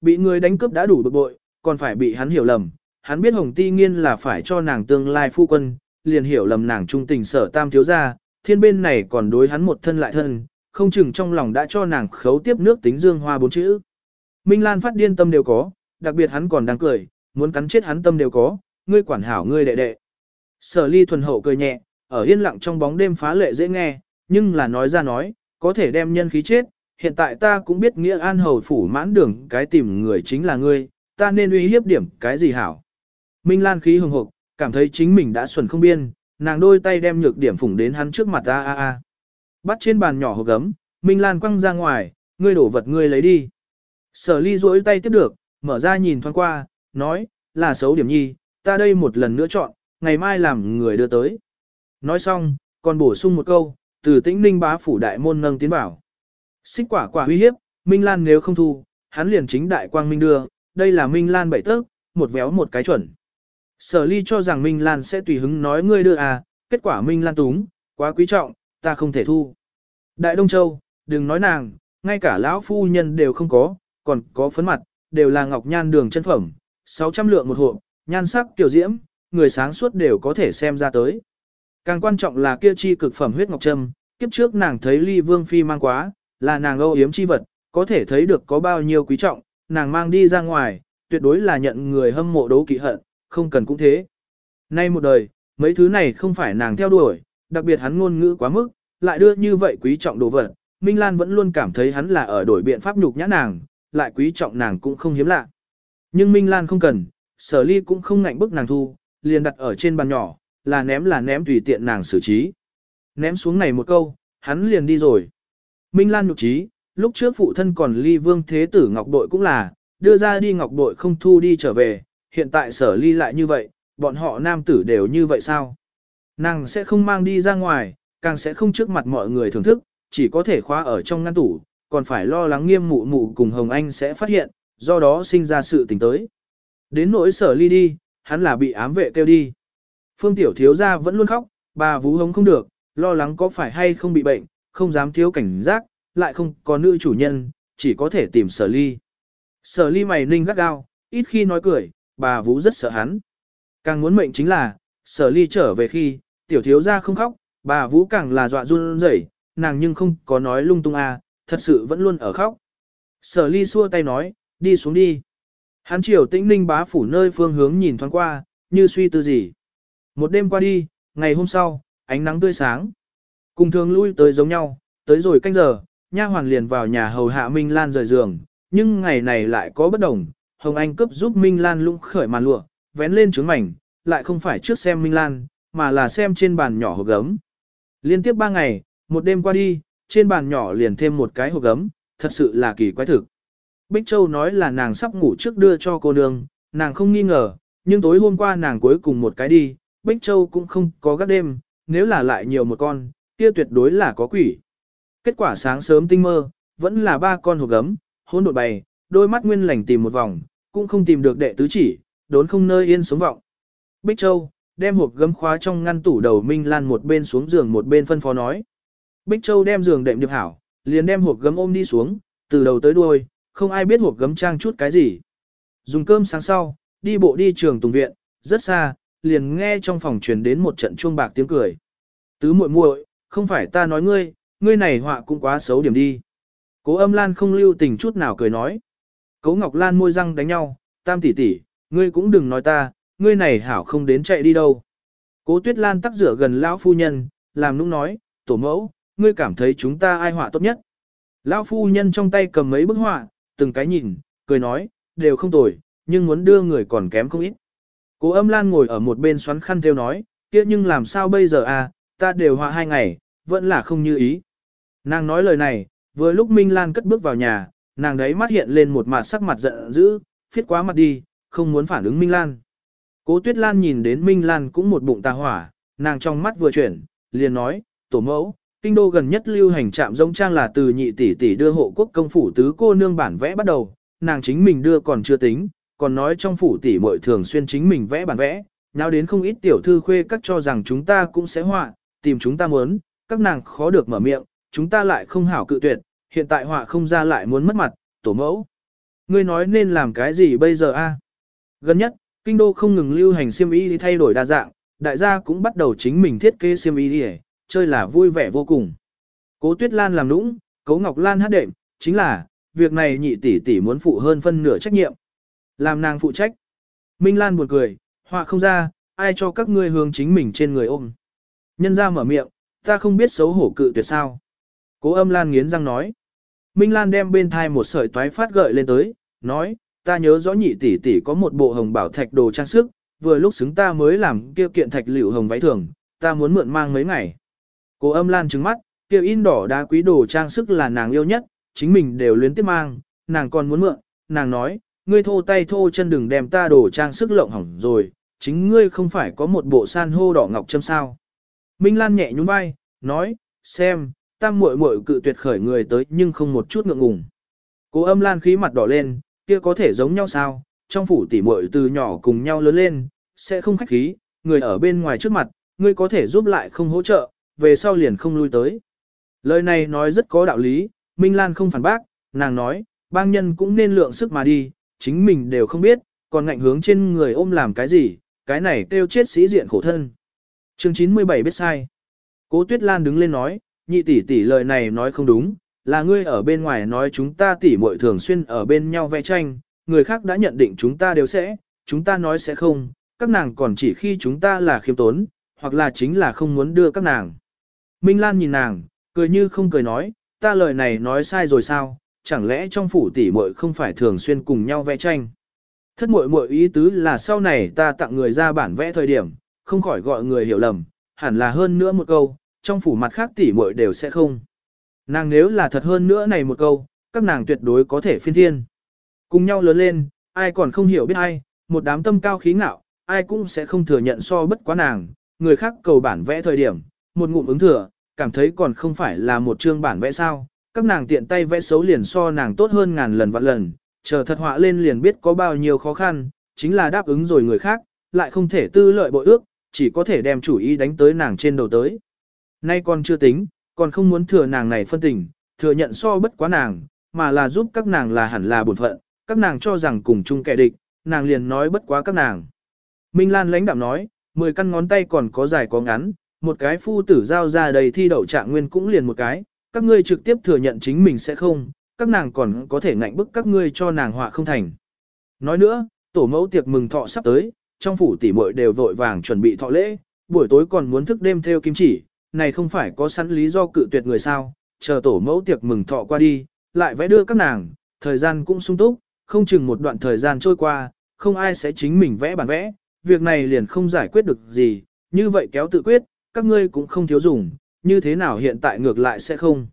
bị người đánh cướp đã đủ bực bội, còn phải bị hắn hiểu lầm. Hắn biết Hồng Ti Nghiên là phải cho nàng tương lai phu quân, liền hiểu lầm nàng trung tình sở tam thiếu gia, thiên bên này còn đối hắn một thân lại thân, không chừng trong lòng đã cho nàng khấu tiếp nước tính dương hoa bốn chữ. Minh Lan phát điên tâm đều có, đặc biệt hắn còn đang cười, muốn cắn chết hắn tâm đều có, ngươi quản hảo ngươi đệ đệ. Sở ly thuần hậu cười nhẹ, ở yên lặng trong bóng đêm phá lệ dễ nghe, nhưng là nói ra nói, có thể đem nhân khí chết, hiện tại ta cũng biết nghĩa an hầu phủ mãn đường cái tìm người chính là ngươi, ta nên uy hiếp điểm cái gì hảo. Minh Lan khí hừng hộp, cảm thấy chính mình đã xuẩn không biên, nàng đôi tay đem nhược điểm phủng đến hắn trước mặt a a a. Bắt trên bàn nhỏ hộp gấm, Minh Lan quăng ra ngoài, ngươi đổ vật ngươi lấy đi. Sở ly duỗi tay tiếp được, mở ra nhìn thoáng qua, nói, là xấu điểm nhi, ta đây một lần nữa chọn, ngày mai làm người đưa tới. Nói xong, còn bổ sung một câu, từ tĩnh ninh bá phủ đại môn nâng tiến bảo. Xích quả quả uy hiếp, Minh Lan nếu không thu, hắn liền chính đại quang Minh đưa, đây là Minh Lan bảy tấc, một véo một cái chuẩn. Sở ly cho rằng Minh Lan sẽ tùy hứng nói ngươi đưa à, kết quả Minh Lan túng, quá quý trọng, ta không thể thu. Đại Đông Châu, đừng nói nàng, ngay cả lão phu nhân đều không có, còn có phấn mặt, đều là ngọc nhan đường chân phẩm, 600 lượng một hộp, nhan sắc tiểu diễm, người sáng suốt đều có thể xem ra tới. Càng quan trọng là kia chi cực phẩm huyết ngọc trâm, kiếp trước nàng thấy ly vương phi mang quá, là nàng âu yếm chi vật, có thể thấy được có bao nhiêu quý trọng, nàng mang đi ra ngoài, tuyệt đối là nhận người hâm mộ đấu kỵ hận, không cần cũng thế. Nay một đời, mấy thứ này không phải nàng theo đuổi, đặc biệt hắn ngôn ngữ quá mức, lại đưa như vậy quý trọng đồ vật, Minh Lan vẫn luôn cảm thấy hắn là ở đổi biện pháp nhục nhã nàng, lại quý trọng nàng cũng không hiếm lạ. Nhưng Minh Lan không cần, sở ly cũng không ngạnh bức nàng thu, liền đặt ở trên bàn nhỏ, là ném là ném tùy tiện nàng xử trí. Ném xuống này một câu, hắn liền đi rồi. Minh Lan nhục trí, lúc trước phụ thân còn ly vương thế tử ngọc bội cũng là, đưa ra đi ngọc bội không thu đi trở về, hiện tại sở ly lại như vậy, bọn họ nam tử đều như vậy sao? Nàng sẽ không mang đi ra ngoài, càng sẽ không trước mặt mọi người thưởng thức, chỉ có thể khóa ở trong ngăn tủ, còn phải lo lắng nghiêm mụ mụ cùng Hồng Anh sẽ phát hiện, do đó sinh ra sự tình tới. Đến nỗi sở ly đi, hắn là bị ám vệ kêu đi. Phương tiểu thiếu gia vẫn luôn khóc, bà vú hống không được, lo lắng có phải hay không bị bệnh, không dám thiếu cảnh giác, lại không có nữ chủ nhân, chỉ có thể tìm sở ly. Sở ly mày ninh gắt gao, ít khi nói cười, bà Vũ rất sợ hắn. Càng muốn mệnh chính là, sở ly trở về khi, tiểu thiếu gia không khóc, bà vũ càng là dọa run rẩy, nàng nhưng không có nói lung tung à, thật sự vẫn luôn ở khóc. Sở ly xua tay nói, đi xuống đi. Hắn chiều tĩnh ninh bá phủ nơi phương hướng nhìn thoáng qua, như suy tư gì. Một đêm qua đi, ngày hôm sau, ánh nắng tươi sáng. Cùng thường lui tới giống nhau, tới rồi canh giờ, nha hoàn liền vào nhà hầu hạ Minh Lan rời giường, nhưng ngày này lại có bất đồng. Hồng Anh cấp giúp Minh Lan lũng khởi màn lụa, vén lên trứng mảnh, lại không phải trước xem Minh Lan, mà là xem trên bàn nhỏ hộp gấm. Liên tiếp ba ngày, một đêm qua đi, trên bàn nhỏ liền thêm một cái hộp gấm, thật sự là kỳ quái thực. Bích Châu nói là nàng sắp ngủ trước đưa cho cô nương, nàng không nghi ngờ, nhưng tối hôm qua nàng cuối cùng một cái đi, Bích Châu cũng không có gác đêm, nếu là lại nhiều một con, kia tuyệt đối là có quỷ. Kết quả sáng sớm tinh mơ, vẫn là ba con hộp gấm, hôn đột bày, đôi mắt nguyên lành tìm một vòng, cũng không tìm được đệ tứ chỉ, đốn không nơi yên sống vọng. Bích Châu, đem hộp gấm khóa trong ngăn tủ đầu Minh Lan một bên xuống giường một bên phân phó nói. Bích Châu đem giường đệm điệp hảo, liền đem hộp gấm ôm đi xuống, từ đầu tới đuôi, không ai biết hộp gấm trang chút cái gì. Dùng cơm sáng sau, đi bộ đi trường tùng viện, rất xa, liền nghe trong phòng truyền đến một trận chuông bạc tiếng cười. Tứ muội muội, không phải ta nói ngươi, ngươi này họa cũng quá xấu điểm đi. Cố âm lan không lưu tình chút nào cười nói. Cố Ngọc Lan môi răng đánh nhau, tam tỷ tỷ, ngươi cũng đừng nói ta, ngươi này hảo không đến chạy đi đâu. Cố Tuyết Lan tắc rửa gần lão phu nhân, làm nũng nói, tổ mẫu, ngươi cảm thấy chúng ta ai họa tốt nhất. Lão phu nhân trong tay cầm mấy bức họa, từng cái nhìn, cười nói, đều không tồi, nhưng muốn đưa người còn kém không ít. Cố âm lan ngồi ở một bên xoắn khăn theo nói, kia nhưng làm sao bây giờ à, ta đều họa hai ngày, vẫn là không như ý. Nàng nói lời này, vừa lúc Minh Lan cất bước vào nhà, nàng đấy mắt hiện lên một mặt sắc mặt giận dữ, phiết quá mặt đi, không muốn phản ứng Minh Lan. Cố Tuyết Lan nhìn đến Minh Lan cũng một bụng tà hỏa, nàng trong mắt vừa chuyển, liền nói, tổ mẫu, kinh đô gần nhất lưu hành trạm giống trang là từ nhị tỷ tỷ đưa hộ quốc công phủ tứ cô nương bản vẽ bắt đầu, nàng chính mình đưa còn chưa tính, còn nói trong phủ tỷ muội thường xuyên chính mình vẽ bản vẽ, nào đến không ít tiểu thư khuê các cho rằng chúng ta cũng sẽ họa, tìm chúng ta muốn, các nàng khó được mở miệng, chúng ta lại không hảo cự tuyệt, hiện tại họa không ra lại muốn mất mặt, tổ mẫu. Ngươi nói nên làm cái gì bây giờ a? Gần nhất, kinh đô không ngừng lưu hành xiêm y thay đổi đa dạng, đại gia cũng bắt đầu chính mình thiết kế xiêm y đi chơi là vui vẻ vô cùng. Cố Tuyết Lan làm nũng, Cố Ngọc Lan hát đệm, chính là, việc này nhị tỷ tỷ muốn phụ hơn phân nửa trách nhiệm. Làm nàng phụ trách. Minh Lan buồn cười, họa không ra, ai cho các ngươi hướng chính mình trên người ôm. Nhân ra mở miệng, ta không biết xấu hổ cự tuyệt sao. Cố âm Lan nghiến răng nói. Minh Lan đem bên thai một sợi toái phát gợi lên tới, nói, ta nhớ rõ nhị tỷ tỷ có một bộ hồng bảo thạch đồ trang sức, vừa lúc xứng ta mới làm kia kiện thạch liệu hồng váy thường, ta muốn mượn mang mấy ngày. Cố âm Lan trừng mắt, kia in đỏ đá quý đồ trang sức là nàng yêu nhất, chính mình đều luyến tiếp mang, nàng còn muốn mượn, nàng nói, ngươi thô tay thô chân đừng đem ta đồ trang sức lộng hỏng rồi, chính ngươi không phải có một bộ san hô đỏ ngọc châm sao. Minh Lan nhẹ nhún vai, nói, xem, tam muội muội cự tuyệt khởi người tới nhưng không một chút ngượng ngùng. Cố âm Lan khí mặt đỏ lên, kia có thể giống nhau sao, trong phủ tỉ muội từ nhỏ cùng nhau lớn lên, sẽ không khách khí, người ở bên ngoài trước mặt, ngươi có thể giúp lại không hỗ trợ, về sau liền không lui tới. Lời này nói rất có đạo lý, Minh Lan không phản bác, nàng nói, bang nhân cũng nên lượng sức mà đi, chính mình đều không biết, còn ngạnh hướng trên người ôm làm cái gì, cái này kêu chết sĩ diện khổ thân chương 97 biết sai. Cố Tuyết Lan đứng lên nói, nhị tỷ tỷ lời này nói không đúng, là ngươi ở bên ngoài nói chúng ta tỷ muội thường xuyên ở bên nhau vẽ tranh, người khác đã nhận định chúng ta đều sẽ, chúng ta nói sẽ không, các nàng còn chỉ khi chúng ta là khiêm tốn, hoặc là chính là không muốn đưa các nàng. Minh Lan nhìn nàng, cười như không cười nói, ta lời này nói sai rồi sao, chẳng lẽ trong phủ tỷ muội không phải thường xuyên cùng nhau vẽ tranh. Thất muội muội ý tứ là sau này ta tặng người ra bản vẽ thời điểm, không khỏi gọi người hiểu lầm, hẳn là hơn nữa một câu, trong phủ mặt khác tỷ muội đều sẽ không. Nàng nếu là thật hơn nữa này một câu, các nàng tuyệt đối có thể phiên thiên. Cùng nhau lớn lên, ai còn không hiểu biết ai, một đám tâm cao khí ngạo, ai cũng sẽ không thừa nhận so bất quá nàng, người khác cầu bản vẽ thời điểm, một ngụm ứng thừa, cảm thấy còn không phải là một chương bản vẽ sao, các nàng tiện tay vẽ xấu liền so nàng tốt hơn ngàn lần vạn lần, chờ thật họa lên liền biết có bao nhiêu khó khăn, chính là đáp ứng rồi người khác, lại không thể tư lợi bội ước, chỉ có thể đem chủ ý đánh tới nàng trên đầu tới. Nay còn chưa tính, còn không muốn thừa nàng này phân tình, thừa nhận so bất quá nàng, mà là giúp các nàng là hẳn là bổn phận, các nàng cho rằng cùng chung kẻ địch, nàng liền nói bất quá các nàng. Minh Lan lãnh đạm nói, 10 căn ngón tay còn có dài có ngắn, một cái phu tử giao ra đầy thi đậu trạng nguyên cũng liền một cái, các ngươi trực tiếp thừa nhận chính mình sẽ không, các nàng còn có thể ngạnh bức các ngươi cho nàng họa không thành. Nói nữa, tổ mẫu tiệc mừng thọ sắp tới, trong phủ tỷ muội đều vội vàng chuẩn bị thọ lễ, buổi tối còn muốn thức đêm theo kim chỉ, này không phải có sẵn lý do cự tuyệt người sao, chờ tổ mẫu tiệc mừng thọ qua đi, lại vẽ đưa các nàng, thời gian cũng sung túc, không chừng một đoạn thời gian trôi qua, không ai sẽ chính mình vẽ bản vẽ, việc này liền không giải quyết được gì, như vậy kéo tự quyết, các ngươi cũng không thiếu dùng, như thế nào hiện tại ngược lại sẽ không.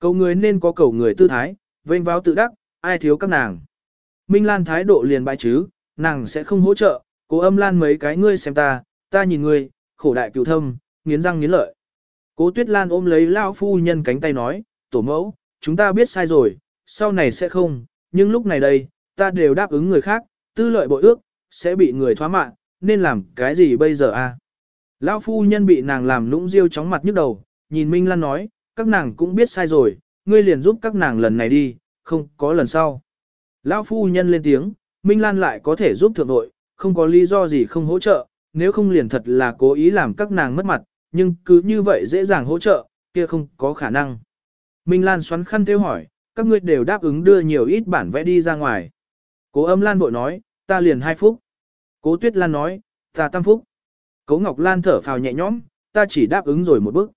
Cầu người nên có cầu người tư thái, vênh vào tự đắc, ai thiếu các nàng. Minh Lan thái độ liền bại chứ, nàng sẽ không hỗ trợ, cố âm Lan mấy cái ngươi xem ta, ta nhìn ngươi, khổ đại cựu thâm, nghiến răng nghiến lợi. Cố Tuyết Lan ôm lấy lão phu nhân cánh tay nói, tổ mẫu, chúng ta biết sai rồi, sau này sẽ không, nhưng lúc này đây, ta đều đáp ứng người khác, tư lợi bội ước, sẽ bị người thoá mạng, nên làm cái gì bây giờ a? Lão phu nhân bị nàng làm nũng riêu chóng mặt nhức đầu, nhìn Minh Lan nói, các nàng cũng biết sai rồi, ngươi liền giúp các nàng lần này đi, không có lần sau. Lão phu nhân lên tiếng, Minh Lan lại có thể giúp thượng đội, không có lý do gì không hỗ trợ, nếu không liền thật là cố ý làm các nàng mất mặt, nhưng cứ như vậy dễ dàng hỗ trợ, kia không có khả năng. Minh Lan xoắn khăn theo hỏi, các ngươi đều đáp ứng đưa nhiều ít bản vẽ đi ra ngoài. Cố âm Lan bội nói, ta liền hai phút. Cố Tuyết Lan nói, ta tam phút. Cố Ngọc Lan thở phào nhẹ nhõm, ta chỉ đáp ứng rồi một bước.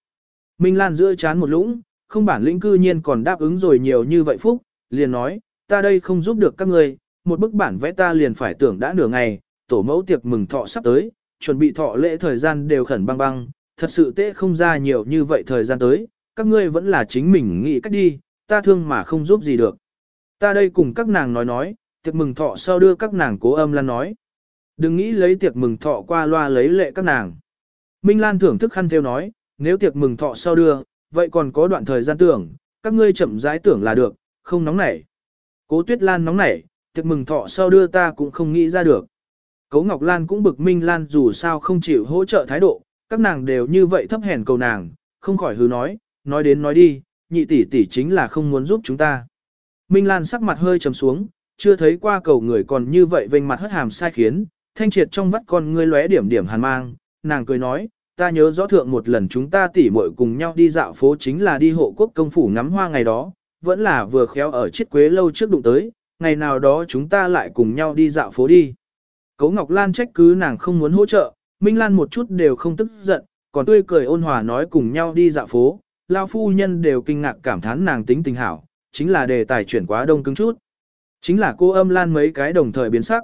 Minh Lan giữa chán một lũng, không bản lĩnh cư nhiên còn đáp ứng rồi nhiều như vậy phúc, liền nói, ta đây không giúp được các ngươi, một bức bản vẽ ta liền phải tưởng đã nửa ngày, tổ mẫu tiệc mừng thọ sắp tới, chuẩn bị thọ lễ thời gian đều khẩn băng băng, thật sự tệ không ra nhiều như vậy thời gian tới, các ngươi vẫn là chính mình nghĩ cách đi, ta thương mà không giúp gì được. Ta đây cùng các nàng nói nói, tiệc mừng thọ sau đưa các nàng cố âm lan nói. Đừng nghĩ lấy tiệc mừng thọ qua loa lấy lệ các nàng. Minh Lan thưởng thức khăn theo nói, nếu tiệc mừng thọ sau đưa, vậy còn có đoạn thời gian tưởng, các ngươi chậm rãi tưởng là được, không nóng nảy. Cố Tuyết Lan nóng nảy, tiệc mừng thọ sau đưa ta cũng không nghĩ ra được. Cố Ngọc Lan cũng bực Minh Lan dù sao không chịu hỗ trợ thái độ, các nàng đều như vậy thấp hèn cầu nàng, không khỏi hứ nói, nói đến nói đi, nhị tỷ tỷ chính là không muốn giúp chúng ta. Minh Lan sắc mặt hơi trầm xuống, chưa thấy qua cầu người còn như vậy vênh mặt hất hàm sai khiến, thanh triệt trong vắt con ngươi lóe điểm điểm hàn mang, nàng cười nói, ta nhớ rõ thượng một lần chúng ta tỉ muội cùng nhau đi dạo phố chính là đi hộ quốc công phủ ngắm hoa ngày đó, vẫn là vừa khéo ở chiết quế lâu trước đụng tới, ngày nào đó chúng ta lại cùng nhau đi dạo phố đi. Cố Ngọc Lan trách cứ nàng không muốn hỗ trợ, Minh Lan một chút đều không tức giận, còn tươi cười ôn hòa nói cùng nhau đi dạo phố, lao phu nhân đều kinh ngạc cảm thán nàng tính tình hảo, chính là đề tài chuyển quá đông cứng chút. Chính là cô âm Lan mấy cái đồng thời biến sắc.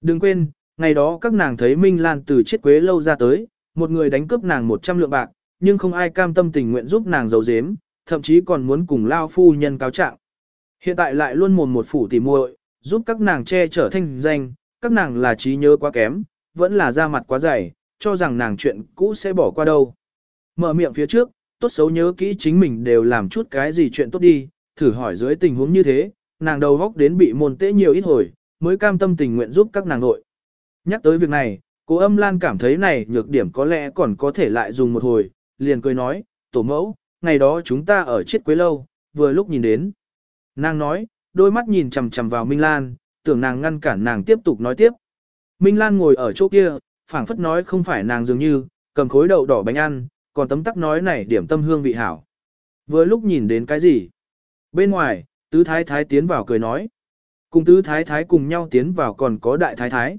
Đừng quên, ngày đó các nàng thấy Minh Lan từ chiết quế lâu ra tới, một người đánh cướp nàng 100 lượng bạc, nhưng không ai cam tâm tình nguyện giúp nàng giấu giếm, thậm chí còn muốn cùng lao phu nhân cáo trạng. Hiện tại lại luôn mồm một phủ tỉ muội, giúp các nàng che chở thanh danh, các nàng là trí nhớ quá kém, vẫn là da mặt quá dày, cho rằng nàng chuyện cũ sẽ bỏ qua đâu. Mở miệng phía trước, tốt xấu nhớ kỹ chính mình đều làm chút cái gì chuyện tốt đi, thử hỏi dưới tình huống như thế, nàng đầu góc đến bị môn tế nhiều ít hồi, mới cam tâm tình nguyện giúp các nàng nội. Nhắc tới việc này, cô âm lan cảm thấy này nhược điểm có lẽ còn có thể lại dùng một hồi, liền cười nói, tổ mẫu, ngày đó chúng ta ở chiết quế lâu, vừa lúc nhìn đến. Nàng nói, đôi mắt nhìn chằm chằm vào Minh Lan, tưởng nàng ngăn cản nàng tiếp tục nói tiếp. Minh Lan ngồi ở chỗ kia, phảng phất nói không phải nàng dường như, cầm khối đậu đỏ bánh ăn, còn tấm tắc nói này điểm tâm hương vị hảo. Vừa lúc nhìn đến cái gì? Bên ngoài, tứ thái thái tiến vào cười nói. Cùng tứ thái thái cùng nhau tiến vào còn có đại thái thái.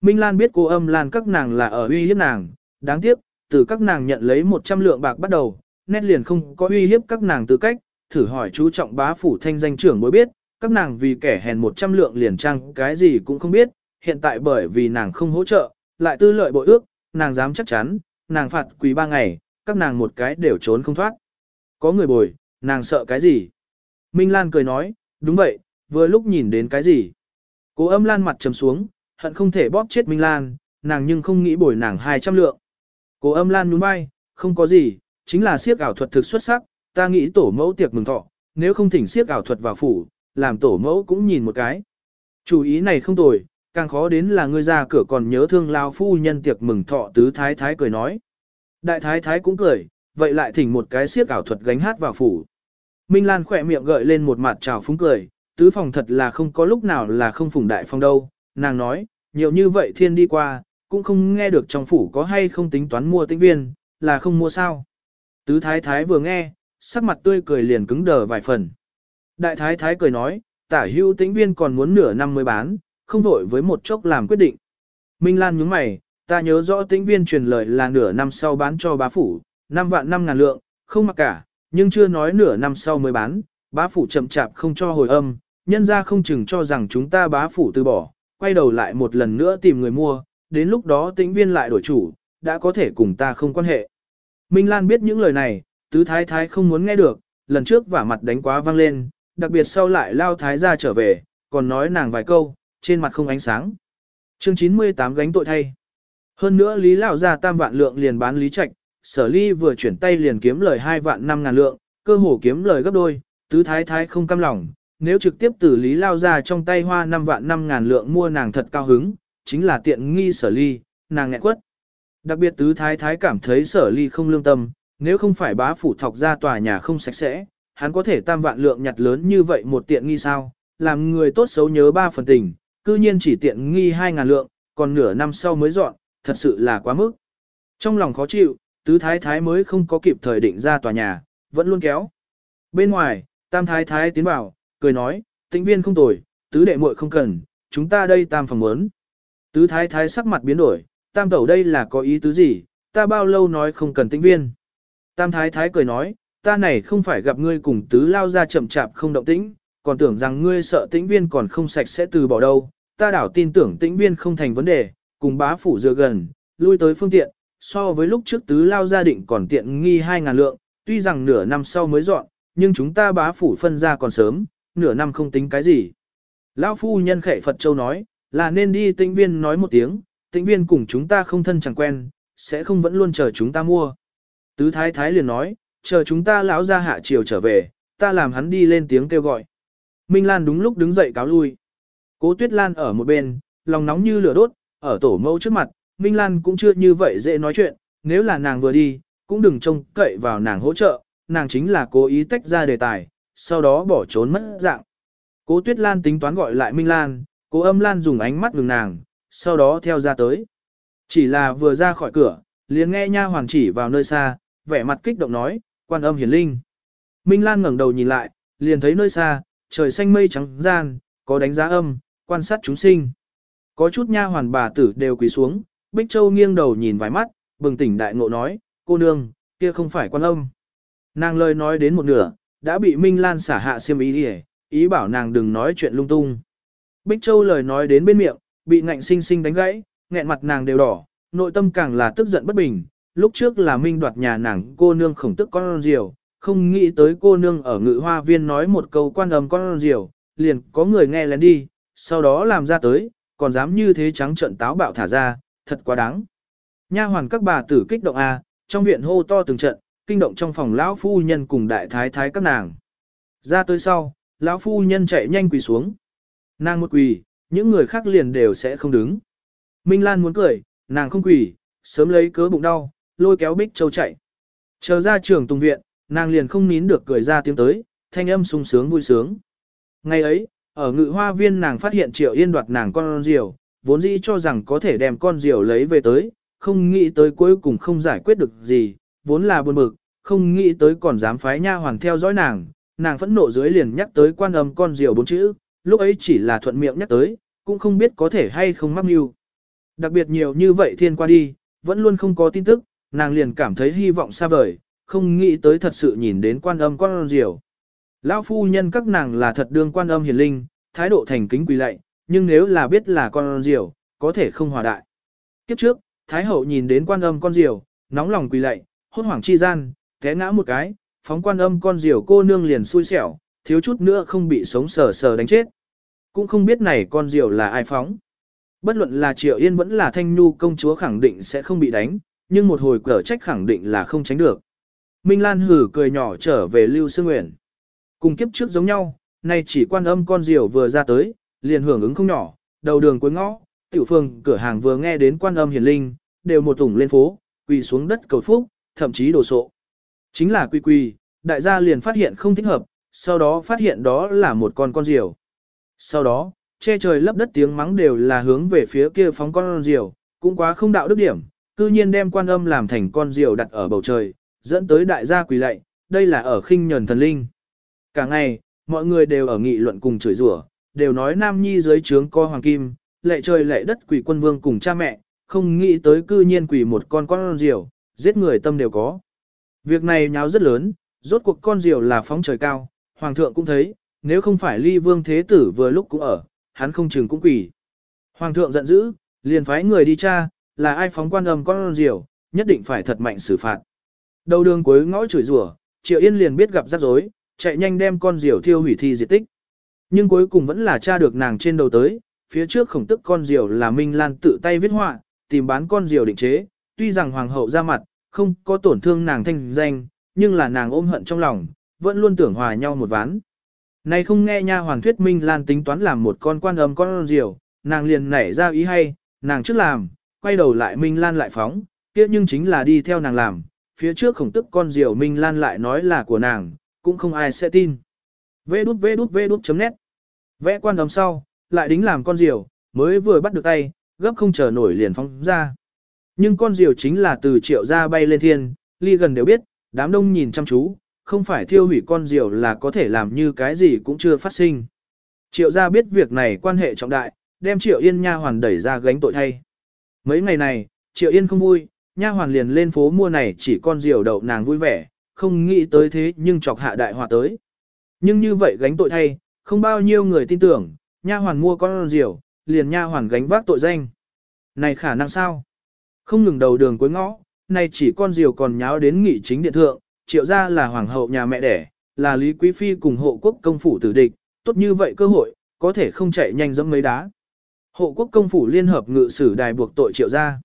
Minh Lan biết cô âm Lan các nàng là ở uy hiếp nàng, đáng tiếc, từ các nàng nhận lấy 100 lượng bạc bắt đầu, nét liền không có uy hiếp các nàng tư cách, thử hỏi chú trọng bá phủ thanh danh trưởng mới biết, các nàng vì kẻ hèn 100 lượng liền trang cái gì cũng không biết, hiện tại bởi vì nàng không hỗ trợ, lại tư lợi bội ước, nàng dám chắc chắn, nàng phạt quỳ ba ngày, các nàng một cái đều trốn không thoát. Có người bồi, nàng sợ cái gì? Minh Lan cười nói, đúng vậy, vừa lúc nhìn đến cái gì? Cố âm Lan mặt trầm xuống, hận không thể bóp chết Minh Lan, nàng nhưng không nghĩ bồi nàng 200 lượng. Cố âm Lan nhún vai, không có gì, chính là siếc ảo thuật thực xuất sắc, ta nghĩ tổ mẫu tiệc mừng thọ, nếu không thỉnh siếc ảo thuật vào phủ, làm tổ mẫu cũng nhìn một cái. Chủ ý này không tồi, càng khó đến là ngươi ra cửa còn nhớ thương lao phu nhân tiệc mừng thọ tứ thái thái cười nói. Đại thái thái cũng cười, vậy lại thỉnh một cái siếc ảo thuật gánh hát vào phủ. Minh Lan khỏe miệng gợi lên một mặt trào phúng cười, tứ phòng thật là không có lúc nào là không phủng đại phong đâu, nàng nói, nhiều như vậy thiên đi qua, cũng không nghe được trong phủ có hay không tính toán mua tinh viên, là không mua sao. Tứ thái thái vừa nghe, sắc mặt tươi cười liền cứng đờ vài phần. Đại thái thái cười nói, tả hưu tĩnh viên còn muốn nửa năm mới bán, không vội với một chốc làm quyết định. Minh Lan nhướng mày, ta nhớ rõ tĩnh viên truyền lời là nửa năm sau bán cho bá phủ, 5 vạn 5 ngàn lượng, không mặc cả, nhưng chưa nói nửa năm sau mới bán, bá phủ chậm chạp không cho hồi âm, nhân ra không chừng cho rằng chúng ta bá phủ từ bỏ, quay đầu lại một lần nữa tìm người mua, đến lúc đó tĩnh viên lại đổi chủ, đã có thể cùng ta không quan hệ. Minh Lan biết những lời này, tứ thái thái không muốn nghe được, lần trước vả mặt đánh quá vang lên, đặc biệt sau lại lao thái gia trở về, còn nói nàng vài câu, trên mặt không ánh sáng. Chương 98 gánh tội thay. Hơn nữa Lý Lão gia tam vạn lượng liền bán Lý Trạch, sở ly vừa chuyển tay liền kiếm lời hai vạn năm ngàn lượng, cơ hồ kiếm lời gấp đôi, tứ thái thái không cam lòng, nếu trực tiếp từ Lý Lao ra trong tay hoa năm vạn năm ngàn lượng mua nàng thật cao hứng, chính là tiện nghi sở ly, nàng nghẹn quất. Đặc biệt tứ thái thái cảm thấy sở ly không lương tâm, nếu không phải bá phủ thọc ra tòa nhà không sạch sẽ, hắn có thể tam vạn lượng nhặt lớn như vậy một tiện nghi sao, làm người tốt xấu nhớ ba phần tình, cư nhiên chỉ tiện nghi hai ngàn lượng, còn nửa năm sau mới dọn, thật sự là quá mức. Trong lòng khó chịu, tứ thái thái mới không có kịp thời định ra tòa nhà, vẫn luôn kéo. Bên ngoài, tam thái thái tiến vào, cười nói, tĩnh viên không tồi, tứ đệ muội không cần, chúng ta đây tam phòng muốn. Tứ thái thái sắc mặt biến đổi, tam tẩu đây là có ý tứ gì, ta bao lâu nói không cần tĩnh viên. Tam thái thái cười nói, ta này không phải gặp ngươi cùng tứ lao ra chậm chạp không động tĩnh, còn tưởng rằng ngươi sợ tĩnh viên còn không sạch sẽ từ bỏ đâu, ta đảo tin tưởng tĩnh viên không thành vấn đề, cùng bá phủ dựa gần, lui tới phương tiện, so với lúc trước tứ lao gia định còn tiện nghi hai ngàn lượng, tuy rằng nửa năm sau mới dọn, nhưng chúng ta bá phủ phân ra còn sớm, nửa năm không tính cái gì. Lão phu nhân khệ Phật Châu nói, là nên đi tĩnh viên nói một tiếng, tĩnh viên cùng chúng ta không thân chẳng quen, sẽ không vẫn luôn chờ chúng ta mua. Tứ thái thái liền nói, chờ chúng ta lão ra hạ chiều trở về, ta làm hắn đi lên tiếng kêu gọi. Minh Lan đúng lúc đứng dậy cáo lui. Cố Tuyết Lan ở một bên, lòng nóng như lửa đốt, ở tổ mẫu trước mặt, Minh Lan cũng chưa như vậy dễ nói chuyện, nếu là nàng vừa đi, cũng đừng trông cậy vào nàng hỗ trợ, nàng chính là cố ý tách ra đề tài, sau đó bỏ trốn mất dạng. Cố Tuyết Lan tính toán gọi lại Minh Lan, cố âm Lan dùng ánh mắt ngừng nàng, sau đó theo ra tới. Chỉ là vừa ra khỏi cửa, liền nghe nha hoàng chỉ vào nơi xa, vẻ mặt kích động nói, quan âm hiển linh. Minh Lan ngẩng đầu nhìn lại, liền thấy nơi xa, trời xanh mây trắng gian, có đánh giá âm, quan sát chúng sinh. Có chút nha hoàn bà tử đều quỳ xuống, Bích Châu nghiêng đầu nhìn vài mắt, bừng tỉnh đại ngộ nói, cô nương, kia không phải quan âm. Nàng lời nói đến một nửa, đã bị Minh Lan xả hạ xiêm ý đi ý bảo nàng đừng nói chuyện lung tung. Bích Châu lời nói đến bên miệng, bị ngạnh sinh sinh đánh gãy, nghẹn mặt nàng đều đỏ, nội tâm càng là tức giận bất bình. Lúc trước là Minh đoạt nhà nàng cô nương khổng tức con diều, không nghĩ tới cô nương ở ngự hoa viên nói một câu quan âm con diều, liền có người nghe lén đi, sau đó làm ra tới, còn dám như thế trắng trận táo bạo thả ra, thật quá đáng. Nha hoàn các bà tử kích động a, trong viện hô to từng trận, kinh động trong phòng lão phu nhân cùng đại thái thái các nàng. Ra tới sau, lão phu nhân chạy nhanh quỳ xuống. Nàng một quỳ, những người khác liền đều sẽ không đứng. Minh Lan muốn cười, nàng không quỳ, sớm lấy cớ bụng đau, lôi kéo Bích Châu chạy. Chờ ra trường tùng viện, nàng liền không nín được cười ra tiếng tới, thanh âm sung sướng vui sướng. Ngày ấy, ở ngự hoa viên nàng phát hiện Triệu Yên đoạt nàng con diều, vốn dĩ cho rằng có thể đem con diều lấy về tới, không nghĩ tới cuối cùng không giải quyết được gì, vốn là buồn bực, không nghĩ tới còn dám phái nha hoàng theo dõi nàng, nàng phẫn nộ dưới liền nhắc tới quan âm con diều bốn chữ, lúc ấy chỉ là thuận miệng nhắc tới, cũng không biết có thể hay không mắc mưu. Đặc biệt nhiều như vậy thiên qua đi, vẫn luôn không có tin tức, nàng liền cảm thấy hy vọng xa vời, không nghĩ tới thật sự nhìn đến quan âm con diều. Lão phu nhân các nàng là thật đương quan âm hiền linh, thái độ thành kính quỳ lạy, nhưng nếu là biết là con diều, có thể không hòa đại. Kiếp trước, thái hậu nhìn đến quan âm con diều, nóng lòng quỳ lạy, hốt hoảng chi gian, té ngã một cái, phóng quan âm con diều cô nương liền xui xẻo, thiếu chút nữa không bị sống sờ sờ đánh chết. Cũng không biết này con diều là ai phóng. Bất luận là Triệu Yên vẫn là Thanh Nhu công chúa khẳng định sẽ không bị đánh, nhưng một hồi cở trách khẳng định là không tránh được. Minh Lan hử cười nhỏ trở về Lưu Sương Nguyễn. Cùng kiếp trước giống nhau, nay chỉ quan âm con diều vừa ra tới, liền hưởng ứng không nhỏ, đầu đường cuối ngõ, tiểu phương cửa hàng vừa nghe đến quan âm hiển linh, đều một tủng lên phố, quỳ xuống đất cầu phúc, thậm chí đổ sộ. Chính là quy quy, đại gia liền phát hiện không thích hợp, sau đó phát hiện đó là một con con diều. Sau đó, che trời lấp đất tiếng mắng đều là hướng về phía kia phóng con diều, cũng quá không đạo đức điểm, cư nhiên đem quan âm làm thành con diều đặt ở bầu trời, dẫn tới đại gia quỳ lạy, đây là ở khinh nhờn thần linh. Cả ngày, mọi người đều ở nghị luận cùng chửi rủa, đều nói Nam Nhi dưới trướng co hoàng kim, lệ trời lệ đất quỷ quân vương cùng cha mẹ, không nghĩ tới cư nhiên quỷ một con con diều, giết người tâm đều có. Việc này nháo rất lớn, rốt cuộc con diều là phóng trời cao, hoàng thượng cũng thấy, nếu không phải ly vương thế tử vừa lúc cũng ở, hắn không chừng cũng quỷ. Hoàng thượng giận dữ, liền phái người đi tra, là ai phóng quan âm con diều, nhất định phải thật mạnh xử phạt. Đầu đường cuối ngõ chửi rủa, Triệu Yên liền biết gặp rắc rối, chạy nhanh đem con diều thiêu hủy thi diệt tích. Nhưng cuối cùng vẫn là tra được nàng trên đầu tới, phía trước khổng tức con diều là Minh Lan tự tay viết họa, tìm bán con diều định chế, tuy rằng hoàng hậu ra mặt, không có tổn thương nàng thanh danh, nhưng là nàng ôm hận trong lòng, vẫn luôn tưởng hòa nhau một ván. Này không nghe nha hoàng thuyết Minh Lan tính toán làm một con quan âm con diều, nàng liền nảy ra ý hay, nàng trước làm, quay đầu lại Minh Lan lại phóng, kia nhưng chính là đi theo nàng làm, phía trước khổng tức con diều Minh Lan lại nói là của nàng, cũng không ai sẽ tin. Vê đút vê đút vê đút chấm nét. Vẽ quan đóng sau, lại đính làm con diều, mới vừa bắt được tay, gấp không chờ nổi liền phóng ra. Nhưng con diều chính là từ triệu ra bay lên thiên, ly gần đều biết, đám đông nhìn chăm chú, không phải thiêu hủy con diều là có thể làm như cái gì cũng chưa phát sinh. Triệu gia biết việc này quan hệ trọng đại, đem Triệu Yên nha hoàn đẩy ra gánh tội thay. Mấy ngày này, Triệu Yên không vui, nha hoàn liền lên phố mua này chỉ con diều đậu nàng vui vẻ, không nghĩ tới thế nhưng chọc hạ đại họa tới. Nhưng như vậy gánh tội thay, không bao nhiêu người tin tưởng, nha hoàn mua con diều, liền nha hoàn gánh vác tội danh. Này khả năng sao? Không ngừng đầu đường cuối ngõ, này chỉ con diều còn nháo đến nghị chính điện thượng, triệu gia là hoàng hậu nhà mẹ đẻ, là Lý Quý Phi cùng hộ quốc công phủ tử địch, tốt như vậy cơ hội, có thể không chạy nhanh dẫm mấy đá. Hộ quốc công phủ liên hợp ngự sử đài buộc tội triệu ra.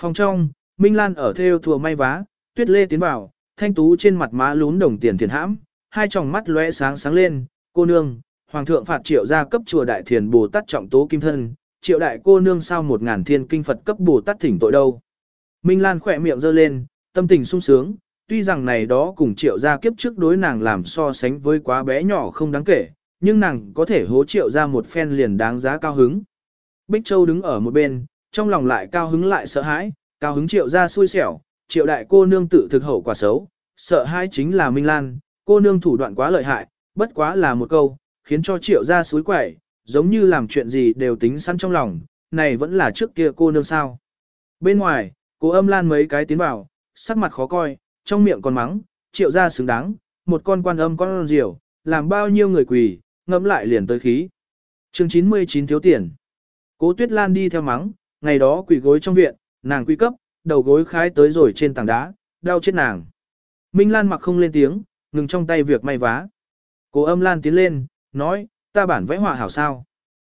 Phòng trong, Minh Lan ở theo thùa may vá, tuyết lê tiến vào, thanh tú trên mặt má lún đồng tiền thiền hãm, hai tròng mắt lóe sáng sáng lên, cô nương, hoàng thượng phạt triệu gia cấp chùa đại thiền Bồ Tát trọng tố kim thân, triệu đại cô nương sao một ngàn thiên kinh Phật cấp Bồ Tát thỉnh tội đâu. Minh Lan khỏe miệng dơ lên, tâm tình sung sướng, tuy rằng này đó cùng triệu gia kiếp trước đối nàng làm so sánh với quá bé nhỏ không đáng kể, nhưng nàng có thể hố triệu ra một phen liền đáng giá cao hứng. Bích Châu đứng ở một bên, trong lòng lại cao hứng lại sợ hãi, cao hứng triệu ra xui xẻo, triệu đại cô nương tự thực hậu quả xấu, sợ hãi chính là Minh Lan, cô nương thủ đoạn quá lợi hại, bất quá là một câu, khiến cho triệu ra suối quẩy, giống như làm chuyện gì đều tính sẵn trong lòng, này vẫn là trước kia cô nương sao. Bên ngoài, cô âm lan mấy cái tiến vào, sắc mặt khó coi, trong miệng còn mắng, triệu ra xứng đáng, một con quan âm con diều, làm bao nhiêu người quỳ, ngẫm lại liền tới khí. chương 99 thiếu tiền. Cố tuyết lan đi theo mắng, ngày đó quỳ gối trong viện, nàng quy cấp, đầu gối khái tới rồi trên tảng đá, đau chết nàng. Minh Lan mặc không lên tiếng, ngừng trong tay việc may vá. Cố âm Lan tiến lên, nói, ta bản vẽ họa hảo sao.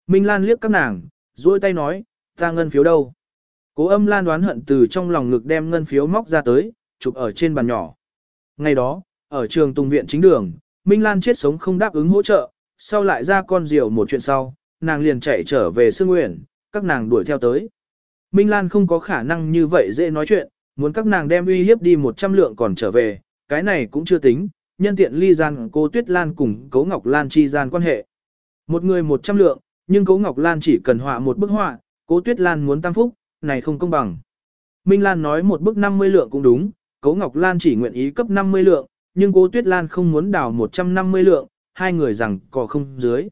Minh Lan liếc các nàng, duỗi tay nói, ta ngân phiếu đâu. Cố âm Lan đoán hận từ trong lòng ngực đem ngân phiếu móc ra tới, chụp ở trên bàn nhỏ. Ngày đó, ở trường Tùng Viện chính đường, Minh Lan chết sống không đáp ứng hỗ trợ, sau lại ra con diều một chuyện sau, nàng liền chạy trở về Sương Nguyện, các nàng đuổi theo tới. Minh Lan không có khả năng như vậy dễ nói chuyện, muốn các nàng đem uy hiếp đi 100 lượng còn trở về, cái này cũng chưa tính, nhân tiện ly gian cô Tuyết Lan cùng Cố Ngọc Lan chi gian quan hệ. Một người 100 lượng, nhưng Cố Ngọc Lan chỉ cần họa một bức họa, Cố Tuyết Lan muốn tam phúc, này không công bằng. Minh Lan nói một bức 50 lượng cũng đúng, Cố Ngọc Lan chỉ nguyện ý cấp 50 lượng, nhưng Cố Tuyết Lan không muốn đào 150 lượng, hai người rằng có không dưới.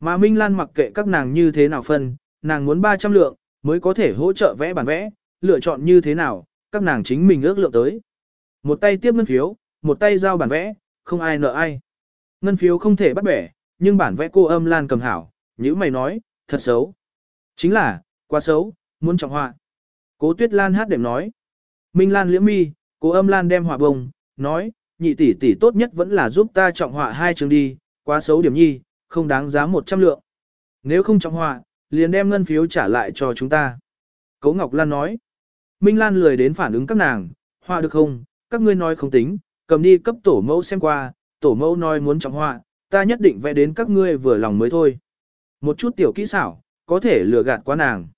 Mà Minh Lan mặc kệ các nàng như thế nào phân, nàng muốn 300 lượng, mới có thể hỗ trợ vẽ bản vẽ, lựa chọn như thế nào, các nàng chính mình ước lượng tới. Một tay tiếp ngân phiếu, một tay giao bản vẽ, không ai nợ ai. Ngân phiếu không thể bắt bẻ, nhưng bản vẽ cô âm lan cầm hảo, như mày nói, thật xấu. Chính là, quá xấu, muốn trọng họa. Cố tuyết lan hát đệm nói. Minh lan liễm mi, cố âm lan đem họa bông, nói, nhị tỷ tỷ tốt nhất vẫn là giúp ta trọng họa hai trường đi, quá xấu điểm nhi, không đáng giá 100 lượng. Nếu không trọng họa, liền đem ngân phiếu trả lại cho chúng ta. Cố Ngọc Lan nói. Minh Lan lười đến phản ứng các nàng, họa được không, các ngươi nói không tính, cầm đi cấp tổ mẫu xem qua, tổ mẫu nói muốn trọng họa, ta nhất định vẽ đến các ngươi vừa lòng mới thôi. Một chút tiểu kỹ xảo, có thể lừa gạt quá nàng.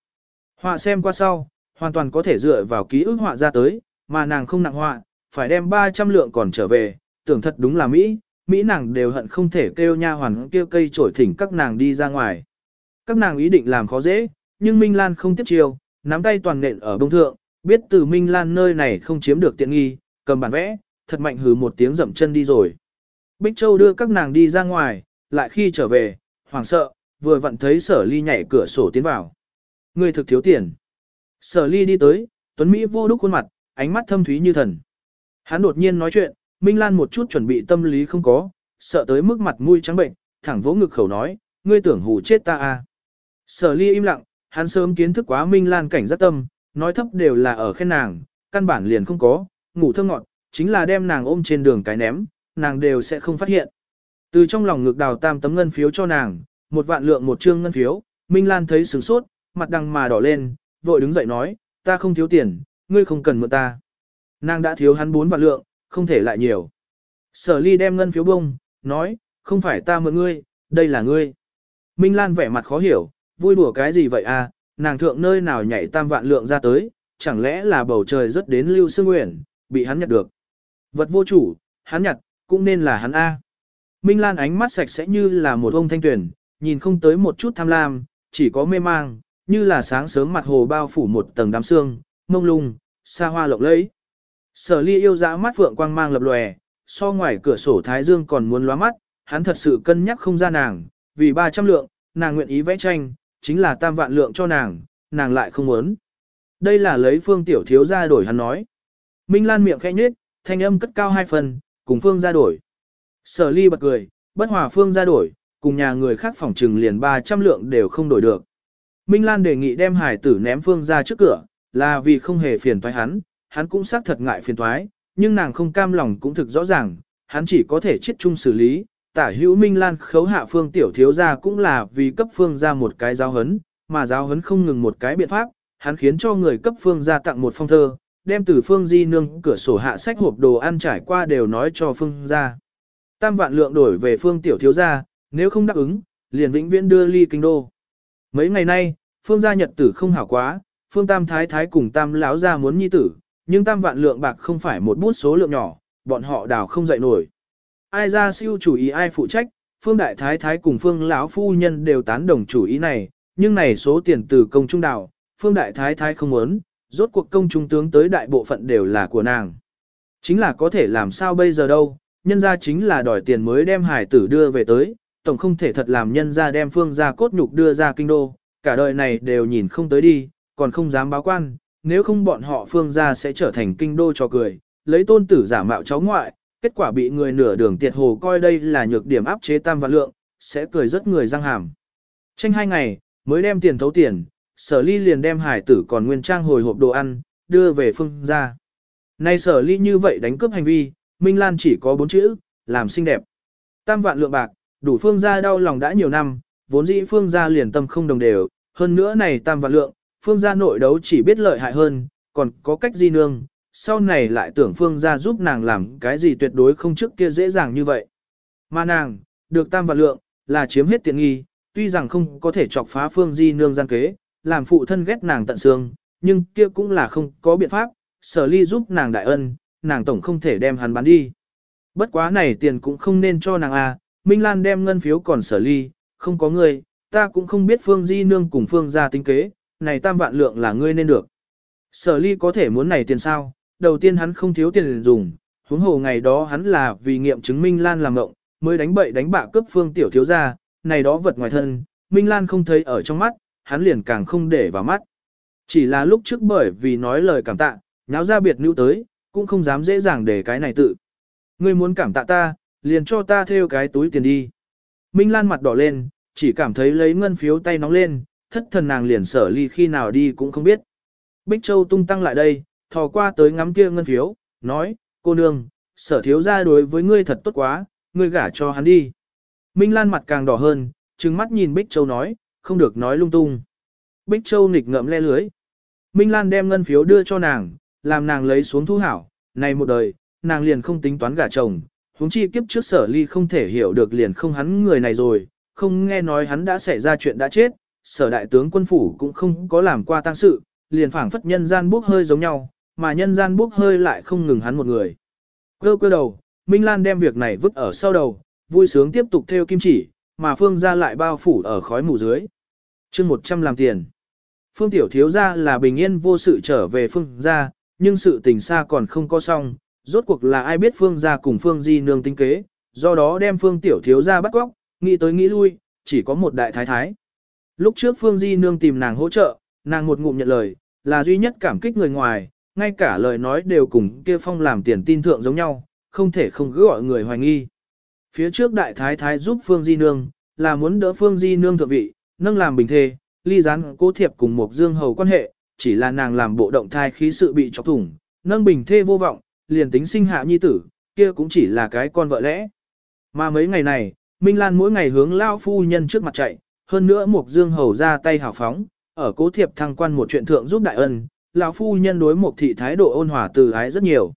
Họa xem qua sau, hoàn toàn có thể dựa vào ký ức họa ra tới, mà nàng không nặng họa, phải đem 300 lượng còn trở về, tưởng thật đúng là Mỹ, Mỹ nàng đều hận không thể kêu nha hoàn kêu cây trổi thỉnh các nàng đi ra ngoài. Các nàng ý định làm khó dễ, nhưng Minh Lan không tiếp chiêu, nắm tay toàn nện ở bông thượng, biết từ Minh Lan nơi này không chiếm được tiện nghi, cầm bản vẽ, thật mạnh hừ một tiếng dậm chân đi rồi. Bích Châu đưa các nàng đi ra ngoài, lại khi trở về, hoảng sợ, vừa vặn thấy sở ly nhảy cửa sổ tiến vào. Người thực thiếu tiền. Sở ly đi tới, Tuấn Mỹ vô đúc khuôn mặt, ánh mắt thâm thúy như thần. Hắn đột nhiên nói chuyện, Minh Lan một chút chuẩn bị tâm lý không có, sợ tới mức mặt mũi trắng bệnh, thẳng vỗ ngực khẩu nói, ngươi tưởng hù chết ta à. Sở ly im lặng, hắn sớm kiến thức quá Minh Lan cảnh giác tâm, nói thấp đều là ở khen nàng, căn bản liền không có, ngủ thơ ngọt, chính là đem nàng ôm trên đường cái ném, nàng đều sẽ không phát hiện. Từ trong lòng ngực đào tam tấm ngân phiếu cho nàng, một vạn lượng một trương ngân phiếu, Minh Lan thấy sửng sốt, mặt đằng mà đỏ lên, vội đứng dậy nói, ta không thiếu tiền, ngươi không cần mượn ta. Nàng đã thiếu hắn bốn vạn lượng, không thể lại nhiều. Sở ly đem ngân phiếu bông, nói, không phải ta mượn ngươi, đây là ngươi. Minh Lan vẻ mặt khó hiểu, vui đùa cái gì vậy à, nàng thượng nơi nào nhảy tam vạn lượng ra tới, chẳng lẽ là bầu trời rất đến lưu sương nguyện, bị hắn nhặt được. Vật vô chủ, hắn nhặt, cũng nên là hắn A. Minh Lan ánh mắt sạch sẽ như là một ông thanh tuyển, nhìn không tới một chút tham lam, chỉ có mê mang, như là sáng sớm mặt hồ bao phủ một tầng đám sương, mông lung, xa hoa lộng lẫy. Sở ly yêu dã mắt phượng quang mang lập lòe, so ngoài cửa sổ Thái Dương còn muốn lóa mắt, hắn thật sự cân nhắc không ra nàng, vì 300 lượng, nàng nguyện ý vẽ tranh, chính là tam vạn lượng cho nàng, nàng lại không muốn. Đây là lấy phương tiểu thiếu ra đổi hắn nói. Minh Lan miệng khẽ nhết, thanh âm cất cao hai phần, cùng phương ra đổi. Sở ly bật cười, bất hòa phương ra đổi, cùng nhà người khác phòng trừng liền 300 lượng đều không đổi được. Minh Lan đề nghị đem hải tử ném phương ra trước cửa, là vì không hề phiền toái hắn, hắn cũng xác thật ngại phiền toái, nhưng nàng không cam lòng cũng thực rõ ràng, hắn chỉ có thể chết chung xử lý, tả hữu Minh Lan khấu hạ phương tiểu thiếu ra cũng là vì cấp phương ra một cái giáo hấn, mà giáo hấn không ngừng một cái biện pháp, hắn khiến cho người cấp phương ra tặng một phong thơ, đem từ phương di nương cửa sổ hạ sách hộp đồ ăn trải qua đều nói cho phương ra. Tam vạn lượng đổi về phương tiểu thiếu ra, nếu không đáp ứng, liền vĩnh viễn đưa ly kinh đô. Mấy ngày nay, phương gia nhật tử không hảo quá, phương tam thái thái cùng tam lão gia muốn nhi tử, nhưng tam vạn lượng bạc không phải một bút số lượng nhỏ, bọn họ đào không dậy nổi ai ra siêu chủ ý ai phụ trách, Phương Đại Thái Thái cùng Phương lão Phu Nhân đều tán đồng chủ ý này, nhưng này số tiền từ công trung đào, Phương Đại Thái Thái không muốn, rốt cuộc công trung tướng tới đại bộ phận đều là của nàng. Chính là có thể làm sao bây giờ đâu, nhân ra chính là đòi tiền mới đem hải tử đưa về tới, tổng không thể thật làm nhân ra đem phương ra cốt nhục đưa ra kinh đô, cả đời này đều nhìn không tới đi, còn không dám báo quan, nếu không bọn họ phương ra sẽ trở thành kinh đô cho cười, lấy tôn tử giả mạo cháu ngoại, kết quả bị người nửa đường tiệt hồ coi đây là nhược điểm áp chế tam vạn lượng, sẽ cười rất người răng hàm. Tranh hai ngày, mới đem tiền thấu tiền, sở ly liền đem hải tử còn nguyên trang hồi hộp đồ ăn, đưa về phương ra. Nay sở ly như vậy đánh cướp hành vi, Minh Lan chỉ có bốn chữ, làm xinh đẹp. Tam vạn lượng bạc, đủ phương gia đau lòng đã nhiều năm, vốn dĩ phương gia liền tâm không đồng đều, hơn nữa này tam vạn lượng, phương gia nội đấu chỉ biết lợi hại hơn, còn có cách gì nương, sau này lại tưởng phương gia giúp nàng làm cái gì tuyệt đối không trước kia dễ dàng như vậy. Mà nàng, được tam vạn lượng, là chiếm hết tiện nghi, tuy rằng không có thể chọc phá phương di nương gian kế, làm phụ thân ghét nàng tận xương, nhưng kia cũng là không có biện pháp, sở ly giúp nàng đại ân, nàng tổng không thể đem hắn bán đi. Bất quá này tiền cũng không nên cho nàng a. À, Minh Lan đem ngân phiếu còn sở ly, không có người, ta cũng không biết phương di nương cùng phương gia tính kế, này tam vạn lượng là ngươi nên được. Sở ly có thể muốn này tiền sao, đầu tiên hắn không thiếu tiền dùng, huống hồ ngày đó hắn là vì nghiệm chứng Minh Lan làm ngộng, mới đánh bậy đánh bạ cướp phương tiểu thiếu gia, này đó vật ngoài thân, Minh Lan không thấy ở trong mắt, hắn liền càng không để vào mắt. Chỉ là lúc trước bởi vì nói lời cảm tạ, nháo ra biệt nữ tới, cũng không dám dễ dàng để cái này tự. Ngươi muốn cảm tạ ta, liền cho ta theo cái túi tiền đi. Minh Lan mặt đỏ lên, chỉ cảm thấy lấy ngân phiếu tay nóng lên, thất thần nàng liền sở ly khi nào đi cũng không biết. Bích Châu tung tăng lại đây, thò qua tới ngắm kia ngân phiếu, nói, cô nương, sở thiếu ra đối với ngươi thật tốt quá, ngươi gả cho hắn đi. Minh Lan mặt càng đỏ hơn, trừng mắt nhìn Bích Châu nói, không được nói lung tung. Bích Châu nghịch ngậm le lưới. Minh Lan đem ngân phiếu đưa cho nàng, làm nàng lấy xuống thu hảo, này một đời, nàng liền không tính toán gả chồng, huống chi kiếp trước sở ly không thể hiểu được liền không hắn người này rồi, không nghe nói hắn đã xảy ra chuyện đã chết, sở đại tướng quân phủ cũng không có làm qua tang sự, liền phảng phất nhân gian bốc hơi giống nhau, mà nhân gian bốc hơi lại không ngừng hắn một người. Cơ cơ đầu, Minh Lan đem việc này vứt ở sau đầu, vui sướng tiếp tục theo kim chỉ, mà Phương gia lại bao phủ ở khói mù dưới. chương 100 làm tiền. Phương tiểu thiếu gia là bình yên vô sự trở về Phương gia, nhưng sự tình xa còn không có xong, rốt cuộc là ai biết Phương gia cùng Phương Di nương tính kế, do đó đem Phương tiểu thiếu gia bắt góc, nghĩ tới nghĩ lui, chỉ có một đại thái thái. Lúc trước Phương Di nương tìm nàng hỗ trợ, nàng một ngụm nhận lời, là duy nhất cảm kích người ngoài, ngay cả lời nói đều cùng kia phong làm tiền tin thượng giống nhau, không thể không cứ gọi người hoài nghi. Phía trước đại thái thái giúp Phương Di nương, là muốn đỡ Phương Di nương thượng vị, nâng làm bình thê, ly gián cố thiệp cùng một dương hầu quan hệ, chỉ là nàng làm bộ động thai khí sự bị chọc thủng, nâng bình thê vô vọng, liền tính sinh hạ nhi tử, kia cũng chỉ là cái con vợ lẽ. Mà mấy ngày này, Minh Lan mỗi ngày hướng lao phu nhân trước mặt chạy, hơn nữa Mục Dương hầu ra tay hào phóng, ở cố thiệp thăng quan một chuyện thượng giúp đại ân, lão phu nhân đối Mục thị thái độ ôn hòa từ ái rất nhiều.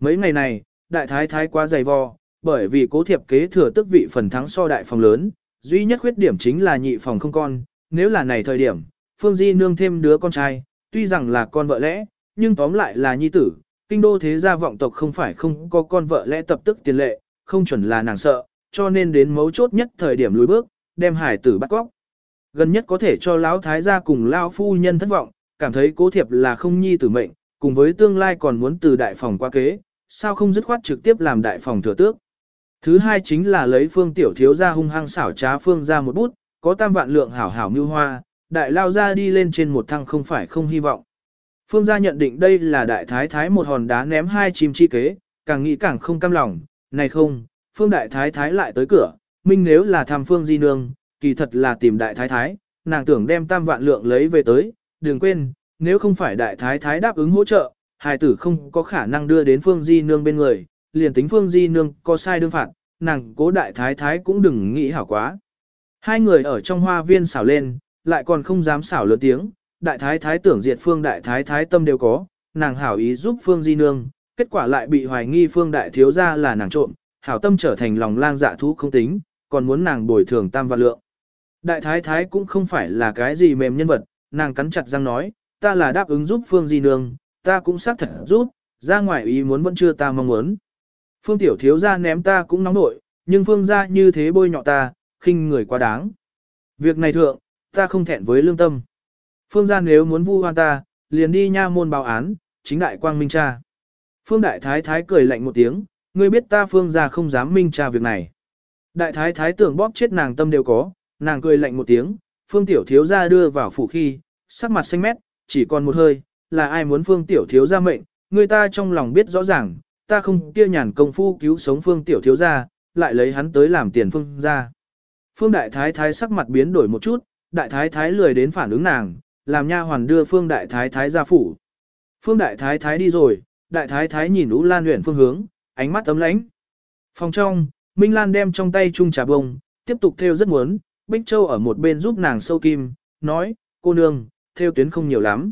Mấy ngày này, đại thái thái quá dày vò, bởi vì cố thiệp kế thừa tức vị phần thắng so đại phòng lớn, duy nhất khuyết điểm chính là nhị phòng không con, nếu là này thời điểm, Phương Di nương thêm đứa con trai, tuy rằng là con vợ lẽ, nhưng tóm lại là nhi tử, kinh đô thế gia vọng tộc không phải không có con vợ lẽ tập tức tiền lệ, không chuẩn là nàng sợ, cho nên đến mấu chốt nhất thời điểm lùi bước, đem hải tử bắt cóc. Gần nhất có thể cho lão thái gia cùng lão phu nhân thất vọng, cảm thấy cố thiệp là không nhi tử mệnh, cùng với tương lai còn muốn từ đại phòng qua kế, sao không dứt khoát trực tiếp làm đại phòng thừa tước. Thứ hai chính là lấy phương tiểu thiếu gia hung hăng xảo trá phương ra một bút, có tam vạn lượng hảo hảo mưu hoa, đại lao ra đi lên trên một thăng không phải không hy vọng. Phương gia nhận định đây là đại thái thái một hòn đá ném hai chim chi kế, càng nghĩ càng không cam lòng, này không, phương đại thái thái lại tới cửa, minh nếu là tham phương di nương, kỳ thật là tìm đại thái thái, nàng tưởng đem tam vạn lượng lấy về tới, đừng quên, nếu không phải đại thái thái đáp ứng hỗ trợ, hài tử không có khả năng đưa đến phương di nương bên người, liền tính phương di nương có sai đương phạt, nàng cố đại thái thái cũng đừng nghĩ hảo quá. Hai người ở trong hoa viên xảo lên, lại còn không dám xảo lớn tiếng, đại thái thái tưởng diệt phương đại thái thái tâm đều có, nàng hảo ý giúp phương di nương, kết quả lại bị hoài nghi phương đại thiếu gia là nàng trộm, hảo tâm trở thành lòng lang dạ thú không tính, còn muốn nàng bồi thường tam vạn lượng. Đại thái thái cũng không phải là cái gì mềm nhân vật, nàng cắn chặt răng nói, ta là đáp ứng giúp phương di nương, ta cũng xác thật giúp, ra ngoài ý muốn vẫn chưa ta mong muốn. Phương tiểu thiếu gia ném ta cũng nóng nội, nhưng phương gia như thế bôi nhọ ta, khinh người quá đáng. Việc này thượng, ta không thẹn với lương tâm. Phương gia nếu muốn vu oan ta, liền đi nha môn báo án, chính đại quang minh cha. Phương đại thái thái cười lạnh một tiếng, ngươi biết ta phương gia không dám minh tra việc này. Đại thái thái tưởng bóp chết nàng tâm đều có, nàng cười lạnh một tiếng, phương tiểu thiếu gia đưa vào phủ khi, sắc mặt xanh mét, chỉ còn một hơi, là ai muốn phương tiểu thiếu gia mệnh, người ta trong lòng biết rõ ràng, ta không kia nhàn công phu cứu sống phương tiểu thiếu gia, lại lấy hắn tới làm tiền phương gia. Phương đại thái thái sắc mặt biến đổi một chút, đại thái thái lười đến phản ứng nàng, làm nha hoàn đưa phương đại thái thái ra phủ. Phương đại thái thái đi rồi, đại thái thái nhìn Ú Lan luyện phương hướng, ánh mắt ấm lãnh. Phòng trong, Minh Lan đem trong tay chung trà bông, tiếp tục theo rất muốn, Bích Châu ở một bên giúp nàng sâu kim, nói, cô nương, theo tuyến không nhiều lắm.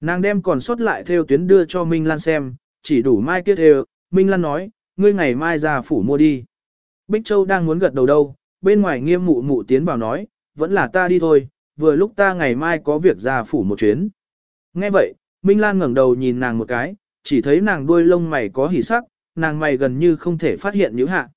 Nàng đem còn sót lại theo tuyến đưa cho Minh Lan xem, chỉ đủ mai kia theo, Minh Lan nói, ngươi ngày mai ra phủ mua đi. Bích Châu đang muốn gật đầu đâu, bên ngoài nghiêm mụ mụ tiến vào nói, vẫn là ta đi thôi, vừa lúc ta ngày mai có việc ra phủ một chuyến. Nghe vậy, Minh Lan ngẩng đầu nhìn nàng một cái, chỉ thấy nàng đuôi lông mày có hỉ sắc, nàng mày gần như không thể phát hiện những hạ.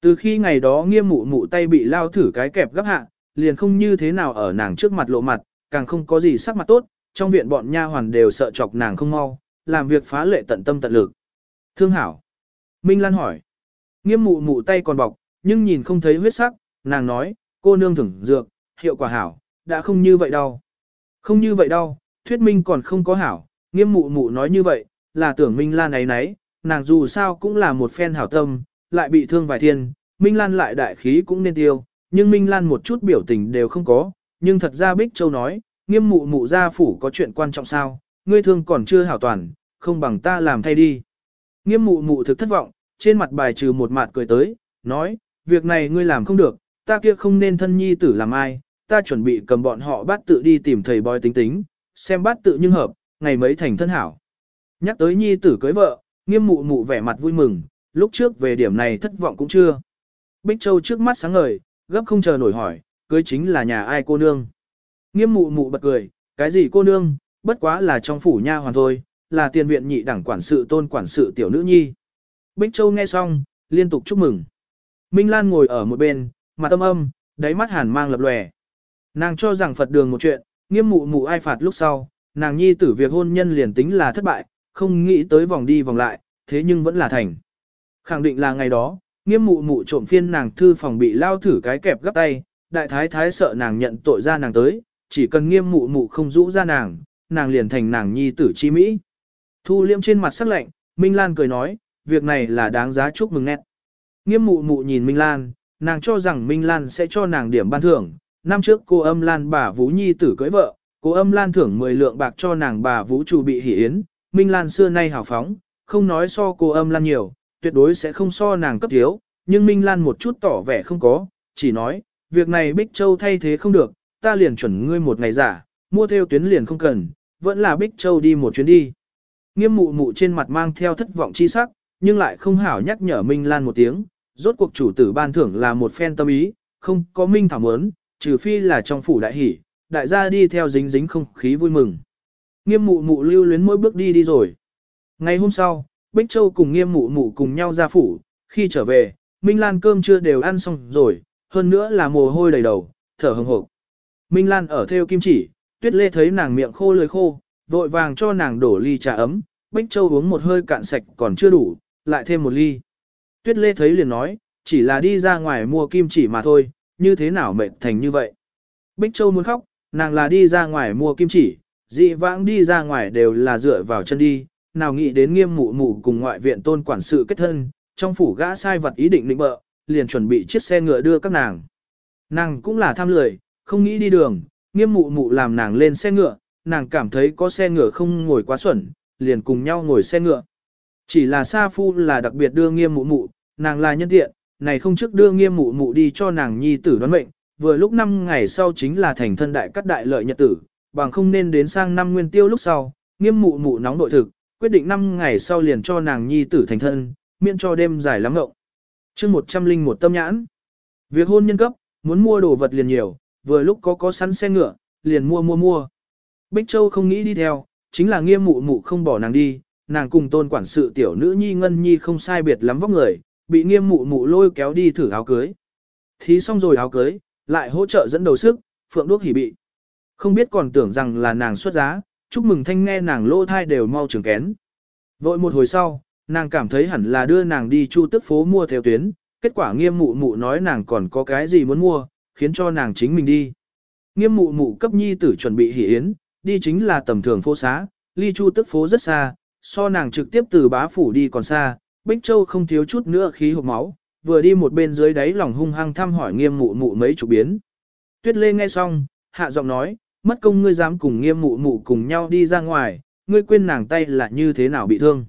Từ khi ngày đó nghiêm mụ mụ tay bị lao thử cái kẹp gấp hạ, liền không như thế nào ở nàng trước mặt lộ mặt, càng không có gì sắc mặt tốt, trong viện bọn nha hoàn đều sợ chọc nàng không mau, làm việc phá lệ tận tâm tận lực. Thương hảo. Minh Lan hỏi. Nghiêm mụ mụ tay còn bọc, nhưng nhìn không thấy huyết sắc, nàng nói, cô nương thưởng dược, hiệu quả hảo, đã không như vậy đâu. Không như vậy đâu, thuyết minh còn không có hảo, nghiêm mụ mụ nói như vậy, là tưởng Minh Lan ấy nấy, nàng dù sao cũng là một phen hảo tâm, lại bị thương vài thiên, Minh Lan lại đại khí cũng nên tiêu, nhưng Minh Lan một chút biểu tình đều không có, nhưng thật ra Bích Châu nói, nghiêm mụ mụ gia phủ có chuyện quan trọng sao, ngươi thương còn chưa hảo toàn, không bằng ta làm thay đi. Nghiêm mụ mụ thực thất vọng, trên mặt bài trừ một mặt cười tới, nói, việc này ngươi làm không được, ta kia không nên thân nhi tử làm ai, ta chuẩn bị cầm bọn họ bắt tự đi tìm thầy bói tính tính, xem bắt tự nhưng hợp, ngày mấy thành thân hảo. Nhắc tới nhi tử cưới vợ, nghiêm mụ mụ vẻ mặt vui mừng, lúc trước về điểm này thất vọng cũng chưa. Bích Châu trước mắt sáng ngời, gấp không chờ nổi hỏi, cưới chính là nhà ai cô nương. Nghiêm mụ mụ bật cười, cái gì cô nương, bất quá là trong phủ nha hoàn thôi, là tiền viện nhị đẳng quản sự tôn quản sự tiểu nữ nhi. Bích Châu nghe xong, liên tục chúc mừng. Minh Lan ngồi ở một bên, mặt tâm âm, đáy mắt hàn mang lập lòe. Nàng cho rằng Phật đường một chuyện, nghiêm mụ mụ ai phạt lúc sau, nàng nhi tử việc hôn nhân liền tính là thất bại, không nghĩ tới vòng đi vòng lại, thế nhưng vẫn là thành. Khẳng định là ngày đó, nghiêm mụ mụ trộm phiên nàng thư phòng bị lao thử cái kẹp gấp tay, đại thái thái sợ nàng nhận tội ra nàng tới, chỉ cần nghiêm mụ mụ không rũ ra nàng, nàng liền thành nàng nhi tử chi mỹ. Thu liêm trên mặt sắc lạnh, Minh Lan cười nói, việc này là đáng giá chúc mừng nét. Nghiêm mụ mụ nhìn Minh Lan, nàng cho rằng Minh Lan sẽ cho nàng điểm ban thưởng. Năm trước cô âm Lan bà Vũ Nhi tử cưới vợ, cô âm Lan thưởng 10 lượng bạc cho nàng bà Vũ chủ bị hỷ yến. Minh Lan xưa nay hào phóng, không nói so cô âm Lan nhiều, tuyệt đối sẽ không so nàng cấp thiếu, nhưng Minh Lan một chút tỏ vẻ không có, chỉ nói, việc này Bích Châu thay thế không được, ta liền chuẩn ngươi một ngày giả, mua theo tuyến liền không cần, vẫn là Bích Châu đi một chuyến đi. Nghiêm mụ mụ trên mặt mang theo thất vọng chi sắc, nhưng lại không hảo nhắc nhở Minh Lan một tiếng, rốt cuộc chủ tử ban thưởng là một phen tâm ý, không có Minh thảo mớn, trừ phi là trong phủ đại hỷ, đại gia đi theo dính dính không khí vui mừng. Nghiêm mụ mụ lưu luyến mỗi bước đi đi rồi. Ngày hôm sau, Bích Châu cùng nghiêm mụ mụ cùng nhau ra phủ, khi trở về, Minh Lan cơm chưa đều ăn xong rồi, hơn nữa là mồ hôi đầy đầu, thở hồng hộc. Minh Lan ở theo kim chỉ, Tuyết Lê thấy nàng miệng khô lưỡi khô, vội vàng cho nàng đổ ly trà ấm, Bích Châu uống một hơi cạn sạch còn chưa đủ, lại thêm một ly. Tuyết Lê thấy liền nói, chỉ là đi ra ngoài mua kim chỉ mà thôi, như thế nào mệt thành như vậy. Bích Châu muốn khóc, nàng là đi ra ngoài mua kim chỉ, dị vãng đi ra ngoài đều là dựa vào chân đi, nào nghĩ đến nghiêm mụ mụ cùng ngoại viện tôn quản sự kết thân, trong phủ gã sai vật ý định định bợ, liền chuẩn bị chiếc xe ngựa đưa các nàng. Nàng cũng là tham lười, không nghĩ đi đường, nghiêm mụ mụ làm nàng lên xe ngựa, nàng cảm thấy có xe ngựa không ngồi quá xuẩn, liền cùng nhau ngồi xe ngựa. Chỉ là Sa Phu là đặc biệt đưa nghiêm mụ mụ, nàng là nhân tiện, này không trước đưa nghiêm mụ mụ đi cho nàng nhi tử đoán mệnh, vừa lúc năm ngày sau chính là thành thân đại cắt đại lợi nhật tử, bằng không nên đến sang năm nguyên tiêu lúc sau, nghiêm mụ mụ nóng nội thực, quyết định 5 ngày sau liền cho nàng nhi tử thành thân, miễn cho đêm dài lắm ngộng. chương 101 tâm nhãn, việc hôn nhân cấp, muốn mua đồ vật liền nhiều, vừa lúc có có sẵn xe ngựa, liền mua mua mua. Bích Châu không nghĩ đi theo, chính là nghiêm mụ mụ không bỏ nàng đi, nàng cùng tôn quản sự tiểu nữ nhi ngân nhi không sai biệt lắm vóc người, bị nghiêm mụ mụ lôi kéo đi thử áo cưới. Thí xong rồi áo cưới, lại hỗ trợ dẫn đầu sức, phượng đuốc hỉ bị. Không biết còn tưởng rằng là nàng xuất giá, chúc mừng thanh nghe nàng lô thai đều mau trường kén. Vội một hồi sau, nàng cảm thấy hẳn là đưa nàng đi chu tức phố mua theo tuyến, kết quả nghiêm mụ mụ nói nàng còn có cái gì muốn mua, khiến cho nàng chính mình đi. Nghiêm mụ mụ cấp nhi tử chuẩn bị hỷ yến, đi chính là tầm thường phố xá, ly chu tức phố rất xa, so nàng trực tiếp từ bá phủ đi còn xa, Bích Châu không thiếu chút nữa khí hộp máu, vừa đi một bên dưới đáy lòng hung hăng thăm hỏi nghiêm mụ mụ mấy chục biến. Tuyết Lê nghe xong, hạ giọng nói, mất công ngươi dám cùng nghiêm mụ mụ cùng nhau đi ra ngoài, ngươi quên nàng tay là như thế nào bị thương.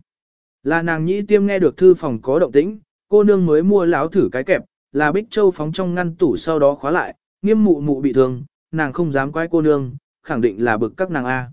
Là nàng nhĩ tiêm nghe được thư phòng có động tĩnh, cô nương mới mua láo thử cái kẹp, là Bích Châu phóng trong ngăn tủ sau đó khóa lại, nghiêm mụ mụ bị thương, nàng không dám quay cô nương, khẳng định là bực các nàng A.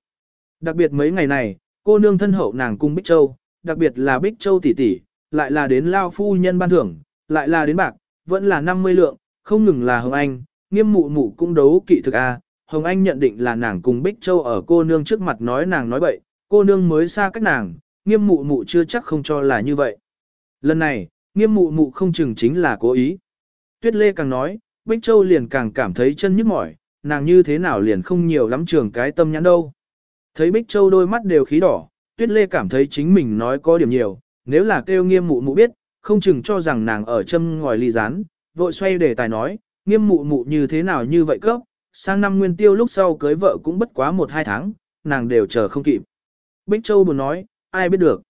Đặc biệt mấy ngày này, cô nương thân hậu nàng cung Bích Châu, đặc biệt là Bích Châu tỷ tỷ, lại là đến lao phu nhân ban thưởng, lại là đến bạc, vẫn là 50 lượng, không ngừng là Hồng Anh, nghiêm mụ mụ cũng đấu kỵ thực A. Hồng Anh nhận định là nàng cùng Bích Châu ở cô nương trước mặt nói nàng nói bậy, cô nương mới xa cách nàng, nghiêm mụ mụ chưa chắc không cho là như vậy. Lần này, nghiêm mụ mụ không chừng chính là cố ý. Tuyết Lê càng nói, Bích Châu liền càng cảm thấy chân nhức mỏi, nàng như thế nào liền không nhiều lắm trường cái tâm nhãn đâu. Thấy Bích Châu đôi mắt đều khí đỏ, Tuyết Lê cảm thấy chính mình nói có điểm nhiều, nếu là kêu nghiêm mụ mụ biết, không chừng cho rằng nàng ở châm ngòi ly rán, vội xoay để tài nói, nghiêm mụ mụ như thế nào như vậy cấp, sang năm nguyên tiêu lúc sau cưới vợ cũng bất quá một hai tháng, nàng đều chờ không kịp. Bích Châu buồn nói, ai biết được.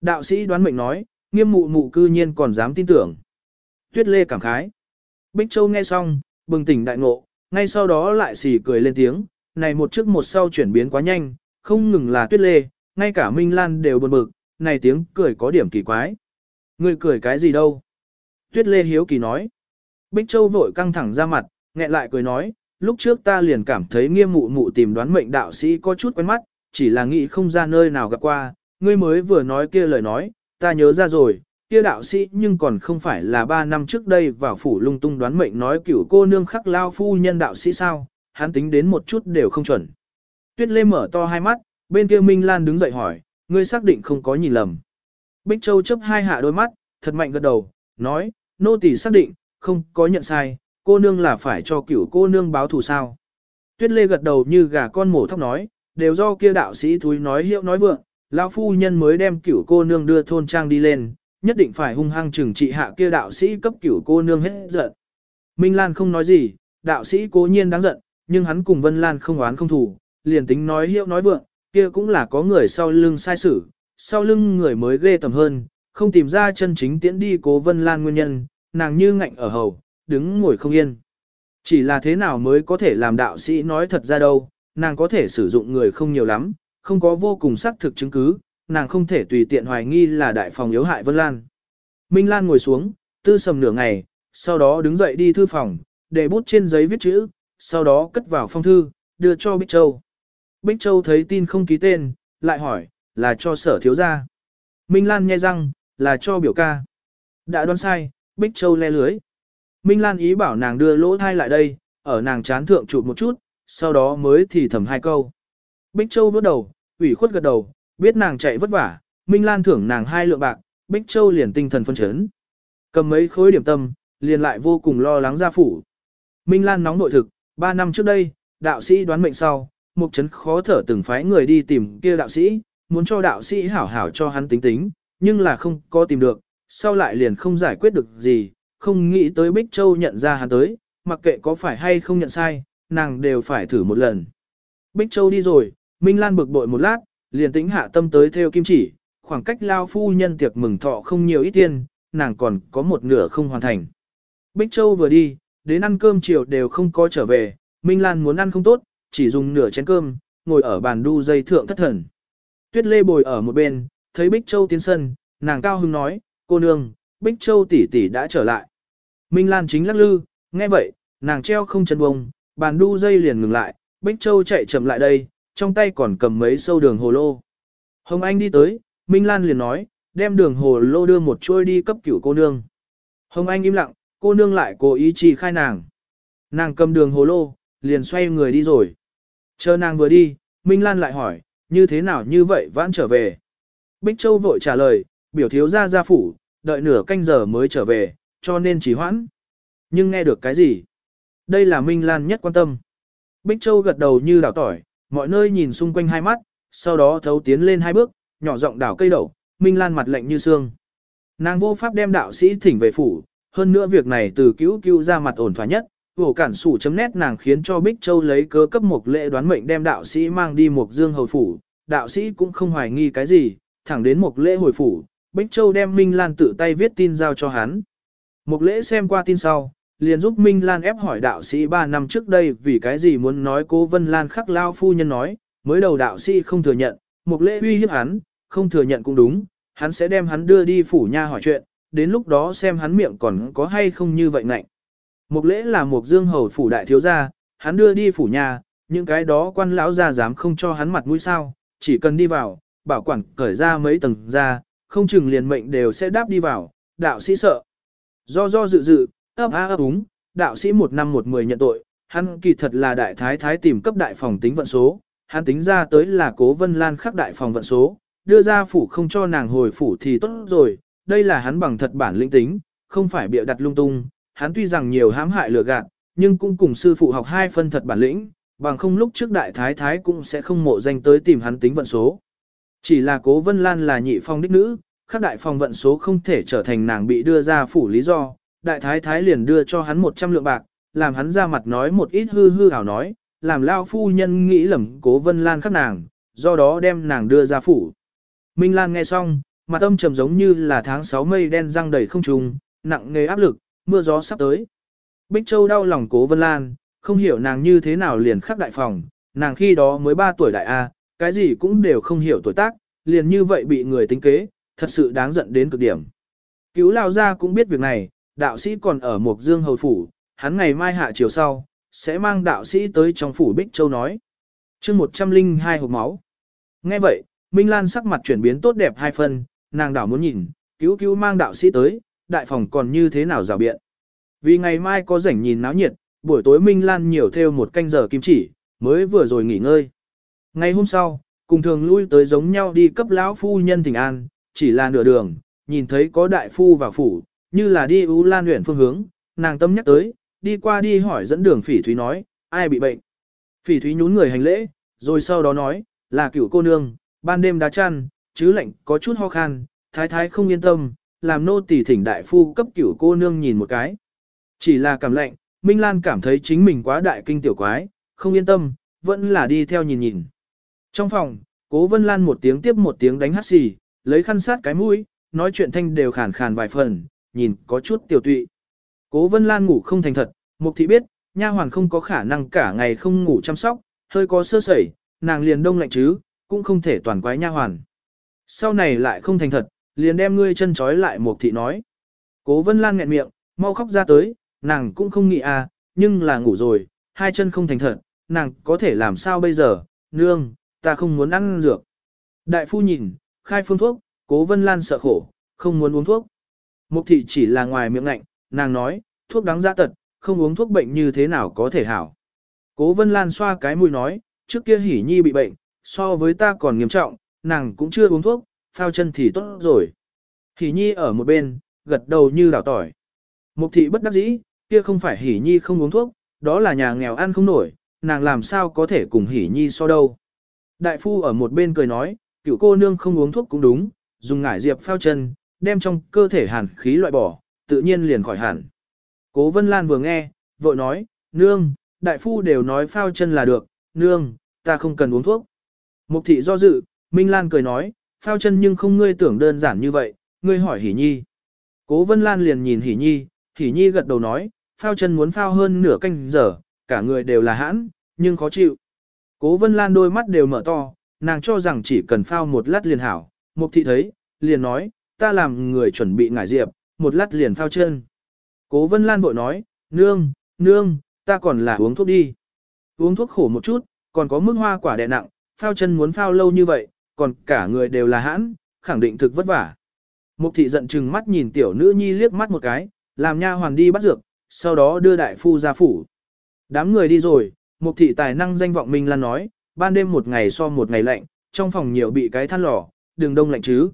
Đạo sĩ đoán mệnh nói, nghiêm mụ mụ cư nhiên còn dám tin tưởng. Tuyết Lê cảm khái. Bích Châu nghe xong, bừng tỉnh đại ngộ, ngay sau đó lại xỉ cười lên tiếng, này một trước một sau chuyển biến quá nhanh, không ngừng là Tuyết Lê, ngay cả Minh Lan đều buồn bực, này tiếng cười có điểm kỳ quái. Người cười cái gì đâu? Tuyết Lê hiếu kỳ nói. Bích Châu vội căng thẳng ra mặt, nghẹn lại cười nói, lúc trước ta liền cảm thấy nghiêm mụ mụ tìm đoán mệnh đạo sĩ có chút quen mắt, chỉ là nghĩ không ra nơi nào gặp qua, ngươi mới vừa nói kia lời nói, ta nhớ ra rồi, kia đạo sĩ nhưng còn không phải là ba năm trước đây vào phủ lung tung đoán mệnh nói cửu cô nương khắc lao phu nhân đạo sĩ sao, hắn tính đến một chút đều không chuẩn. Tuyết Lê mở to hai mắt, bên kia Minh Lan đứng dậy hỏi, ngươi xác định không có nhìn lầm. Bích Châu chấp hai hạ đôi mắt, thật mạnh gật đầu, nói, nô tỳ xác định, không có nhận sai, cô nương là phải cho cửu cô nương báo thù sao. Tuyết Lê gật đầu như gà con mổ thóc nói, đều do kia đạo sĩ thúi nói hiệu nói vượng, lão phu nhân mới đem cửu cô nương đưa thôn trang đi lên, nhất định phải hung hăng trừng trị hạ kia đạo sĩ cấp cửu cô nương hết giận. Minh Lan không nói gì, đạo sĩ cố nhiên đáng giận, nhưng hắn cùng Vân Lan không oán không thù, liền tính nói hiệu nói vượng, kia cũng là có người sau lưng sai xử, sau lưng người mới ghê tầm hơn, không tìm ra chân chính tiễn đi cố Vân Lan nguyên nhân, nàng như ngạnh ở hầu, đứng ngồi không yên. Chỉ là thế nào mới có thể làm đạo sĩ nói thật ra đâu, nàng có thể sử dụng người không nhiều lắm, không có vô cùng xác thực chứng cứ, nàng không thể tùy tiện hoài nghi là đại phòng yếu hại Vân Lan. Minh Lan ngồi xuống, tư sầm nửa ngày, sau đó đứng dậy đi thư phòng, để bút trên giấy viết chữ, sau đó cất vào phong thư, đưa cho Bích Châu. Bích Châu thấy tin không ký tên, lại hỏi, là cho sở thiếu gia. Minh Lan nghe răng, là cho biểu ca. Đã đoán sai, Bích Châu le lưới. Minh Lan ý bảo nàng đưa lỗ thai lại đây, ở nàng chán thượng chụp một chút, sau đó mới thì thầm hai câu. Bích Châu vớt đầu, ủy khuất gật đầu, biết nàng chạy vất vả, Minh Lan thưởng nàng hai lượng bạc, Bích Châu liền tinh thần phân chấn. Cầm mấy khối điểm tâm, liền lại vô cùng lo lắng ra phủ. Minh Lan nóng nội thực, ba năm trước đây, đạo sĩ đoán mệnh sau, mục chấn khó thở từng phái người đi tìm kia đạo sĩ, muốn cho đạo sĩ hảo hảo cho hắn tính tính, nhưng là không có tìm được, sau lại liền không giải quyết được gì, không nghĩ tới Bích Châu nhận ra hắn tới, mặc kệ có phải hay không nhận sai, nàng đều phải thử một lần. Bích Châu đi rồi, Minh Lan bực bội một lát, liền tính hạ tâm tới theo kim chỉ, khoảng cách lao phu nhân tiệc mừng thọ không nhiều ít tiền, nàng còn có một nửa không hoàn thành. Bích Châu vừa đi, đến ăn cơm chiều đều không có trở về, Minh Lan muốn ăn không tốt, chỉ dùng nửa chén cơm, ngồi ở bàn đu dây thượng thất thần. Tuyết Lê bồi ở một bên, thấy Bích Châu tiến sân, nàng cao hưng nói, cô nương, Bích Châu tỷ tỷ đã trở lại. Minh Lan chính lắc lư, nghe vậy, nàng treo không chân bông, bàn đu dây liền ngừng lại, Bích Châu chạy chậm lại đây, trong tay còn cầm mấy sâu đường hồ lô. Hồng Anh đi tới, Minh Lan liền nói, đem đường hồ lô đưa một chuôi đi cấp cửu cô nương. Hồng Anh im lặng, cô nương lại cố ý trì khai nàng. Nàng cầm đường hồ lô, liền xoay người đi rồi. Chờ nàng vừa đi, Minh Lan lại hỏi, như thế nào như vậy vãn trở về. Bích Châu vội trả lời, biểu thiếu ra gia phủ, đợi nửa canh giờ mới trở về, cho nên chỉ hoãn. Nhưng nghe được cái gì? Đây là Minh Lan nhất quan tâm. Bích Châu gật đầu như đảo tỏi, mọi nơi nhìn xung quanh hai mắt, sau đó thấu tiến lên hai bước, nhỏ giọng đảo cây đậu, Minh Lan mặt lạnh như xương. Nàng vô pháp đem đạo sĩ thỉnh về phủ, hơn nữa việc này từ cứu cứu ra mặt ổn thỏa nhất, vổ cản sủ chấm nét nàng khiến cho Bích Châu lấy cớ cấp một lễ đoán mệnh đem đạo sĩ mang đi một dương hầu phủ, đạo sĩ cũng không hoài nghi cái gì, thẳng đến một lễ hồi phủ, Bích Châu đem Minh Lan tự tay viết tin giao cho hắn. Mục lễ xem qua tin sau, liền giúp Minh Lan ép hỏi đạo sĩ 3 năm trước đây vì cái gì muốn nói cố Vân Lan khắc lao phu nhân nói, mới đầu đạo sĩ không thừa nhận, Mục lễ uy hiếp hắn, không thừa nhận cũng đúng, hắn sẽ đem hắn đưa đi phủ nha hỏi chuyện, đến lúc đó xem hắn miệng còn có hay không như vậy ngạnh. Mục lễ là một dương hầu phủ đại thiếu gia, hắn đưa đi phủ nhà, những cái đó quan lão gia dám không cho hắn mặt mũi sao, chỉ cần đi vào, bảo quản cởi ra mấy tầng ra, không chừng liền mệnh đều sẽ đáp đi vào, đạo sĩ sợ. Do do dự dự, ấp á ấp úng, đạo sĩ một năm một mười nhận tội, hắn kỳ thật là đại thái thái tìm cấp đại phòng tính vận số, hắn tính ra tới là cố vân lan khắc đại phòng vận số, đưa ra phủ không cho nàng hồi phủ thì tốt rồi, đây là hắn bằng thật bản lĩnh tính, không phải bịa đặt lung tung, hắn tuy rằng nhiều hãm hại lừa gạt, nhưng cũng cùng sư phụ học hai phân thật bản lĩnh, bằng không lúc trước đại thái thái cũng sẽ không mộ danh tới tìm hắn tính vận số. Chỉ là cố vân lan là nhị phong đích nữ, khác đại phong vận số không thể trở thành nàng bị đưa ra phủ lý do, đại thái thái liền đưa cho hắn 100 lượng bạc, làm hắn ra mặt nói một ít hư hư hảo nói, làm lao phu nhân nghĩ lầm cố vân lan khắc nàng, do đó đem nàng đưa ra phủ. Minh Lan nghe xong, mặt âm trầm giống như là tháng 6 mây đen răng đầy không trùng, nặng nghề áp lực, mưa gió sắp tới. Bích Châu đau lòng cố Vân Lan, không hiểu nàng như thế nào liền khắc đại phòng, nàng khi đó mới 3 tuổi đại A, cái gì cũng đều không hiểu tuổi tác, liền như vậy bị người tính kế, thật sự đáng giận đến cực điểm. Cứu Lao Gia cũng biết việc này, đạo sĩ còn ở Mộc Dương Hầu Phủ, hắn ngày mai hạ chiều sau, sẽ mang đạo sĩ tới trong phủ Bích Châu nói. chương 102 hộp máu. Nghe vậy, Minh Lan sắc mặt chuyển biến tốt đẹp hai phần, nàng đảo muốn nhìn, cứu cứu mang đạo sĩ tới, đại phòng còn như thế nào rào biện. Vì ngày mai có rảnh nhìn náo nhiệt, buổi tối Minh Lan nhiều theo một canh giờ kim chỉ, mới vừa rồi nghỉ ngơi. Ngày hôm sau, cùng thường lui tới giống nhau đi cấp lão phu nhân thỉnh an, chỉ là nửa đường, nhìn thấy có đại phu vào phủ, như là đi U Lan huyện phương hướng, nàng tâm nhắc tới, đi qua đi hỏi dẫn đường phỉ thúy nói, ai bị bệnh. Phỉ thúy nhún người hành lễ, rồi sau đó nói, là cựu cô nương, ban đêm đá chăn, chứ lạnh có chút ho khan, thái thái không yên tâm, làm nô tỳ thỉnh đại phu cấp cửu cô nương nhìn một cái. Chỉ là cảm lạnh, Minh Lan cảm thấy chính mình quá đại kinh tiểu quái, không yên tâm, vẫn là đi theo nhìn nhìn. Trong phòng, cố Vân Lan một tiếng tiếp một tiếng đánh hát xì, lấy khăn sát cái mũi, nói chuyện thanh đều khàn khàn vài phần, nhìn có chút tiểu tụy. Cố Vân Lan ngủ không thành thật, Mục thị biết, nha hoàn không có khả năng cả ngày không ngủ chăm sóc, hơi có sơ sẩy, nàng liền đông lạnh chứ, cũng không thể toàn quái nha hoàn. Sau này lại không thành thật, liền đem ngươi chân trói lại Mục thị nói. Cố Vân Lan nghẹn miệng, mau khóc ra tới, nàng cũng không nghĩ à, nhưng là ngủ rồi, hai chân không thành thật, nàng có thể làm sao bây giờ, nương, ta không muốn ăn dược. Đại phu nhìn, khai phương thuốc, Cố Vân Lan sợ khổ, không muốn uống thuốc. Mục thị chỉ là ngoài miệng lạnh, nàng nói, thuốc đáng giá tật, không uống thuốc bệnh như thế nào có thể hảo. Cố Vân Lan xoa cái mũi nói, trước kia hỉ nhi bị bệnh, so với ta còn nghiêm trọng, nàng cũng chưa uống thuốc, phao chân thì tốt rồi. Hỉ nhi ở một bên, gật đầu như đảo tỏi. Mục thị bất đắc dĩ, kia không phải hỉ nhi không uống thuốc, đó là nhà nghèo ăn không nổi, nàng làm sao có thể cùng hỉ nhi so đâu. Đại phu ở một bên cười nói, cựu cô nương không uống thuốc cũng đúng, dùng ngải diệp phao chân, đem trong cơ thể hàn khí loại bỏ, tự nhiên liền khỏi hẳn. Cố Vân Lan vừa nghe, vội nói, nương, đại phu đều nói phao chân là được, nương, ta không cần uống thuốc. Mục thị do dự, Minh Lan cười nói, phao chân nhưng không ngươi tưởng đơn giản như vậy, ngươi hỏi Hỷ Nhi. Cố Vân Lan liền nhìn Hỷ Nhi, Hỷ Nhi gật đầu nói, phao chân muốn phao hơn nửa canh giờ, cả người đều là hãn, nhưng khó chịu. Cố Vân Lan đôi mắt đều mở to, nàng cho rằng chỉ cần phao một lát liền hảo. Mục thị thấy, liền nói, ta làm người chuẩn bị ngải diệp, một lát liền phao chân. Cố Vân Lan vội nói, nương, nương, ta còn là uống thuốc đi. Uống thuốc khổ một chút, còn có mức hoa quả đè nặng, phao chân muốn phao lâu như vậy, còn cả người đều là hãn, khẳng định thực vất vả. Mục thị giận chừng mắt nhìn tiểu nữ nhi liếc mắt một cái, làm nha hoàn đi bắt dược, sau đó đưa đại phu ra phủ. Đám người đi rồi, mục thị tài năng danh vọng mình là nói, ban đêm một ngày so một ngày lạnh, trong phòng nhiều bị cái than lò, đường đông lạnh chứ.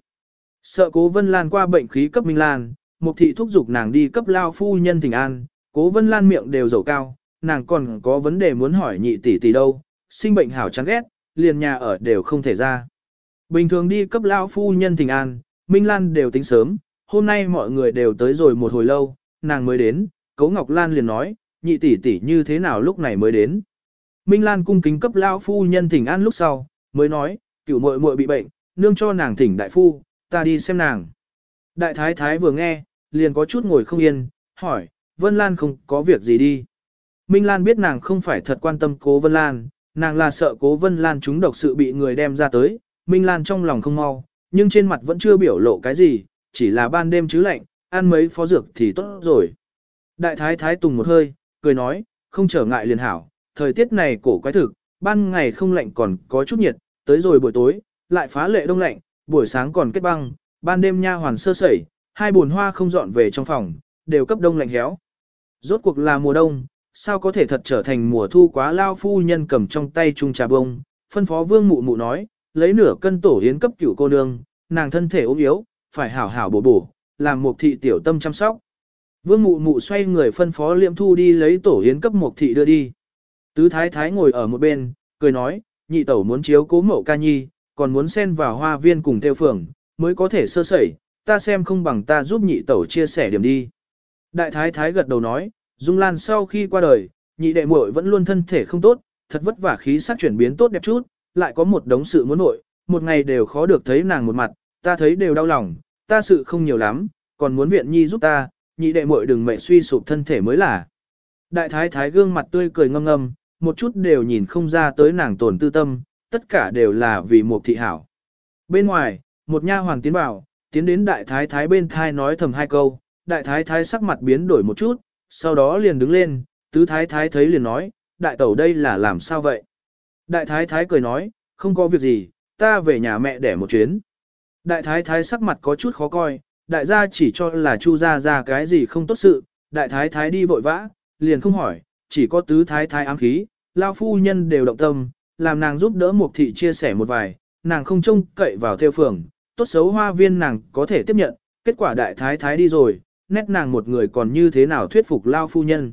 Sợ cố Vân Lan qua bệnh khí cấp Minh Lan, Mục thị thúc giục nàng đi cấp lao phu nhân thỉnh an, cố Vân Lan miệng đều dầu cao, nàng còn có vấn đề muốn hỏi nhị tỷ tỷ đâu, sinh bệnh hảo chán ghét, liền nhà ở đều không thể ra. Bình thường đi cấp lao phu nhân thỉnh an, Minh Lan đều tính sớm, hôm nay mọi người đều tới rồi một hồi lâu, nàng mới đến, Cố Ngọc Lan liền nói, nhị tỷ tỷ như thế nào lúc này mới đến. Minh Lan cung kính cấp lao phu nhân thỉnh an lúc sau, mới nói, cửu muội muội bị bệnh, nương cho nàng thỉnh đại phu, ta đi xem nàng. Đại thái thái vừa nghe, liền có chút ngồi không yên, hỏi, Vân Lan không có việc gì đi. Minh Lan biết nàng không phải thật quan tâm cố Vân Lan, nàng là sợ cố Vân Lan chúng độc sự bị người đem ra tới, Minh Lan trong lòng không mau, nhưng trên mặt vẫn chưa biểu lộ cái gì, chỉ là ban đêm chứ lạnh, ăn mấy phó dược thì tốt rồi. Đại thái thái tùng một hơi, cười nói, không trở ngại liền hảo, thời tiết này cổ quái thực, ban ngày không lạnh còn có chút nhiệt, tới rồi buổi tối, lại phá lệ đông lạnh, buổi sáng còn kết băng, ban đêm nha hoàn sơ sẩy, hai bồn hoa không dọn về trong phòng, đều cấp đông lạnh héo. Rốt cuộc là mùa đông, sao có thể thật trở thành mùa thu quá lao phu nhân cầm trong tay chung trà bông, phân phó vương mụ mụ nói, lấy nửa cân tổ yến cấp cửu cô nương, nàng thân thể ốm yếu, phải hảo hảo bổ bổ, làm một thị tiểu tâm chăm sóc. Vương mụ mụ xoay người phân phó liệm thu đi lấy tổ yến cấp một thị đưa đi. Tứ thái thái ngồi ở một bên, cười nói, nhị tẩu muốn chiếu cố mậu ca nhi, còn muốn xen vào hoa viên cùng theo phường, mới có thể sơ sẩy, ta xem không bằng ta giúp nhị tẩu chia sẻ điểm đi. Đại thái thái gật đầu nói, Dung Lan sau khi qua đời, nhị đệ muội vẫn luôn thân thể không tốt, thật vất vả khí sắc chuyển biến tốt đẹp chút, lại có một đống sự muốn nội, một ngày đều khó được thấy nàng một mặt, ta thấy đều đau lòng, ta sự không nhiều lắm, còn muốn viện nhi giúp ta, nhị đệ muội đừng mệnh suy sụp thân thể mới là. Đại thái thái gương mặt tươi cười ngâm ngâm, một chút đều nhìn không ra tới nàng tổn tư tâm, tất cả đều là vì một thị hảo. Bên ngoài, một nha hoàng tiến vào, tiến đến đại thái thái bên thai nói thầm hai câu, đại thái thái sắc mặt biến đổi một chút, sau đó liền đứng lên, tứ thái thái thấy liền nói, đại tẩu đây là làm sao vậy? Đại thái thái cười nói, không có việc gì, ta về nhà mẹ để một chuyến. Đại thái thái sắc mặt có chút khó coi, đại gia chỉ cho là chu ra ra cái gì không tốt sự, đại thái thái đi vội vã, liền không hỏi, chỉ có tứ thái thái ám khí, lao phu nhân đều động tâm, làm nàng giúp đỡ mục thị chia sẻ một vài, nàng không trông cậy vào theo phường, tốt xấu hoa viên nàng có thể tiếp nhận, kết quả đại thái thái đi rồi, nét nàng một người còn như thế nào thuyết phục lao phu nhân.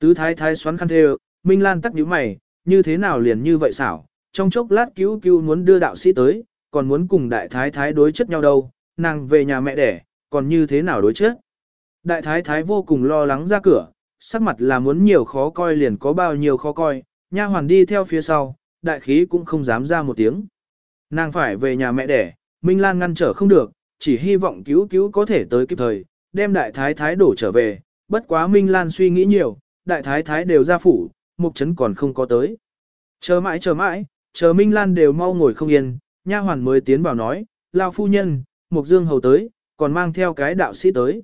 Tứ thái thái xoắn khăn thê Minh Lan tắc nhíu mày, như thế nào liền như vậy xảo, trong chốc lát cứu cứu muốn đưa đạo sĩ tới, còn muốn cùng đại thái thái đối chất nhau đâu, nàng về nhà mẹ đẻ, còn như thế nào đối chất. Đại thái thái vô cùng lo lắng ra cửa, sắc mặt là muốn nhiều khó coi liền có bao nhiêu khó coi, nha hoàn đi theo phía sau, đại khí cũng không dám ra một tiếng. Nàng phải về nhà mẹ đẻ, Minh Lan ngăn trở không được, chỉ hy vọng cứu cứu có thể tới kịp thời, đem đại thái thái đổ trở về, bất quá Minh Lan suy nghĩ nhiều, đại thái thái đều ra phủ, mục trấn còn không có tới. Chờ mãi chờ mãi, chờ Minh Lan đều mau ngồi không yên, nha hoàn mới tiến vào nói, lao phu nhân, mục dương hầu tới, còn mang theo cái đạo sĩ tới.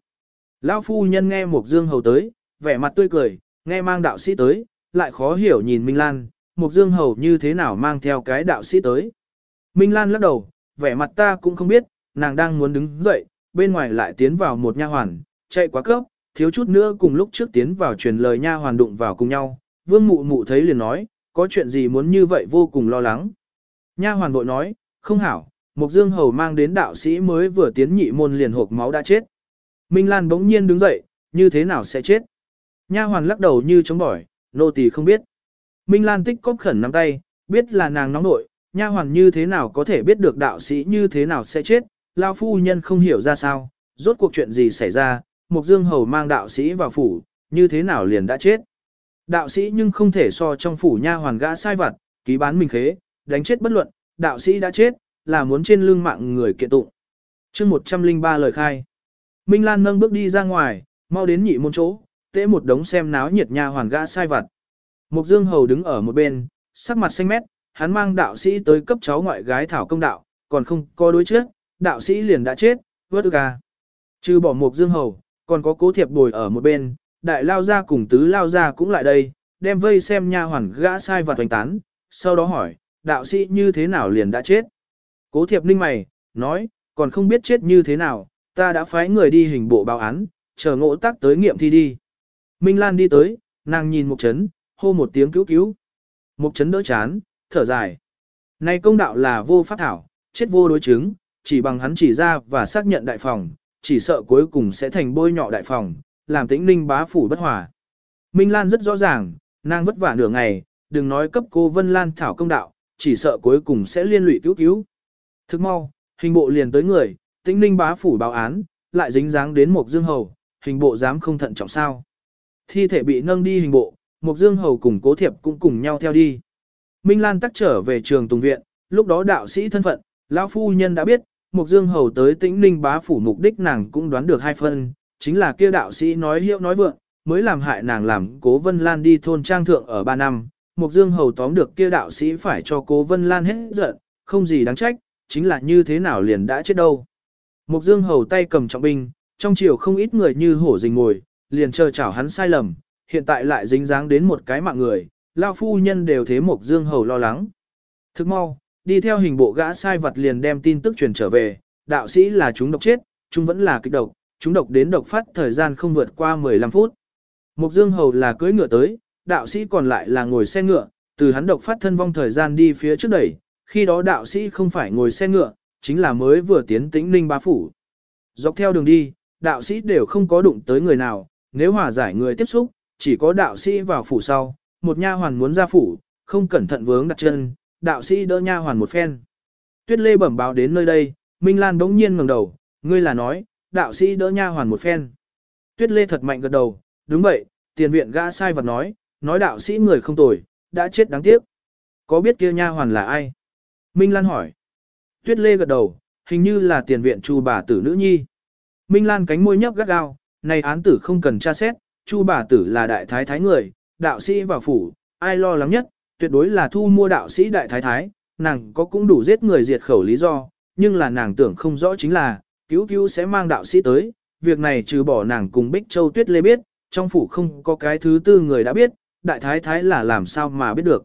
Lao phu nhân nghe mục dương hầu tới, vẻ mặt tươi cười, nghe mang đạo sĩ tới, lại khó hiểu nhìn Minh Lan, mục dương hầu như thế nào mang theo cái đạo sĩ tới. Minh Lan lắc đầu, vẻ mặt ta cũng không biết, nàng đang muốn đứng dậy, bên ngoài lại tiến vào một nha hoàn, chạy quá cấp, thiếu chút nữa cùng lúc trước tiến vào truyền lời nha hoàn đụng vào cùng nhau. Vương mụ mụ thấy liền nói, có chuyện gì muốn như vậy vô cùng lo lắng. Nha hoàn bội nói, không hảo, Mục Dương Hầu mang đến đạo sĩ mới vừa tiến nhị môn liền hộp máu đã chết. Minh Lan bỗng nhiên đứng dậy, như thế nào sẽ chết? Nha hoàn lắc đầu như chống bỏi, nô tỳ không biết. Minh Lan tích cóp khẩn nắm tay, biết là nàng nóng nội, nha hoàn như thế nào có thể biết được đạo sĩ như thế nào sẽ chết, lao phu nhân không hiểu ra sao, rốt cuộc chuyện gì xảy ra, Mục Dương Hầu mang đạo sĩ vào phủ, như thế nào liền đã chết. Đạo sĩ nhưng không thể so trong phủ nha hoàn gã sai vặt, ký bán mình khế, đánh chết bất luận, đạo sĩ đã chết, là muốn trên lưng mạng người kiện tụng. chương 103 lời khai. Minh Lan nâng bước đi ra ngoài, mau đến nhị môn chỗ, tế một đống xem náo nhiệt nha hoàn gã sai vặt. Mục Dương Hầu đứng ở một bên, sắc mặt xanh mét, hắn mang đạo sĩ tới cấp cháu ngoại gái thảo công đạo, còn không có đối trước, đạo sĩ liền đã chết, vớt ca. Trừ bỏ Mục Dương Hầu, còn có cố thiệp bồi ở một bên, đại lao ra cùng tứ lao ra cũng lại đây, đem vây xem nha hoàn gã sai vặt hoành tán, sau đó hỏi, đạo sĩ như thế nào liền đã chết. Cố thiệp ninh mày, nói, còn không biết chết như thế nào, ta đã phái người đi hình bộ báo án, chờ ngộ tác tới nghiệm thi đi. Minh Lan đi tới, nàng nhìn Mục Trấn, hô một tiếng cứu cứu. Mục Trấn đỡ chán, thở dài. Này công đạo là vô pháp thảo, chết vô đối chứng, chỉ bằng hắn chỉ ra và xác nhận đại phòng, chỉ sợ cuối cùng sẽ thành bôi nhọ đại phòng, làm tĩnh ninh bá phủ bất hòa. Minh Lan rất rõ ràng, nàng vất vả nửa ngày, đừng nói cấp cô Vân Lan thảo công đạo, chỉ sợ cuối cùng sẽ liên lụy cứu cứu. Thức mau, hình bộ liền tới người, tĩnh ninh bá phủ báo án, lại dính dáng đến một dương hầu, hình bộ dám không thận trọng sao. Thi thể bị nâng đi hình bộ, Mục dương hầu cùng cố thiệp cũng cùng nhau theo đi. Minh Lan tắc trở về trường Tùng Viện, lúc đó đạo sĩ thân phận, lão phu nhân đã biết, Mục Dương Hầu tới tĩnh ninh bá phủ mục đích nàng cũng đoán được hai phân, chính là kia đạo sĩ nói hiệu nói vượng, mới làm hại nàng làm cố Vân Lan đi thôn trang thượng ở ba năm. Mục Dương Hầu tóm được kia đạo sĩ phải cho cố Vân Lan hết giận, không gì đáng trách, chính là như thế nào liền đã chết đâu. Mục Dương Hầu tay cầm trọng binh, trong chiều không ít người như hổ rình ngồi, liền chờ chảo hắn sai lầm, hiện tại lại dính dáng đến một cái mạng người, lao phu nhân đều thế Mục Dương Hầu lo lắng. Thức mau, đi theo hình bộ gã sai vật liền đem tin tức truyền trở về, đạo sĩ là chúng độc chết, chúng vẫn là kịch độc, chúng độc đến độc phát thời gian không vượt qua 15 phút. Mục Dương Hầu là cưỡi ngựa tới, đạo sĩ còn lại là ngồi xe ngựa, từ hắn độc phát thân vong thời gian đi phía trước đẩy, khi đó đạo sĩ không phải ngồi xe ngựa, chính là mới vừa tiến tĩnh ninh bá phủ. Dọc theo đường đi, đạo sĩ đều không có đụng tới người nào, nếu hòa giải người tiếp xúc, chỉ có đạo sĩ vào phủ sau, một nha hoàn muốn ra phủ, không cẩn thận vướng đặt chân, đạo sĩ đỡ nha hoàn một phen. Tuyết Lê bẩm báo đến nơi đây, Minh Lan bỗng nhiên ngẩng đầu, ngươi là nói, đạo sĩ đỡ nha hoàn một phen. Tuyết Lê thật mạnh gật đầu, đúng vậy, tiền viện gã sai vật nói, nói đạo sĩ người không tồi, đã chết đáng tiếc. Có biết kia nha hoàn là ai? Minh Lan hỏi. Tuyết Lê gật đầu, hình như là tiền viện chu bà tử nữ nhi. Minh Lan cánh môi nhấp gắt gao, này án tử không cần tra xét, chu bà tử là đại thái thái người, đạo sĩ vào phủ, ai lo lắng nhất, tuyệt đối là thu mua đạo sĩ đại thái thái, nàng có cũng đủ giết người diệt khẩu lý do, nhưng là nàng tưởng không rõ chính là, cứu cứu sẽ mang đạo sĩ tới, việc này trừ bỏ nàng cùng Bích Châu Tuyết Lê biết, trong phủ không có cái thứ tư người đã biết, đại thái thái là làm sao mà biết được.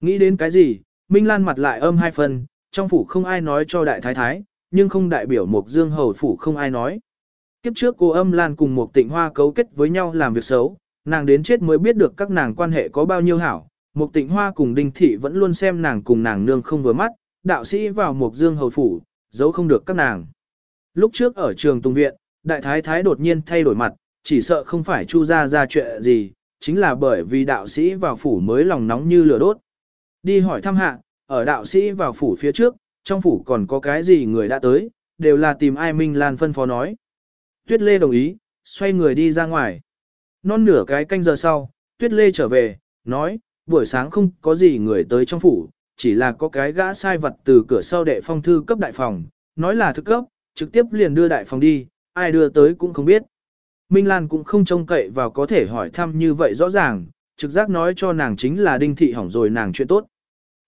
Nghĩ đến cái gì, Minh Lan mặt lại âm hai phần, trong phủ không ai nói cho đại thái thái, nhưng không đại biểu một dương hầu phủ không ai nói. Kiếp trước cô âm Lan cùng một tịnh hoa cấu kết với nhau làm việc xấu, nàng đến chết mới biết được các nàng quan hệ có bao nhiêu hảo, Một tịnh hoa cùng đinh thị vẫn luôn xem nàng cùng nàng nương không vừa mắt, đạo sĩ vào một dương hầu phủ, giấu không được các nàng. Lúc trước ở trường tùng viện, đại thái thái đột nhiên thay đổi mặt, chỉ sợ không phải chu ra ra chuyện gì, chính là bởi vì đạo sĩ vào phủ mới lòng nóng như lửa đốt. Đi hỏi thăm hạ, ở đạo sĩ vào phủ phía trước, trong phủ còn có cái gì người đã tới, đều là tìm ai Minh Lan phân phó nói. Tuyết Lê đồng ý, xoay người đi ra ngoài. Non nửa cái canh giờ sau, Tuyết Lê trở về, nói, buổi sáng không có gì người tới trong phủ, chỉ là có cái gã sai vật từ cửa sau đệ phong thư cấp đại phòng, nói là thức cấp, trực tiếp liền đưa đại phòng đi, ai đưa tới cũng không biết. Minh Lan cũng không trông cậy vào có thể hỏi thăm như vậy rõ ràng, trực giác nói cho nàng chính là đinh thị hỏng rồi nàng chuyện tốt.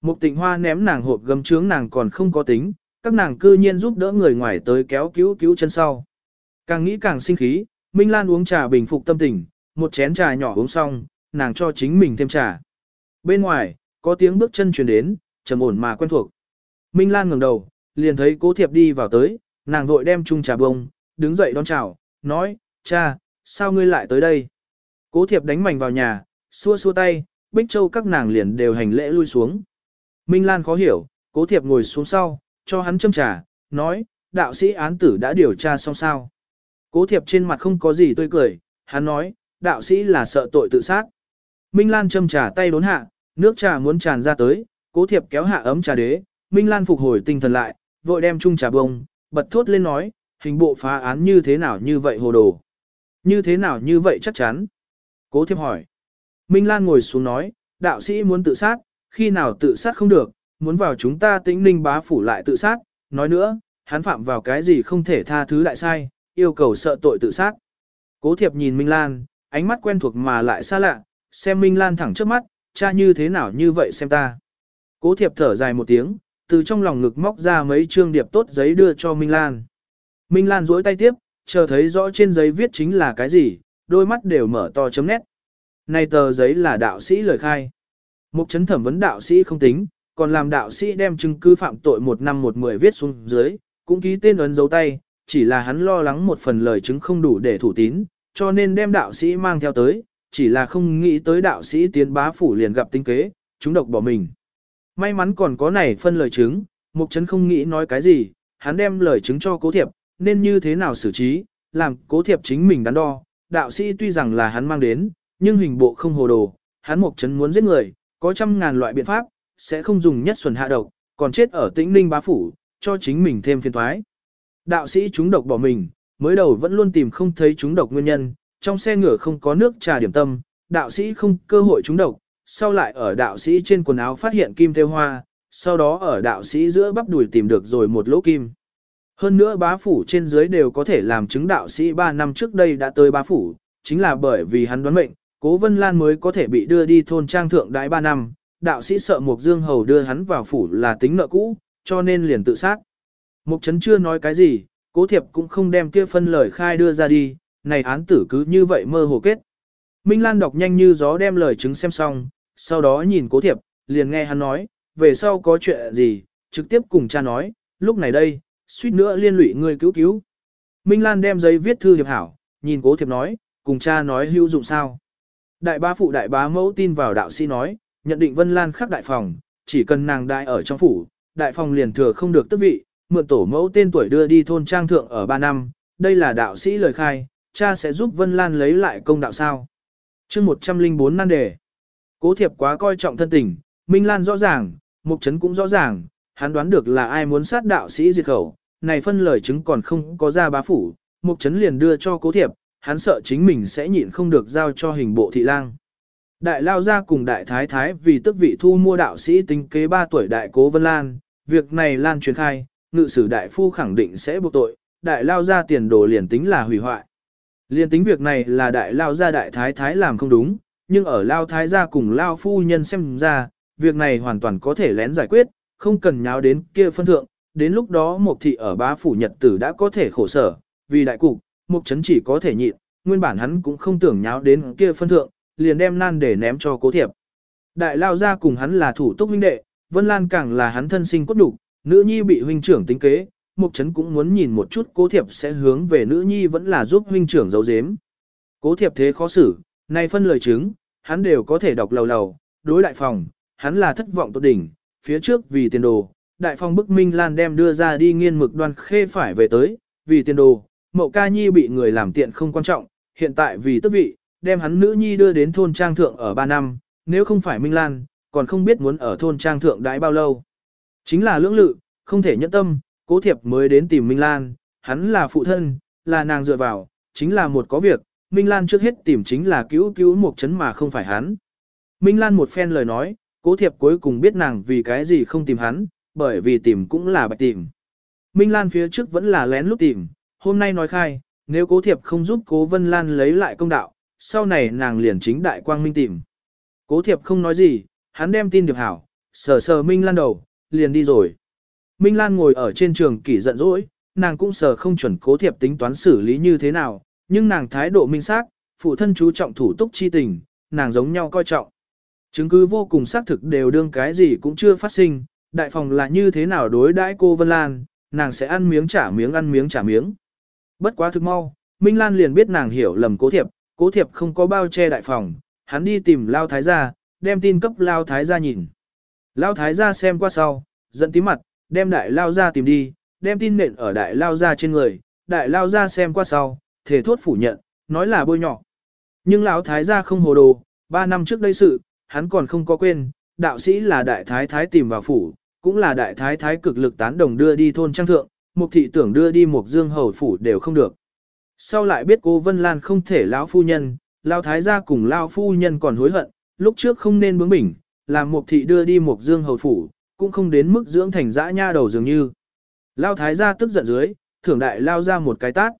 Mục tịnh hoa ném nàng hộp gấm trướng nàng còn không có tính, các nàng cư nhiên giúp đỡ người ngoài tới kéo cứu cứu chân sau. Càng nghĩ càng sinh khí, Minh Lan uống trà bình phục tâm tình, một chén trà nhỏ uống xong, nàng cho chính mình thêm trà. Bên ngoài, có tiếng bước chân truyền đến, trầm ổn mà quen thuộc. Minh Lan ngẩng đầu, liền thấy cố thiệp đi vào tới, nàng vội đem chung trà bông, đứng dậy đón chào, nói, cha, sao ngươi lại tới đây? Cố thiệp đánh mảnh vào nhà, xua xua tay, Bích Châu các nàng liền đều hành lễ lui xuống. Minh Lan khó hiểu, cố thiệp ngồi xuống sau, cho hắn châm trà, nói, đạo sĩ án tử đã điều tra xong sao. Cố thiệp trên mặt không có gì tươi cười, hắn nói, đạo sĩ là sợ tội tự sát. Minh Lan châm trà tay đốn hạ, nước trà muốn tràn ra tới, cố thiệp kéo hạ ấm trà đế, Minh Lan phục hồi tinh thần lại, vội đem chung trà bông, bật thốt lên nói, hình bộ phá án như thế nào như vậy hồ đồ. Như thế nào như vậy chắc chắn. Cố thiệp hỏi. Minh Lan ngồi xuống nói, đạo sĩ muốn tự sát, khi nào tự sát không được, muốn vào chúng ta tĩnh ninh bá phủ lại tự sát, nói nữa, hắn phạm vào cái gì không thể tha thứ lại sai, yêu cầu sợ tội tự sát. Cố thiệp nhìn Minh Lan, ánh mắt quen thuộc mà lại xa lạ, xem Minh Lan thẳng trước mắt, cha như thế nào như vậy xem ta. Cố thiệp thở dài một tiếng, từ trong lòng ngực móc ra mấy trương điệp tốt giấy đưa cho Minh Lan. Minh Lan duỗi tay tiếp, chờ thấy rõ trên giấy viết chính là cái gì, đôi mắt đều mở to chấm nét. Này tờ giấy là đạo sĩ lời khai. Mục chấn thẩm vấn đạo sĩ không tính, còn làm đạo sĩ đem chứng cứ phạm tội một năm một mười viết xuống dưới, cũng ký tên ấn dấu tay, chỉ là hắn lo lắng một phần lời chứng không đủ để thủ tín, cho nên đem đạo sĩ mang theo tới, chỉ là không nghĩ tới đạo sĩ tiến bá phủ liền gặp tinh kế, chúng độc bỏ mình. May mắn còn có này phân lời chứng, mục trấn không nghĩ nói cái gì, hắn đem lời chứng cho cố thiệp, nên như thế nào xử trí, làm cố thiệp chính mình đắn đo. Đạo sĩ tuy rằng là hắn mang đến, nhưng hình bộ không hồ đồ, hắn mục trấn muốn giết người, có trăm ngàn loại biện pháp, sẽ không dùng nhất xuẩn hạ độc, còn chết ở tĩnh ninh bá phủ, cho chính mình thêm phiền thoái. Đạo sĩ chúng độc bỏ mình, mới đầu vẫn luôn tìm không thấy chúng độc nguyên nhân, trong xe ngựa không có nước trà điểm tâm, đạo sĩ không cơ hội chúng độc, sau lại ở đạo sĩ trên quần áo phát hiện kim theo hoa, sau đó ở đạo sĩ giữa bắp đùi tìm được rồi một lỗ kim. Hơn nữa bá phủ trên dưới đều có thể làm chứng đạo sĩ 3 năm trước đây đã tới bá phủ, chính là bởi vì hắn đoán mệnh, cố Vân Lan mới có thể bị đưa đi thôn trang thượng đái 3 năm, đạo sĩ sợ Mục Dương Hầu đưa hắn vào phủ là tính nợ cũ, cho nên liền tự sát. Mục Trấn chưa nói cái gì, cố thiệp cũng không đem kia phân lời khai đưa ra đi, này án tử cứ như vậy mơ hồ kết. Minh Lan đọc nhanh như gió đem lời chứng xem xong, sau đó nhìn cố thiệp, liền nghe hắn nói, về sau có chuyện gì, trực tiếp cùng cha nói, lúc này đây, suýt nữa liên lụy người cứu cứu. Minh Lan đem giấy viết thư hiệp hảo, nhìn cố thiệp nói, cùng cha nói hữu dụng sao. Đại bá phụ đại bá mẫu tin vào đạo sĩ nói, nhận định Vân Lan khắc đại phòng, chỉ cần nàng đại ở trong phủ, đại phòng liền thừa không được tước vị, mượn tổ mẫu tên tuổi đưa đi thôn trang thượng ở 3 năm, đây là đạo sĩ lời khai, cha sẽ giúp Vân Lan lấy lại công đạo sao. chương 104 nan đề. Cố thiệp quá coi trọng thân tình, Minh Lan rõ ràng, Mục Trấn cũng rõ ràng, hắn đoán được là ai muốn sát đạo sĩ diệt khẩu, này phân lời chứng còn không có ra bá phủ, Mục Trấn liền đưa cho cố thiệp, hắn sợ chính mình sẽ nhịn không được giao cho hình bộ thị lang. Đại lao ra cùng đại thái thái vì tức vị thu mua đạo sĩ tính kế 3 tuổi đại cố Vân Lan, việc này Lan truyền khai, ngự sử đại phu khẳng định sẽ buộc tội, đại lao ra tiền đồ liền tính là hủy hoại. Liên tính việc này là đại lao gia đại thái thái làm không đúng, nhưng ở lao thái gia cùng lao phu nhân xem ra, việc này hoàn toàn có thể lén giải quyết, không cần nháo đến kia phân thượng, đến lúc đó một thị ở bá phủ nhật tử đã có thể khổ sở, vì đại cục, một chấn chỉ có thể nhịn, nguyên bản hắn cũng không tưởng nháo đến kia phân thượng, liền đem nan để ném cho cố thiệp. Đại lao gia cùng hắn là thủ túc huynh đệ, Vân Lan càng là hắn thân sinh cốt đủ, nữ nhi bị huynh trưởng tính kế, Mục Trấn cũng muốn nhìn một chút cố thiệp sẽ hướng về nữ nhi vẫn là giúp huynh trưởng giấu giếm. Cố thiệp thế khó xử, nay phân lời chứng, hắn đều có thể đọc lầu lầu, đối đại phòng, hắn là thất vọng tốt đỉnh, phía trước vì tiền đồ, đại phòng bức Minh Lan đem đưa ra đi nghiên mực đoan khê phải về tới, vì tiền đồ, mậu ca nhi bị người làm tiện không quan trọng, hiện tại vì tức vị, đem hắn nữ nhi đưa đến thôn trang thượng ở 3 năm, nếu không phải Minh Lan, còn không biết muốn ở thôn trang thượng đãi bao lâu. Chính là lưỡng lự, không thể nhẫn tâm, cố thiệp mới đến tìm Minh Lan, hắn là phụ thân, là nàng dựa vào, chính là một có việc, Minh Lan trước hết tìm chính là cứu cứu một chấn mà không phải hắn. Minh Lan một phen lời nói, cố thiệp cuối cùng biết nàng vì cái gì không tìm hắn, bởi vì tìm cũng là bạch tìm. Minh Lan phía trước vẫn là lén lút tìm, hôm nay nói khai, nếu cố thiệp không giúp cố Vân Lan lấy lại công đạo, sau này nàng liền chính đại quang minh tìm. Cố thiệp không nói gì, hắn đem tin được hảo, sờ sờ Minh Lan đầu, liền đi rồi. Minh Lan ngồi ở trên trường kỷ giận dỗi, nàng cũng sờ không chuẩn cố thiệp tính toán xử lý như thế nào, nhưng nàng thái độ minh xác, phụ thân chú trọng thủ túc chi tình, nàng giống nhau coi trọng. Chứng cứ vô cùng xác thực đều đương cái gì cũng chưa phát sinh, đại phòng là như thế nào đối đãi cô Vân Lan, nàng sẽ ăn miếng trả miếng ăn miếng trả miếng. Bất quá thực mau, Minh Lan liền biết nàng hiểu lầm cố thiệp, cố thiệp không có bao che đại phòng, hắn đi tìm Lao Thái gia, đem tin cấp Lao Thái gia nhìn. Lao Thái gia xem qua sau, giận tí mặt, đem đại lao ra tìm đi, đem tin nện ở đại lao ra trên người, đại lao ra xem qua sau, thể thốt phủ nhận, nói là bôi nhỏ. Nhưng lão thái gia không hồ đồ, ba năm trước đây sự, hắn còn không có quên, đạo sĩ là đại thái thái tìm vào phủ, cũng là đại thái thái cực lực tán đồng đưa đi thôn trang thượng, mục thị tưởng đưa đi một dương hầu phủ đều không được. Sau lại biết cô Vân Lan không thể lão phu nhân, lão thái gia cùng lão phu nhân còn hối hận, lúc trước không nên bướng bỉnh, làm mục thị đưa đi một dương hầu phủ, cũng không đến mức dưỡng thành dã nha đầu dường như. Lao thái gia tức giận dưới, thưởng đại lao ra một cái tát.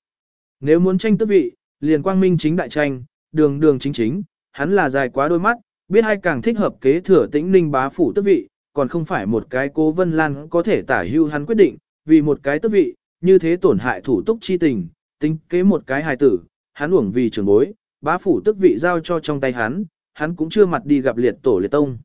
Nếu muốn tranh tước vị, liền quang minh chính đại tranh, đường đường chính chính, hắn là dài quá đôi mắt, biết hay càng thích hợp kế thừa tĩnh ninh bá phủ tước vị, còn không phải một cái cố vân lan có thể tả hưu hắn quyết định, vì một cái tước vị, như thế tổn hại thủ túc chi tình, tính kế một cái hài tử, hắn uổng vì trường bối, bá phủ tước vị giao cho trong tay hắn, hắn cũng chưa mặt đi gặp liệt tổ liệt tông.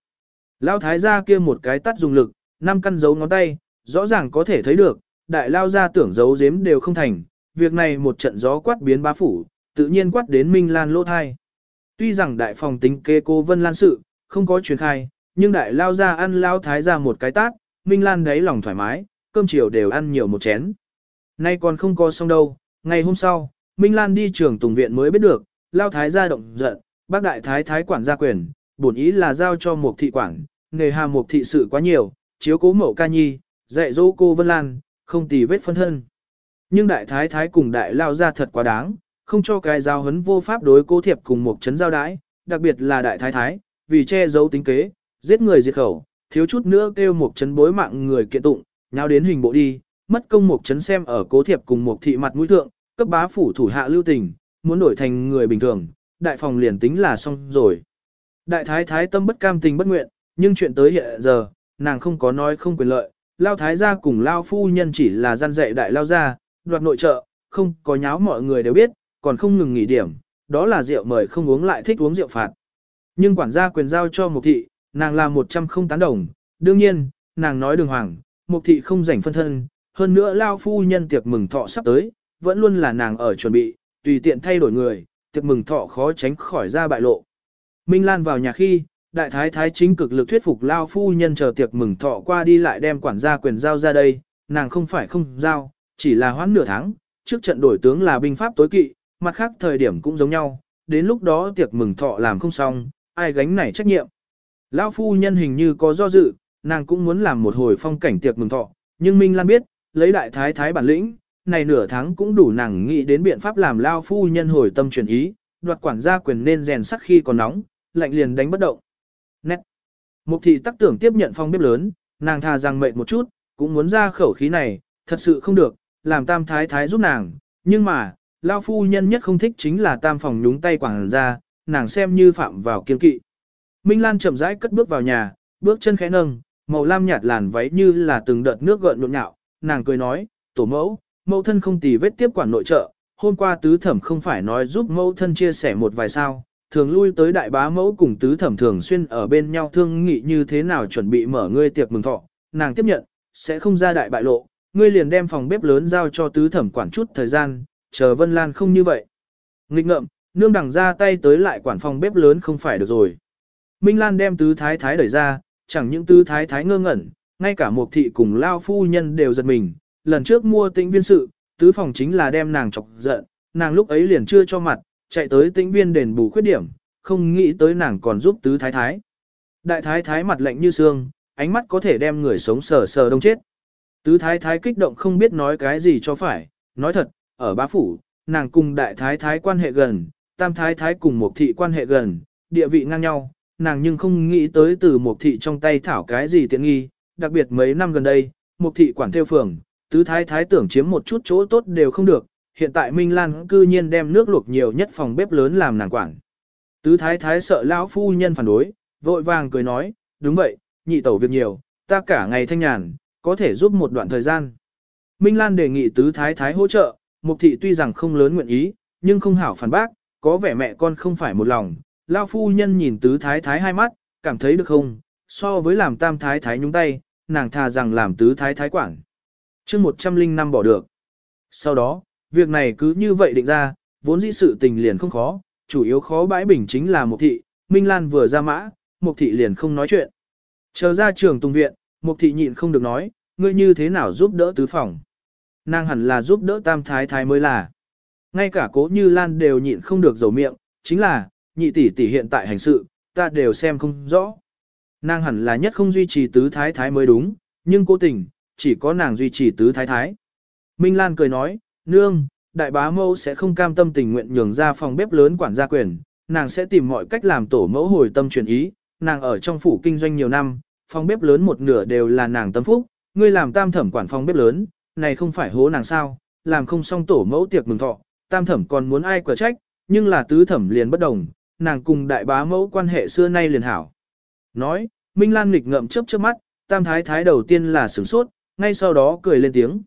Lao thái gia kia một cái tắt dùng lực, năm căn dấu ngón tay, rõ ràng có thể thấy được, đại lao gia tưởng giấu giếm đều không thành, việc này một trận gió quát biến bá phủ, tự nhiên quát đến Minh Lan lỗ thai. Tuy rằng đại phòng tính kê cô Vân Lan sự, không có truyền khai, nhưng đại lao gia ăn lao thái gia một cái tát, Minh Lan đáy lòng thoải mái, cơm chiều đều ăn nhiều một chén. Nay còn không có xong đâu, ngày hôm sau, Minh Lan đi trường tùng viện mới biết được, lao thái gia động giận, bác đại thái thái quản gia quyền, bổn ý là giao cho một thị quản, nghề hà một thị sự quá nhiều, chiếu cố mẫu ca nhi, dạy dỗ cô Vân Lan, không tì vết phân thân. Nhưng đại thái thái cùng đại lao ra thật quá đáng, không cho cái giao hấn vô pháp đối cố thiệp cùng một chấn giao đái, đặc biệt là đại thái thái, vì che giấu tính kế, giết người diệt khẩu, thiếu chút nữa kêu một chấn bối mạng người kiện tụng, nháo đến hình bộ đi, mất công một chấn xem ở cố thiệp cùng một thị mặt mũi thượng, cấp bá phủ thủ hạ lưu tình, muốn đổi thành người bình thường, đại phòng liền tính là xong rồi. Đại thái thái tâm bất cam tình bất nguyện, nhưng chuyện tới hiện giờ, nàng không có nói không quyền lợi, lao thái gia cùng lao phu nhân chỉ là gian dạy đại lao gia, đoạt nội trợ, không có nháo mọi người đều biết, còn không ngừng nghỉ điểm, đó là rượu mời không uống lại thích uống rượu phạt. Nhưng quản gia quyền giao cho một thị, nàng là một trăm không tán đồng, đương nhiên, nàng nói đường hoàng, một thị không rảnh phân thân, hơn nữa lao phu nhân tiệc mừng thọ sắp tới, vẫn luôn là nàng ở chuẩn bị, tùy tiện thay đổi người, tiệc mừng thọ khó tránh khỏi ra bại lộ. Minh Lan vào nhà khi, đại thái thái chính cực lực thuyết phục lao phu nhân chờ tiệc mừng thọ qua đi lại đem quản gia quyền giao ra đây, nàng không phải không giao, chỉ là hoãn nửa tháng, trước trận đổi tướng là binh pháp tối kỵ, mặt khác thời điểm cũng giống nhau, đến lúc đó tiệc mừng thọ làm không xong, ai gánh này trách nhiệm. Lão phu nhân hình như có do dự, nàng cũng muốn làm một hồi phong cảnh tiệc mừng thọ, nhưng Minh Lan biết, lấy đại thái thái bản lĩnh, này nửa tháng cũng đủ nàng nghĩ đến biện pháp làm lao phu nhân hồi tâm chuyển ý, đoạt quản gia quyền nên rèn sắc khi còn nóng, lạnh liền đánh bất động. Nét. Mục thị tắc tưởng tiếp nhận phong bếp lớn, nàng thà rằng mệt một chút, cũng muốn ra khẩu khí này, thật sự không được, làm tam thái thái giúp nàng, nhưng mà, lao phu nhân nhất không thích chính là tam phòng nhúng tay quảng ra, nàng xem như phạm vào kiên kỵ. Minh Lan chậm rãi cất bước vào nhà, bước chân khẽ nâng, màu lam nhạt làn váy như là từng đợt nước gợn nhộn nhạo, nàng cười nói, tổ mẫu, mẫu thân không tì vết tiếp quản nội trợ, hôm qua tứ thẩm không phải nói giúp mẫu thân chia sẻ một vài sao, thường lui tới đại bá mẫu cùng tứ thẩm thường xuyên ở bên nhau thương nghị như thế nào chuẩn bị mở ngươi tiệc mừng thọ, nàng tiếp nhận, sẽ không ra đại bại lộ, ngươi liền đem phòng bếp lớn giao cho tứ thẩm quản chút thời gian, chờ Vân Lan không như vậy. Nghịch ngợm, nương đằng ra tay tới lại quản phòng bếp lớn không phải được rồi. Minh Lan đem tứ thái thái đẩy ra, chẳng những tứ thái thái ngơ ngẩn, ngay cả một thị cùng lao phu nhân đều giật mình, lần trước mua tĩnh viên sự, tứ phòng chính là đem nàng chọc giận, nàng lúc ấy liền chưa cho mặt, chạy tới tĩnh viên đền bù khuyết điểm, không nghĩ tới nàng còn giúp tứ thái thái. Đại thái thái mặt lạnh như xương, ánh mắt có thể đem người sống sờ sờ đông chết. Tứ thái thái kích động không biết nói cái gì cho phải, nói thật, ở bá phủ, nàng cùng đại thái thái quan hệ gần, tam thái thái cùng một thị quan hệ gần, địa vị ngang nhau, nàng nhưng không nghĩ tới từ một thị trong tay thảo cái gì tiện nghi, đặc biệt mấy năm gần đây, một thị quản theo phường, tứ thái thái tưởng chiếm một chút chỗ tốt đều không được, hiện tại Minh Lan cư nhiên đem nước luộc nhiều nhất phòng bếp lớn làm nàng quản. Tứ thái thái sợ lão phu nhân phản đối, vội vàng cười nói, đúng vậy, nhị tẩu việc nhiều, ta cả ngày thanh nhàn, có thể giúp một đoạn thời gian. Minh Lan đề nghị tứ thái thái hỗ trợ, mục thị tuy rằng không lớn nguyện ý, nhưng không hảo phản bác, có vẻ mẹ con không phải một lòng. Lao phu nhân nhìn tứ thái thái hai mắt, cảm thấy được không, so với làm tam thái thái nhúng tay, nàng thà rằng làm tứ thái thái quản chương 105 bỏ được. Sau đó, việc này cứ như vậy định ra, vốn dĩ sự tình liền không khó, chủ yếu khó bãi bình chính là một thị, Minh Lan vừa ra mã, một thị liền không nói chuyện. Chờ ra trường tùng viện, một thị nhịn không được nói, ngươi như thế nào giúp đỡ tứ phòng. Nàng hẳn là giúp đỡ tam thái thái mới là. Ngay cả cố như Lan đều nhịn không được dầu miệng, chính là, nhị tỷ tỷ hiện tại hành sự, ta đều xem không rõ. Nàng hẳn là nhất không duy trì tứ thái thái mới đúng, nhưng cố tình, chỉ có nàng duy trì tứ thái thái. Minh Lan cười nói, nương, đại bá mẫu sẽ không cam tâm tình nguyện nhường ra phòng bếp lớn quản gia quyền, nàng sẽ tìm mọi cách làm tổ mẫu hồi tâm chuyển ý, nàng ở trong phủ kinh doanh nhiều năm, phòng bếp lớn một nửa đều là nàng tâm phúc, ngươi làm tam thẩm quản phòng bếp lớn, này không phải hố nàng sao, làm không xong tổ mẫu tiệc mừng thọ, tam thẩm còn muốn ai quả trách, nhưng là tứ thẩm liền bất đồng, nàng cùng đại bá mẫu quan hệ xưa nay liền hảo. Nói, Minh Lan nghịch ngậm chớp chớp mắt, tam thái thái đầu tiên là sửng sốt, ngay sau đó cười lên tiếng.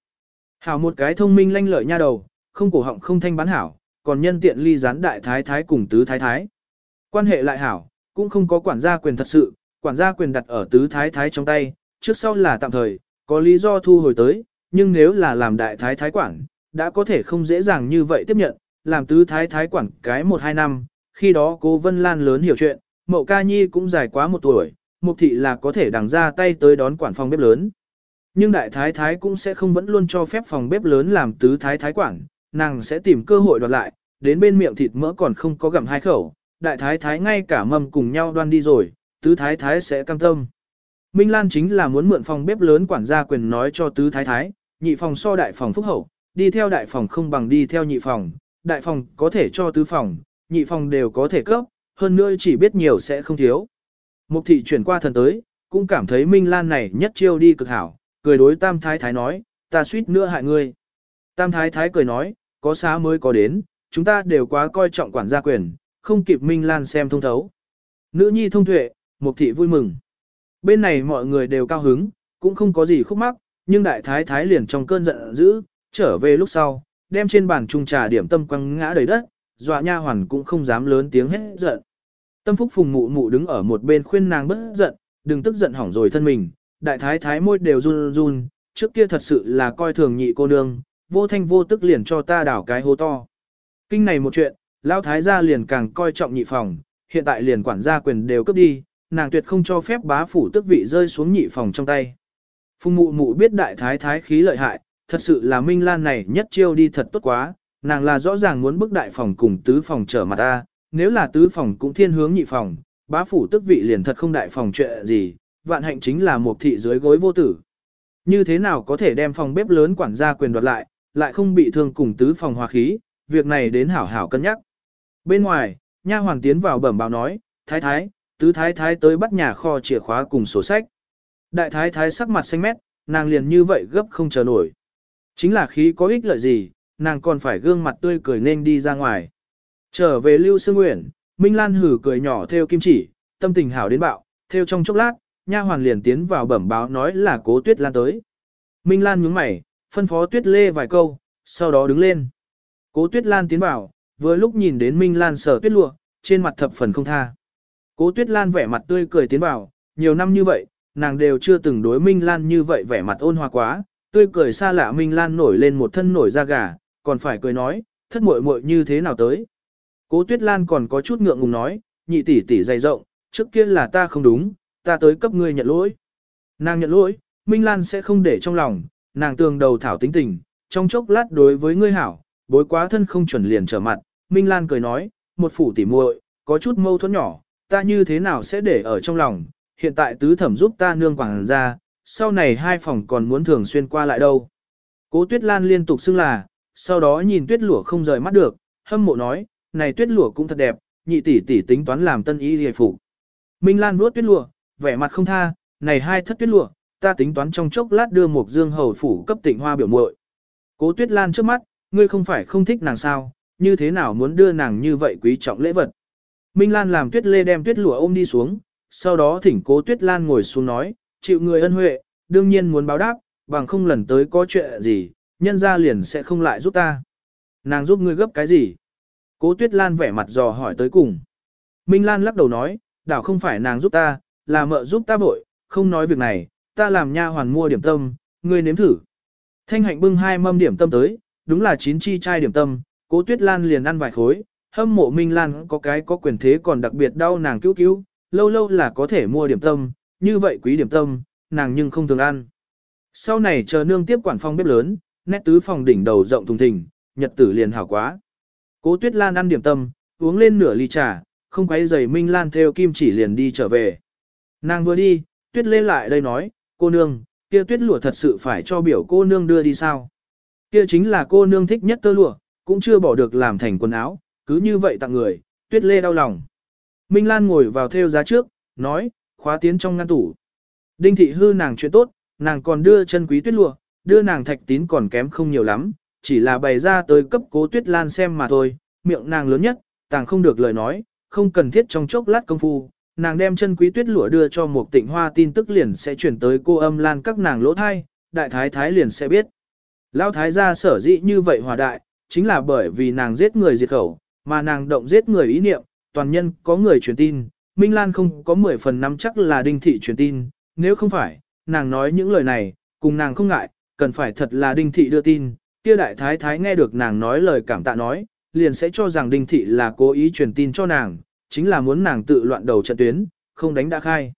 Hảo một cái thông minh lanh lợi nha đầu, không cổ họng không thanh bán hảo, còn nhân tiện ly gián đại thái thái cùng tứ thái thái. Quan hệ lại hảo, cũng không có quản gia quyền thật sự, quản gia quyền đặt ở tứ thái thái trong tay, trước sau là tạm thời, có lý do thu hồi tới, nhưng nếu là làm đại thái thái quản, đã có thể không dễ dàng như vậy tiếp nhận, làm tứ thái thái quản cái một hai năm, khi đó cô Vân Lan lớn hiểu chuyện, mậu ca nhi cũng dài quá một tuổi, mục thị là có thể đằng ra tay tới đón quản phòng bếp lớn. Nhưng đại thái thái cũng sẽ không vẫn luôn cho phép phòng bếp lớn làm tứ thái thái quản, nàng sẽ tìm cơ hội đoạt lại, đến bên miệng thịt mỡ còn không có gặm hai khẩu, đại thái thái ngay cả mâm cùng nhau đoan đi rồi, tứ thái thái sẽ cam tâm. Minh Lan chính là muốn mượn phòng bếp lớn quản gia quyền nói cho tứ thái thái, nhị phòng so đại phòng phúc hậu, đi theo đại phòng không bằng đi theo nhị phòng, đại phòng có thể cho tứ phòng, nhị phòng đều có thể cấp, hơn nữa chỉ biết nhiều sẽ không thiếu. Mục thị chuyển qua thần tới, cũng cảm thấy Minh Lan này nhất chiêu đi cực hảo, cười đối tam thái thái nói, ta suýt nữa hại ngươi. Tam thái thái cười nói, có xá mới có đến, chúng ta đều quá coi trọng quản gia quyền, không kịp Minh Lan xem thông thấu. Nữ nhi thông tuệ, mục thị vui mừng. Bên này mọi người đều cao hứng, cũng không có gì khúc mắc, nhưng đại thái thái liền trong cơn giận dữ, trở về lúc sau, đem trên bàn trung trà điểm tâm quăng ngã đầy đất, dọa nha hoàn cũng không dám lớn tiếng hết giận. Tâm phúc phùng mụ mụ đứng ở một bên khuyên nàng bớt giận, đừng tức giận hỏng rồi thân mình, đại thái thái môi đều run run, trước kia thật sự là coi thường nhị cô nương, vô thanh vô tức liền cho ta đảo cái hố to. Kinh này một chuyện, lão thái gia liền càng coi trọng nhị phòng, hiện tại liền quản gia quyền đều cấp đi, nàng tuyệt không cho phép bá phủ tức vị rơi xuống nhị phòng trong tay. Phùng mụ mụ biết đại thái thái khí lợi hại, thật sự là Minh Lan này nhất chiêu đi thật tốt quá, nàng là rõ ràng muốn bức đại phòng cùng tứ phòng trở mặt ta, nếu là tứ phòng cũng thiên hướng nhị phòng, bá phủ tức vị liền thật không đại phòng chuyện gì, vạn hạnh chính là một thị dưới gối vô tử. Như thế nào có thể đem phòng bếp lớn quản gia quyền đoạt lại, lại không bị thương cùng tứ phòng hòa khí, việc này đến hảo hảo cân nhắc. Bên ngoài, nha hoàng tiến vào bẩm báo nói, thái thái, tứ thái thái tới bắt nhà kho chìa khóa cùng sổ sách. Đại thái thái sắc mặt xanh mét, nàng liền như vậy gấp không chờ nổi. Chính là khí có ích lợi gì, nàng còn phải gương mặt tươi cười nên đi ra ngoài. Trở về Lưu Sương Nguyễn, Minh Lan hử cười nhỏ theo kim chỉ, tâm tình hảo đến bạo, theo trong chốc lát, nha hoàn liền tiến vào bẩm báo nói là cố tuyết lan tới. Minh Lan nhướng mày, phân phó tuyết lê vài câu, sau đó đứng lên. Cố tuyết lan tiến vào, vừa lúc nhìn đến Minh Lan sở tuyết lụa, trên mặt thập phần không tha. Cố tuyết lan vẻ mặt tươi cười tiến vào, nhiều năm như vậy, nàng đều chưa từng đối Minh Lan như vậy vẻ mặt ôn hòa quá, tươi cười xa lạ Minh Lan nổi lên một thân nổi da gà, còn phải cười nói, thất muội muội như thế nào tới. Cố tuyết lan còn có chút ngượng ngùng nói, nhị tỷ tỷ dày rộng, trước kia là ta không đúng, ta tới cấp ngươi nhận lỗi. Nàng nhận lỗi, Minh Lan sẽ không để trong lòng, nàng tường đầu thảo tính tình, trong chốc lát đối với ngươi hảo, bối quá thân không chuẩn liền trở mặt, Minh Lan cười nói, một phủ tỉ muội, có chút mâu thuẫn nhỏ, ta như thế nào sẽ để ở trong lòng, hiện tại tứ thẩm giúp ta nương quảng ra, sau này hai phòng còn muốn thường xuyên qua lại đâu. Cố tuyết lan liên tục xưng là, sau đó nhìn tuyết Lửa không rời mắt được, hâm mộ nói, này tuyết Lửa cũng thật đẹp, nhị tỷ tỷ tính toán làm tân y hề phục. Minh Lan vuốt tuyết Lửa vẻ mặt không tha, này hai thất tuyết lụa, ta tính toán trong chốc lát đưa một dương hầu phủ cấp tịnh hoa biểu muội. Cố tuyết lan trước mắt, ngươi không phải không thích nàng sao, như thế nào muốn đưa nàng như vậy quý trọng lễ vật. Minh Lan làm tuyết lê đem tuyết lụa ôm đi xuống, sau đó thỉnh cố tuyết lan ngồi xuống nói, chịu người ân huệ, đương nhiên muốn báo đáp, bằng không lần tới có chuyện gì, nhân ra liền sẽ không lại giúp ta. Nàng giúp ngươi gấp cái gì? Cố tuyết lan vẻ mặt dò hỏi tới cùng. Minh Lan lắc đầu nói, đảo không phải nàng giúp ta, là mợ giúp ta vội, không nói việc này, ta làm nha hoàn mua điểm tâm, ngươi nếm thử. Thanh hạnh bưng hai mâm điểm tâm tới, đúng là chín chi chai điểm tâm, cố tuyết lan liền ăn vài khối, hâm mộ Minh Lan có cái có quyền thế còn đặc biệt đau nàng cứu cứu, lâu lâu là có thể mua điểm tâm, như vậy quý điểm tâm, nàng nhưng không thường ăn. Sau này chờ nương tiếp quản phòng bếp lớn, nét tứ phòng đỉnh đầu rộng thùng thình, nhật tử liền hảo quá. Cố Tuyết Lan ăn điểm tâm, uống lên nửa ly trà, không quấy giày Minh Lan theo kim chỉ liền đi trở về. Nàng vừa đi, Tuyết Lê lại đây nói, cô nương, kia tuyết lụa thật sự phải cho biểu cô nương đưa đi sao? Kia chính là cô nương thích nhất tơ lụa, cũng chưa bỏ được làm thành quần áo, cứ như vậy tặng người, Tuyết Lê đau lòng. Minh Lan ngồi vào theo giá trước, nói, khóa tiến trong ngăn tủ. Đinh thị hư nàng chuyện tốt, nàng còn đưa chân quý tuyết lụa, đưa nàng thạch tín còn kém không nhiều lắm, chỉ là bày ra tới cấp cố tuyết lan xem mà thôi, miệng nàng lớn nhất, tàng không được lời nói, không cần thiết trong chốc lát công phu, nàng đem chân quý tuyết lụa đưa cho một tịnh hoa tin tức liền sẽ chuyển tới cô âm lan các nàng lỗ thai, đại thái thái liền sẽ biết. Lão thái gia sở dĩ như vậy hòa đại, chính là bởi vì nàng giết người diệt khẩu, mà nàng động giết người ý niệm, toàn nhân có người truyền tin, Minh Lan không có 10 phần năm chắc là đinh thị truyền tin, nếu không phải, nàng nói những lời này, cùng nàng không ngại, cần phải thật là đinh thị đưa tin, kia đại thái thái nghe được nàng nói lời cảm tạ nói, liền sẽ cho rằng đinh thị là cố ý truyền tin cho nàng, chính là muốn nàng tự loạn đầu trận tuyến, không đánh đã khai.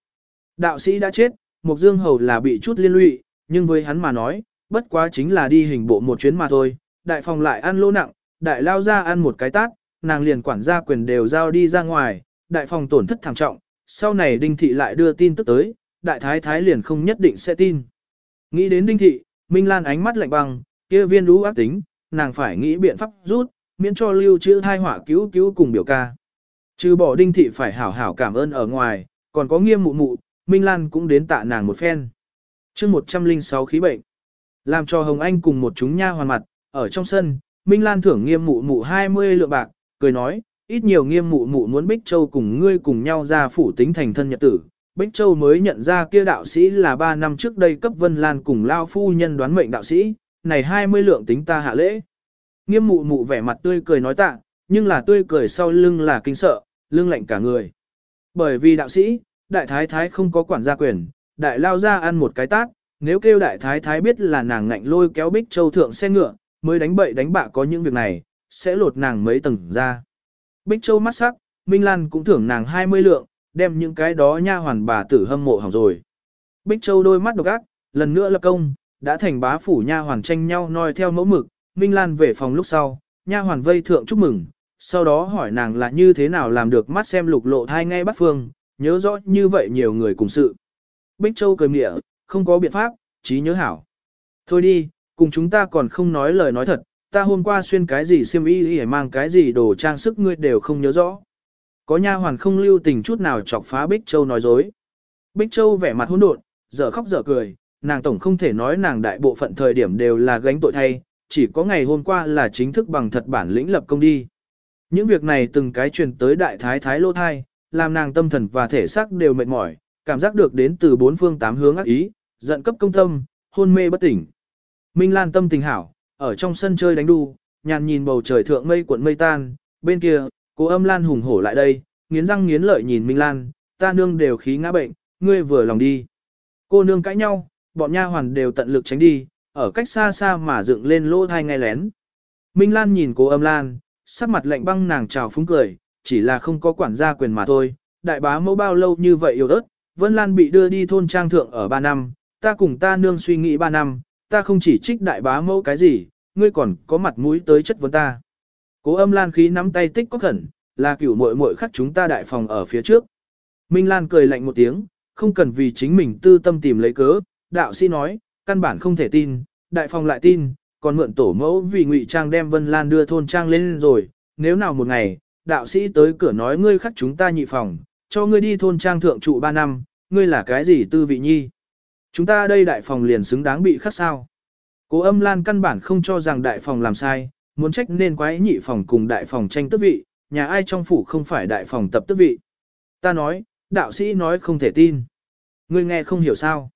Đạo sĩ đã chết, Mục Dương Hầu là bị chút liên lụy, nhưng với hắn mà nói, bất quá chính là đi hình bộ một chuyến mà thôi, đại phòng lại ăn lỗ nặng, đại lao ra ăn một cái tát, nàng liền quản gia quyền đều giao đi ra ngoài, đại phòng tổn thất thảm trọng, sau này đinh thị lại đưa tin tức tới, đại thái thái liền không nhất định sẽ tin. Nghĩ đến đinh thị, Minh Lan ánh mắt lạnh băng, kia viên đú ác tính, nàng phải nghĩ biện pháp rút, miễn cho lưu trữ thai họa cứu cứu cùng biểu ca. Trừ bỏ đinh thị phải hảo hảo cảm ơn ở ngoài, còn có nghiêm mụ mụ, Minh Lan cũng đến tạ nàng một phen. chương 106 khí bệnh, làm cho Hồng Anh cùng một chúng nha hoàn mặt, ở trong sân, Minh Lan thưởng nghiêm mụ mụ 20 lượng bạc, cười nói, ít nhiều nghiêm mụ mụ muốn Bích Châu cùng ngươi cùng nhau ra phủ tính thành thân nhật tử. Bích Châu mới nhận ra kia đạo sĩ là 3 năm trước đây cấp Vân Lan cùng Lao Phu Nhân đoán mệnh đạo sĩ, này 20 lượng tính ta hạ lễ. Nghiêm mụ mụ vẻ mặt tươi cười nói tạ, nhưng là tươi cười sau lưng là kinh sợ, lưng lạnh cả người. Bởi vì đạo sĩ, đại thái thái không có quản gia quyền, đại lao ra ăn một cái tát, nếu kêu đại thái thái biết là nàng ngạnh lôi kéo Bích Châu thượng xe ngựa, mới đánh bậy đánh bạ có những việc này, sẽ lột nàng mấy tầng ra. Bích Châu mắt sắc, Minh Lan cũng thưởng nàng 20 lượng, đem những cái đó nha hoàn bà tử hâm mộ hỏng rồi. Bích Châu đôi mắt độc ác, lần nữa lập công, đã thành bá phủ nha hoàn tranh nhau noi theo mẫu mực, Minh Lan về phòng lúc sau, nha hoàn vây thượng chúc mừng, sau đó hỏi nàng là như thế nào làm được mắt xem lục lộ thai ngay bắt phương, nhớ rõ như vậy nhiều người cùng sự. Bích Châu cười mỉa, không có biện pháp, trí nhớ hảo. Thôi đi, cùng chúng ta còn không nói lời nói thật, ta hôm qua xuyên cái gì xiêm y y mang cái gì đồ trang sức ngươi đều không nhớ rõ. Có nha hoàn không lưu tình chút nào chọc phá Bích Châu nói dối. Bích Châu vẻ mặt hỗn độn, dở khóc dở cười, nàng tổng không thể nói nàng đại bộ phận thời điểm đều là gánh tội thay, chỉ có ngày hôm qua là chính thức bằng thật bản lĩnh lập công đi. Những việc này từng cái truyền tới đại thái thái lô thai, làm nàng tâm thần và thể xác đều mệt mỏi, cảm giác được đến từ bốn phương tám hướng ác ý, giận cấp công tâm, hôn mê bất tỉnh. Minh Lan tâm tình hảo, ở trong sân chơi đánh đu, nhàn nhìn bầu trời thượng mây cuộn mây tan, bên kia, cô âm Lan hùng hổ lại đây, nghiến răng nghiến lợi nhìn Minh Lan, ta nương đều khí ngã bệnh, ngươi vừa lòng đi. Cô nương cãi nhau, bọn nha hoàn đều tận lực tránh đi, ở cách xa xa mà dựng lên lỗ thai ngay lén. Minh Lan nhìn cô âm Lan, sắc mặt lạnh băng nàng chào phúng cười, chỉ là không có quản gia quyền mà thôi, đại bá mẫu bao lâu như vậy yêu ớt, Vân Lan bị đưa đi thôn trang thượng ở 3 năm, ta cùng ta nương suy nghĩ 3 năm, ta không chỉ trích đại bá mẫu cái gì, ngươi còn có mặt mũi tới chất vấn ta. Cố âm lan khí nắm tay tích có khẩn, là cửu muội muội khắc chúng ta đại phòng ở phía trước. Minh Lan cười lạnh một tiếng, không cần vì chính mình tư tâm tìm lấy cớ, đạo sĩ nói, căn bản không thể tin, đại phòng lại tin, còn mượn tổ mẫu vì ngụy trang đem Vân Lan đưa thôn trang lên rồi, nếu nào một ngày, đạo sĩ tới cửa nói ngươi khắc chúng ta nhị phòng, cho ngươi đi thôn trang thượng trụ ba năm, ngươi là cái gì tư vị nhi? Chúng ta đây đại phòng liền xứng đáng bị khắc sao? Cố âm lan căn bản không cho rằng đại phòng làm sai, muốn trách nên quái nhị phòng cùng đại phòng tranh tước vị, nhà ai trong phủ không phải đại phòng tập tước vị. Ta nói, đạo sĩ nói không thể tin. Ngươi nghe không hiểu sao.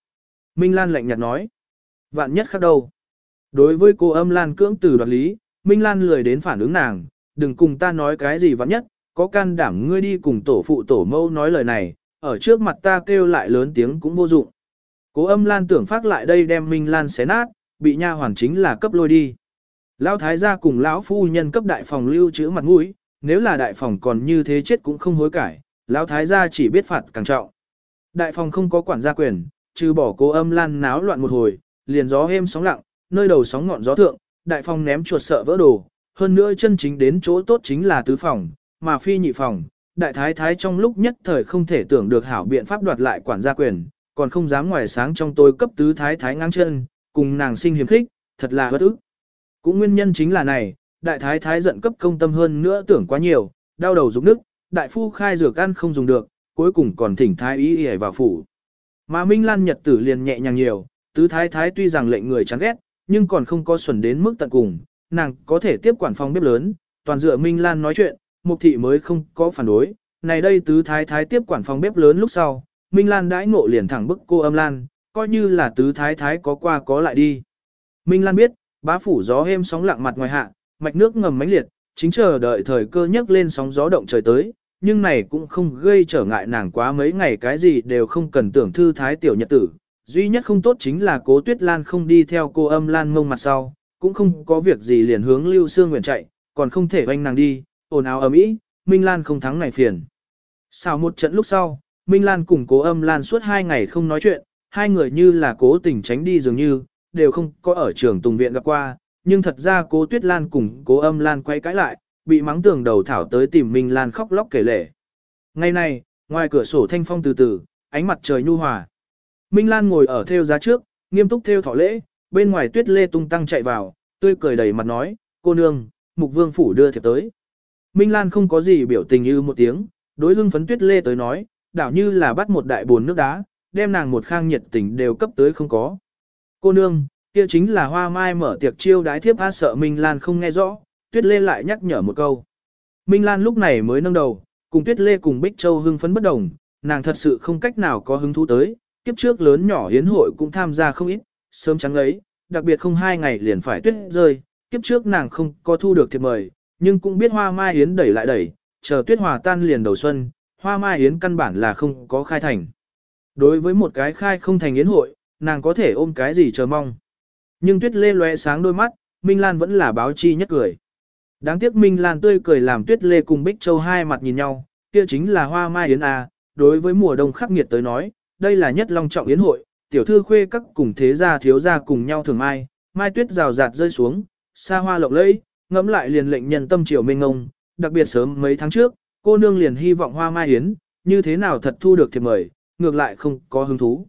Minh Lan lạnh nhạt nói. Vạn nhất khác đâu. Đối với cô âm Lan cưỡng từ đoạt lý, Minh Lan lười đến phản ứng nàng, đừng cùng ta nói cái gì vạn nhất, có can đảm ngươi đi cùng tổ phụ tổ mâu nói lời này, ở trước mặt ta kêu lại lớn tiếng cũng vô dụng. Cố âm Lan tưởng phát lại đây đem Minh Lan xé nát, bị nha hoàn chính là cấp lôi đi. Lão thái gia cùng lão phu nhân cấp đại phòng lưu trữ mặt mũi, nếu là đại phòng còn như thế chết cũng không hối cải, lão thái gia chỉ biết phạt càng trọng. Đại phòng không có quản gia quyền, trừ bỏ cố âm lan náo loạn một hồi, liền gió êm sóng lặng, nơi đầu sóng ngọn gió thượng, đại phòng ném chuột sợ vỡ đồ, hơn nữa chân chính đến chỗ tốt chính là tứ phòng, mà phi nhị phòng. Đại thái thái trong lúc nhất thời không thể tưởng được hảo biện pháp đoạt lại quản gia quyền, còn không dám ngoài sáng trong tôi cấp tứ thái thái ngang chân, cùng nàng sinh hiểm khích, thật là bất ức. Cũng nguyên nhân chính là này, đại thái thái giận cấp công tâm hơn nữa tưởng quá nhiều, đau đầu rụng nức, đại phu khai dược ăn không dùng được, cuối cùng còn thỉnh thái ý y vào phủ. Mà Minh Lan nhật tử liền nhẹ nhàng nhiều, tứ thái thái tuy rằng lệnh người chán ghét, nhưng còn không có xuẩn đến mức tận cùng, nàng có thể tiếp quản phòng bếp lớn, toàn dựa Minh Lan nói chuyện, mục thị mới không có phản đối. Này đây tứ thái thái tiếp quản phòng bếp lớn lúc sau, Minh Lan đãi ngộ liền thẳng bức cô âm Lan, coi như là tứ thái thái có qua có lại đi. Minh Lan biết, bá phủ gió êm sóng lặng mặt ngoài hạ, mạch nước ngầm mãnh liệt, chính chờ đợi thời cơ nhấc lên sóng gió động trời tới, nhưng này cũng không gây trở ngại nàng quá mấy ngày cái gì đều không cần tưởng thư thái tiểu nhật tử. Duy nhất không tốt chính là cố tuyết lan không đi theo cô âm lan ngông mặt sau, cũng không có việc gì liền hướng lưu xương nguyện chạy, còn không thể oanh nàng đi, ồn ào ầm ĩ, Minh Lan không thắng này phiền. Sau một trận lúc sau, Minh Lan cùng cố âm lan suốt hai ngày không nói chuyện, hai người như là cố tình tránh đi dường như, đều không có ở trường tùng viện gặp qua, nhưng thật ra cố tuyết lan cùng cố âm lan quay cãi lại, bị mắng tường đầu thảo tới tìm Minh Lan khóc lóc kể lể. Ngày này, ngoài cửa sổ thanh phong từ từ, ánh mặt trời nhu hòa. Minh Lan ngồi ở theo giá trước, nghiêm túc theo thọ lễ, bên ngoài tuyết lê tung tăng chạy vào, tươi cười đầy mặt nói, cô nương, mục vương phủ đưa thiệp tới. Minh Lan không có gì biểu tình như một tiếng, đối lưng phấn tuyết lê tới nói, đảo như là bắt một đại bồn nước đá, đem nàng một khang nhiệt tình đều cấp tới không có. Cô nương, kia chính là hoa mai mở tiệc chiêu đái thiếp a sợ Minh Lan không nghe rõ, tuyết lê lại nhắc nhở một câu. Minh Lan lúc này mới nâng đầu, cùng tuyết lê cùng Bích Châu hưng phấn bất đồng, nàng thật sự không cách nào có hứng thú tới, kiếp trước lớn nhỏ hiến hội cũng tham gia không ít, sớm trắng ấy, đặc biệt không hai ngày liền phải tuyết rơi, kiếp trước nàng không có thu được thiệp mời, nhưng cũng biết hoa mai hiến đẩy lại đẩy, chờ tuyết hòa tan liền đầu xuân, hoa mai hiến căn bản là không có khai thành. Đối với một cái khai không thành yến hội, nàng có thể ôm cái gì chờ mong. Nhưng tuyết lê lóe sáng đôi mắt, Minh Lan vẫn là báo chi nhất cười. Đáng tiếc Minh Lan tươi cười làm tuyết lê cùng Bích Châu hai mặt nhìn nhau, kia chính là hoa mai yến à? đối với mùa đông khắc nghiệt tới nói, đây là nhất long trọng yến hội, tiểu thư khuê các cùng thế gia thiếu gia cùng nhau thường mai, mai tuyết rào rạt rơi xuống, xa hoa lộng lẫy, ngẫm lại liền lệnh nhân tâm triều mênh ngông, đặc biệt sớm mấy tháng trước, cô nương liền hy vọng hoa mai yến, như thế nào thật thu được thiệp mời, ngược lại không có hứng thú.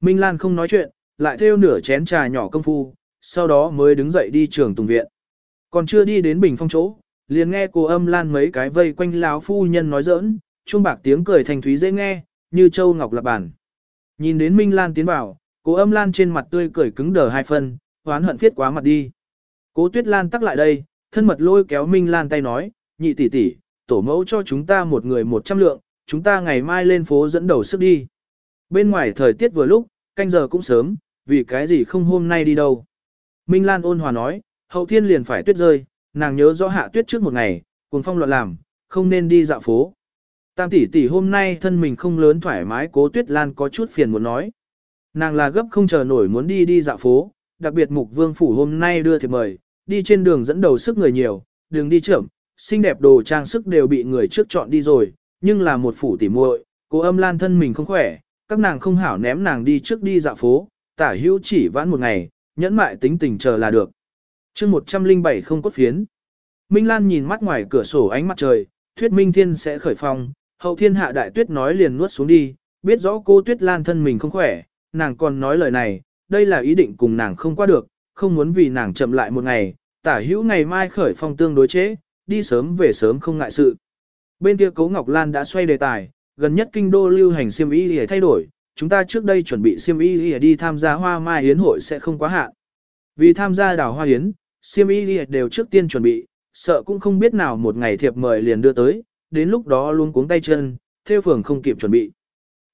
Minh Lan không nói chuyện, lại theo nửa chén trà nhỏ công phu, sau đó mới đứng dậy đi trường tùng viện. Còn chưa đi đến bình phong chỗ, liền nghe cô âm lan mấy cái vây quanh lão phu nhân nói giỡn, chuông bạc tiếng cười thành thúy dễ nghe, như châu ngọc lạc bản. Nhìn đến Minh Lan tiến vào, cô âm lan trên mặt tươi cười cứng đờ hai phân, hoán hận phiết quá mặt đi. Cố Tuyết Lan tắc lại đây, thân mật lôi kéo Minh Lan tay nói, nhị tỷ tỷ, tổ mẫu cho chúng ta một người một trăm lượng, chúng ta ngày mai lên phố dẫn đầu sức đi. Bên ngoài thời tiết vừa lúc, canh giờ cũng sớm, vì cái gì không hôm nay đi đâu. Minh Lan ôn hòa nói, hậu thiên liền phải tuyết rơi, nàng nhớ rõ hạ tuyết trước một ngày, cùng phong loạn làm, không nên đi dạo phố. Tam tỷ tỷ hôm nay thân mình không lớn thoải mái cố tuyết lan có chút phiền muốn nói. Nàng là gấp không chờ nổi muốn đi đi dạo phố, đặc biệt mục vương phủ hôm nay đưa thiệp mời, đi trên đường dẫn đầu sức người nhiều, đường đi chậm, xinh đẹp đồ trang sức đều bị người trước chọn đi rồi, nhưng là một phủ tỉ muội, cô âm lan thân mình không khỏe, các nàng không hảo ném nàng đi trước đi dạo phố, tả hữu chỉ vãn một ngày, nhẫn mại tính tình chờ là được. chương 107 không cốt phiến. Minh Lan nhìn mắt ngoài cửa sổ ánh mặt trời, thuyết Minh Thiên sẽ khởi phong, hậu thiên hạ đại tuyết nói liền nuốt xuống đi, biết rõ cô tuyết lan thân mình không khỏe, nàng còn nói lời này, đây là ý định cùng nàng không qua được, không muốn vì nàng chậm lại một ngày, tả hữu ngày mai khởi phong tương đối chế, đi sớm về sớm không ngại sự. Bên kia Cố Ngọc Lan đã xoay đề tài, gần nhất kinh đô lưu hành siêm y để thay đổi, chúng ta trước đây chuẩn bị siêm y để đi tham gia hoa mai hiến hội sẽ không quá hạn. Vì tham gia đảo hoa hiến, siêm y đều trước tiên chuẩn bị, sợ cũng không biết nào một ngày thiệp mời liền đưa tới, đến lúc đó luôn cuống tay chân, theo phường không kịp chuẩn bị.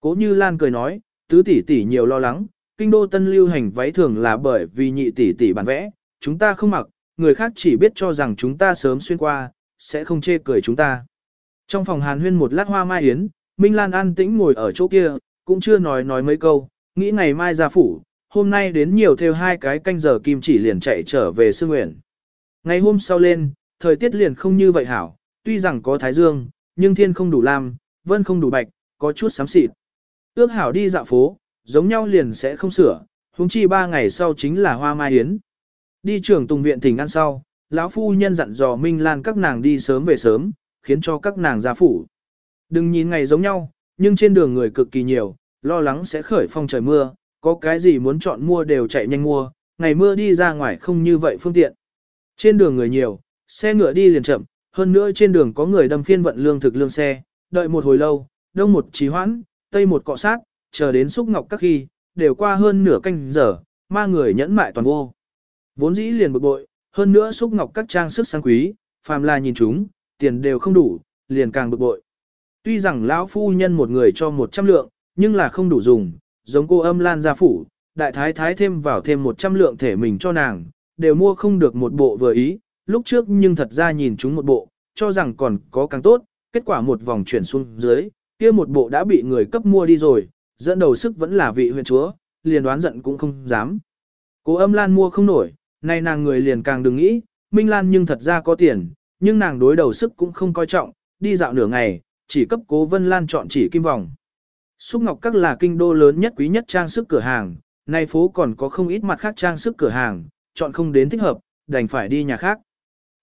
Cố Như Lan cười nói, tứ tỷ tỷ nhiều lo lắng, kinh đô tân lưu hành váy thường là bởi vì nhị tỷ tỷ bản vẽ, chúng ta không mặc, người khác chỉ biết cho rằng chúng ta sớm xuyên qua, sẽ không chê cười chúng ta. Trong phòng hàn huyên một lát hoa mai yến, Minh Lan an tĩnh ngồi ở chỗ kia, cũng chưa nói nói mấy câu, nghĩ ngày mai ra phủ, hôm nay đến nhiều theo hai cái canh giờ kim chỉ liền chạy trở về sư Nguyện. Ngày hôm sau lên, thời tiết liền không như vậy hảo, tuy rằng có thái dương, nhưng thiên không đủ lam, vân không đủ bạch, có chút xám xịt. Ước hảo đi dạo phố, giống nhau liền sẽ không sửa, huống chi ba ngày sau chính là hoa mai yến. Đi trưởng tùng viện thỉnh ăn sau, lão phu nhân dặn dò Minh Lan các nàng đi sớm về sớm, khiến cho các nàng ra phủ. Đừng nhìn ngày giống nhau, nhưng trên đường người cực kỳ nhiều, lo lắng sẽ khởi phong trời mưa, có cái gì muốn chọn mua đều chạy nhanh mua, ngày mưa đi ra ngoài không như vậy phương tiện. Trên đường người nhiều, xe ngựa đi liền chậm, hơn nữa trên đường có người đâm phiên vận lương thực lương xe, đợi một hồi lâu, đông một trì hoãn, tây một cọ sát, chờ đến xúc ngọc các khi, đều qua hơn nửa canh giờ, ma người nhẫn mại toàn vô. Vốn dĩ liền bực bội, hơn nữa xúc ngọc các trang sức sang quý, phàm là nhìn chúng, tiền đều không đủ, liền càng bực bội. Tuy rằng lão phu nhân một người cho 100 lượng, nhưng là không đủ dùng, giống cô âm lan gia phủ, đại thái thái thêm vào thêm 100 lượng thể mình cho nàng, đều mua không được một bộ vừa ý, lúc trước nhưng thật ra nhìn chúng một bộ, cho rằng còn có càng tốt, kết quả một vòng chuyển xuống dưới, kia một bộ đã bị người cấp mua đi rồi, dẫn đầu sức vẫn là vị huyện chúa, liền đoán giận cũng không dám. cố âm lan mua không nổi, nay nàng người liền càng đừng nghĩ, Minh Lan nhưng thật ra có tiền, nhưng nàng đối đầu sức cũng không coi trọng, đi dạo nửa ngày, chỉ cấp cố Vân Lan chọn chỉ kim vòng. Xúc Ngọc Các là kinh đô lớn nhất quý nhất trang sức cửa hàng, nay phố còn có không ít mặt khác trang sức cửa hàng, chọn không đến thích hợp, đành phải đi nhà khác.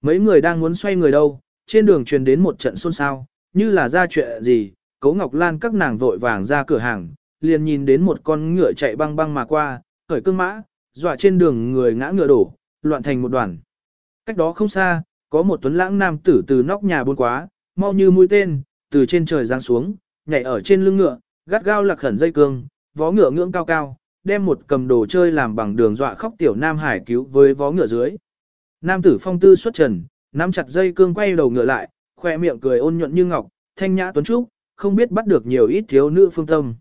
Mấy người đang muốn xoay người đâu, trên đường truyền đến một trận xôn xao, như là ra chuyện gì, Cố Ngọc Lan các nàng vội vàng ra cửa hàng, liền nhìn đến một con ngựa chạy băng băng mà qua, khởi cương mã, dọa trên đường người ngã ngựa đổ, loạn thành một đoàn. Cách đó không xa, có một tuấn lãng nam tử từ nóc nhà buôn quá, mau như mũi tên, từ trên trời giáng xuống, nhảy ở trên lưng ngựa, gắt gao lạc khẩn dây cương, vó ngựa ngưỡng cao cao, đem một cầm đồ chơi làm bằng đường dọa khóc tiểu nam hải cứu với vó ngựa dưới. Nam tử phong tư xuất trần, nắm chặt dây cương quay đầu ngựa lại, khoe miệng cười ôn nhuận như ngọc, thanh nhã tuấn trúc, không biết bắt được nhiều ít thiếu nữ phương tâm.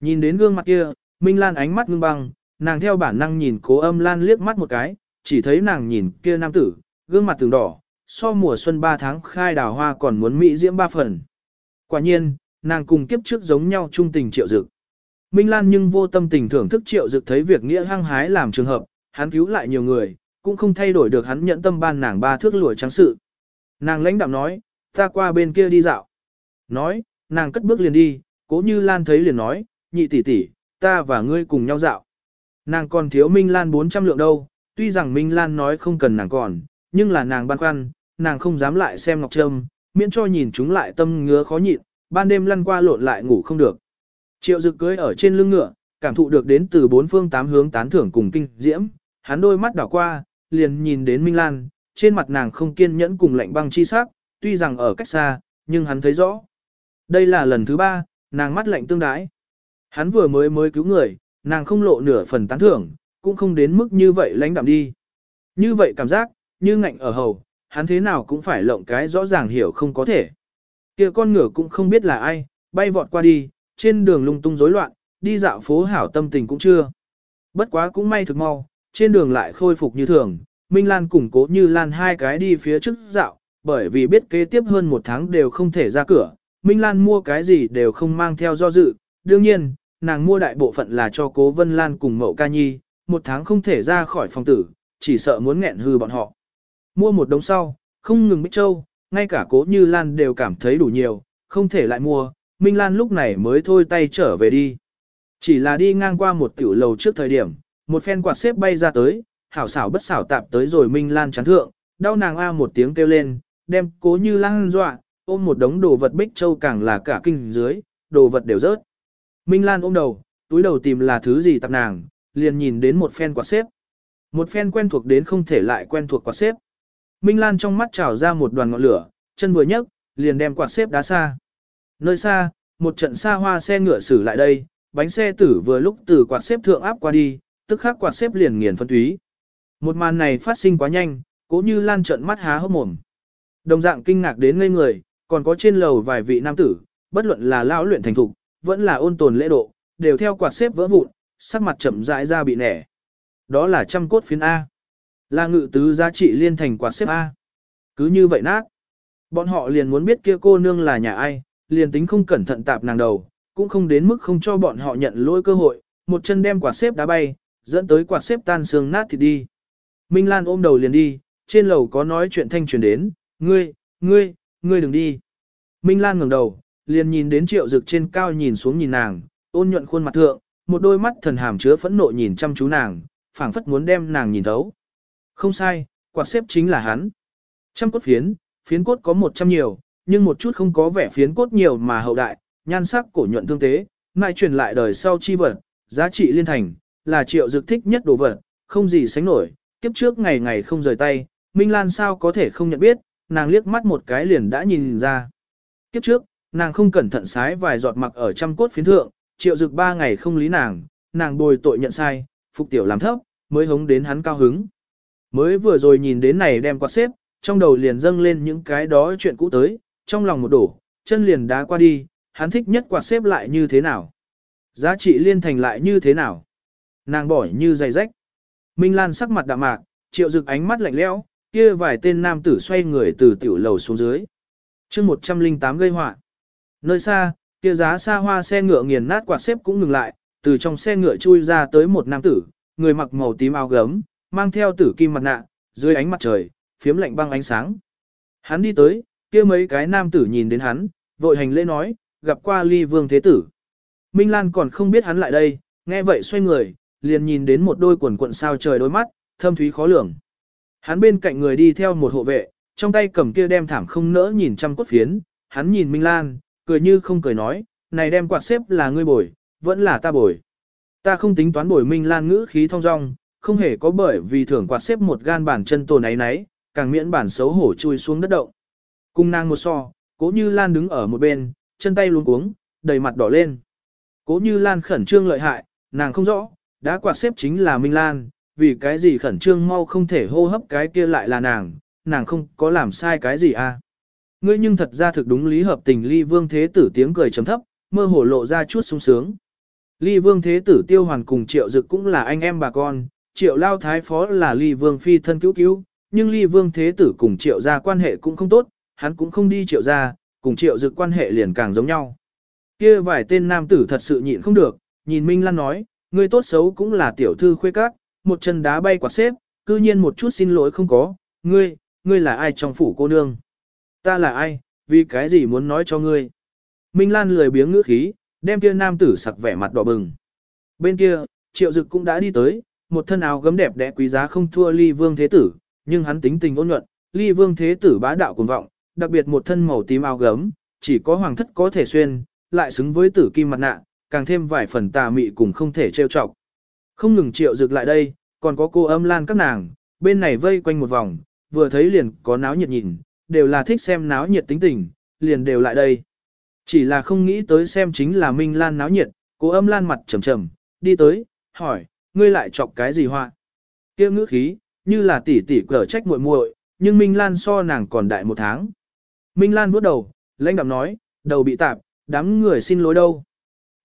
Nhìn đến gương mặt kia, Minh Lan ánh mắt ngưng băng, nàng theo bản năng nhìn cố âm Lan liếc mắt một cái, chỉ thấy nàng nhìn kia nam tử, gương mặt từng đỏ, so mùa xuân ba tháng khai đào hoa còn muốn mỹ diễm ba phần. Quả nhiên, nàng cùng kiếp trước giống nhau trung tình triệu dực. Minh Lan nhưng vô tâm tình thưởng thức triệu dực thấy việc nghĩa hăng hái làm trường hợp, hắn cứu lại nhiều người, cũng không thay đổi được hắn nhận tâm ban nàng ba thước lụa trắng sự. Nàng lãnh đạm nói, ta qua bên kia đi dạo. Nói, nàng cất bước liền đi, cố như Lan thấy liền nói, nhị tỷ tỷ, ta và ngươi cùng nhau dạo. Nàng còn thiếu Minh Lan 400 lượng đâu, tuy rằng Minh Lan nói không cần nàng còn, nhưng là nàng băn khoăn, nàng không dám lại xem Ngọc Trâm, miễn cho nhìn chúng lại tâm ngứa khó nhịn, ban đêm lăn qua lộn lại ngủ không được. Triệu Dực cưới ở trên lưng ngựa, cảm thụ được đến từ bốn phương tám hướng tán thưởng cùng kinh diễm, hắn đôi mắt đảo qua, liền nhìn đến Minh Lan, trên mặt nàng không kiên nhẫn cùng lạnh băng chi sắc, tuy rằng ở cách xa, nhưng hắn thấy rõ. Đây là lần thứ ba, nàng mắt lạnh tương đái. Hắn vừa mới mới cứu người, nàng không lộ nửa phần tán thưởng, cũng không đến mức như vậy lãnh đạm đi. Như vậy cảm giác, như ngạnh ở hầu, hắn thế nào cũng phải lộng cái rõ ràng hiểu không có thể. kia con ngựa cũng không biết là ai, bay vọt qua đi, trên đường lung tung rối loạn, đi dạo phố hảo tâm tình cũng chưa. Bất quá cũng may thực mau, trên đường lại khôi phục như thường, Minh Lan củng cố như Lan hai cái đi phía trước dạo, bởi vì biết kế tiếp hơn một tháng đều không thể ra cửa, Minh Lan mua cái gì đều không mang theo do dự, đương nhiên, nàng mua đại bộ phận là cho cố Vân Lan cùng mậu ca nhi, một tháng không thể ra khỏi phòng tử, chỉ sợ muốn nghẹn hư bọn họ. Mua một đống sau, không ngừng Bích Châu, ngay cả cố như Lan đều cảm thấy đủ nhiều, không thể lại mua, Minh Lan lúc này mới thôi tay trở về đi. Chỉ là đi ngang qua một tiểu lầu trước thời điểm, một phen quạt xếp bay ra tới, hảo xảo bất xảo tạp tới rồi Minh Lan chán thượng, đau nàng a một tiếng kêu lên, đem cố như Lan dọa, ôm một đống đồ vật Bích Châu càng là cả kinh dưới, đồ vật đều rớt. Minh Lan ôm đầu, túi đầu tìm là thứ gì tạp nàng, liền nhìn đến một phen quạt xếp. Một phen quen thuộc đến không thể lại quen thuộc quạt xếp. Minh Lan trong mắt trào ra một đoàn ngọn lửa, chân vừa nhấc, liền đem quạt xếp đá xa. Nơi xa, một trận xa hoa xe ngựa xử lại đây, bánh xe tử vừa lúc từ quạt xếp thượng áp qua đi, tức khắc quạt xếp liền nghiền phân túy. Một màn này phát sinh quá nhanh, cố như Lan trận mắt há hốc mồm. Đồng dạng kinh ngạc đến ngây người, còn có trên lầu vài vị nam tử, bất luận là lão luyện thành thục, vẫn là ôn tồn lễ độ, đều theo quạt xếp vỡ vụn, sắc mặt chậm rãi ra bị nẻ. Đó là trăm cốt phiến A. Là ngự tứ giá trị liên thành quạt xếp A. Cứ như vậy nát. Bọn họ liền muốn biết kia cô nương là nhà ai, liền tính không cẩn thận tạp nàng đầu, cũng không đến mức không cho bọn họ nhận lỗi cơ hội, một chân đem quạt xếp đá bay, dẫn tới quạt xếp tan xương nát thì đi. Minh Lan ôm đầu liền đi, trên lầu có nói chuyện thanh truyền đến, ngươi, ngươi, ngươi đừng đi. Minh Lan ngẩng đầu, liền nhìn đến triệu dực trên cao nhìn xuống nhìn nàng, ôn nhuận khuôn mặt thượng, một đôi mắt thần hàm chứa phẫn nộ nhìn chăm chú nàng, phảng phất muốn đem nàng nhìn thấu. Không sai, quạt xếp chính là hắn. Trăm cốt phiến, phiến cốt có một trăm nhiều, nhưng một chút không có vẻ phiến cốt nhiều mà hậu đại, nhan sắc cổ nhuận tương tế, mai truyền lại đời sau chi vật, giá trị liên thành, là triệu dực thích nhất đồ vật, không gì sánh nổi, kiếp trước ngày ngày không rời tay, Minh Lan sao có thể không nhận biết, nàng liếc mắt một cái liền đã nhìn ra. Kiếp trước, nàng không cẩn thận sái vài giọt mặc ở trăm cốt phiến thượng, triệu dực ba ngày không lý nàng, nàng bồi tội nhận sai, phục tiểu làm thấp, mới hống đến hắn cao hứng. Mới vừa rồi nhìn đến này đem quạt xếp, trong đầu liền dâng lên những cái đó chuyện cũ tới, trong lòng một đổ, chân liền đá qua đi, hắn thích nhất quạt xếp lại như thế nào. Giá trị liên thành lại như thế nào. Nàng bỏ như dày rách. Minh Lan sắc mặt đạm mạc, triệu dực ánh mắt lạnh lẽo, kia vài tên nam tử xoay người từ tiểu lầu xuống dưới. chương 108 gây họa Nơi xa, kia giá xa hoa xe ngựa nghiền nát quạt xếp cũng ngừng lại, từ trong xe ngựa chui ra tới một nam tử, người mặc màu tím áo gấm, mang theo tử kim mặt nạ, dưới ánh mặt trời, phiếm lạnh băng ánh sáng. Hắn đi tới, kia mấy cái nam tử nhìn đến hắn, vội hành lễ nói, gặp qua ly vương thế tử. Minh Lan còn không biết hắn lại đây, nghe vậy xoay người, liền nhìn đến một đôi quần cuộn sao trời đôi mắt, thâm thúy khó lường. Hắn bên cạnh người đi theo một hộ vệ, trong tay cầm kia đem thảm không nỡ nhìn trăm cốt phiến, hắn nhìn Minh Lan, cười như không cười nói, này đem quạt xếp là ngươi bồi, vẫn là ta bồi. Ta không tính toán bồi Minh Lan ngữ khí thong dong, không hề có bởi vì thưởng quạt xếp một gan bản chân tồn ấy nấy, càng miễn bản xấu hổ chui xuống đất động. Cung nàng một so, cố như Lan đứng ở một bên, chân tay luống cuống, đầy mặt đỏ lên. Cố như Lan khẩn trương lợi hại, nàng không rõ, đã quạt xếp chính là Minh Lan, vì cái gì khẩn trương mau không thể hô hấp cái kia lại là nàng, nàng không có làm sai cái gì à. Ngươi nhưng thật ra thực đúng lý hợp tình ly vương thế tử tiếng cười chấm thấp, mơ hồ lộ ra chút sung sướng. Ly vương thế tử tiêu hoàn cùng triệu dực cũng là anh em bà con, triệu lao thái phó là ly vương phi thân cứu cứu, nhưng ly vương thế tử cùng triệu gia quan hệ cũng không tốt, hắn cũng không đi triệu gia, cùng triệu dực quan hệ liền càng giống nhau. Kia vài tên nam tử thật sự nhịn không được, nhìn Minh Lan nói, ngươi tốt xấu cũng là tiểu thư khuê các, một chân đá bay quạt xếp, cư nhiên một chút xin lỗi không có, ngươi, ngươi là ai trong phủ cô nương? Ta là ai, vì cái gì muốn nói cho ngươi? Minh Lan lười biếng ngữ khí, đem kia nam tử sặc vẻ mặt đỏ bừng. Bên kia, triệu dực cũng đã đi tới, một thân áo gấm đẹp đẽ quý giá không thua ly vương thế tử, nhưng hắn tính tình ôn nhuận, ly vương thế tử bá đạo cuồng vọng, đặc biệt một thân màu tím áo gấm, chỉ có hoàng thất có thể xuyên, lại xứng với tử kim mặt nạ, càng thêm vài phần tà mị cùng không thể trêu chọc. Không ngừng triệu dực lại đây, còn có cô âm lan các nàng, bên này vây quanh một vòng, vừa thấy liền có náo nhiệt nhìn, đều là thích xem náo nhiệt tính tình, liền đều lại đây. Chỉ là không nghĩ tới xem chính là Minh Lan náo nhiệt, cô âm lan mặt trầm trầm, đi tới, hỏi, ngươi lại chọc cái gì hoa? kia ngữ khí, như là tỷ tỷ cờ trách muội muội, nhưng Minh Lan so nàng còn đại một tháng. Minh Lan bước đầu, lãnh đạm nói, đầu bị tạp, đám người xin lỗi đâu.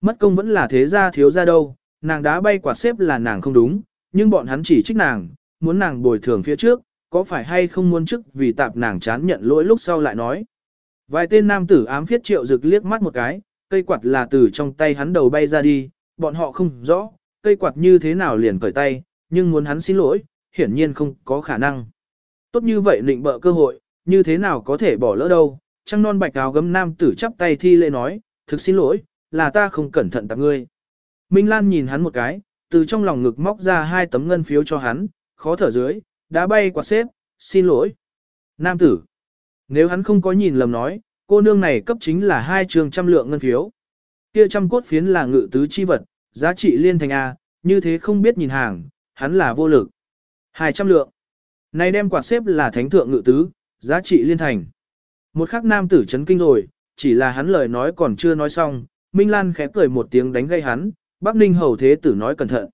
Mất công vẫn là thế gia thiếu gia đâu, nàng đá bay quạt xếp là nàng không đúng, nhưng bọn hắn chỉ trích nàng, muốn nàng bồi thường phía trước, có phải hay không muốn chức vì tạp nàng chán nhận lỗi lúc sau lại nói. Vài tên nam tử ám phiết triệu rực liếc mắt một cái, cây quạt là từ trong tay hắn đầu bay ra đi, bọn họ không rõ, cây quạt như thế nào liền cởi tay, nhưng muốn hắn xin lỗi, hiển nhiên không có khả năng. Tốt như vậy định bợ cơ hội, như thế nào có thể bỏ lỡ đâu, trăng non bạch áo gấm nam tử chắp tay thi lễ nói, thực xin lỗi, là ta không cẩn thận tặng ngươi. Minh Lan nhìn hắn một cái, từ trong lòng ngực móc ra hai tấm ngân phiếu cho hắn, khó thở dưới, đã bay quạt xếp, xin lỗi. Nam tử, nếu hắn không có nhìn lầm nói, cô nương này cấp chính là hai trường trăm lượng ngân phiếu. Kia trăm cốt phiến là ngự tứ chi vật, giá trị liên thành A, như thế không biết nhìn hàng, hắn là vô lực. Hai trăm lượng. Này đem quạt xếp là thánh thượng ngự tứ, giá trị liên thành. Một khắc nam tử chấn kinh rồi, chỉ là hắn lời nói còn chưa nói xong, Minh Lan khẽ cười một tiếng đánh gây hắn, Bắc Ninh hầu thế tử nói cẩn thận.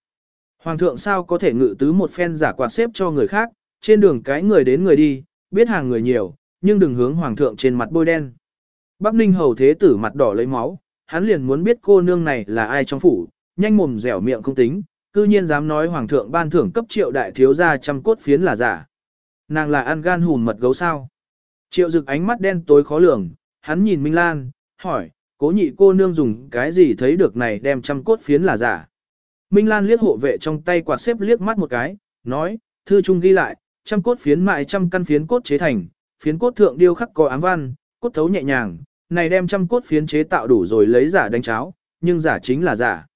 Hoàng thượng sao có thể ngự tứ một phen giả quạt xếp cho người khác, trên đường cái người đến người đi, biết hàng người nhiều, nhưng đừng hướng hoàng thượng trên mặt bôi đen. Bắc Ninh hầu thế tử mặt đỏ lấy máu, hắn liền muốn biết cô nương này là ai trong phủ, nhanh mồm dẻo miệng không tính, cư nhiên dám nói hoàng thượng ban thưởng cấp triệu đại thiếu gia trăm cốt phiến là giả. Nàng là ăn gan hùn mật gấu sao? Triệu dực ánh mắt đen tối khó lường, hắn nhìn Minh Lan, hỏi, cố nhị cô nương dùng cái gì thấy được này đem trăm cốt phiến là giả. Minh Lan liếc hộ vệ trong tay quạt xếp liếc mắt một cái, nói, thư trung ghi lại, trăm cốt phiến mại trăm căn phiến cốt chế thành, phiến cốt thượng điêu khắc có ám văn, cốt thấu nhẹ nhàng, này đem trăm cốt phiến chế tạo đủ rồi lấy giả đánh cháo, nhưng giả chính là giả.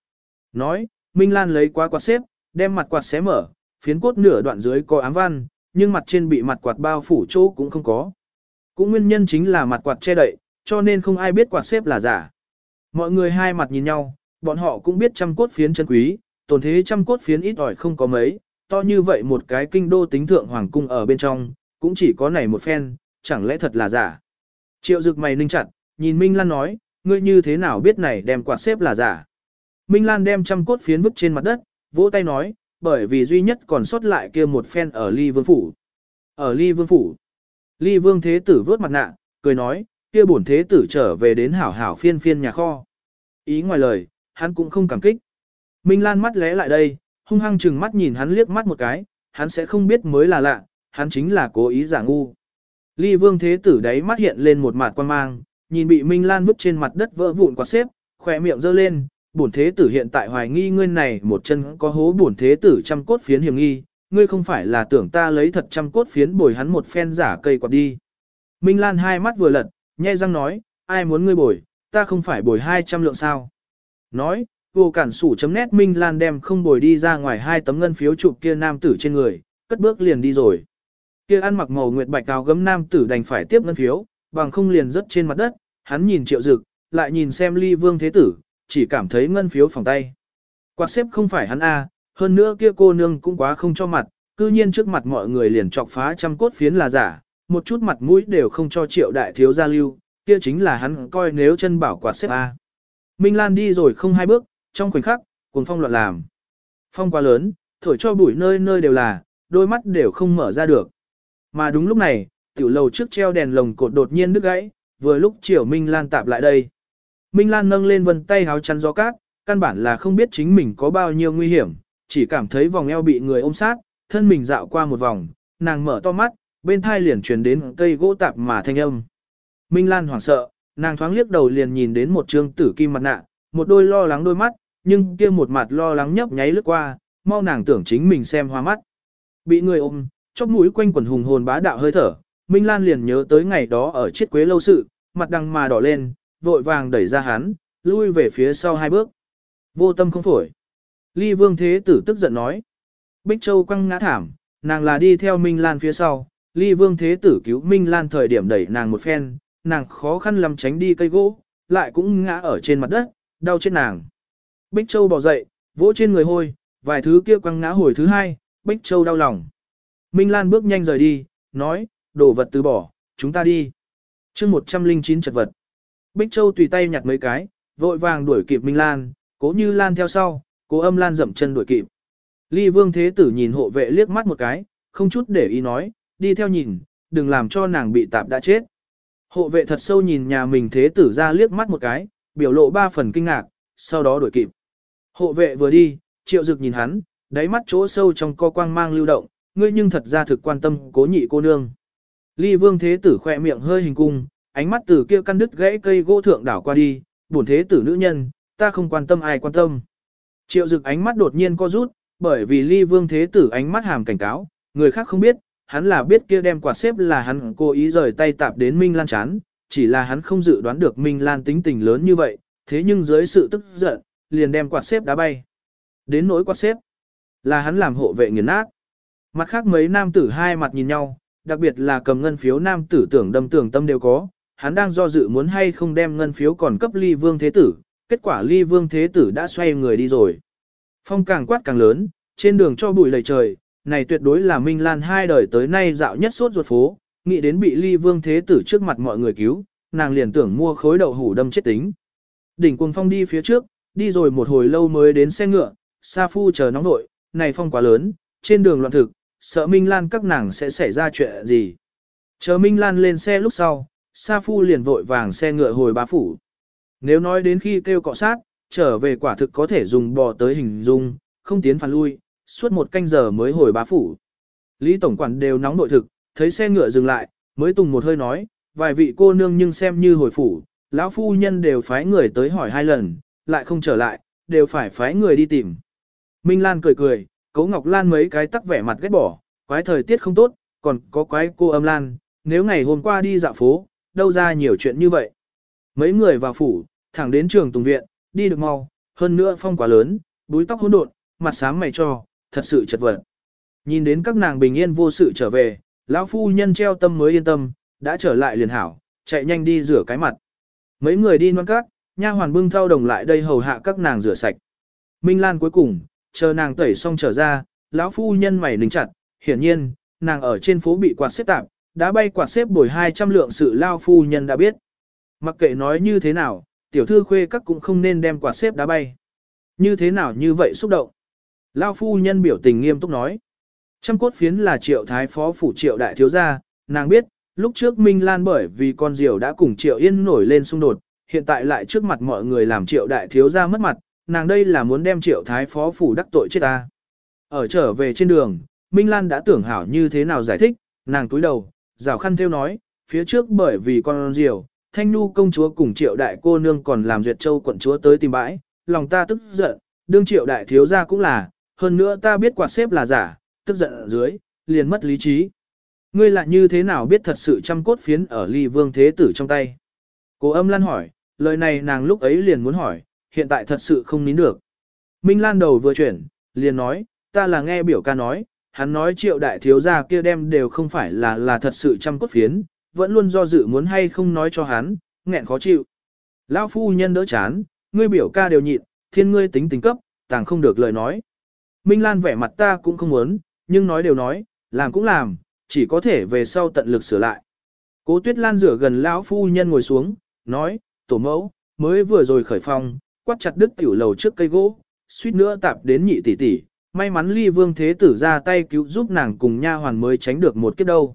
Nói, Minh Lan lấy qua quạt xếp, đem mặt quạt xé mở, phiến cốt nửa đoạn dưới có ám văn, nhưng mặt trên bị mặt quạt bao phủ chỗ cũng không có. Cũng nguyên nhân chính là mặt quạt che đậy, cho nên không ai biết quạt xếp là giả. Mọi người hai mặt nhìn nhau, bọn họ cũng biết trăm cốt phiến chân quý, tồn thế trăm cốt phiến ít ỏi không có mấy, to như vậy một cái kinh đô tính thượng hoàng cung ở bên trong, cũng chỉ có này một phen, chẳng lẽ thật là giả. Triệu dực mày ninh chặt, nhìn Minh Lan nói, ngươi như thế nào biết này đem quạt xếp là giả. Minh Lan đem trăm cốt phiến vứt trên mặt đất, vỗ tay nói, bởi vì duy nhất còn sót lại kia một phen ở ly vương phủ. Ở ly vương phủ, ly vương thế tử vớt mặt nạ, cười nói, kia bổn thế tử trở về đến hảo hảo phiên phiên nhà kho. Ý ngoài lời, hắn cũng không cảm kích. Minh Lan mắt lé lại đây, hung hăng chừng mắt nhìn hắn liếc mắt một cái, hắn sẽ không biết mới là lạ, hắn chính là cố ý giả ngu. Ly vương thế tử đấy mắt hiện lên một mặt quan mang, nhìn bị Minh Lan vứt trên mặt đất vỡ vụn quạt xếp, khỏe miệng giơ lên, bổn thế tử hiện tại hoài nghi ngươi này một chân có hố bổn thế tử trăm cốt phiến hiểm nghi, ngươi không phải là tưởng ta lấy thật trăm cốt phiến bồi hắn một phen giả cây quạt đi. Minh Lan hai mắt vừa lật, nhe răng nói, ai muốn ngươi bồi, ta không phải bồi hai trăm lượng sao. Nói, vô cản sủ chấm nét Minh Lan đem không bồi đi ra ngoài hai tấm ngân phiếu chụp kia nam tử trên người, cất bước liền đi rồi. Kia ăn mặc màu nguyệt bạch áo gấm nam tử đành phải tiếp ngân phiếu, bằng không liền rớt trên mặt đất, hắn nhìn triệu dực, lại nhìn xem ly vương thế tử, chỉ cảm thấy ngân phiếu phòng tay. Quạt xếp không phải hắn A, hơn nữa kia cô nương cũng quá không cho mặt, cư nhiên trước mặt mọi người liền chọc phá trăm cốt phiến là giả, một chút mặt mũi đều không cho triệu đại thiếu gia lưu, kia chính là hắn coi nếu chân bảo quạt xếp A. Minh Lan đi rồi không hai bước, trong khoảnh khắc, cuồng phong loạn làm. Phong quá lớn, thổi cho bụi nơi nơi đều là, đôi mắt đều không mở ra được. Mà đúng lúc này, tiểu lầu trước treo đèn lồng cột đột nhiên đứt gãy, vừa lúc chiều Minh Lan tạp lại đây. Minh Lan nâng lên vân tay háo chắn gió cát, căn bản là không biết chính mình có bao nhiêu nguy hiểm, chỉ cảm thấy vòng eo bị người ôm sát, thân mình dạo qua một vòng, nàng mở to mắt, bên thai liền truyền đến cây gỗ tạp mà thanh âm. Minh Lan hoảng sợ, nàng thoáng liếc đầu liền nhìn đến một trương tử kim mặt nạ, một đôi lo lắng đôi mắt, nhưng kia một mặt lo lắng nhấp nháy lướt qua, mau nàng tưởng chính mình xem hoa mắt. Bị người ôm, chóp mũi quanh quần hùng hồn bá đạo hơi thở, Minh Lan liền nhớ tới ngày đó ở chiếc quế lâu sự, mặt đằng mà đỏ lên, vội vàng đẩy ra hắn, lui về phía sau hai bước. Vô tâm không phổi. Ly Vương Thế Tử tức giận nói. Bích Châu quăng ngã thảm, nàng là đi theo Minh Lan phía sau, Ly Vương Thế Tử cứu Minh Lan thời điểm đẩy nàng một phen, nàng khó khăn lắm tránh đi cây gỗ, lại cũng ngã ở trên mặt đất, đau chết nàng. Bích Châu bỏ dậy, vỗ trên người hôi, vài thứ kia quăng ngã hồi thứ hai, Bích Châu đau lòng. Minh Lan bước nhanh rời đi, nói, đồ vật từ bỏ, chúng ta đi. chương 109 chật vật. Bích Châu tùy tay nhặt mấy cái, vội vàng đuổi kịp Minh Lan, cố như Lan theo sau, cố âm Lan dậm chân đuổi kịp. Ly Vương Thế Tử nhìn hộ vệ liếc mắt một cái, không chút để ý nói, đi theo nhìn, đừng làm cho nàng bị tạp đã chết. Hộ vệ thật sâu nhìn nhà mình Thế Tử ra liếc mắt một cái, biểu lộ ba phần kinh ngạc, sau đó đuổi kịp. Hộ vệ vừa đi, triệu dực nhìn hắn, đáy mắt chỗ sâu trong co quang mang lưu động, ngươi nhưng thật ra thực quan tâm cố nhị cô nương. Ly vương thế tử khỏe miệng hơi hình cung, ánh mắt từ kia căn đứt gãy cây gỗ thượng đảo qua đi, buồn thế tử nữ nhân, ta không quan tâm ai quan tâm. Triệu dực ánh mắt đột nhiên co rút, bởi vì ly vương thế tử ánh mắt hàm cảnh cáo, người khác không biết, hắn là biết kia đem quạt xếp là hắn cố ý rời tay tạp đến Minh Lan chán, chỉ là hắn không dự đoán được Minh Lan tính tình lớn như vậy, thế nhưng dưới sự tức giận, liền đem quạt xếp đá bay. Đến nỗi quạt xếp, là hắn làm hộ vệ nghiền nát. Mặt khác mấy nam tử hai mặt nhìn nhau, đặc biệt là cầm ngân phiếu nam tử tưởng đâm tưởng tâm đều có, hắn đang do dự muốn hay không đem ngân phiếu còn cấp ly vương thế tử, kết quả ly vương thế tử đã xoay người đi rồi. Phong càng quát càng lớn, trên đường cho bụi lầy trời, này tuyệt đối là Minh Lan hai đời tới nay dạo nhất suốt ruột phố, nghĩ đến bị ly vương thế tử trước mặt mọi người cứu, nàng liền tưởng mua khối đậu hủ đâm chết tính. Đỉnh cuồng phong đi phía trước, đi rồi một hồi lâu mới đến xe ngựa, Sa Phu chờ nóng nội, này phong quá lớn, trên đường loạn thực, sợ Minh Lan các nàng sẽ xảy ra chuyện gì. Chờ Minh Lan lên xe lúc sau, Sa Phu liền vội vàng xe ngựa hồi bá phủ. Nếu nói đến khi kêu cọ sát, trở về quả thực có thể dùng bò tới hình dung, không tiến phản lui, suốt một canh giờ mới hồi bá phủ. Lý Tổng Quản đều nóng nội thực, thấy xe ngựa dừng lại, mới tùng một hơi nói, vài vị cô nương nhưng xem như hồi phủ, lão phu nhân đều phái người tới hỏi hai lần, lại không trở lại, đều phải phái người đi tìm. Minh Lan cười cười, Cố Ngọc Lan mấy cái tắc vẻ mặt ghét bỏ, quái thời tiết không tốt, còn có quái cô âm Lan, nếu ngày hôm qua đi dạo phố, đâu ra nhiều chuyện như vậy. Mấy người vào phủ, thẳng đến trường tùng viện, đi được mau, hơn nữa phong quá lớn, búi tóc hỗn độn, mặt sáng mày cho, thật sự chật vật. Nhìn đến các nàng bình yên vô sự trở về, lão phu nhân treo tâm mới yên tâm, đã trở lại liền hảo, chạy nhanh đi rửa cái mặt. Mấy người đi ngoan cát, nha hoàn bưng thao đồng lại đây hầu hạ các nàng rửa sạch. Minh Lan cuối cùng, chờ nàng tẩy xong trở ra, lão phu nhân mày nính chặt, hiển nhiên, nàng ở trên phố bị quạt xếp tạp, đã bay quạt xếp bồi 200 lượng sự lao phu nhân đã biết. Mặc kệ nói như thế nào, tiểu thư khuê các cũng không nên đem quạt xếp đá bay. Như thế nào như vậy xúc động. Lao phu nhân biểu tình nghiêm túc nói. Trăm cốt phiến là triệu thái phó phủ triệu đại thiếu gia, nàng biết, lúc trước Minh Lan bởi vì con diều đã cùng triệu yên nổi lên xung đột, hiện tại lại trước mặt mọi người làm triệu đại thiếu gia mất mặt, nàng đây là muốn đem triệu thái phó phủ đắc tội chết ta. Ở trở về trên đường, Minh Lan đã tưởng hảo như thế nào giải thích, nàng túi đầu, rào khăn theo nói, phía trước bởi vì con diều, thanh nu công chúa cùng triệu đại cô nương còn làm duyệt châu quận chúa tới tìm bãi, lòng ta tức giận, đương triệu đại thiếu gia cũng là, hơn nữa ta biết quạt xếp là giả, tức giận ở dưới, liền mất lý trí. Ngươi lại như thế nào biết thật sự trăm cốt phiến ở ly vương thế tử trong tay? Cố âm lan hỏi, lời này nàng lúc ấy liền muốn hỏi, hiện tại thật sự không nín được. Minh Lan đầu vừa chuyển, liền nói, ta là nghe biểu ca nói, hắn nói triệu đại thiếu gia kia đem đều không phải là là thật sự trăm cốt phiến, vẫn luôn do dự muốn hay không nói cho hắn, nghẹn khó chịu. Lão phu nhân đỡ chán, ngươi biểu ca đều nhịn, thiên ngươi tính tình cấp, tàng không được lời nói. Minh Lan vẻ mặt ta cũng không muốn, nhưng nói đều nói, làm cũng làm, chỉ có thể về sau tận lực sửa lại. Cố Tuyết Lan rửa gần lão phu nhân ngồi xuống, nói, tổ mẫu, mới vừa rồi khởi phong, quát chặt đứt tiểu lầu trước cây gỗ, suýt nữa tạp đến nhị tỷ tỷ, may mắn ly vương thế tử ra tay cứu giúp nàng cùng nha hoàn mới tránh được một kiếp đâu.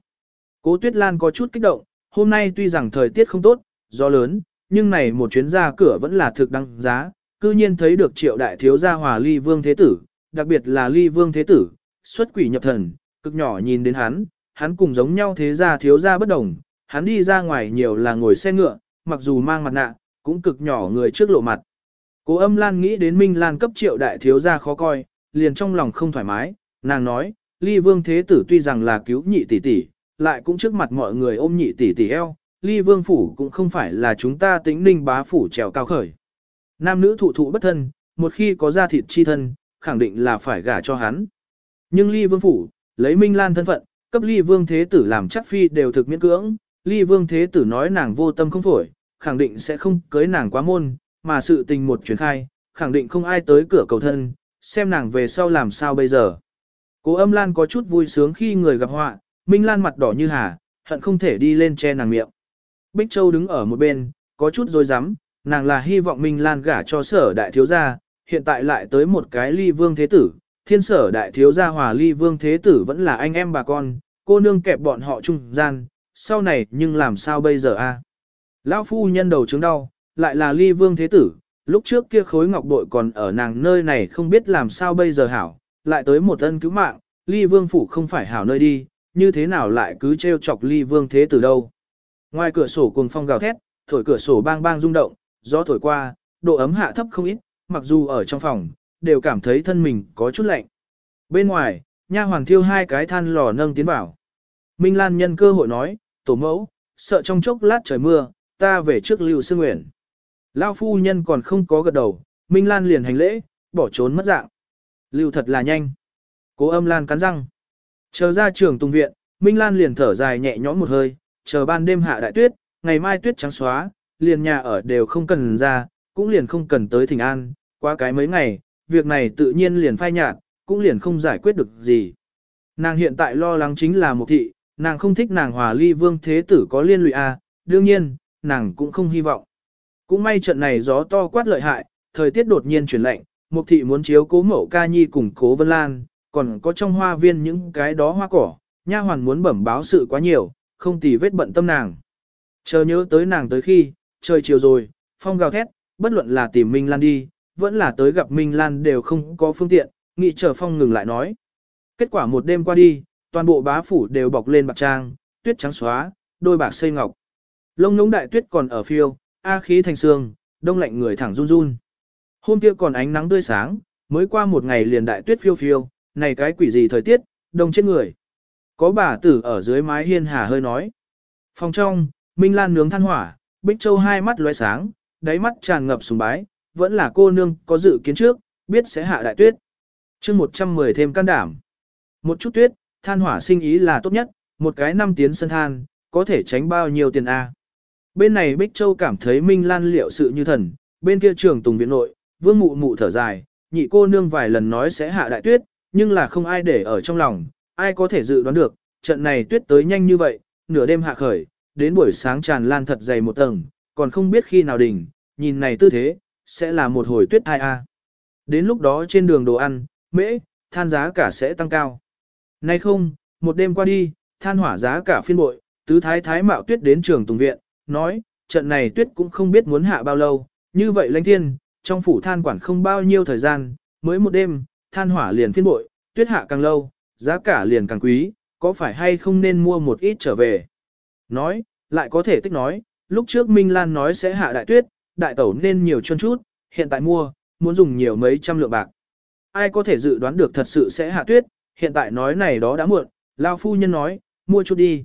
Cố Tuyết Lan có chút kích động, hôm nay tuy rằng thời tiết không tốt, gió lớn, nhưng này một chuyến ra cửa vẫn là thực đăng giá, cư nhiên thấy được triệu đại thiếu gia hòa ly vương thế tử, đặc biệt là ly vương thế tử, xuất quỷ nhập thần, cực nhỏ nhìn đến hắn, hắn cùng giống nhau thế gia thiếu gia bất đồng, hắn đi ra ngoài nhiều là ngồi xe ngựa, mặc dù mang mặt nạ, cũng cực nhỏ người trước lộ mặt. Cố âm lan nghĩ đến Minh Lan cấp triệu đại thiếu gia khó coi, liền trong lòng không thoải mái, nàng nói, ly vương thế tử tuy rằng là cứu nhị tỷ tỷ, lại cũng trước mặt mọi người ôm nhị tỷ tỷ eo, ly vương phủ cũng không phải là chúng ta tính ninh bá phủ trèo cao khởi. Nam nữ thụ thụ bất thân, một khi có ra thịt chi thân, khẳng định là phải gả cho hắn. Nhưng ly vương phủ, lấy Minh Lan thân phận, cấp ly vương thế tử làm chắc phi đều thực miễn cưỡng, ly vương thế tử nói nàng vô tâm không phổi, khẳng định sẽ không cưới nàng quá môn, mà sự tình một chuyến khai, khẳng định không ai tới cửa cầu thân, xem nàng về sau làm sao bây giờ. Cố âm Lan có chút vui sướng khi người gặp họa, Minh Lan mặt đỏ như hà, hận không thể đi lên che nàng miệng. Bích Châu đứng ở một bên, có chút dối rắm nàng là hy vọng Minh Lan gả cho sở đại thiếu gia, hiện tại lại tới một cái ly vương thế tử, thiên sở đại thiếu gia hòa ly vương thế tử vẫn là anh em bà con, cô nương kẹp bọn họ trung gian, sau này nhưng làm sao bây giờ a? Lão phu nhân đầu chứng đau, lại là ly vương thế tử, lúc trước kia khối ngọc bội còn ở nàng nơi này không biết làm sao bây giờ hảo, lại tới một ân cứu mạng, ly vương phủ không phải hảo nơi đi, như thế nào lại cứ trêu chọc ly vương thế tử đâu. Ngoài cửa sổ cuồng phong gào thét, thổi cửa sổ bang bang rung động, gió thổi qua, độ ấm hạ thấp không ít, mặc dù ở trong phòng, đều cảm thấy thân mình có chút lạnh. Bên ngoài, nha hoàng thiêu hai cái than lò nâng tiến vào. Minh Lan nhân cơ hội nói, tổ mẫu, sợ trong chốc lát trời mưa, ta về trước lưu sư nguyện. Lao phu nhân còn không có gật đầu, Minh Lan liền hành lễ, bỏ trốn mất dạng. Lưu thật là nhanh. Cố âm Lan cắn răng. Chờ ra trường tùng viện, Minh Lan liền thở dài nhẹ nhõm một hơi, chờ ban đêm hạ đại tuyết, ngày mai tuyết trắng xóa, liền nhà ở đều không cần ra, cũng liền không cần tới thỉnh an, qua cái mấy ngày, việc này tự nhiên liền phai nhạt, cũng liền không giải quyết được gì. Nàng hiện tại lo lắng chính là một thị, nàng không thích nàng hòa ly vương thế tử có liên lụy a, à, đương nhiên, nàng cũng không hy vọng. Cũng may trận này gió to quát lợi hại, thời tiết đột nhiên chuyển lạnh, Mục thị muốn chiếu cố mẫu ca nhi cùng cố vân lan, còn có trong hoa viên những cái đó hoa cỏ, nha hoàn muốn bẩm báo sự quá nhiều, không tì vết bận tâm nàng. Chờ nhớ tới nàng tới khi, trời chiều rồi, phong gào thét, bất luận là tìm Minh Lan đi, vẫn là tới gặp Minh Lan đều không có phương tiện, nghị chờ phong ngừng lại nói. Kết quả một đêm qua đi, toàn bộ bá phủ đều bọc lên bạc trang, tuyết trắng xóa, đôi bạc xây ngọc. Lông ngống đại tuyết còn ở phiêu, A khí thành sương đông lạnh người thẳng run run. Hôm kia còn ánh nắng tươi sáng, mới qua một ngày liền đại tuyết phiêu phiêu, này cái quỷ gì thời tiết, đông chết người. Có bà tử ở dưới mái hiên hà hơi nói. Phòng trong, Minh Lan nướng than hỏa, Bích Châu hai mắt lóe sáng, đáy mắt tràn ngập sùng bái, vẫn là cô nương có dự kiến trước, biết sẽ hạ đại tuyết. chương 110 thêm can đảm. Một chút tuyết, than hỏa sinh ý là tốt nhất, một cái năm tiến sân than, có thể tránh bao nhiêu tiền A. Bên này Bích Châu cảm thấy Minh Lan liệu sự như thần, bên kia trường Tùng Viện Nội, Vương Mụ Mụ thở dài, nhị cô nương vài lần nói sẽ hạ đại tuyết, nhưng là không ai để ở trong lòng, ai có thể dự đoán được, trận này tuyết tới nhanh như vậy, nửa đêm hạ khởi, đến buổi sáng tràn lan thật dày một tầng, còn không biết khi nào đỉnh, nhìn này tư thế, sẽ là một hồi tuyết thai a. Đến lúc đó trên đường đồ ăn, mễ, than giá cả sẽ tăng cao. Nay không, một đêm qua đi, than hỏa giá cả phiên bội, tứ thái thái mạo tuyết đến trường tùng viện, nói, trận này tuyết cũng không biết muốn hạ bao lâu, như vậy lãnh thiên, trong phủ than quản không bao nhiêu thời gian, mới một đêm, than hỏa liền phiên bội, tuyết hạ càng lâu, giá cả liền càng quý, có phải hay không nên mua một ít trở về. Nói, lại có thể tích nói, lúc trước Minh Lan nói sẽ hạ đại tuyết, đại tẩu nên nhiều chân chút, hiện tại mua, muốn dùng nhiều mấy trăm lượng bạc. Ai có thể dự đoán được thật sự sẽ hạ tuyết, hiện tại nói này đó đã muộn, Lao phu nhân nói, mua chút đi.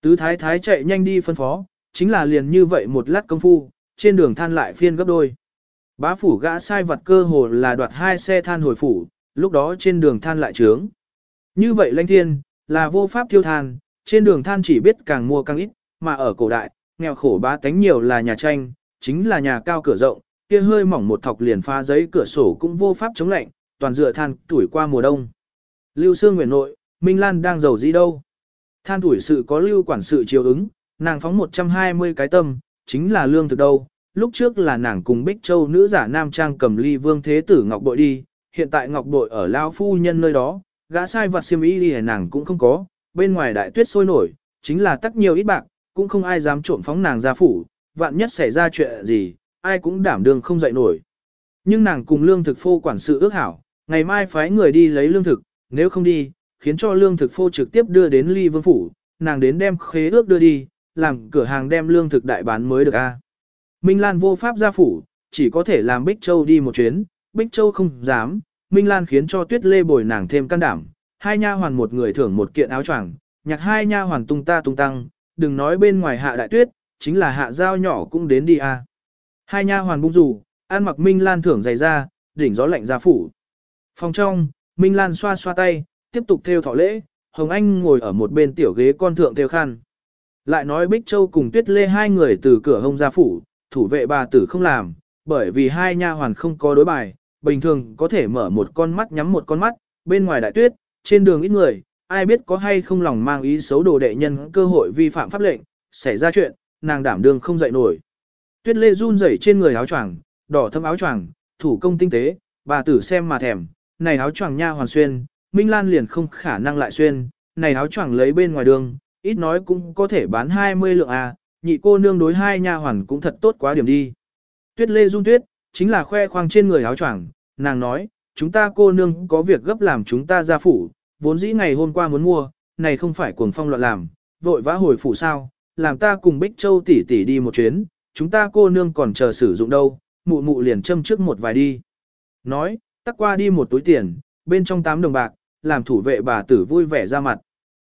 Tứ thái thái chạy nhanh đi phân phó, chính là liền như vậy một lát công phu, trên đường than lại phiên gấp đôi. Bá phủ gã sai vật cơ hồ là đoạt hai xe than hồi phủ, lúc đó trên đường than lại trướng. Như vậy lãnh thiên, là vô pháp tiêu than, trên đường than chỉ biết càng mua càng ít, mà ở cổ đại, nghèo khổ ba tánh nhiều là nhà tranh, chính là nhà cao cửa rộng, kia hơi mỏng một thọc liền phá giấy cửa sổ cũng vô pháp chống lạnh, toàn dựa than tuổi qua mùa đông. Lưu Sương Nguyễn Nội, Minh Lan đang giàu gì đâu. Than tuổi sự có lưu quản sự chiều ứng, nàng phóng 120 cái tâm, chính là lương thực đâu. Lúc trước là nàng cùng Bích Châu nữ giả nam trang cầm ly vương thế tử Ngọc Bội đi, hiện tại Ngọc Bội ở Lao Phu Nhân nơi đó, gã sai vặt xiêm y đi nàng cũng không có, bên ngoài đại tuyết sôi nổi, chính là tắc nhiều ít bạc, cũng không ai dám trộm phóng nàng ra phủ, vạn nhất xảy ra chuyện gì, ai cũng đảm đương không dậy nổi. Nhưng nàng cùng lương thực phô quản sự ước hảo, ngày mai phái người đi lấy lương thực, nếu không đi, khiến cho lương thực phô trực tiếp đưa đến ly vương phủ, nàng đến đem khế ước đưa đi, làm cửa hàng đem lương thực đại bán mới được a. Minh Lan vô pháp ra phủ, chỉ có thể làm Bích Châu đi một chuyến, Bích Châu không dám, Minh Lan khiến cho Tuyết Lê bồi nàng thêm can đảm, hai nha hoàn một người thưởng một kiện áo choàng, nhặt hai nha hoàn tung ta tung tăng, đừng nói bên ngoài hạ đại tuyết, chính là hạ dao nhỏ cũng đến đi a. Hai nha hoàn bung rủ, An mặc Minh Lan thưởng giày ra, đỉnh gió lạnh ra phủ. Phòng trong, Minh Lan xoa xoa tay, tiếp tục theo thọ lễ, Hồng Anh ngồi ở một bên tiểu ghế con thượng theo khăn. Lại nói Bích Châu cùng Tuyết Lê hai người từ cửa hông ra phủ, thủ vệ bà tử không làm, bởi vì hai nha hoàn không có đối bài, bình thường có thể mở một con mắt nhắm một con mắt, bên ngoài đại tuyết, trên đường ít người, ai biết có hay không lòng mang ý xấu đồ đệ nhân cơ hội vi phạm pháp lệnh, xảy ra chuyện, nàng đảm đương không dậy nổi. Tuyết Lê run rẩy trên người áo choàng, đỏ thâm áo choàng, thủ công tinh tế, bà tử xem mà thèm, này áo choàng nha hoàn xuyên, Minh Lan liền không khả năng lại xuyên, này áo choàng lấy bên ngoài đường, ít nói cũng có thể bán 20 lượng à, nhị cô nương đối hai nha hoàn cũng thật tốt quá điểm đi. Tuyết Lê run tuyết, chính là khoe khoang trên người áo choàng, nàng nói, chúng ta cô nương có việc gấp làm chúng ta ra phủ, vốn dĩ ngày hôm qua muốn mua, này không phải cuồng phong loạn làm, vội vã hồi phủ sao, làm ta cùng Bích Châu tỷ tỷ đi một chuyến, chúng ta cô nương còn chờ sử dụng đâu, mụ mụ liền châm trước một vài đi. Nói, tắc qua đi một túi tiền, bên trong tám đồng bạc, làm thủ vệ bà tử vui vẻ ra mặt.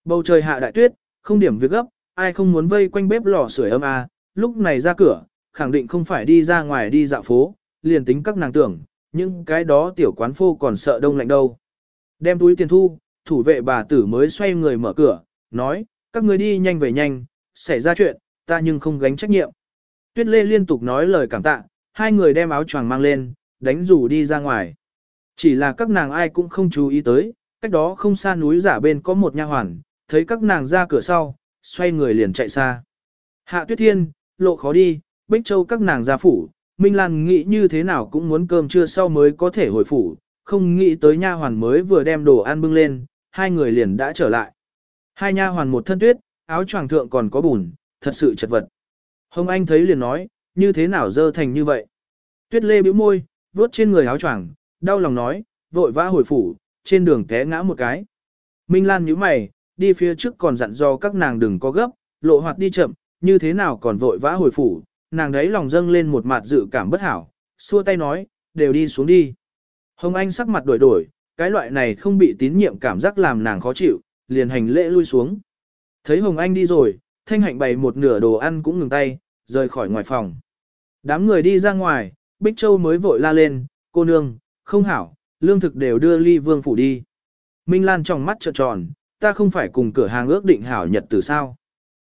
Bầu trời hạ đại tuyết, không điểm việc gấp, ai không muốn vây quanh bếp lò sưởi ấm à, lúc này ra cửa, khẳng định không phải đi ra ngoài đi dạo phố, liền tính các nàng tưởng, nhưng cái đó tiểu quán phô còn sợ đông lạnh đâu. Đem túi tiền thu, thủ vệ bà tử mới xoay người mở cửa, nói, các người đi nhanh về nhanh, xảy ra chuyện, ta nhưng không gánh trách nhiệm. Tuyết Lê liên tục nói lời cảm tạ, hai người đem áo choàng mang lên, đánh rủ đi ra ngoài. Chỉ là các nàng ai cũng không chú ý tới, cách đó không xa núi giả bên có một nha hoàn, thấy các nàng ra cửa sau, xoay người liền chạy xa. Hạ Tuyết Thiên, lộ khó đi, Bích Châu các nàng ra phủ, Minh Lan nghĩ như thế nào cũng muốn cơm trưa sau mới có thể hồi phủ, không nghĩ tới nha hoàn mới vừa đem đồ ăn bưng lên, hai người liền đã trở lại. Hai nha hoàn một thân tuyết, áo choàng thượng còn có bùn, thật sự chật vật. Hồng Anh thấy liền nói, như thế nào dơ thành như vậy. Tuyết lê bĩu môi, vuốt trên người áo choàng, đau lòng nói, vội vã hồi phủ, trên đường té ngã một cái. Minh Lan nhíu mày, đi phía trước còn dặn dò các nàng đừng có gấp, lộ hoạt đi chậm, như thế nào còn vội vã hồi phủ, nàng đấy lòng dâng lên một mặt dự cảm bất hảo, xua tay nói, đều đi xuống đi. Hồng Anh sắc mặt đổi đổi, cái loại này không bị tín nhiệm cảm giác làm nàng khó chịu, liền hành lễ lui xuống. Thấy Hồng Anh đi rồi, Thanh Hạnh bày một nửa đồ ăn cũng ngừng tay, rời khỏi ngoài phòng. Đám người đi ra ngoài, Bích Châu mới vội la lên, cô nương, không hảo, lương thực đều đưa ly vương phủ đi. Minh Lan trong mắt trợn tròn, ta không phải cùng cửa hàng ước định hảo nhật từ sao.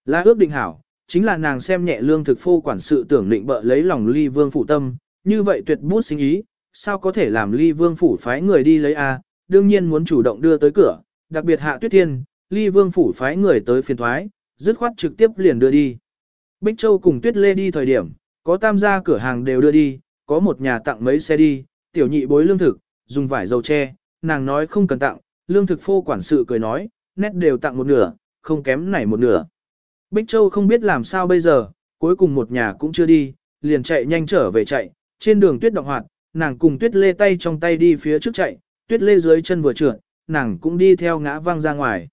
Là ước định hảo, chính là nàng xem nhẹ lương thực phô quản sự tưởng định bợ lấy lòng ly vương phủ tâm, như vậy tuyệt bút sinh ý, sao có thể làm ly vương phủ phái người đi lấy a? đương nhiên muốn chủ động đưa tới cửa, đặc biệt hạ tuyết thiên, ly vương phủ phái người tới phiền thoái, dứt khoát trực tiếp liền đưa đi. Bích Châu cùng Tuyết Lê đi thời điểm, có tam gia cửa hàng đều đưa đi, có một nhà tặng mấy xe đi, tiểu nhị bối lương thực, dùng vải dầu che, nàng nói không cần tặng, lương thực phô quản sự cười nói, nét đều tặng một nửa, không kém này một nửa. Bích Châu không biết làm sao bây giờ, cuối cùng một nhà cũng chưa đi, liền chạy nhanh trở về chạy, trên đường tuyết động hoạt, nàng cùng tuyết lê tay trong tay đi phía trước chạy, tuyết lê dưới chân vừa trượt, nàng cũng đi theo ngã văng ra ngoài.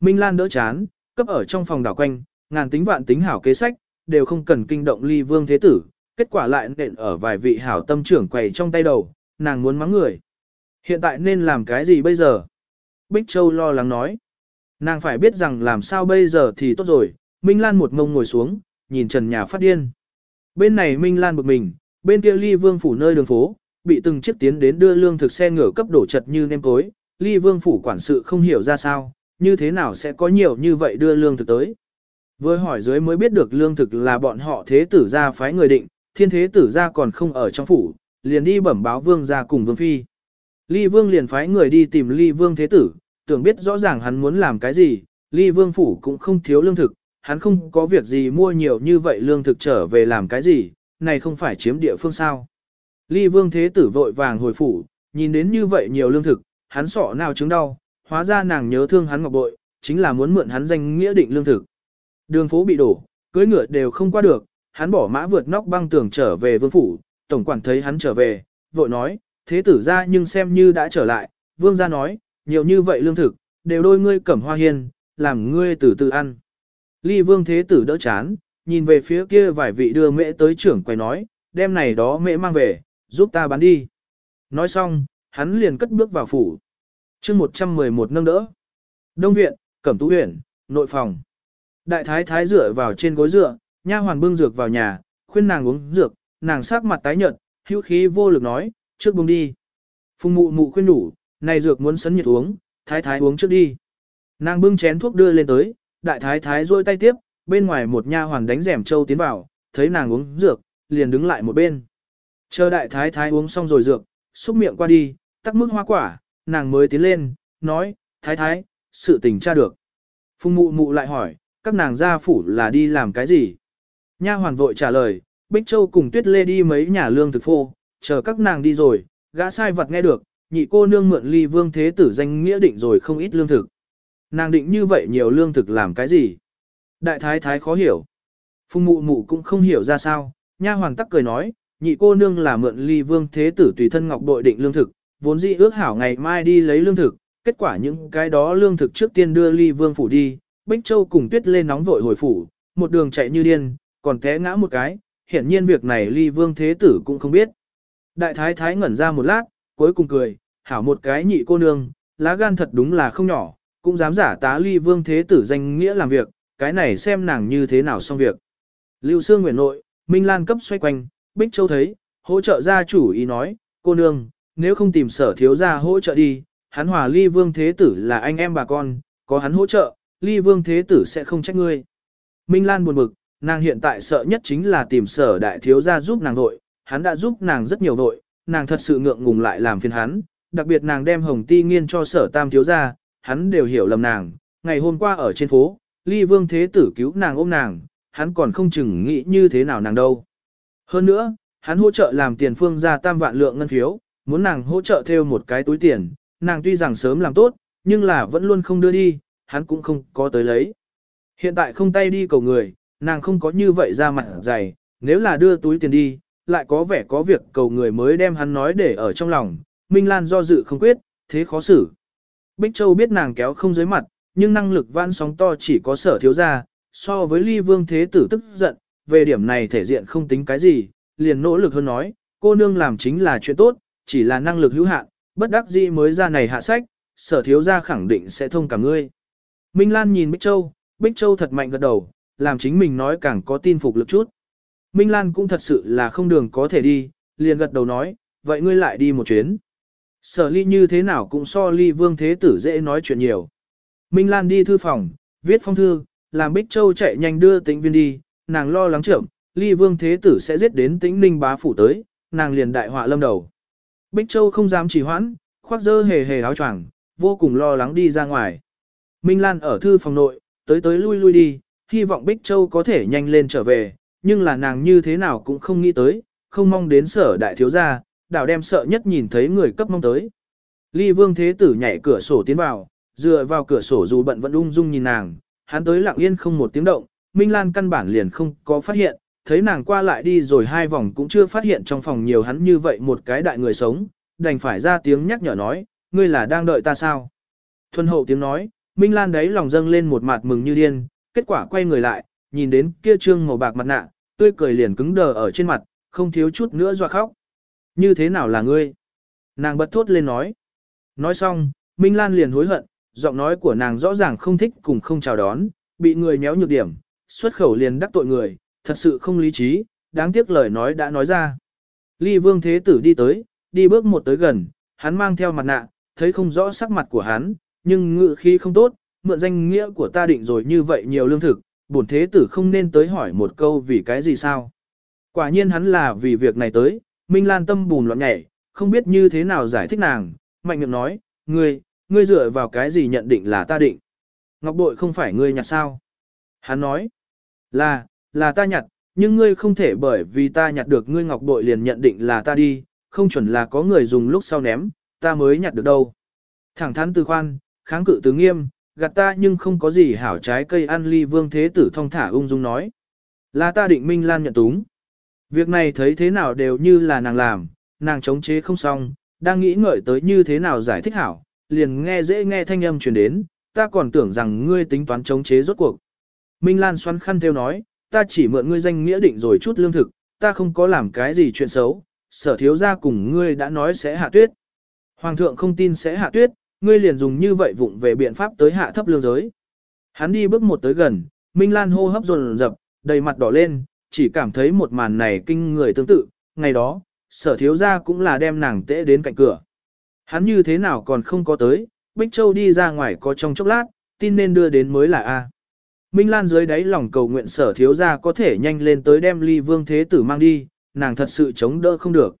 Minh Lan đỡ chán, cấp ở trong phòng đảo quanh, ngàn tính vạn tính hảo kế sách, đều không cần kinh động ly vương thế tử, kết quả lại nện ở vài vị hảo tâm trưởng quầy trong tay đầu, nàng muốn mắng người. Hiện tại nên làm cái gì bây giờ? Bích Châu lo lắng nói. Nàng phải biết rằng làm sao bây giờ thì tốt rồi, Minh Lan một ngông ngồi xuống, nhìn trần nhà phát điên. Bên này Minh Lan bực mình, bên kia ly vương phủ nơi đường phố, bị từng chiếc tiến đến đưa lương thực xe ngựa cấp đổ chật như nêm tối, ly vương phủ quản sự không hiểu ra sao, như thế nào sẽ có nhiều như vậy đưa lương thực tới. Với hỏi dưới mới biết được lương thực là bọn họ thế tử gia phái người định, thiên thế tử gia còn không ở trong phủ, liền đi bẩm báo vương gia cùng vương phi. Ly vương liền phái người đi tìm ly vương thế tử, tưởng biết rõ ràng hắn muốn làm cái gì, ly vương phủ cũng không thiếu lương thực, hắn không có việc gì mua nhiều như vậy lương thực trở về làm cái gì, này không phải chiếm địa phương sao. Ly vương thế tử vội vàng hồi phủ, nhìn đến như vậy nhiều lương thực, hắn sọ nào chứng đau, hóa ra nàng nhớ thương hắn ngọc bội, chính là muốn mượn hắn danh nghĩa định lương thực. Đường phố bị đổ, cưới ngựa đều không qua được, hắn bỏ mã vượt nóc băng tường trở về vương phủ, tổng quản thấy hắn trở về, vội nói, thế tử ra nhưng xem như đã trở lại, vương gia nói, nhiều như vậy lương thực, đều đôi ngươi cẩm hoa hiên, làm ngươi từ từ ăn. Ly vương thế tử đỡ chán, nhìn về phía kia vài vị đưa mễ tới trưởng quầy nói, đem này đó mễ mang về, giúp ta bán đi. Nói xong, hắn liền cất bước vào phủ. chương 111 nâng đỡ. Đông viện, cẩm tú huyện, nội phòng. Đại thái thái dựa vào trên gối dựa, nha hoàn bưng dược vào nhà, khuyên nàng uống dược, nàng sắc mặt tái nhợt, hữu khí vô lực nói, trước buông đi. Phùng mụ mụ khuyên đủ, này dược muốn sấn nhiệt uống, thái thái uống trước đi. Nàng bưng chén thuốc đưa lên tới, đại thái thái rôi tay tiếp, bên ngoài một nha hoàn đánh rèm châu tiến vào, thấy nàng uống dược, liền đứng lại một bên. Chờ đại thái thái uống xong rồi dược, xúc miệng qua đi, tắc mức hoa quả, nàng mới tiến lên, nói, thái thái, sự tình tra được. Phùng mụ mụ lại hỏi, các nàng gia phủ là đi làm cái gì? Nha hoàn vội trả lời, Bích Châu cùng Tuyết Lê đi mấy nhà lương thực phô, chờ các nàng đi rồi, gã sai vật nghe được, nhị cô nương mượn ly vương thế tử danh nghĩa định rồi không ít lương thực. Nàng định như vậy nhiều lương thực làm cái gì? Đại thái thái khó hiểu. Phùng mụ mụ cũng không hiểu ra sao, nha hoàng tắc cười nói, nhị cô nương là mượn ly vương thế tử tùy thân ngọc bội định lương thực, vốn dĩ ước hảo ngày mai đi lấy lương thực, kết quả những cái đó lương thực trước tiên đưa ly vương phủ đi, Bích Châu cùng Tuyết lên nóng vội hồi phủ, một đường chạy như điên, còn té ngã một cái, hiển nhiên việc này ly vương thế tử cũng không biết. Đại thái thái ngẩn ra một lát, cuối cùng cười, hảo một cái nhị cô nương, lá gan thật đúng là không nhỏ, cũng dám giả tá ly vương thế tử danh nghĩa làm việc, cái này xem nàng như thế nào xong việc. Lưu Sương Nguyễn Nội, Minh Lan cấp xoay quanh, Bích Châu thấy, hỗ trợ gia chủ ý nói, cô nương, nếu không tìm sở thiếu gia hỗ trợ đi, hắn hòa ly vương thế tử là anh em bà con, có hắn hỗ trợ, ly vương thế tử sẽ không trách ngươi. Minh Lan buồn bực, nàng hiện tại sợ nhất chính là tìm sở đại thiếu gia giúp nàng vội, hắn đã giúp nàng rất nhiều vội, nàng thật sự ngượng ngùng lại làm phiền hắn, đặc biệt nàng đem hồng ti nghiên cho sở tam thiếu gia, hắn đều hiểu lầm nàng, ngày hôm qua ở trên phố, ly vương thế tử cứu nàng ôm nàng, hắn còn không chừng nghĩ như thế nào nàng đâu. Hơn nữa, hắn hỗ trợ làm tiền phương ra tam vạn lượng ngân phiếu, muốn nàng hỗ trợ theo một cái túi tiền, nàng tuy rằng sớm làm tốt, nhưng là vẫn luôn không đưa đi, hắn cũng không có tới lấy. Hiện tại không tay đi cầu người, nàng không có như vậy ra mặt dày, nếu là đưa túi tiền đi, lại có vẻ có việc cầu người mới đem hắn nói để ở trong lòng, Minh Lan do dự không quyết, thế khó xử. Bích Châu biết nàng kéo không dưới mặt, nhưng năng lực vãn sóng to chỉ có sở thiếu gia, so với ly vương thế tử tức giận, về điểm này thể diện không tính cái gì, liền nỗ lực hơn nói, cô nương làm chính là chuyện tốt, chỉ là năng lực hữu hạn, bất đắc dĩ mới ra này hạ sách, sở thiếu gia khẳng định sẽ thông cảm ngươi. Minh Lan nhìn Bích Châu, Bích Châu thật mạnh gật đầu, làm chính mình nói càng có tin phục lực chút. Minh Lan cũng thật sự là không đường có thể đi, liền gật đầu nói, vậy ngươi lại đi một chuyến. Sở ly như thế nào cũng so ly vương thế tử dễ nói chuyện nhiều. Minh Lan đi thư phòng, viết phong thư, làm Bích Châu chạy nhanh đưa tĩnh viên đi, nàng lo lắng trưởng, ly vương thế tử sẽ giết đến tĩnh ninh bá phủ tới, nàng liền đại họa lâm đầu. Bích Châu không dám trì hoãn, khoác dơ hề hề áo choàng, vô cùng lo lắng đi ra ngoài. Minh Lan ở thư phòng nội, tới tới lui lui đi, hy vọng Bích Châu có thể nhanh lên trở về, nhưng là nàng như thế nào cũng không nghĩ tới, không mong đến sở đại thiếu gia, đảo đem sợ nhất nhìn thấy người cấp mong tới. Ly Vương Thế Tử nhảy cửa sổ tiến vào, dựa vào cửa sổ dù bận vẫn ung dung nhìn nàng, hắn tới lặng yên không một tiếng động, Minh Lan căn bản liền không có phát hiện, thấy nàng qua lại đi rồi hai vòng cũng chưa phát hiện trong phòng nhiều hắn như vậy một cái đại người sống, đành phải ra tiếng nhắc nhở nói, ngươi là đang đợi ta sao? Thuần hậu tiếng nói, Minh Lan đấy lòng dâng lên một mặt mừng như điên, kết quả quay người lại, nhìn đến kia trương màu bạc mặt nạ, tươi cười liền cứng đờ ở trên mặt, không thiếu chút nữa doa khóc. Như thế nào là ngươi? Nàng bật thốt lên nói. Nói xong, Minh Lan liền hối hận, giọng nói của nàng rõ ràng không thích cùng không chào đón, bị người méo nhược điểm, xuất khẩu liền đắc tội người, thật sự không lý trí, đáng tiếc lời nói đã nói ra. Ly vương thế tử đi tới, đi bước một tới gần, hắn mang theo mặt nạ, thấy không rõ sắc mặt của hắn, nhưng ngự khí không tốt, mượn danh nghĩa của ta định rồi như vậy nhiều lương thực, bổn thế tử không nên tới hỏi một câu vì cái gì sao. Quả nhiên hắn là vì việc này tới, Minh Lan tâm bùn loạn nhảy, không biết như thế nào giải thích nàng, mạnh miệng nói, ngươi, ngươi dựa vào cái gì nhận định là ta định. Ngọc bội không phải ngươi nhặt sao. Hắn nói, là, là ta nhặt, nhưng ngươi không thể bởi vì ta nhặt được ngươi ngọc bội liền nhận định là ta đi, không chuẩn là có người dùng lúc sau ném, ta mới nhặt được đâu. Thẳng thắn từ khoan, kháng cự từ nghiêm, gạt ta nhưng không có gì hảo trái cây ăn ly vương thế tử thong thả ung dung nói. Là ta định minh lan nhận túng. Việc này thấy thế nào đều như là nàng làm, nàng chống chế không xong, đang nghĩ ngợi tới như thế nào giải thích hảo, liền nghe dễ nghe thanh âm truyền đến, ta còn tưởng rằng ngươi tính toán chống chế rốt cuộc. Minh Lan xoắn khăn theo nói, ta chỉ mượn ngươi danh nghĩa định rồi chút lương thực, ta không có làm cái gì chuyện xấu, sở thiếu gia cùng ngươi đã nói sẽ hạ tuyết. Hoàng thượng không tin sẽ hạ tuyết, ngươi liền dùng như vậy vụng về biện pháp tới hạ thấp lương giới. Hắn đi bước một tới gần, Minh Lan hô hấp dồn dập, đầy mặt đỏ lên, chỉ cảm thấy một màn này kinh người tương tự, ngày đó, sở thiếu gia cũng là đem nàng tễ đến cạnh cửa. Hắn như thế nào còn không có tới, Bích Châu đi ra ngoài có trong chốc lát, tin nên đưa đến mới là A. Minh Lan dưới đáy lòng cầu nguyện sở thiếu gia có thể nhanh lên tới đem ly vương thế tử mang đi, nàng thật sự chống đỡ không được.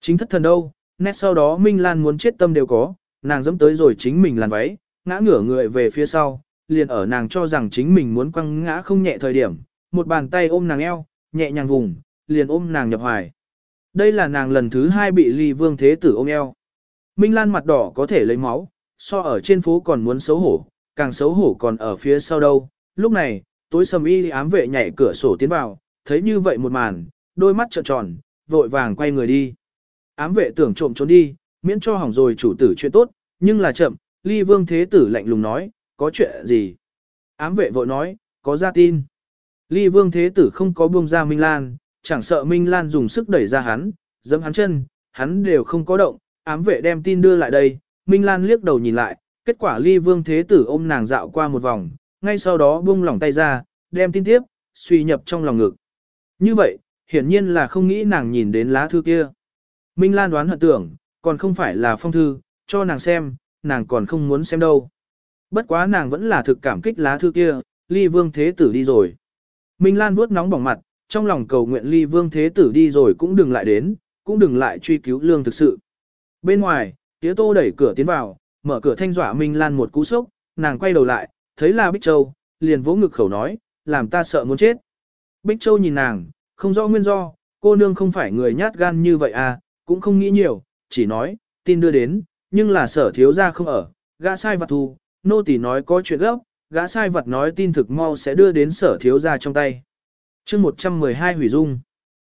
Chính thất thần đâu, nét sau đó Minh Lan muốn chết tâm đều có, nàng dẫm tới rồi chính mình làn váy, ngã ngửa người về phía sau, liền ở nàng cho rằng chính mình muốn quăng ngã không nhẹ thời điểm, một bàn tay ôm nàng eo, nhẹ nhàng vùng, liền ôm nàng nhập hoài. Đây là nàng lần thứ hai bị ly vương thế tử ôm eo. Minh Lan mặt đỏ có thể lấy máu, so ở trên phố còn muốn xấu hổ, càng xấu hổ còn ở phía sau đâu. Lúc này, tối sầm y ám vệ nhảy cửa sổ tiến vào, thấy như vậy một màn, đôi mắt trợn tròn, vội vàng quay người đi. Ám vệ tưởng trộm trốn đi, miễn cho hỏng rồi chủ tử chuyện tốt, nhưng là chậm, ly vương thế tử lạnh lùng nói, có chuyện gì? Ám vệ vội nói, có ra tin. Ly vương thế tử không có buông ra Minh Lan, chẳng sợ Minh Lan dùng sức đẩy ra hắn, giẫm hắn chân, hắn đều không có động, ám vệ đem tin đưa lại đây, Minh Lan liếc đầu nhìn lại, kết quả ly vương thế tử ôm nàng dạo qua một vòng, ngay sau đó buông lỏng tay ra, đem tin tiếp, suy nhập trong lòng ngực. Như vậy, hiển nhiên là không nghĩ nàng nhìn đến lá thư kia. Minh Lan đoán hận tưởng, còn không phải là phong thư, cho nàng xem, nàng còn không muốn xem đâu. Bất quá nàng vẫn là thực cảm kích lá thư kia, ly vương thế tử đi rồi. Minh Lan vuốt nóng bỏng mặt, trong lòng cầu nguyện ly vương thế tử đi rồi cũng đừng lại đến, cũng đừng lại truy cứu lương thực sự. Bên ngoài, tía tô đẩy cửa tiến vào, mở cửa thanh dọa Minh Lan một cú sốc, nàng quay đầu lại, thấy là Bích Châu, liền vỗ ngực khẩu nói, làm ta sợ muốn chết. Bích Châu nhìn nàng, không rõ nguyên do, cô nương không phải người nhát gan như vậy à, cũng không nghĩ nhiều, chỉ nói, tin đưa đến, nhưng là sở thiếu ra không ở, gã sai vật thu, nô tỳ nói có chuyện gấp, gã sai vật nói tin thực mau sẽ đưa đến sở thiếu ra trong tay. chương 112 hủy dung.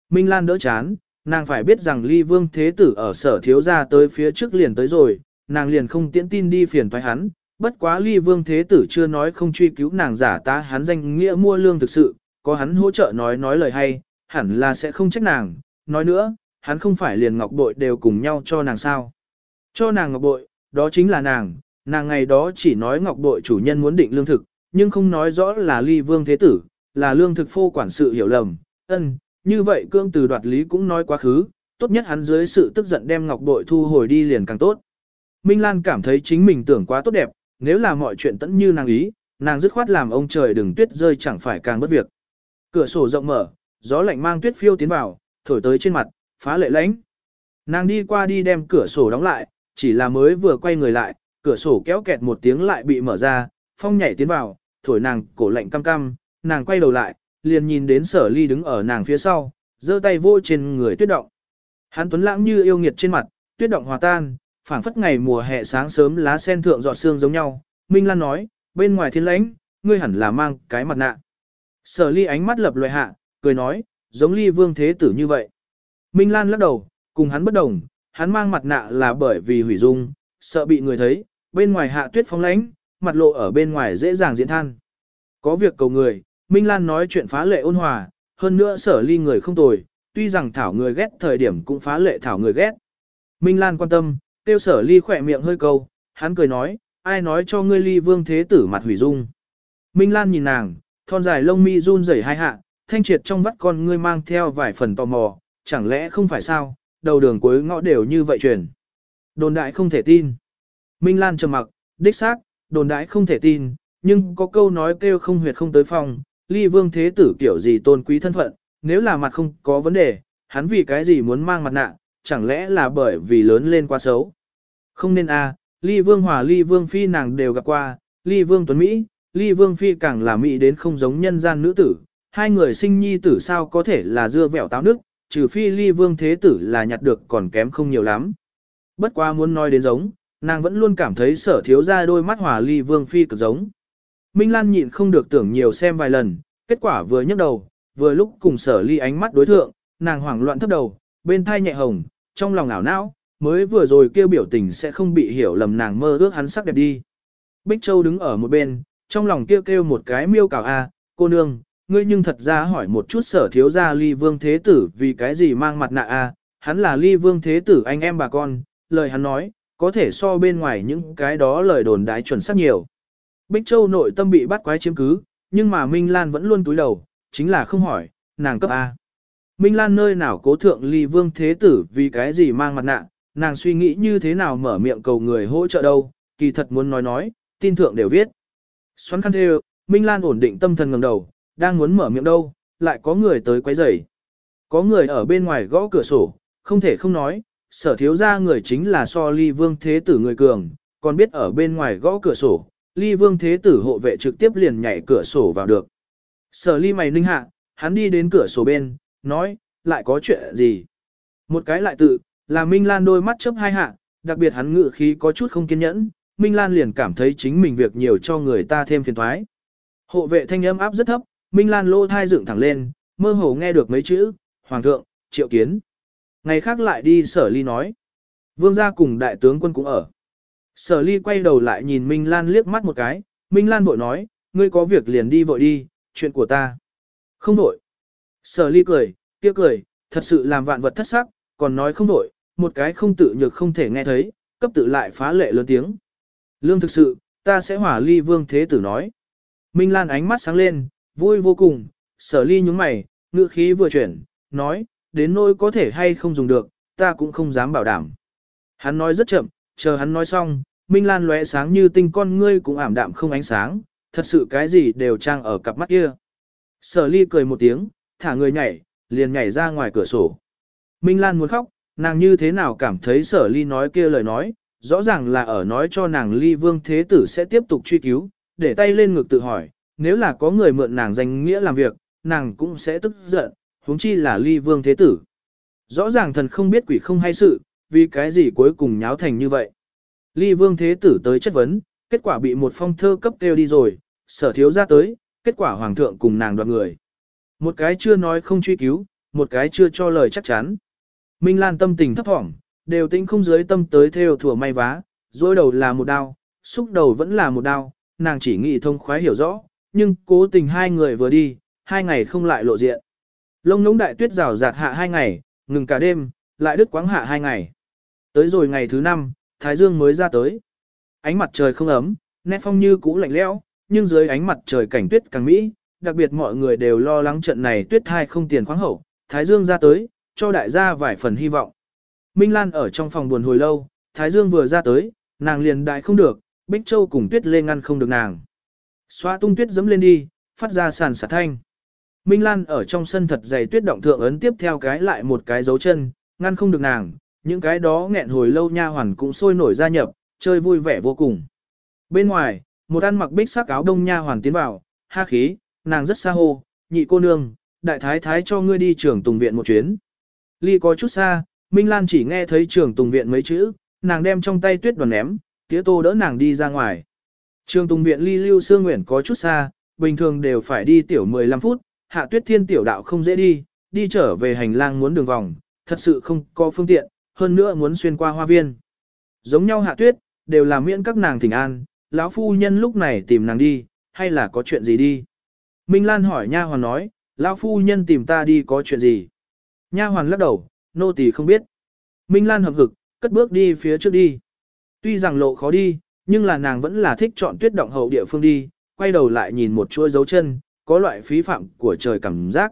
Minh Lan đỡ chán, nàng phải biết rằng ly vương thế tử ở sở thiếu gia tới phía trước liền tới rồi, nàng liền không tiễn tin đi phiền thoái hắn, bất quá ly vương thế tử chưa nói không truy cứu nàng giả ta hắn danh nghĩa mua lương thực sự, có hắn hỗ trợ nói nói lời hay, hẳn là sẽ không trách nàng, nói nữa, hắn không phải liền ngọc bội đều cùng nhau cho nàng sao. Cho nàng ngọc bội, đó chính là nàng, nàng ngày đó chỉ nói ngọc bội chủ nhân muốn định lương thực, nhưng không nói rõ là ly vương thế tử, là lương thực phô quản sự hiểu lầm, ân, như vậy cương từ đoạt lý cũng nói quá khứ, tốt nhất hắn dưới sự tức giận đem ngọc bội thu hồi đi liền càng tốt. Minh Lan cảm thấy chính mình tưởng quá tốt đẹp, nếu là mọi chuyện tẫn như nàng ý, nàng dứt khoát làm ông trời đừng tuyết rơi chẳng phải càng bất việc. Cửa sổ rộng mở, gió lạnh mang tuyết phiêu tiến vào, thổi tới trên mặt, phá lệ lánh. Nàng đi qua đi đem cửa sổ đóng lại, chỉ là mới vừa quay người lại, cửa sổ kéo kẹt một tiếng lại bị mở ra, phong nhảy tiến vào, thổi nàng cổ lạnh cam cam, nàng quay đầu lại, liền nhìn đến sở ly đứng ở nàng phía sau, giơ tay vô trên người tuyết động. Hắn tuấn lãng như yêu nghiệt trên mặt, tuyết động hòa tan, phảng phất ngày mùa hè sáng sớm lá sen thượng giọt sương giống nhau. Minh Lan nói, bên ngoài thiên lãnh, ngươi hẳn là mang cái mặt nạ. Sở ly ánh mắt lập loại hạ, cười nói, giống ly vương thế tử như vậy. Minh Lan lắc đầu, cùng hắn bất đồng, hắn mang mặt nạ là bởi vì hủy dung, sợ bị người thấy, bên ngoài hạ tuyết phong lãnh, mặt lộ ở bên ngoài dễ dàng diễn than. Có việc cầu người, Minh Lan nói chuyện phá lệ ôn hòa, hơn nữa sở ly người không tồi, tuy rằng thảo người ghét thời điểm cũng phá lệ thảo người ghét. Minh Lan quan tâm, tiêu sở ly khỏe miệng hơi câu, hắn cười nói, ai nói cho ngươi ly vương thế tử mặt hủy dung. Minh Lan nhìn nàng, thon dài lông mi run rẩy hai hạ, thanh triệt trong vắt con ngươi mang theo vài phần tò mò, chẳng lẽ không phải sao, đầu đường cuối ngõ đều như vậy truyền. Đồn đại không thể tin. Minh Lan trầm mặc, đích xác, đồn đại không thể tin, nhưng có câu nói kêu không huyệt không tới phòng, ly vương thế tử kiểu gì tôn quý thân phận, nếu là mặt không có vấn đề, hắn vì cái gì muốn mang mặt nạ, chẳng lẽ là bởi vì lớn lên quá xấu. Không nên a, ly vương hòa ly vương phi nàng đều gặp qua, ly vương tuấn Mỹ, ly vương phi càng là Mỹ đến không giống nhân gian nữ tử, hai người sinh nhi tử sao có thể là dưa vẹo táo nước, trừ phi ly vương thế tử là nhặt được còn kém không nhiều lắm. Bất quá muốn nói đến giống, nàng vẫn luôn cảm thấy sở thiếu ra đôi mắt hòa ly vương phi cực giống. Minh Lan nhịn không được tưởng nhiều xem vài lần, kết quả vừa nhấc đầu, vừa lúc cùng sở ly ánh mắt đối thượng, nàng hoảng loạn thấp đầu, bên thai nhẹ hồng, trong lòng ảo não, mới vừa rồi kêu biểu tình sẽ không bị hiểu lầm nàng mơ ước hắn sắc đẹp đi. Bích Châu đứng ở một bên, trong lòng kêu kêu một cái miêu cào a, cô nương, ngươi nhưng thật ra hỏi một chút sở thiếu gia ly vương thế tử vì cái gì mang mặt nạ a, hắn là ly vương thế tử anh em bà con, lời hắn nói, có thể so bên ngoài những cái đó lời đồn đái chuẩn xác nhiều. Bích Châu nội tâm bị bắt quái chiếm cứ, nhưng mà Minh Lan vẫn luôn túi đầu, chính là không hỏi, nàng cấp A. Minh Lan nơi nào cố thượng ly vương thế tử vì cái gì mang mặt nạ, nàng suy nghĩ như thế nào mở miệng cầu người hỗ trợ đâu, kỳ thật muốn nói nói, tin thượng đều viết. Xoắn khăn thêu, Minh Lan ổn định tâm thần ngầm đầu, đang muốn mở miệng đâu, lại có người tới quấy rầy. Có người ở bên ngoài gõ cửa sổ, không thể không nói, sở thiếu ra người chính là so ly vương thế tử người cường, còn biết ở bên ngoài gõ cửa sổ, ly vương thế tử hộ vệ trực tiếp liền nhảy cửa sổ vào được. Sở ly mày ninh hạ, hắn đi đến cửa sổ bên, nói, lại có chuyện gì? Một cái lại tự, là Minh Lan đôi mắt chớp hai hạ, đặc biệt hắn ngự khí có chút không kiên nhẫn, Minh Lan liền cảm thấy chính mình việc nhiều cho người ta thêm phiền thoái. Hộ vệ thanh âm áp rất thấp, Minh Lan lô thai dựng thẳng lên, mơ hồ nghe được mấy chữ, Hoàng thượng, triệu kiến. Ngày khác lại đi sở ly nói. Vương gia cùng đại tướng quân cũng ở. Sở ly quay đầu lại nhìn Minh Lan liếc mắt một cái, Minh Lan vội nói, ngươi có việc liền đi vội đi, chuyện của ta. Không vội. Sở ly cười, kia cười, thật sự làm vạn vật thất sắc, còn nói không vội, một cái không tự nhược không thể nghe thấy, cấp tự lại phá lệ lớn tiếng. Lương thực sự, ta sẽ hỏa ly vương thế tử nói. Minh Lan ánh mắt sáng lên, vui vô cùng, sở ly nhúng mày, ngữ khí vừa chuyển, nói, đến nỗi có thể hay không dùng được, ta cũng không dám bảo đảm. Hắn nói rất chậm, chờ hắn nói xong, Minh Lan lóe sáng như tinh con ngươi cũng ảm đạm không ánh sáng, thật sự cái gì đều trang ở cặp mắt kia. Sở ly cười một tiếng, thả người nhảy, liền nhảy ra ngoài cửa sổ. Minh Lan muốn khóc, nàng như thế nào cảm thấy sở ly nói kia lời nói, rõ ràng là ở nói cho nàng ly vương thế tử sẽ tiếp tục truy cứu, để tay lên ngực tự hỏi, nếu là có người mượn nàng danh nghĩa làm việc, nàng cũng sẽ tức giận, huống chi là ly vương thế tử. Rõ ràng thần không biết quỷ không hay sự, vì cái gì cuối cùng nháo thành như vậy. Ly vương thế tử tới chất vấn, kết quả bị một phong thơ cấp kêu đi rồi, sở thiếu ra tới, kết quả hoàng thượng cùng nàng đoạt người. Một cái chưa nói không truy cứu, một cái chưa cho lời chắc chắn. Minh Lan tâm tình thấp thỏm, đều tính không dưới tâm tới theo thừa may vá, dối đầu là một đao, xúc đầu vẫn là một đao, nàng chỉ nghĩ thông khoái hiểu rõ, nhưng cố tình hai người vừa đi, hai ngày không lại lộ diện. Lông ngỗng đại tuyết rào rạt hạ hai ngày, ngừng cả đêm, lại đứt quáng hạ hai ngày. Tới rồi ngày thứ năm, Thái Dương mới ra tới. Ánh mặt trời không ấm, nét phong như cũ lạnh lẽo, nhưng dưới ánh mặt trời cảnh tuyết càng mỹ, đặc biệt mọi người đều lo lắng trận này tuyết thai không tiền khoáng hậu, Thái Dương ra tới, cho đại gia vài phần hy vọng. Minh Lan ở trong phòng buồn hồi lâu, Thái Dương vừa ra tới, nàng liền đại không được, Bích Châu cùng tuyết lê ngăn không được nàng. Xoa tung tuyết dẫm lên đi, phát ra sàn sạt thanh. Minh Lan ở trong sân thật dày tuyết động thượng ấn tiếp theo cái lại một cái dấu chân, ngăn không được nàng, những cái đó nghẹn hồi lâu nha hoàn cũng sôi nổi gia nhập, chơi vui vẻ vô cùng. Bên ngoài, một ăn mặc bích sắc áo đông nha hoàn tiến vào, ha khí, nàng rất xa hô, nhị cô nương, đại thái thái cho ngươi đi trường tùng viện một chuyến. Ly có chút xa, Minh Lan chỉ nghe thấy trường tùng viện mấy chữ, nàng đem trong tay tuyết đoàn ném, tía tô đỡ nàng đi ra ngoài. Trường tùng viện ly lưu sương nguyện có chút xa, bình thường đều phải đi tiểu 15 phút, hạ tuyết thiên tiểu đạo không dễ đi, đi trở về hành lang muốn đường vòng, thật sự không có phương tiện, hơn nữa muốn xuyên qua hoa viên. Giống nhau hạ tuyết, đều là miễn các nàng thỉnh an, lão phu nhân lúc này tìm nàng đi, hay là có chuyện gì đi. Minh Lan hỏi nha hoàn nói, lão phu nhân tìm ta đi có chuyện gì. Nha hoàn lắc đầu, nô tỳ không biết. Minh Lan hợp hực, cất bước đi phía trước đi. Tuy rằng lộ khó đi, nhưng là nàng vẫn là thích chọn tuyết động hậu địa phương đi, quay đầu lại nhìn một chuỗi dấu chân, có loại phí phạm của trời cảm giác.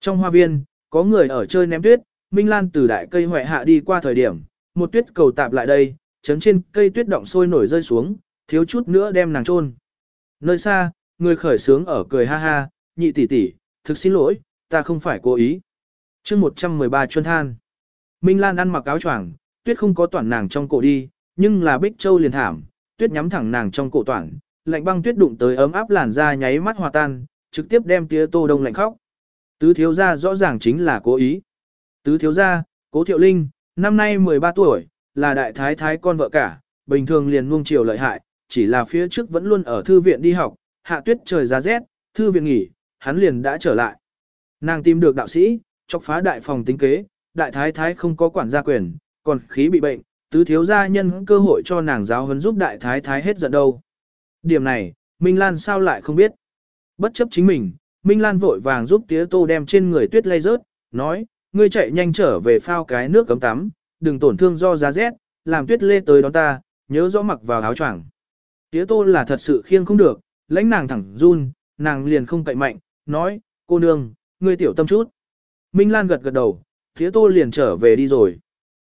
Trong hoa viên, có người ở chơi ném tuyết, Minh Lan từ đại cây hoại hạ đi qua thời điểm, một tuyết cầu tạp lại đây, chấn trên cây tuyết động sôi nổi rơi xuống, thiếu chút nữa đem nàng chôn. Nơi xa, người khởi sướng ở cười ha ha, nhị tỷ tỷ, thực xin lỗi, ta không phải cố ý. chương 113 chuân than. Minh Lan ăn mặc áo choàng, tuyết không có toàn nàng trong cổ đi, nhưng là bích châu liền thảm, tuyết nhắm thẳng nàng trong cổ toàn, lạnh băng tuyết đụng tới ấm áp làn da nháy mắt hòa tan, trực tiếp đem tía tô đông lạnh khóc. Tứ thiếu gia rõ ràng chính là cố ý. Tứ thiếu gia, cố thiệu linh, năm nay 13 tuổi, là đại thái thái con vợ cả, bình thường liền nuông chiều lợi hại, chỉ là phía trước vẫn luôn ở thư viện đi học, hạ tuyết trời giá rét, thư viện nghỉ, hắn liền đã trở lại. Nàng tìm được đạo sĩ, chọc phá đại phòng tính kế, đại thái thái không có quản gia quyền, còn khí bị bệnh, tứ thiếu gia nhân cơ hội cho nàng giáo huấn giúp đại thái thái hết giận đâu. Điểm này, Minh Lan sao lại không biết. Bất chấp chính mình, Minh Lan vội vàng giúp tía tô đem trên người tuyết lay rớt, nói, ngươi chạy nhanh trở về phao cái nước cấm tắm, đừng tổn thương do giá rét, làm tuyết lê tới đón ta, nhớ rõ mặc vào áo choàng. Tía tô là thật sự khiêng không được, lãnh nàng thẳng run, nàng liền không cậy mạnh, nói, cô nương, ngươi tiểu tâm chút. Minh Lan gật gật đầu, tía tô liền trở về đi rồi.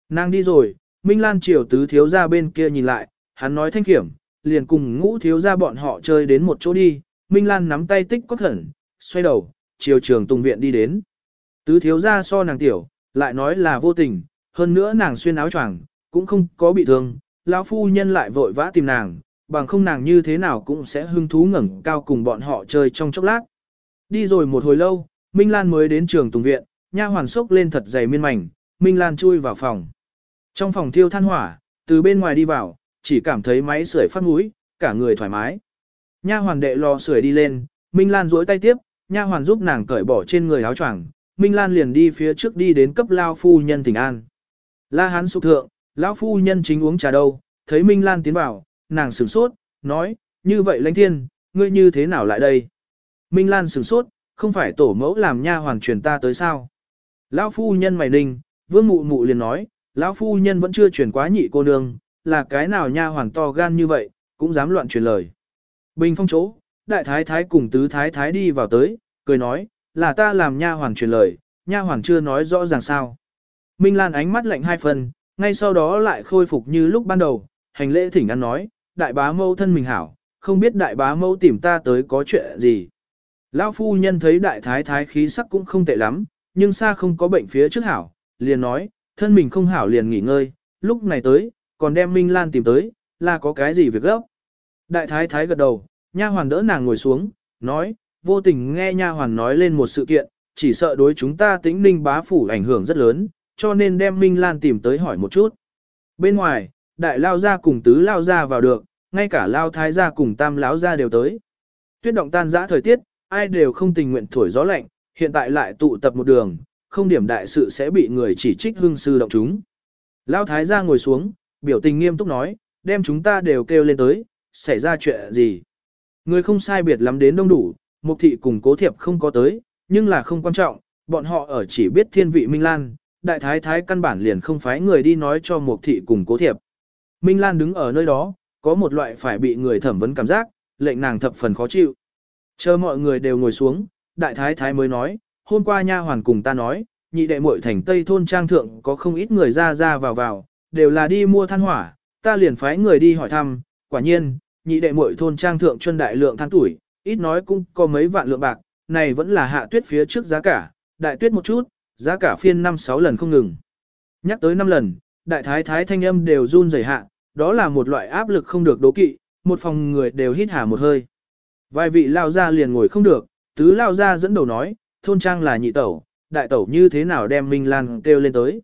Nàng đi rồi, Minh Lan chiều tứ thiếu ra bên kia nhìn lại, hắn nói thanh kiểm, liền cùng ngũ thiếu ra bọn họ chơi đến một chỗ đi, Minh Lan nắm tay tích có thẩn, xoay đầu, chiều trường tùng viện đi đến. Tứ thiếu ra so nàng tiểu, lại nói là vô tình, hơn nữa nàng xuyên áo choàng, cũng không có bị thương, lão phu nhân lại vội vã tìm nàng, bằng không nàng như thế nào cũng sẽ hưng thú ngẩng cao cùng bọn họ chơi trong chốc lát. Đi rồi một hồi lâu, Minh Lan mới đến trường tùng viện, nha hoàn sốc lên thật dày miên mảnh, Minh Lan chui vào phòng. Trong phòng thiêu than hỏa, từ bên ngoài đi vào, chỉ cảm thấy máy sưởi phát mũi, cả người thoải mái. Nha hoàn đệ lò sưởi đi lên, Minh Lan duỗi tay tiếp, nha hoàn giúp nàng cởi bỏ trên người áo choàng, Minh Lan liền đi phía trước đi đến cấp lao phu nhân tỉnh an. La hán sụp thượng, lão phu nhân chính uống trà đâu, thấy Minh Lan tiến vào, nàng sửng sốt, nói, như vậy lãnh thiên, ngươi như thế nào lại đây? Minh Lan sửng sốt, không phải tổ mẫu làm nha hoàn truyền ta tới sao? Lão phu nhân mày ninh, vương mụ mụ liền nói, lão phu nhân vẫn chưa truyền quá nhị cô nương, là cái nào nha hoàn to gan như vậy, cũng dám loạn truyền lời. Bình phong chỗ, đại thái thái cùng tứ thái thái đi vào tới, cười nói, là ta làm nha hoàn truyền lời, nha hoàn chưa nói rõ ràng sao. Minh Lan ánh mắt lạnh hai phần, ngay sau đó lại khôi phục như lúc ban đầu, hành lễ thỉnh ăn nói, đại bá mâu thân mình hảo, không biết đại bá mâu tìm ta tới có chuyện gì. Lão phu nhân thấy đại thái thái khí sắc cũng không tệ lắm, nhưng xa không có bệnh phía trước hảo, liền nói, thân mình không hảo liền nghỉ ngơi, lúc này tới, còn đem Minh Lan tìm tới, là có cái gì việc gấp. Đại thái thái gật đầu, nha hoàn đỡ nàng ngồi xuống, nói, vô tình nghe nha hoàn nói lên một sự kiện, chỉ sợ đối chúng ta tĩnh ninh bá phủ ảnh hưởng rất lớn, cho nên đem Minh Lan tìm tới hỏi một chút. Bên ngoài, đại lao ra cùng tứ lao ra vào được, ngay cả lao thái gia cùng tam lão ra đều tới. Tuyết động tan dã thời tiết, ai đều không tình nguyện thổi gió lạnh, hiện tại lại tụ tập một đường, không điểm đại sự sẽ bị người chỉ trích hương sư động chúng. Lao thái gia ngồi xuống, biểu tình nghiêm túc nói, đem chúng ta đều kêu lên tới, xảy ra chuyện gì. Người không sai biệt lắm đến đông đủ, mục thị cùng cố thiệp không có tới, nhưng là không quan trọng, bọn họ ở chỉ biết thiên vị Minh Lan, đại thái thái căn bản liền không phái người đi nói cho mục thị cùng cố thiệp. Minh Lan đứng ở nơi đó, có một loại phải bị người thẩm vấn cảm giác, lệnh nàng thập phần khó chịu. Chờ mọi người đều ngồi xuống, đại thái thái mới nói, hôm qua nha hoàn cùng ta nói, nhị đệ muội thành Tây thôn trang thượng có không ít người ra ra vào vào, đều là đi mua than hỏa, ta liền phái người đi hỏi thăm, quả nhiên, nhị đệ muội thôn trang thượng chuyên đại lượng than tuổi, ít nói cũng có mấy vạn lượng bạc, này vẫn là hạ tuyết phía trước giá cả, đại tuyết một chút, giá cả phiên 5-6 lần không ngừng. Nhắc tới 5 lần, đại thái thái thanh âm đều run rẩy hạ, đó là một loại áp lực không được đố kỵ, một phòng người đều hít hà một hơi. Vài vị lao ra liền ngồi không được, tứ lao ra dẫn đầu nói, thôn trang là nhị tẩu, đại tẩu như thế nào đem Minh Lan kêu lên tới.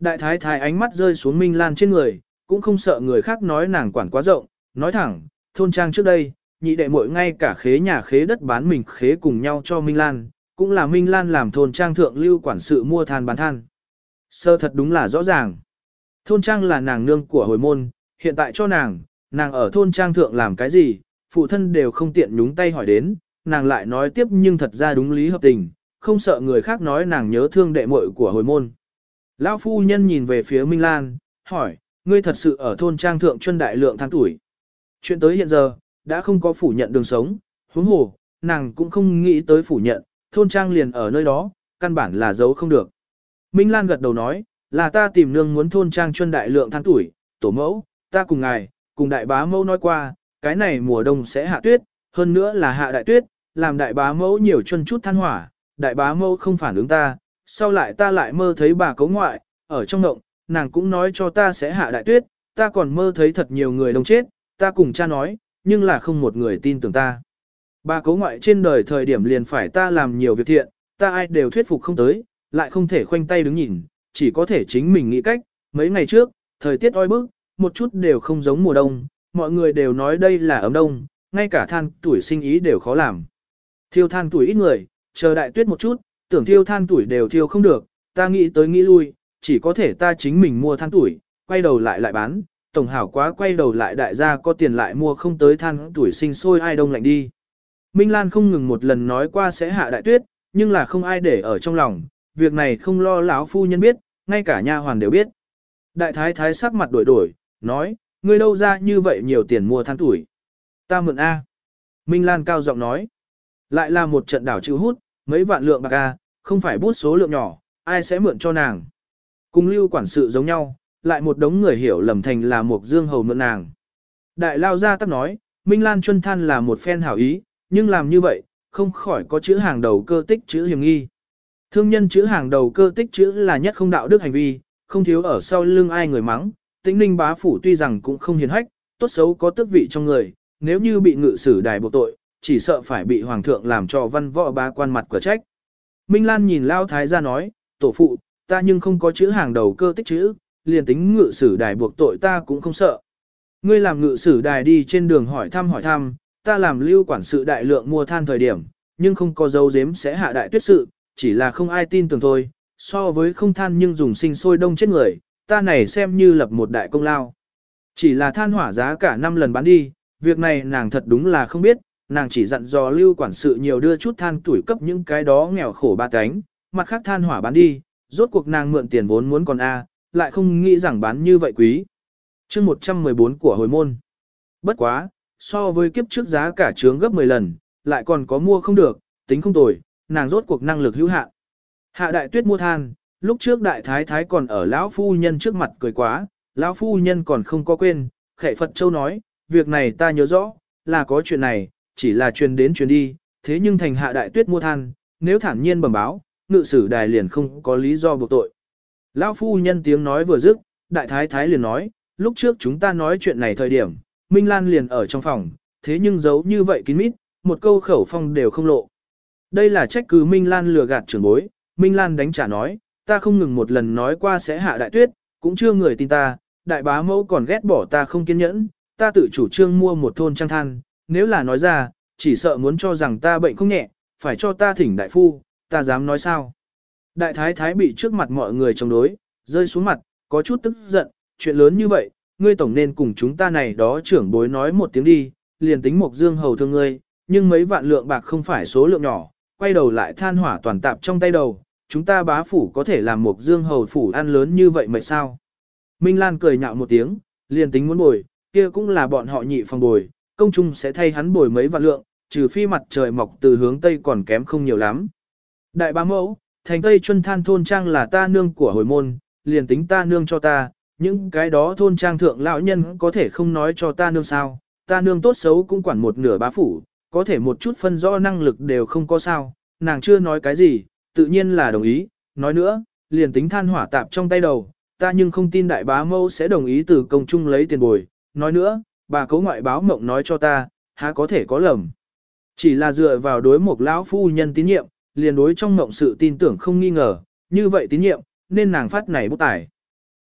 Đại thái thái ánh mắt rơi xuống Minh Lan trên người, cũng không sợ người khác nói nàng quản quá rộng, nói thẳng, thôn trang trước đây, nhị đệ muội ngay cả khế nhà khế đất bán mình khế cùng nhau cho Minh Lan, cũng là Minh Lan làm thôn trang thượng lưu quản sự mua than bán than. Sơ thật đúng là rõ ràng. Thôn trang là nàng nương của hồi môn, hiện tại cho nàng, nàng ở thôn trang thượng làm cái gì, phụ thân đều không tiện nhúng tay hỏi đến, nàng lại nói tiếp nhưng thật ra đúng lý hợp tình, không sợ người khác nói nàng nhớ thương đệ muội của hồi môn. Lão phu nhân nhìn về phía Minh Lan, hỏi, ngươi thật sự ở thôn trang thượng chuyên đại lượng tháng tuổi. Chuyện tới hiện giờ, đã không có phủ nhận đường sống, huống hồ, nàng cũng không nghĩ tới phủ nhận, thôn trang liền ở nơi đó, căn bản là giấu không được. Minh Lan gật đầu nói, là ta tìm nương muốn thôn trang chuyên đại lượng than tuổi, tổ mẫu, ta cùng ngài, cùng đại bá mẫu nói qua, cái này mùa đông sẽ hạ tuyết, hơn nữa là hạ đại tuyết, làm đại bá mẫu nhiều chân chút than hỏa, đại bá mẫu không phản ứng ta, sau lại ta lại mơ thấy bà cấu ngoại, ở trong động, nàng cũng nói cho ta sẽ hạ đại tuyết, ta còn mơ thấy thật nhiều người đông chết, ta cùng cha nói, nhưng là không một người tin tưởng ta. Bà cố ngoại trên đời thời điểm liền phải ta làm nhiều việc thiện, ta ai đều thuyết phục không tới, lại không thể khoanh tay đứng nhìn, chỉ có thể chính mình nghĩ cách. Mấy ngày trước, thời tiết oi bức, một chút đều không giống mùa đông, mọi người đều nói đây là ấm đông, ngay cả than tuổi sinh ý đều khó làm. Thiêu than tuổi ít người, chờ đại tuyết một chút, tưởng thiêu than tuổi đều thiêu không được, ta nghĩ tới nghĩ lui, chỉ có thể ta chính mình mua than tuổi, quay đầu lại lại bán, tổng hảo quá quay đầu lại đại gia có tiền lại mua không tới than tuổi sinh sôi ai đông lạnh đi. Minh Lan không ngừng một lần nói qua sẽ hạ đại tuyết, nhưng là không ai để ở trong lòng, việc này không lo lão phu nhân biết, ngay cả nha hoàn đều biết. Đại thái thái sắc mặt đổi đổi, nói, ngươi đâu ra như vậy nhiều tiền mua than tuổi. Ta mượn A. Minh Lan cao giọng nói, lại là một trận đảo chịu hút, mấy vạn lượng bạc A, không phải bút số lượng nhỏ, ai sẽ mượn cho nàng. Cùng lưu quản sự giống nhau, lại một đống người hiểu lầm thành là một dương hầu mượn nàng. Đại lao ra tắc nói, Minh Lan Chuân Than là một phen hảo ý, nhưng làm như vậy, không khỏi có chữ hàng đầu cơ tích chữ hiểm nghi. Thương nhân chữ hàng đầu cơ tích chữ là nhất không đạo đức hành vi, không thiếu ở sau lưng ai người mắng, tĩnh ninh bá phủ tuy rằng cũng không hiền hách, tốt xấu có tước vị trong người, nếu như bị ngự sử đài buộc tội, chỉ sợ phải bị hoàng thượng làm cho văn võ bá quan mặt cửa trách. Minh Lan nhìn Lao Thái ra nói, tổ phụ, ta nhưng không có chữ hàng đầu cơ tích chữ, liền tính ngự sử đài buộc tội ta cũng không sợ. Ngươi làm ngự sử đài đi trên đường hỏi thăm hỏi thăm, ta làm lưu quản sự đại lượng mua than thời điểm, nhưng không có dấu giếm sẽ hạ đại tuyết sự, chỉ là không ai tin tưởng thôi, so với không than nhưng dùng sinh sôi đông chết người, ta này xem như lập một đại công lao. Chỉ là than hỏa giá cả 5 lần bán đi, việc này nàng thật đúng là không biết, nàng chỉ dặn dò lưu quản sự nhiều đưa chút than tuổi cấp những cái đó nghèo khổ ba cánh, mặt khác than hỏa bán đi, rốt cuộc nàng mượn tiền vốn muốn còn A, lại không nghĩ rằng bán như vậy quý. chương 114 của hồi môn. Bất quá, so với kiếp trước giá cả trướng gấp 10 lần, lại còn có mua không được, tính không tồi, nàng rốt cuộc năng lực hữu hạn. Hạ đại tuyết mua than, lúc trước đại thái thái còn ở lão phu nhân trước mặt cười quá, lão phu nhân còn không có quên, khệ Phật Châu nói, việc này ta nhớ rõ, là có chuyện này, chỉ là truyền đến truyền đi, thế nhưng thành hạ đại tuyết mua than, nếu thản nhiên bẩm báo, ngự sử đài liền không có lý do buộc tội. Lão phu nhân tiếng nói vừa dứt, đại thái thái liền nói, lúc trước chúng ta nói chuyện này thời điểm, Minh Lan liền ở trong phòng, thế nhưng giấu như vậy kín mít, một câu khẩu phong đều không lộ. Đây là trách cứ Minh Lan lừa gạt trưởng bối, Minh Lan đánh trả nói, ta không ngừng một lần nói qua sẽ hạ đại tuyết, cũng chưa người tin ta, đại bá mẫu còn ghét bỏ ta không kiên nhẫn, ta tự chủ trương mua một thôn trang than, nếu là nói ra, chỉ sợ muốn cho rằng ta bệnh không nhẹ, phải cho ta thỉnh đại phu, ta dám nói sao. Đại thái thái bị trước mặt mọi người chống đối, rơi xuống mặt, có chút tức giận, chuyện lớn như vậy, ngươi tổng nên cùng chúng ta này đó trưởng bối nói một tiếng đi, liền tính Mộc Dương hầu thương ngươi, nhưng mấy vạn lượng bạc không phải số lượng nhỏ, quay đầu lại than hỏa toàn tạp trong tay đầu, chúng ta bá phủ có thể làm Mộc Dương hầu phủ ăn lớn như vậy mệt sao? Minh Lan cười nhạo một tiếng, liền tính muốn bồi, kia cũng là bọn họ nhị phòng bồi, công chung sẽ thay hắn bồi mấy vạn lượng, trừ phi mặt trời mọc từ hướng tây còn kém không nhiều lắm. Đại bá mẫu, thành tây chuân than thôn trang là ta nương của hồi môn, liền tính ta nương cho ta, những cái đó thôn trang thượng lão nhân có thể không nói cho ta nương sao, ta nương tốt xấu cũng quản một nửa bá phủ, có thể một chút phân rõ năng lực đều không có sao, nàng chưa nói cái gì, tự nhiên là đồng ý, nói nữa, liền tính than hỏa tạp trong tay đầu, ta nhưng không tin đại bá mâu sẽ đồng ý từ công chung lấy tiền bồi, nói nữa, bà cấu ngoại báo mộng nói cho ta, há có thể có lầm. Chỉ là dựa vào đối một lão phu nhân tín nhiệm, liền đối trong mộng sự tin tưởng không nghi ngờ, như vậy tín nhiệm, nên nàng phát này bút tải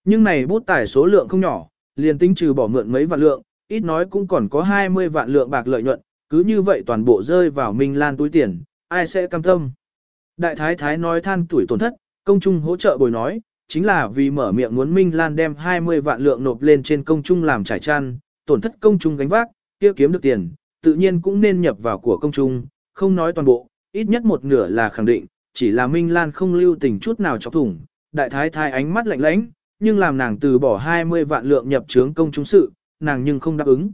Nhưng này bút tải số lượng không nhỏ, liền tính trừ bỏ mượn mấy vạn lượng, ít nói cũng còn có 20 vạn lượng bạc lợi nhuận, cứ như vậy toàn bộ rơi vào Minh Lan túi tiền, ai sẽ cam tâm. Đại thái thái nói than tuổi tổn thất, công trung hỗ trợ bồi nói, chính là vì mở miệng muốn Minh Lan đem 20 vạn lượng nộp lên trên công trung làm trải chăn, tổn thất công trung gánh vác, kia kiếm được tiền, tự nhiên cũng nên nhập vào của công trung, không nói toàn bộ, ít nhất một nửa là khẳng định, chỉ là Minh Lan không lưu tình chút nào chọc thủng, đại thái thái ánh mắt lạnh lãnh, nhưng làm nàng từ bỏ 20 vạn lượng nhập trướng công chúng sự, nàng nhưng không đáp ứng.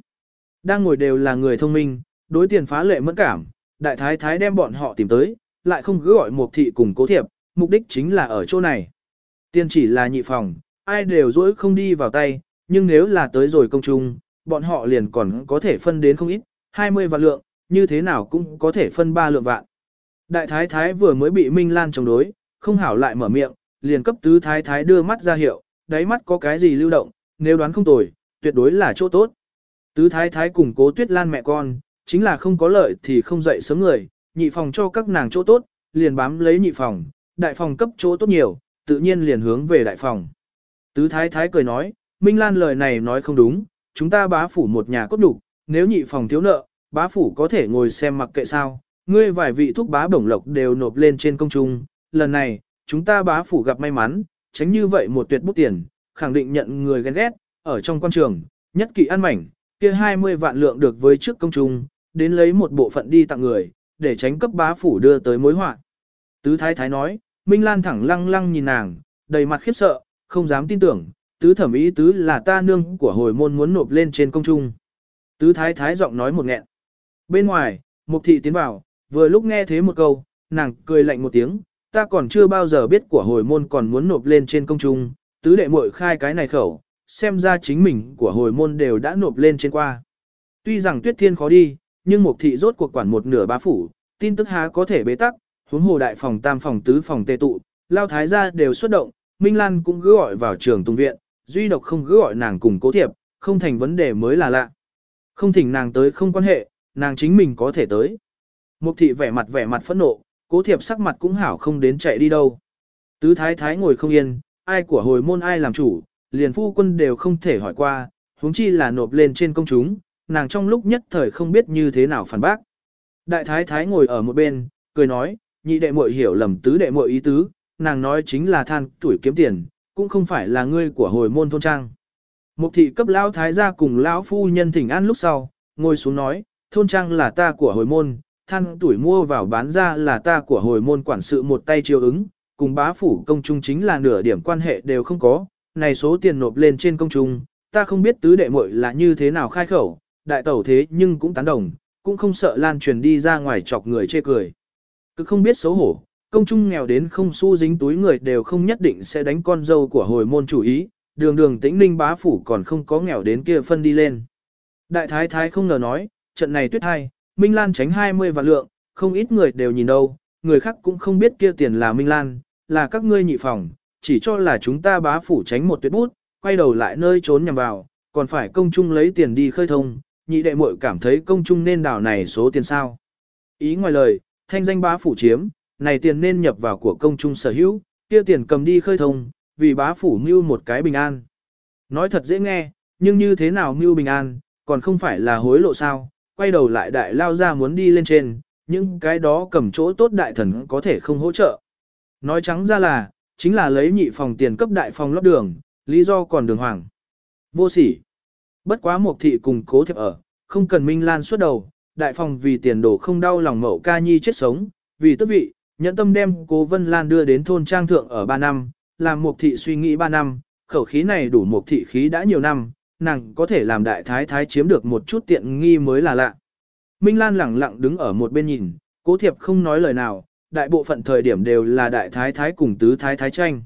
Đang ngồi đều là người thông minh, đối tiền phá lệ mẫn cảm, đại thái thái đem bọn họ tìm tới, lại không cứ gọi một thị cùng cố thiệp, mục đích chính là ở chỗ này. Tiền chỉ là nhị phòng, ai đều dỗi không đi vào tay, nhưng nếu là tới rồi công chung, bọn họ liền còn có thể phân đến không ít, 20 vạn lượng, như thế nào cũng có thể phân 3 lượng vạn. Đại thái thái vừa mới bị Minh Lan chống đối, không hảo lại mở miệng, liền cấp tứ thái thái đưa mắt ra hiệu, đáy mắt có cái gì lưu động, nếu đoán không tồi, tuyệt đối là chỗ tốt. Tứ thái thái cùng cố tuyết lan mẹ con, chính là không có lợi thì không dậy sớm người, nhị phòng cho các nàng chỗ tốt, liền bám lấy nhị phòng, đại phòng cấp chỗ tốt nhiều, tự nhiên liền hướng về đại phòng. Tứ thái thái cười nói, Minh Lan lời này nói không đúng, chúng ta bá phủ một nhà cốt đủ, nếu nhị phòng thiếu nợ, bá phủ có thể ngồi xem mặc kệ sao, ngươi vài vị thúc bá bổng lộc đều nộp lên trên công trung, lần này, chúng ta bá phủ gặp may mắn, tránh như vậy một tuyệt bút tiền, khẳng định nhận người ghen ghét, ở trong quan trường, nhất kỵ ăn mảnh, kia 20 vạn lượng được với trước công trung, đến lấy một bộ phận đi tặng người, để tránh cấp bá phủ đưa tới mối họa. Tứ thái thái nói, Minh Lan thẳng lăng lăng nhìn nàng, đầy mặt khiếp sợ, không dám tin tưởng, tứ thẩm ý tứ là ta nương của hồi môn muốn nộp lên trên công trung. Tứ thái thái giọng nói một nghẹn. Bên ngoài, mục thị tiến vào, vừa lúc nghe thế một câu, nàng cười lạnh một tiếng, ta còn chưa bao giờ biết của hồi môn còn muốn nộp lên trên công trung, tứ đệ muội khai cái này khẩu, xem ra chính mình của hồi môn đều đã nộp lên trên qua. Tuy rằng tuyết thiên khó đi, nhưng mục thị rốt cuộc quản một nửa bá phủ, tin tức há có thể bế tắc, huống hồ đại phòng tam phòng tứ phòng tề tụ, lao thái gia đều xuất động, Minh Lan cũng cứ gọi vào trường tung viện, duy độc không cứ gọi nàng cùng cố thiệp, không thành vấn đề mới là lạ. Không thỉnh nàng tới không quan hệ, nàng chính mình có thể tới. Mục thị vẻ mặt vẻ mặt phẫn nộ, cố thiệp sắc mặt cũng hảo không đến chạy đi đâu. Tứ thái thái ngồi không yên, ai của hồi môn ai làm chủ, liền phu quân đều không thể hỏi qua, huống chi là nộp lên trên công chúng, nàng trong lúc nhất thời không biết như thế nào phản bác. Đại thái thái ngồi ở một bên, cười nói, nhị đệ muội hiểu lầm tứ đệ muội ý tứ, nàng nói chính là than tuổi kiếm tiền, cũng không phải là ngươi của hồi môn thôn trang. Mục thị cấp lão thái gia cùng lão phu nhân thỉnh an lúc sau, ngồi xuống nói, thôn trang là ta của hồi môn, than tuổi mua vào bán ra là ta của hồi môn quản sự một tay chiêu ứng, cùng bá phủ công trung chính là nửa điểm quan hệ đều không có, này số tiền nộp lên trên công trung, ta không biết tứ đệ muội là như thế nào khai khẩu, đại tẩu thế nhưng cũng tán đồng, cũng không sợ lan truyền đi ra ngoài chọc người chê cười. Cứ không biết xấu hổ, công trung nghèo đến không xu dính túi người đều không nhất định sẽ đánh con dâu của hồi môn chủ ý, đường đường tĩnh ninh bá phủ còn không có nghèo đến kia phân đi lên. Đại thái thái không ngờ nói, trận này tuyết hai, Minh Lan tránh 20 vạn lượng, không ít người đều nhìn đâu, người khác cũng không biết kia tiền là Minh Lan, là các ngươi nhị phòng, chỉ cho là chúng ta bá phủ tránh một tuyệt bút, quay đầu lại nơi trốn nhằm vào, còn phải công chung lấy tiền đi khơi thông, nhị đệ muội cảm thấy công chung nên đảo này số tiền sao. Ý ngoài lời, thanh danh bá phủ chiếm, này tiền nên nhập vào của công chung sở hữu, kia tiền cầm đi khơi thông, vì bá phủ mưu một cái bình an. Nói thật dễ nghe, nhưng như thế nào mưu bình an, còn không phải là hối lộ sao, quay đầu lại đại lao ra muốn đi lên trên, nhưng cái đó cầm chỗ tốt đại thần có thể không hỗ trợ. Nói trắng ra là, chính là lấy nhị phòng tiền cấp đại phòng lót đường, lý do còn đường hoàng. Vô sỉ. Bất quá một thị cùng cố thiệp ở, không cần Minh Lan suốt đầu, đại phòng vì tiền đồ không đau lòng mậu ca nhi chết sống, vì tức vị, nhẫn tâm đem cố Vân Lan đưa đến thôn trang thượng ở 3 năm, làm một thị suy nghĩ 3 năm, khẩu khí này đủ một thị khí đã nhiều năm, nàng có thể làm đại thái thái chiếm được một chút tiện nghi mới là lạ. Minh Lan lẳng lặng đứng ở một bên nhìn, cố thiệp không nói lời nào, đại bộ phận thời điểm đều là đại thái thái cùng tứ thái thái tranh.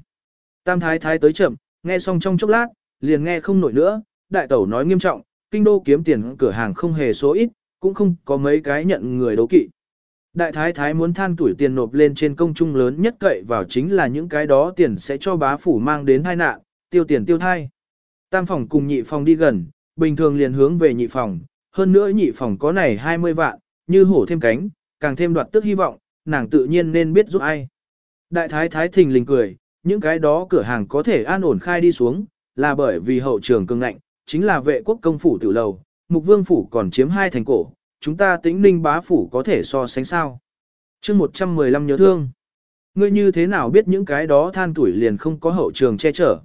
Tam thái thái tới chậm, nghe xong trong chốc lát, liền nghe không nổi nữa, đại tẩu nói nghiêm trọng, kinh đô kiếm tiền cửa hàng không hề số ít, cũng không có mấy cái nhận người đấu kỵ. Đại thái thái muốn than tuổi tiền nộp lên trên công trung lớn nhất cậy vào chính là những cái đó tiền sẽ cho bá phủ mang đến tai nạn, tiêu tiền tiêu thai. Tam phòng cùng nhị phòng đi gần, bình thường liền hướng về nhị phòng, hơn nữa nhị phòng có này 20 vạn, như hổ thêm cánh, càng thêm đoạt tức hy vọng, nàng tự nhiên nên biết giúp ai. Đại thái thái thình lình cười, những cái đó cửa hàng có thể an ổn khai đi xuống, là bởi vì hậu trường cường ngạnh, chính là vệ quốc công phủ tiểu lầu, mục vương phủ còn chiếm hai thành cổ, chúng ta tĩnh ninh bá phủ có thể so sánh sao. chương 115 nhớ thương. Ngươi như thế nào biết những cái đó than tuổi liền không có hậu trường che chở.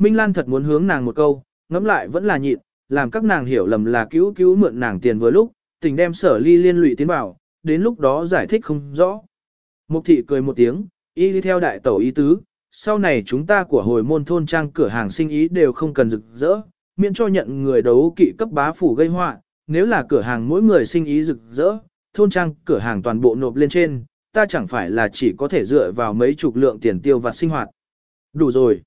Minh Lan thật muốn hướng nàng một câu, ngẫm lại vẫn là nhịn, làm các nàng hiểu lầm là cứu cứu mượn nàng tiền vừa lúc, tình đem sở ly liên lụy tiến vào, đến lúc đó giải thích không rõ. Mục thị cười một tiếng, y đi theo đại tẩu ý tứ, sau này chúng ta của hồi môn thôn trang cửa hàng sinh ý đều không cần rực rỡ, miễn cho nhận người đấu kỵ cấp bá phủ gây họa nếu là cửa hàng mỗi người sinh ý rực rỡ, thôn trang cửa hàng toàn bộ nộp lên trên, ta chẳng phải là chỉ có thể dựa vào mấy chục lượng tiền tiêu vặt sinh hoạt. Đủ rồi.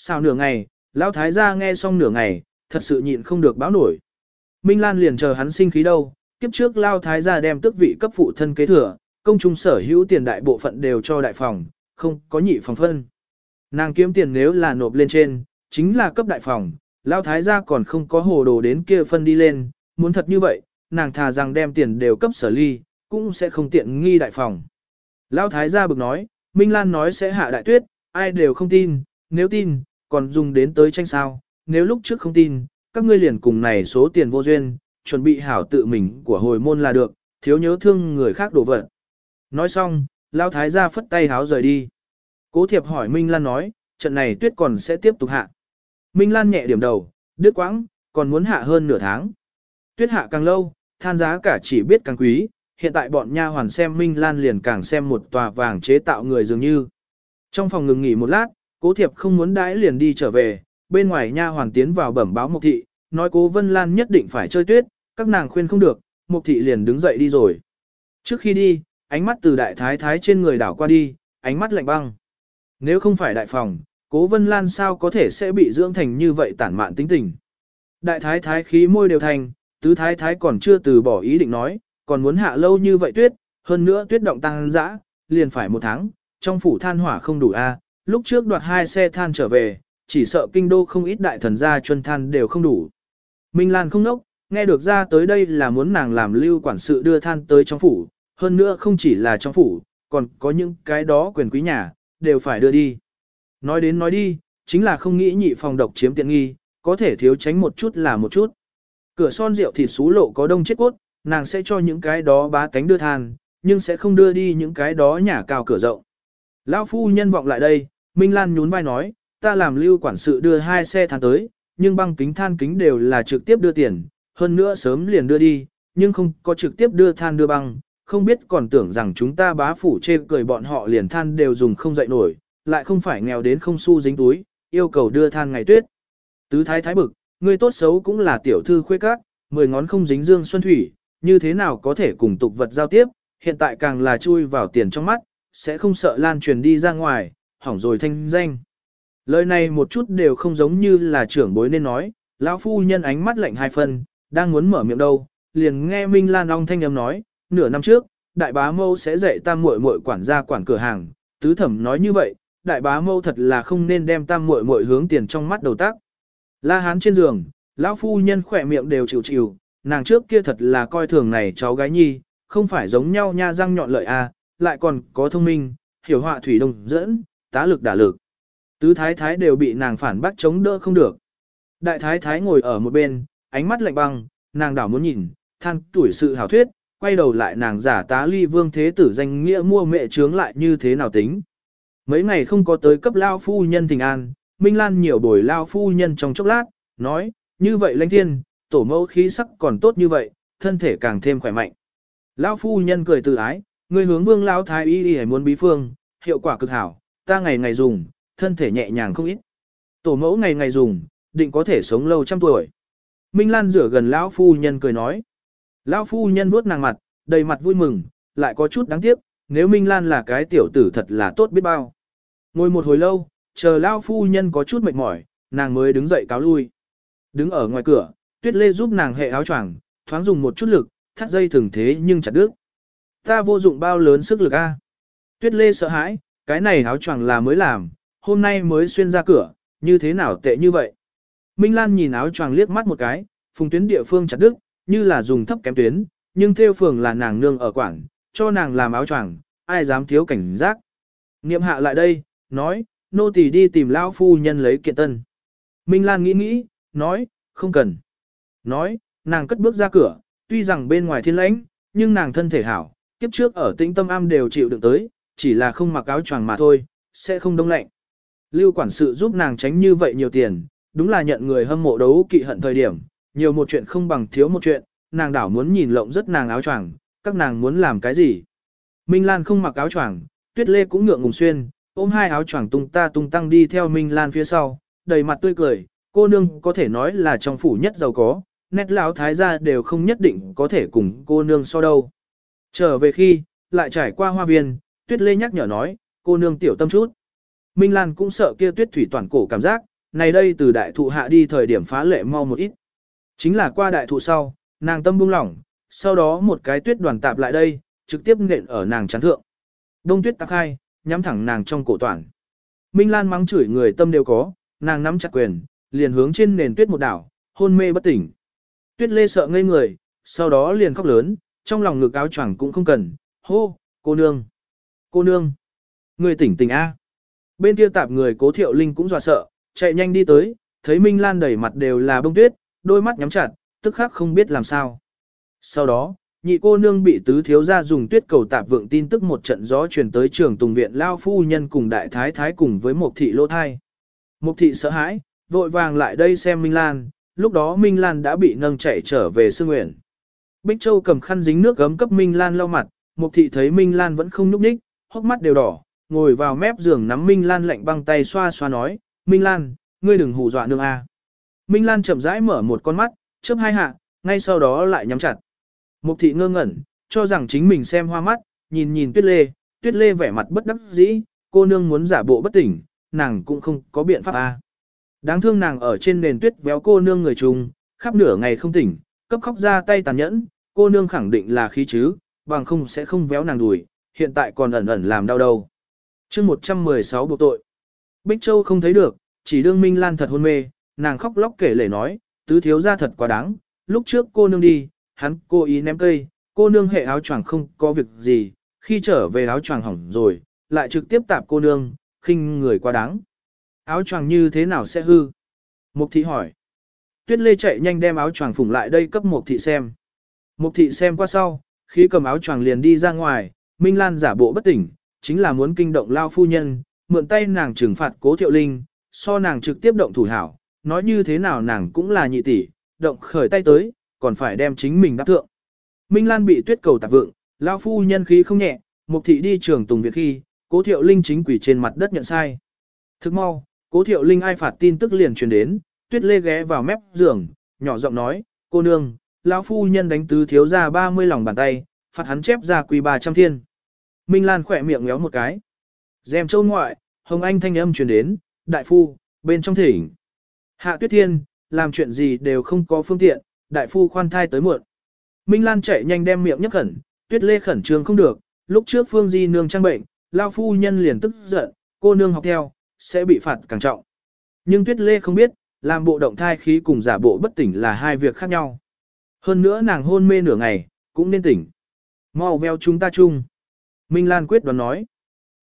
Sao nửa ngày, lão thái gia nghe xong nửa ngày, thật sự nhịn không được báo nổi. Minh Lan liền chờ hắn sinh khí đâu, kiếp trước lao thái gia đem tước vị cấp phụ thân kế thừa, công chúng sở hữu tiền đại bộ phận đều cho đại phòng, không có nhị phòng phân. Nàng kiếm tiền nếu là nộp lên trên, chính là cấp đại phòng, lao thái gia còn không có hồ đồ đến kia phân đi lên, muốn thật như vậy, nàng thà rằng đem tiền đều cấp sở ly, cũng sẽ không tiện nghi đại phòng. Lao thái gia bực nói, Minh Lan nói sẽ hạ đại tuyết, ai đều không tin, nếu tin, còn dùng đến tới tranh sao, nếu lúc trước không tin, các ngươi liền cùng này số tiền vô duyên, chuẩn bị hảo tự mình của hồi môn là được, thiếu nhớ thương người khác đổ vật. Nói xong, Lao Thái gia phất tay háo rời đi. Cố thiệp hỏi Minh Lan nói, trận này tuyết còn sẽ tiếp tục hạ. Minh Lan nhẹ điểm đầu, đứt quãng, còn muốn hạ hơn nửa tháng. Tuyết hạ càng lâu, than giá cả chỉ biết càng quý, hiện tại bọn nha hoàn xem Minh Lan liền càng xem một tòa vàng chế tạo người dường như. Trong phòng ngừng nghỉ một lát, cố thiệp không muốn đãi liền đi trở về, bên ngoài nha hoàn tiến vào bẩm báo Mục thị, nói cố Vân Lan nhất định phải chơi tuyết, các nàng khuyên không được, Mục thị liền đứng dậy đi rồi. Trước khi đi, ánh mắt từ đại thái thái trên người đảo qua đi, ánh mắt lạnh băng. Nếu không phải đại phòng, cố Vân Lan sao có thể sẽ bị dưỡng thành như vậy tản mạn tính tình. Đại thái thái khí môi đều thành, tứ thái thái còn chưa từ bỏ ý định nói, còn muốn hạ lâu như vậy tuyết, hơn nữa tuyết động tăng dã, liền phải một tháng, trong phủ than hỏa không đủ a lúc trước đoạt hai xe than trở về, chỉ sợ kinh đô không ít đại thần gia chuân than đều không đủ. Minh Lan không nốc, nghe được ra tới đây là muốn nàng làm lưu quản sự đưa than tới trong phủ, hơn nữa không chỉ là trong phủ, còn có những cái đó quyền quý nhà, đều phải đưa đi. Nói đến nói đi, chính là không nghĩ nhị phòng độc chiếm tiện nghi, có thể thiếu tránh một chút là một chút. Cửa son rượu thịt xú lộ có đông chết cốt, nàng sẽ cho những cái đó bá cánh đưa than, nhưng sẽ không đưa đi những cái đó nhà cao cửa rộng. Lão phu nhân vọng lại đây, Minh Lan nhún vai nói, ta làm lưu quản sự đưa hai xe than tới, nhưng băng kính than kính đều là trực tiếp đưa tiền, hơn nữa sớm liền đưa đi, nhưng không có trực tiếp đưa than đưa băng, không biết còn tưởng rằng chúng ta bá phủ chê cười bọn họ liền than đều dùng không dậy nổi, lại không phải nghèo đến không xu dính túi, yêu cầu đưa than ngày tuyết. Tứ thái thái bực, người tốt xấu cũng là tiểu thư khuê các, mười ngón không dính dương xuân thủy, như thế nào có thể cùng tục vật giao tiếp, hiện tại càng là chui vào tiền trong mắt, sẽ không sợ lan truyền đi ra ngoài, hỏng rồi thanh danh. Lời này một chút đều không giống như là trưởng bối nên nói, lão phu nhân ánh mắt lạnh hai phần, đang muốn mở miệng đâu, liền nghe Minh Lan Long thanh âm nói, nửa năm trước, đại bá mâu sẽ dạy tam muội muội quản gia quản cửa hàng, tứ thẩm nói như vậy, đại bá mâu thật là không nên đem tam muội muội hướng tiền trong mắt đầu tác. La hán trên giường, lão phu nhân khỏe miệng đều chịu chịu, nàng trước kia thật là coi thường này cháu gái nhi, không phải giống nhau nha răng nhọn lợi a, lại còn có thông minh, hiểu họa thủy đồng dẫn, tá lực đả lực. Tứ thái thái đều bị nàng phản bác chống đỡ không được. Đại thái thái ngồi ở một bên, ánh mắt lạnh băng, nàng đảo muốn nhìn, than tuổi sự hảo thuyết, quay đầu lại nàng giả tá ly vương thế tử danh nghĩa mua mẹ trướng lại như thế nào tính. Mấy ngày không có tới cấp lao phu nhân tình an, Minh Lan nhiều bồi lao phu nhân trong chốc lát, nói, như vậy lãnh thiên, tổ mẫu khí sắc còn tốt như vậy, thân thể càng thêm khỏe mạnh. Lão phu nhân cười từ ái, người hướng vương lão thái y y muốn bí phương, hiệu quả cực hảo, ta ngày ngày dùng, thân thể nhẹ nhàng không ít. Tổ mẫu ngày ngày dùng, định có thể sống lâu trăm tuổi. Minh Lan rửa gần lão phu nhân cười nói. Lão phu nhân vuốt nàng mặt, đầy mặt vui mừng, lại có chút đáng tiếc, nếu Minh Lan là cái tiểu tử thật là tốt biết bao. Ngồi một hồi lâu, chờ lão phu nhân có chút mệt mỏi, nàng mới đứng dậy cáo lui. Đứng ở ngoài cửa, Tuyết Lê giúp nàng hệ áo choàng, thoáng dùng một chút lực, thắt dây thường thế nhưng chặt đứt. Ta vô dụng bao lớn sức lực a. Tuyết Lê sợ hãi, cái này áo choàng là mới làm, hôm nay mới xuyên ra cửa, như thế nào tệ như vậy. Minh Lan nhìn áo choàng liếc mắt một cái, phùng tuyến địa phương chặt đứt, như là dùng thấp kém tuyến, nhưng theo phường là nàng nương ở quảng, cho nàng làm áo choàng, ai dám thiếu cảnh giác. Niệm hạ lại đây, nói, nô tỳ đi tìm lão phu nhân lấy kiện tân. Minh Lan nghĩ nghĩ, nói, không cần. Nói, nàng cất bước ra cửa, tuy rằng bên ngoài thiên lãnh, nhưng nàng thân thể hảo, kiếp trước ở tĩnh tâm am đều chịu đựng tới, chỉ là không mặc áo choàng mà thôi, sẽ không đông lạnh. Lưu quản sự giúp nàng tránh như vậy nhiều tiền, đúng là nhận người hâm mộ đấu kỵ hận thời điểm, nhiều một chuyện không bằng thiếu một chuyện, nàng đảo muốn nhìn lộng rất nàng áo choàng, các nàng muốn làm cái gì. Minh Lan không mặc áo choàng, Tuyết Lê cũng ngượng ngùng xuyên, ôm hai áo choàng tung ta tung tăng đi theo Minh Lan phía sau, đầy mặt tươi cười, cô nương có thể nói là trong phủ nhất giàu có, nét lão thái gia đều không nhất định có thể cùng cô nương so đâu. Trở về khi, lại trải qua hoa viên, tuyết lê nhắc nhở nói, cô nương tiểu tâm chút. Minh Lan cũng sợ kia tuyết thủy toàn cổ cảm giác, này đây từ đại thụ hạ đi thời điểm phá lệ mau một ít. Chính là qua đại thụ sau, nàng tâm buông lỏng, sau đó một cái tuyết đoàn tạp lại đây, trực tiếp nện ở nàng chán thượng. Đông tuyết tạc hai, nhắm thẳng nàng trong cổ toàn. Minh Lan mắng chửi người tâm đều có, nàng nắm chặt quyền, liền hướng trên nền tuyết một đảo, hôn mê bất tỉnh. Tuyết lê sợ ngây người, sau đó liền khóc lớn, trong lòng ngực áo choàng cũng không cần, hô, cô nương, cô nương, người tỉnh tỉnh A. Bên kia tạp người cố thiệu linh cũng dọa sợ, chạy nhanh đi tới, thấy Minh Lan đầy mặt đều là bông tuyết, đôi mắt nhắm chặt, tức khắc không biết làm sao. Sau đó, nhị cô nương bị tứ thiếu gia dùng tuyết cầu tạp vượng tin tức một trận gió truyền tới trường tùng viện lao phu nhân cùng đại thái thái cùng với một thị lô thai. Một thị sợ hãi, vội vàng lại đây xem Minh Lan, lúc đó Minh Lan đã bị nâng chạy trở về sư nguyện. Bích Châu cầm khăn dính nước gấm cấp Minh Lan lau mặt, Mục thị thấy Minh Lan vẫn không nhúc nhích, hốc mắt đều đỏ, ngồi vào mép giường nắm Minh Lan lạnh băng tay xoa xoa nói, Minh Lan, ngươi đừng hù dọa nương a. Minh Lan chậm rãi mở một con mắt, chớp hai hạ, ngay sau đó lại nhắm chặt. Mục thị ngơ ngẩn, cho rằng chính mình xem hoa mắt, nhìn nhìn Tuyết Lê, Tuyết Lê vẻ mặt bất đắc dĩ, cô nương muốn giả bộ bất tỉnh, nàng cũng không có biện pháp a. Đáng thương nàng ở trên nền tuyết véo cô nương người trùng, khắp nửa ngày không tỉnh, cấp khóc ra tay tàn nhẫn, cô nương khẳng định là khí chứ, bằng không sẽ không véo nàng đùi, hiện tại còn ẩn ẩn làm đau đầu. chương 116 buộc tội. Bích Châu không thấy được, chỉ đương Minh Lan thật hôn mê, nàng khóc lóc kể lể nói, tứ thiếu ra thật quá đáng, lúc trước cô nương đi, hắn cố ý ném cây, cô nương hệ áo choàng không có việc gì, khi trở về áo choàng hỏng rồi, lại trực tiếp tạp cô nương, khinh người quá đáng. Áo choàng như thế nào sẽ hư? Mục thị hỏi. Tuyết Lê chạy nhanh đem áo choàng phủng lại đây cấp Mục thị xem. Mục thị xem qua sau, khi cầm áo choàng liền đi ra ngoài, Minh Lan giả bộ bất tỉnh, chính là muốn kinh động lao phu nhân, mượn tay nàng trừng phạt cố thiệu linh, so nàng trực tiếp động thủ hảo, nói như thế nào nàng cũng là nhị tỷ, động khởi tay tới, còn phải đem chính mình đáp thượng. Minh Lan bị tuyết cầu tạp vượng, lao phu nhân khí không nhẹ, mục thị đi trường tùng việt khi, cố thiệu linh chính quỷ trên mặt đất nhận sai. Thức mau, cố thiệu linh ai phạt tin tức liền truyền đến, tuyết lê ghé vào mép giường, nhỏ giọng nói, cô nương, lão phu nhân đánh tứ thiếu ra 30 lòng bàn tay, phạt hắn chép ra quỳ 300 thiên. Minh Lan khỏe miệng ngéo một cái. Dèm châu ngoại, Hồng Anh thanh âm truyền đến, đại phu, bên trong thỉnh. Hạ tuyết thiên, làm chuyện gì đều không có phương tiện, đại phu khoan thai tới muộn. Minh Lan chạy nhanh đem miệng nhấc khẩn, tuyết lê khẩn trương không được, lúc trước phương di nương trang bệnh, lao phu nhân liền tức giận, cô nương học theo, sẽ bị phạt càng trọng. Nhưng tuyết lê không biết, làm bộ động thai khí cùng giả bộ bất tỉnh là hai việc khác nhau. Hơn nữa nàng hôn mê nửa ngày, cũng nên tỉnh. Mau veo chúng ta chung. Minh Lan quyết đoán nói.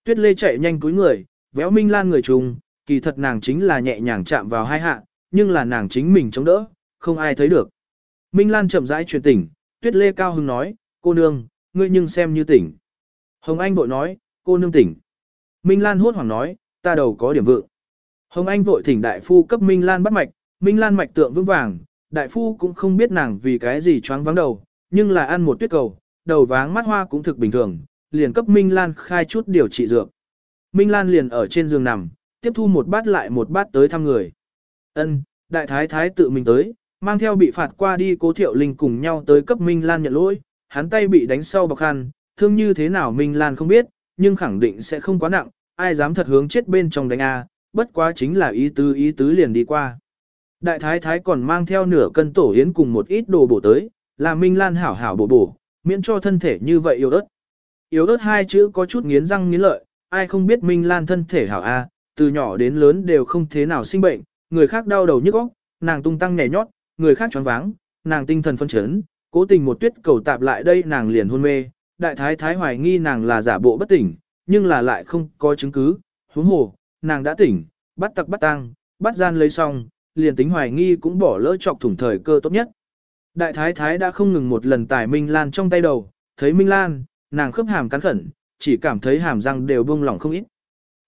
Tuyết Lê chạy nhanh cúi người, véo Minh Lan người trùng, kỳ thật nàng chính là nhẹ nhàng chạm vào hai hạ, nhưng là nàng chính mình chống đỡ, không ai thấy được. Minh Lan chậm rãi truyền tỉnh, Tuyết Lê cao hứng nói, cô nương, ngươi nhưng xem như tỉnh. Hồng Anh vội nói, cô nương tỉnh. Minh Lan hốt hoảng nói, ta đầu có điểm vượng. Hồng Anh vội thỉnh đại phu cấp Minh Lan bắt mạch, Minh Lan mạch tượng vững vàng, đại phu cũng không biết nàng vì cái gì choáng vắng đầu, nhưng là ăn một tuyết cầu, đầu váng mắt hoa cũng thực bình thường, liền cấp Minh Lan khai chút điều trị dược. Minh Lan liền ở trên giường nằm, tiếp thu một bát lại một bát tới thăm người. Ân, đại thái thái tự mình tới, mang theo bị phạt qua đi cố thiệu linh cùng nhau tới cấp Minh Lan nhận lỗi, hắn tay bị đánh sau bọc khăn, thương như thế nào Minh Lan không biết, nhưng khẳng định sẽ không quá nặng, ai dám thật hướng chết bên trong đánh A, bất quá chính là ý tứ ý tứ liền đi qua. Đại thái thái còn mang theo nửa cân tổ yến cùng một ít đồ bổ tới, là Minh Lan hảo hảo bổ bổ, miễn cho thân thể như vậy yếu ớt. Yếu ớt hai chữ có chút nghiến răng nghiến lợi, ai không biết Minh Lan thân thể hảo A, từ nhỏ đến lớn đều không thế nào sinh bệnh, người khác đau đầu nhức óc, nàng tung tăng nhảy nhót, người khác choáng váng, nàng tinh thần phân chấn, cố tình một tuyết cầu tạp lại đây nàng liền hôn mê, đại thái thái hoài nghi nàng là giả bộ bất tỉnh, nhưng là lại không có chứng cứ, huống hồ, nàng đã tỉnh, bắt tặc bắt tang, bắt gian lấy xong, liền tính hoài nghi cũng bỏ lỡ chọc thủng thời cơ tốt nhất. Đại thái thái đã không ngừng một lần tải Minh Lan trong tay đầu, thấy Minh Lan, nàng khớp hàm cắn khẩn, chỉ cảm thấy hàm răng đều buông lỏng không ít.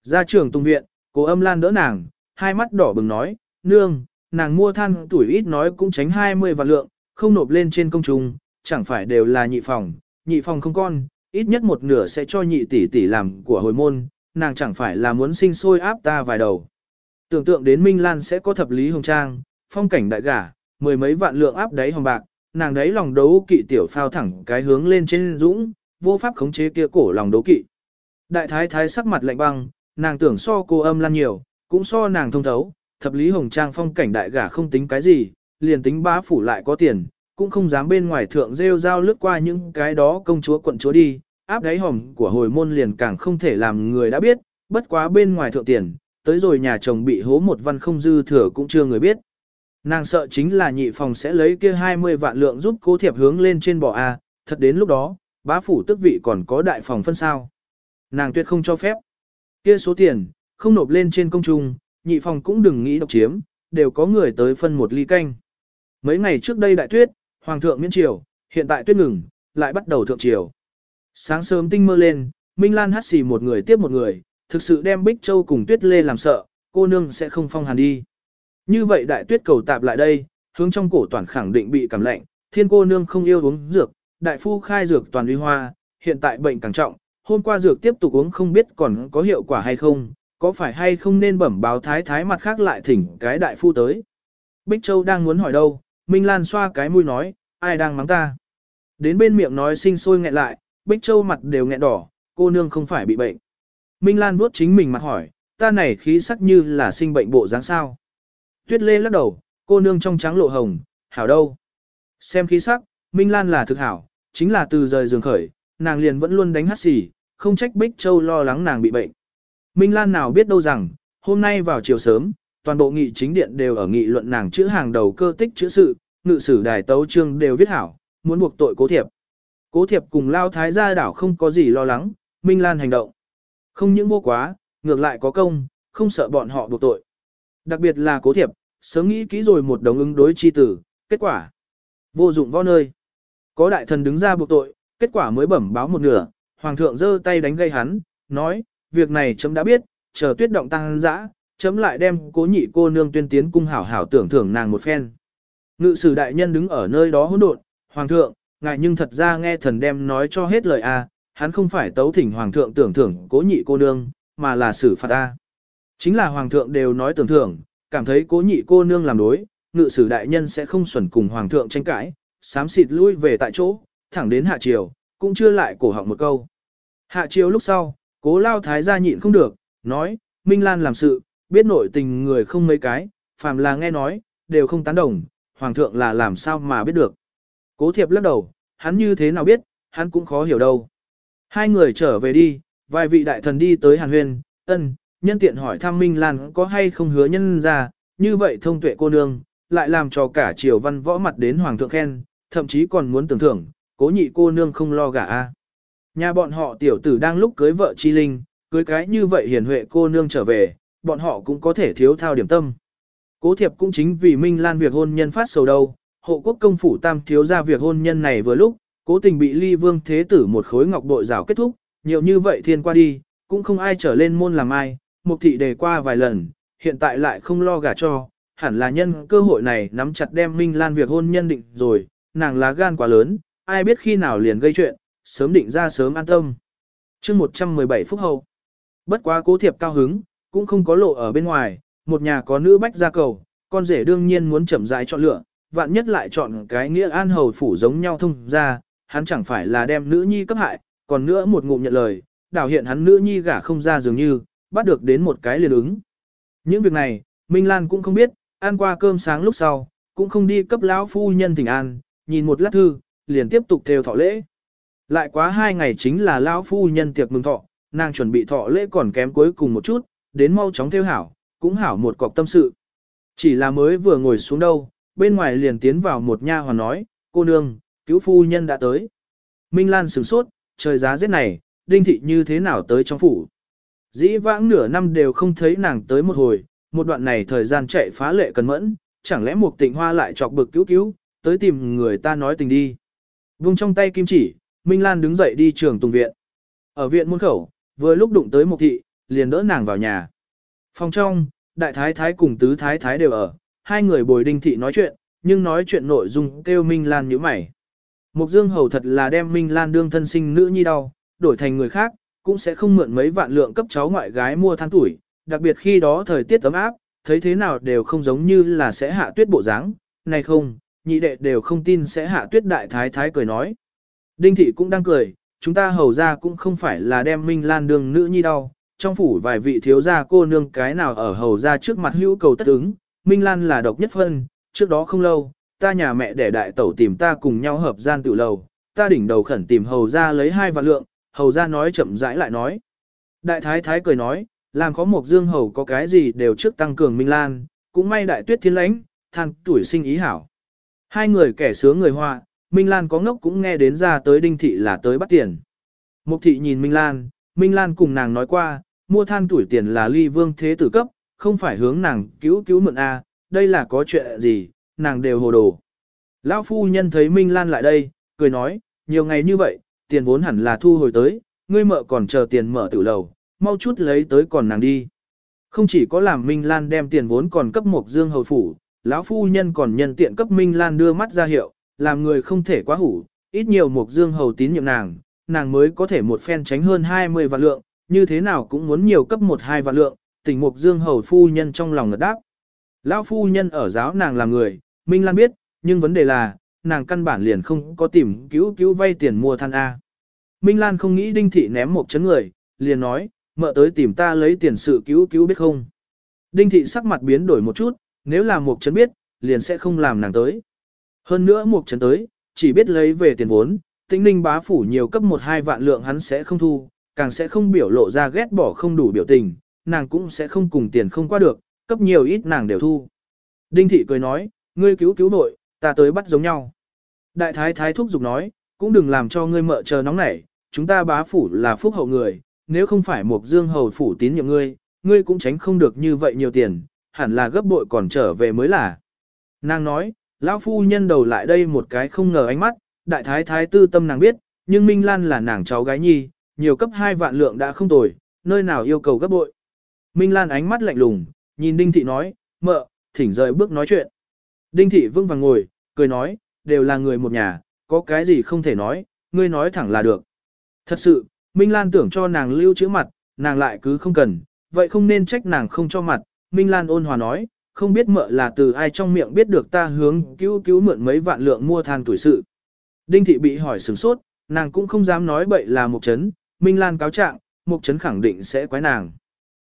Ra trường tung viện, cô âm Lan đỡ nàng, hai mắt đỏ bừng nói, nương, nàng mua than tuổi ít nói cũng tránh 20 vạn lượng, không nộp lên trên công trung, chẳng phải đều là nhị phòng, nhị phòng không con, ít nhất một nửa sẽ cho nhị tỷ tỷ làm của hồi môn, nàng chẳng phải là muốn sinh sôi áp ta vài đầu. Tưởng tượng đến Minh Lan sẽ có thập lý hồng trang, phong cảnh đại gả, mười mấy vạn lượng áp đáy hồng bạc, nàng đấy lòng đấu kỵ tiểu phao thẳng cái hướng lên trên dũng, vô pháp khống chế kia cổ lòng đấu kỵ. Đại thái thái sắc mặt lạnh băng, nàng tưởng so cô âm lan nhiều, cũng so nàng thông thấu, thập lý hồng trang phong cảnh đại gả không tính cái gì, liền tính bá phủ lại có tiền, cũng không dám bên ngoài thượng rêu rao lướt qua những cái đó công chúa quận chúa đi, áp đáy hồng của hồi môn liền càng không thể làm người đã biết, bất quá bên ngoài thượng tiền, tới rồi nhà chồng bị hố một văn không dư thừa cũng chưa người biết. Nàng sợ chính là nhị phòng sẽ lấy kia 20 vạn lượng giúp cố thiệp hướng lên trên bò A, thật đến lúc đó, bá phủ tức vị còn có đại phòng phân sao. Nàng tuyệt không cho phép. Kia số tiền, không nộp lên trên công trung, nhị phòng cũng đừng nghĩ độc chiếm, đều có người tới phân một ly canh. Mấy ngày trước đây đại tuyết, hoàng thượng miễn triều, hiện tại tuyết ngừng, lại bắt đầu thượng triều. Sáng sớm tinh mơ lên, Minh Lan hát xì một người tiếp một người, thực sự đem Bích Châu cùng Tuyết Lê làm sợ, cô nương sẽ không phong hàn đi. Như vậy đại tuyết cầu tạp lại đây, hướng trong cổ toàn khẳng định bị cảm lạnh, thiên cô nương không yêu uống dược, đại phu khai dược toàn uy hoa, hiện tại bệnh càng trọng, hôm qua dược tiếp tục uống không biết còn có hiệu quả hay không, có phải hay không nên bẩm báo thái thái mặt khác lại thỉnh cái đại phu tới. Bích Châu đang muốn hỏi đâu, Minh Lan xoa cái mũi nói, ai đang mắng ta. Đến bên miệng nói sinh sôi nghẹn lại, Bích Châu mặt đều nghẹn đỏ, cô nương không phải bị bệnh. Minh Lan vuốt chính mình mặt hỏi, ta này khí sắc như là sinh bệnh bộ dáng sao. Tuyết Lê lắc đầu, cô nương trong trắng lộ hồng, hảo đâu. Xem khí sắc, Minh Lan là thực hảo, chính là từ rời giường khởi, nàng liền vẫn luôn đánh hát xì, không trách Bích Châu lo lắng nàng bị bệnh. Minh Lan nào biết đâu rằng, hôm nay vào chiều sớm, toàn bộ nghị chính điện đều ở nghị luận nàng chữ hàng đầu cơ tích chữ sự, ngự sử đài tấu trương đều viết hảo, muốn buộc tội cố thiệp. Cố thiệp cùng lao thái gia đảo không có gì lo lắng, Minh Lan hành động. Không những vô quá, ngược lại có công, không sợ bọn họ buộc tội. Đặc biệt là cố thiệp, sớm nghĩ kỹ rồi một đồng ứng đối chi tử, kết quả. Vô dụng võ nơi. Có đại thần đứng ra buộc tội, kết quả mới bẩm báo một nửa, hoàng thượng giơ tay đánh gây hắn, nói, việc này chấm đã biết, chờ tuyết động tăng dã, chấm lại đem cố nhị cô nương tuyên tiến cung hảo hảo tưởng thưởng nàng một phen. Ngự sử đại nhân đứng ở nơi đó hỗn độn, hoàng thượng, ngài nhưng thật ra nghe thần đem nói cho hết lời a, hắn không phải tấu thỉnh hoàng thượng tưởng thưởng cố nhị cô nương, mà là xử phạt a. Chính là hoàng thượng đều nói tưởng thưởng, cảm thấy cố nhị cô nương làm đối, ngự sử đại nhân sẽ không xuẩn cùng hoàng thượng tranh cãi, sám xịt lui về tại chỗ, thẳng đến hạ triều, cũng chưa lại cổ họng một câu. Hạ triều lúc sau, cố lao thái gia nhịn không được, nói, Minh Lan làm sự, biết nội tình người không mấy cái, phàm là nghe nói, đều không tán đồng, hoàng thượng là làm sao mà biết được. Cố thiệp lắc đầu, hắn như thế nào biết, hắn cũng khó hiểu đâu. Hai người trở về đi, vài vị đại thần đi tới hàn huyên, ân, nhân tiện hỏi thăm Minh Lan có hay không hứa nhân ra, như vậy thông tuệ cô nương, lại làm cho cả triều văn võ mặt đến hoàng thượng khen, thậm chí còn muốn tưởng thưởng, cố nhị cô nương không lo gả a. Nhà bọn họ tiểu tử đang lúc cưới vợ chi linh, cưới cái như vậy hiền huệ cô nương trở về, bọn họ cũng có thể thiếu thao điểm tâm. Cố thiệp cũng chính vì Minh Lan việc hôn nhân phát sầu đâu, hộ quốc công phủ tam thiếu ra việc hôn nhân này vừa lúc, cố tình bị ly vương thế tử một khối ngọc bội rào kết thúc, nhiều như vậy thiên qua đi, cũng không ai trở lên môn làm ai, mục thị đề qua vài lần, hiện tại lại không lo gả cho, hẳn là nhân cơ hội này nắm chặt đem Minh Lan việc hôn nhân định rồi, nàng lá gan quá lớn, ai biết khi nào liền gây chuyện, sớm định ra sớm an tâm. chương 117 phút hậu, bất quá cố thiệp cao hứng, cũng không có lộ ở bên ngoài, một nhà có nữ bách ra cầu, con rể đương nhiên muốn chậm rãi chọn lựa, vạn nhất lại chọn cái nghĩa an hầu phủ giống nhau thông ra, hắn chẳng phải là đem nữ nhi cấp hại, còn nữa một ngụm nhận lời, đảo hiện hắn nữ nhi gả không ra dường như, bắt được đến một cái liền ứng. Những việc này, Minh Lan cũng không biết, ăn qua cơm sáng lúc sau, cũng không đi cấp lão phu nhân thỉnh an, nhìn một lát thư, liền tiếp tục theo thọ lễ. Lại quá hai ngày chính là lão phu nhân tiệc mừng thọ, nàng chuẩn bị thọ lễ còn kém cuối cùng một chút, đến mau chóng theo hảo, cũng hảo một cọc tâm sự. Chỉ là mới vừa ngồi xuống đâu, bên ngoài liền tiến vào một nha hoàn nói, cô nương, cứu phu nhân đã tới. Minh Lan sửng sốt, trời giá rét này, đinh thị như thế nào tới trong phủ. Dĩ vãng nửa năm đều không thấy nàng tới một hồi, một đoạn này thời gian chạy phá lệ cần mẫn, chẳng lẽ một tịnh hoa lại chọc bực cứu cứu, tới tìm người ta nói tình đi. Vung trong tay kim chỉ, Minh Lan đứng dậy đi trường tùng viện. Ở viện môn khẩu, vừa lúc đụng tới một thị, liền đỡ nàng vào nhà. Phòng trong, đại thái thái cùng tứ thái thái đều ở, hai người bồi đinh thị nói chuyện, nhưng nói chuyện nội dung kêu Minh Lan như mày. Mục Dương Hầu thật là đem Minh Lan đương thân sinh nữ nhi đau, đổi thành người khác, cũng sẽ không mượn mấy vạn lượng cấp cháu ngoại gái mua than tuổi, đặc biệt khi đó thời tiết ấm áp, thấy thế nào đều không giống như là sẽ hạ tuyết bộ dáng, này không, nhị đệ đều không tin sẽ hạ tuyết đại thái thái cười nói. Đinh thị cũng đang cười, chúng ta hầu ra cũng không phải là đem Minh Lan đường nữ nhi đau, trong phủ vài vị thiếu gia cô nương cái nào ở hầu ra trước mặt hữu cầu tất ứng, Minh Lan là độc nhất phân, trước đó không lâu, ta nhà mẹ để đại tẩu tìm ta cùng nhau hợp gian tự lầu, ta đỉnh đầu khẩn tìm hầu ra lấy hai vạn lượng, hầu ra nói chậm rãi lại nói. Đại thái thái cười nói, làm có một dương hầu có cái gì đều trước tăng cường Minh Lan, cũng may đại tuyết thiên lãnh, than tuổi sinh ý hảo. Hai người kẻ sướng người họa, Minh Lan có ngốc cũng nghe đến ra tới đinh thị là tới bắt tiền. Mục thị nhìn Minh Lan, Minh Lan cùng nàng nói qua, mua than tuổi tiền là ly vương thế tử cấp, không phải hướng nàng cứu cứu mượn A, đây là có chuyện gì, nàng đều hồ đồ. Lão phu nhân thấy Minh Lan lại đây, cười nói, nhiều ngày như vậy, tiền vốn hẳn là thu hồi tới, ngươi mợ còn chờ tiền mở tử lầu, mau chút lấy tới còn nàng đi. Không chỉ có làm Minh Lan đem tiền vốn còn cấp một dương hầu phủ, lão phu nhân còn nhân tiện cấp Minh Lan đưa mắt ra hiệu, làm người không thể quá hủ, ít nhiều một dương hầu tín nhiệm nàng, nàng mới có thể một phen tránh hơn 20 vạn lượng, như thế nào cũng muốn nhiều cấp một hai vạn lượng, tỉnh mục dương hầu phu nhân trong lòng ngật đáp. Lão phu nhân ở giáo nàng là người, Minh Lan biết, nhưng vấn đề là, nàng căn bản liền không có tìm cứu cứu vay tiền mua than A. Minh Lan không nghĩ đinh thị ném một chấn người, liền nói, mợ tới tìm ta lấy tiền sự cứu cứu biết không. Đinh thị sắc mặt biến đổi một chút, nếu là mục trấn biết, liền sẽ không làm nàng tới. Hơn nữa mục trấn tới, chỉ biết lấy về tiền vốn, tĩnh ninh bá phủ nhiều cấp một hai vạn lượng hắn sẽ không thu, càng sẽ không biểu lộ ra ghét bỏ không đủ biểu tình, nàng cũng sẽ không cùng tiền không qua được, cấp nhiều ít nàng đều thu. Đinh thị cười nói, ngươi cứu cứu vội, ta tới bắt giống nhau. Đại thái thái thúc giục nói, cũng đừng làm cho ngươi mợ chờ nóng nảy, chúng ta bá phủ là phúc hậu người, nếu không phải một dương hầu phủ tín nhiệm ngươi, ngươi cũng tránh không được như vậy nhiều tiền, hẳn là gấp bội còn trở về mới là. Nàng nói, lão phu nhân đầu lại đây một cái không ngờ ánh mắt, đại thái thái tư tâm nàng biết, nhưng Minh Lan là nàng cháu gái nhi, nhiều cấp hai vạn lượng đã không tồi, nơi nào yêu cầu gấp bội. Minh Lan ánh mắt lạnh lùng, nhìn Đinh Thị nói, mợ, thỉnh rời bước nói chuyện. Đinh Thị vững vàng ngồi, cười nói, đều là người một nhà, có cái gì không thể nói, ngươi nói thẳng là được. Thật sự, Minh Lan tưởng cho nàng lưu chữ mặt, nàng lại cứ không cần, vậy không nên trách nàng không cho mặt. Minh Lan ôn hòa nói, không biết mợ là từ ai trong miệng biết được ta hướng cứu cứu mượn mấy vạn lượng mua than tuổi sự. Đinh thị bị hỏi sửng sốt, nàng cũng không dám nói bậy là Mục Trấn. Minh Lan cáo trạng, Mục Trấn khẳng định sẽ quái nàng.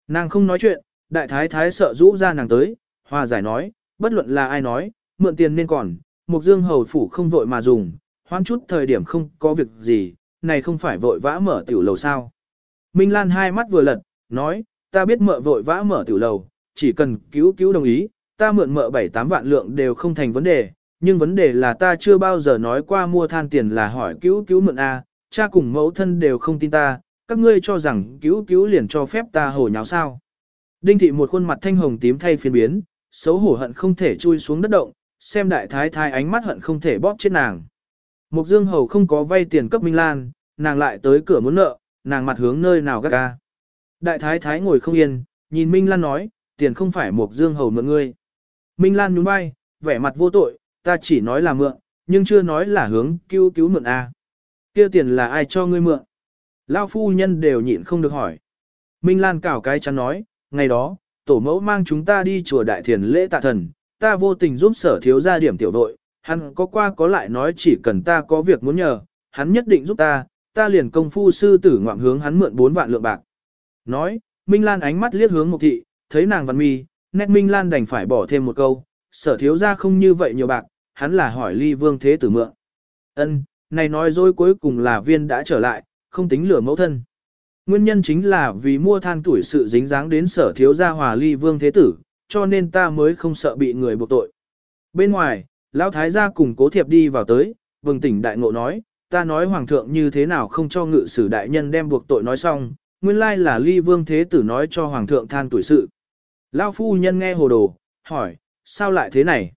Nàng không nói chuyện, đại thái thái sợ rũ ra nàng tới, hòa giải nói, bất luận là ai nói, mượn tiền nên còn, Mục Dương hầu phủ không vội mà dùng, hoãn chút thời điểm không có việc gì, này không phải vội vã mở tiểu lầu sao. Minh Lan hai mắt vừa lật, nói, ta biết mợ vội vã mở tiểu lầu, chỉ cần cứu cứu đồng ý, ta mượn mợ 7-8 vạn lượng đều không thành vấn đề, nhưng vấn đề là ta chưa bao giờ nói qua mua than tiền là hỏi cứu cứu mượn A, cha cùng mẫu thân đều không tin ta, các ngươi cho rằng cứu cứu liền cho phép ta hồ nháo sao. Đinh thị một khuôn mặt thanh hồng tím thay phiên biến, xấu hổ hận không thể chui xuống đất động, xem đại thái thái ánh mắt hận không thể bóp chết nàng. Mục Dương Hầu không có vay tiền cấp Minh Lan, nàng lại tới cửa muốn nợ, nàng mặt hướng nơi nào gắt ga. Đại thái thái ngồi không yên, nhìn Minh Lan nói, tiền không phải một Dương Hầu mượn ngươi. Minh Lan nhún vai, vẻ mặt vô tội, ta chỉ nói là mượn, nhưng chưa nói là hướng cứu cứu mượn A. kia tiền là ai cho ngươi mượn? Lao phu nhân đều nhịn không được hỏi. Minh Lan cảo cái chắn nói, ngày đó, tổ mẫu mang chúng ta đi chùa đại thiền lễ tạ thần, ta vô tình giúp sở thiếu ra điểm tiểu đội, hắn có qua có lại nói chỉ cần ta có việc muốn nhờ, hắn nhất định giúp ta, ta liền công phu sư tử ngoạm hướng hắn mượn 4 vạn lượng bạc. Nói, Minh Lan ánh mắt liếc hướng Mộc Thị, thấy nàng văn mi, nét Minh Lan đành phải bỏ thêm một câu, sở thiếu ra không như vậy nhiều bạc, hắn là hỏi ly vương thế tử mượn. Ân, này nói dối cuối cùng là viên đã trở lại, không tính lửa mẫu thân. Nguyên nhân chính là vì mua than tuổi sự dính dáng đến sở thiếu gia hòa ly vương thế tử, cho nên ta mới không sợ bị người buộc tội. Bên ngoài, Lão Thái gia cùng cố thiệp đi vào tới, vừng tỉnh đại ngộ nói, ta nói hoàng thượng như thế nào không cho ngự sử đại nhân đem buộc tội nói xong, nguyên lai là ly vương thế tử nói cho hoàng thượng than tuổi sự. Lão phu nhân nghe hồ đồ, hỏi, sao lại thế này?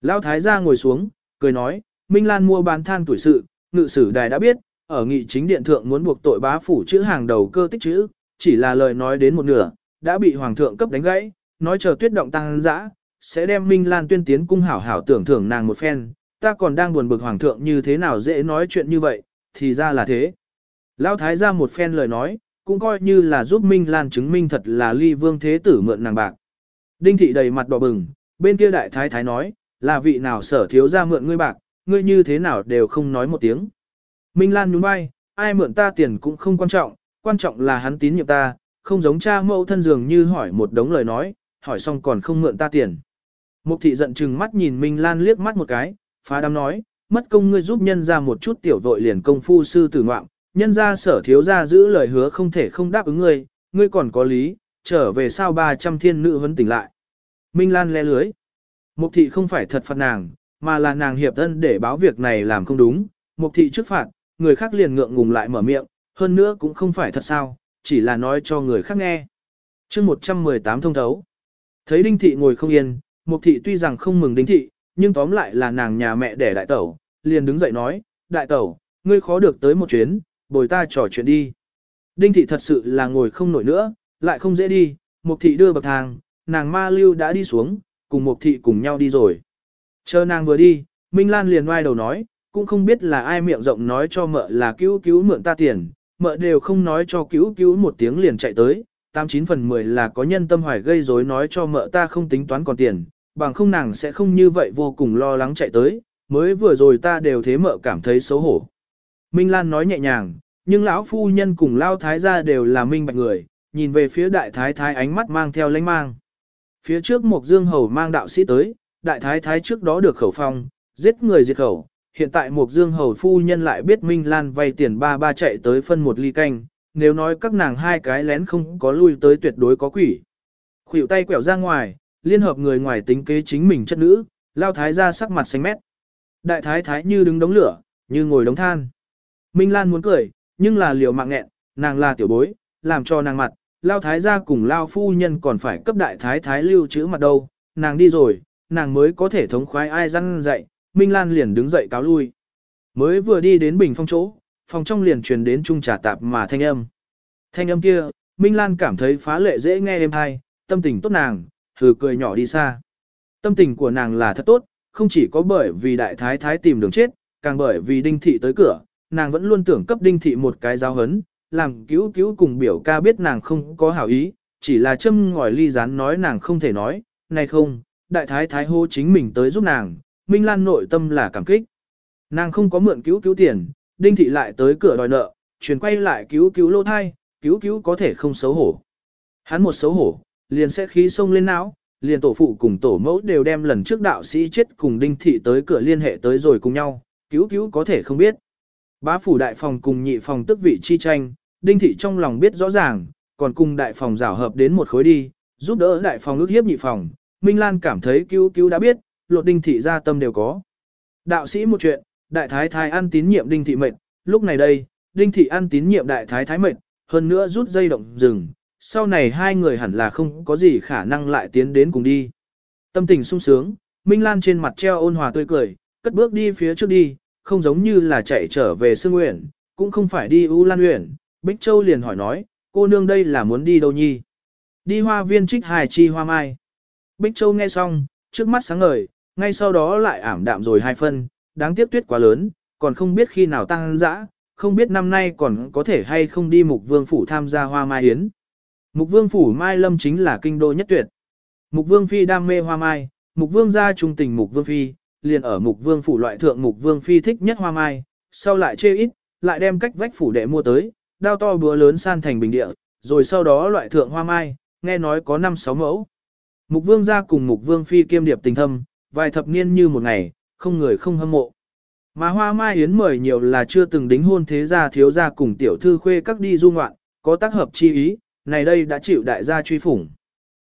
Lão Thái gia ngồi xuống, cười nói, Minh Lan mua bán than tuổi sự, ngự sử đài đã biết, ở nghị chính điện thượng muốn buộc tội bá phủ chữ hàng đầu cơ tích chữ, chỉ là lời nói đến một nửa, đã bị hoàng thượng cấp đánh gãy, nói chờ tuyết động tăng dã, sẽ đem Minh Lan tuyên tiến cung hảo hảo tưởng thưởng nàng một phen, ta còn đang buồn bực hoàng thượng như thế nào dễ nói chuyện như vậy, thì ra là thế. Lão thái ra một phen lời nói, cũng coi như là giúp Minh Lan chứng minh thật là ly vương thế tử mượn nàng bạc. Đinh thị đầy mặt đỏ bừng, bên kia đại thái thái nói, là vị nào sở thiếu ra mượn ngươi bạc, ngươi như thế nào đều không nói một tiếng. Minh Lan nhún vai, ai mượn ta tiền cũng không quan trọng, quan trọng là hắn tín nhiệm ta, không giống cha mẫu thân dường như hỏi một đống lời nói, hỏi xong còn không mượn ta tiền. Mục thị giận chừng mắt nhìn Minh Lan liếc mắt một cái, phá đám nói, mất công ngươi giúp nhân ra một chút tiểu vội liền công phu sư tử ngoạm, nhân ra sở thiếu ra giữ lời hứa không thể không đáp ứng ngươi, ngươi còn có lý, trở về sao 300 thiên nữ vẫn tỉnh lại. Minh Lan le lưới. Mục thị không phải thật phạt nàng, mà là nàng hiệp thân để báo việc này làm không đúng. Mục thị trước phạt, người khác liền ngượng ngùng lại mở miệng, hơn nữa cũng không phải thật sao, chỉ là nói cho người khác nghe. chương 118 thông thấu. Thấy Đinh Thị ngồi không yên, Mục Thị tuy rằng không mừng Đinh Thị, nhưng tóm lại là nàng nhà mẹ đẻ đại tẩu, liền đứng dậy nói, đại tẩu, ngươi khó được tới một chuyến, bồi ta trò chuyện đi. Đinh Thị thật sự là ngồi không nổi nữa, lại không dễ đi, Mục Thị đưa bậc thang, nàng ma lưu đã đi xuống, cùng Mục Thị cùng nhau đi rồi. Chờ nàng vừa đi, Minh Lan liền oai đầu nói, cũng không biết là ai miệng rộng nói cho mợ là cứu cứu mượn ta tiền, mợ đều không nói cho cứu cứu một tiếng liền chạy tới, 89 phần 10 là có nhân tâm hoài gây rối nói cho mợ ta không tính toán còn tiền, bằng không nàng sẽ không như vậy vô cùng lo lắng chạy tới, mới vừa rồi ta đều thế mợ cảm thấy xấu hổ. Minh Lan nói nhẹ nhàng, nhưng lão phu nhân cùng lao thái gia đều là minh bạch người, nhìn về phía đại thái thái ánh mắt mang theo lánh mang. Phía trước một dương hầu mang đạo sĩ tới, đại thái thái trước đó được khẩu phong, giết người diệt khẩu, hiện tại một dương hầu phu nhân lại biết Minh Lan vay tiền ba ba chạy tới phân một ly canh, nếu nói các nàng hai cái lén không có lui tới tuyệt đối có quỷ. Khủy tay quẹo ra ngoài, liên hợp người ngoài tính kế chính mình chất nữ, lao thái ra sắc mặt xanh mét. Đại thái thái như đứng đống lửa, như ngồi đống than. Minh Lan muốn cười, nhưng là liều mạng nghẹn, nàng là tiểu bối, làm cho nàng mặt, lao thái gia cùng lao phu nhân còn phải cấp đại thái thái lưu chữ mặt đâu, nàng đi rồi, nàng mới có thể thống khoái ai răn dạy, Minh Lan liền đứng dậy cáo lui. Mới vừa đi đến bình phong chỗ, phòng trong liền truyền đến trung trà tạp mà thanh âm. Thanh âm kia, Minh Lan cảm thấy phá lệ dễ nghe êm hay, tâm tình tốt nàng, thử cười nhỏ đi xa. Tâm tình của nàng là thật tốt, không chỉ có bởi vì đại thái thái tìm đường chết, càng bởi vì đinh thị tới cửa, nàng vẫn luôn tưởng cấp đinh thị một cái giáo hấn, làm cứu cứu cùng biểu ca biết nàng không có hảo ý, chỉ là châm ngòi ly rán nói nàng không thể nói, này không, đại thái thái hô chính mình tới giúp nàng, Minh Lan nội tâm là cảm kích. Nàng không có mượn cứu cứu tiền, Đinh Thị lại tới cửa đòi nợ, chuyển quay lại cứu cứu lô thai, cứu cứu có thể không xấu hổ. Hắn một xấu hổ, liền sẽ khí sông lên não, liền tổ phụ cùng tổ mẫu đều đem lần trước đạo sĩ chết cùng Đinh Thị tới cửa liên hệ tới rồi cùng nhau, cứu cứu có thể không biết. Bá phủ đại phòng cùng nhị phòng tức vị chi tranh, Đinh Thị trong lòng biết rõ ràng, còn cùng đại phòng rảo hợp đến một khối đi, giúp đỡ đại phòng ước hiếp nhị phòng. Minh Lan cảm thấy cứu cứu đã biết, lột Đinh Thị ra tâm đều có. Đạo sĩ một chuyện, đại thái thái ăn tín nhiệm Đinh Thị mệnh, lúc này đây, Đinh Thị ăn tín nhiệm đại thái thái mệnh, hơn nữa rút dây động rừng, sau này hai người hẳn là không có gì khả năng lại tiến đến cùng đi. Tâm tình sung sướng, Minh Lan trên mặt treo ôn hòa tươi cười, cất bước đi phía trước đi, không giống như là chạy trở về Sương Nguyện, cũng không phải đi U Lan Nguyện. Bích Châu liền hỏi nói, cô nương đây là muốn đi đâu nhi? Đi hoa viên trích hài chi hoa mai. Bích Châu nghe xong, trước mắt sáng ngời, ngay sau đó lại ảm đạm rồi hai phân, đáng tiếc tuyết quá lớn, còn không biết khi nào tăng dã, không biết năm nay còn có thể hay không đi Mục Vương Phủ tham gia hoa mai yến. Mục Vương Phủ Mai Lâm chính là kinh đô nhất tuyệt. Mục Vương Phi đam mê hoa mai, Mục Vương gia trung tình Mục Vương Phi, liền ở Mục Vương Phủ loại thượng Mục Vương Phi thích nhất hoa mai, sau lại chê ít, lại đem cách vách phủ đệ mua tới, đao to búa lớn san thành bình địa, rồi sau đó loại thượng hoa mai, nghe nói có 5-6 mẫu. Mục Vương gia cùng Mục Vương Phi kiêm điệp tình thâm, vài thập niên như một ngày, không người không hâm mộ. Mà hoa mai yến mời nhiều là chưa từng đính hôn thế gia thiếu gia cùng tiểu thư khuê các đi du ngoạn, có tác hợp chi ý, này đây đã chịu đại gia truy phủng.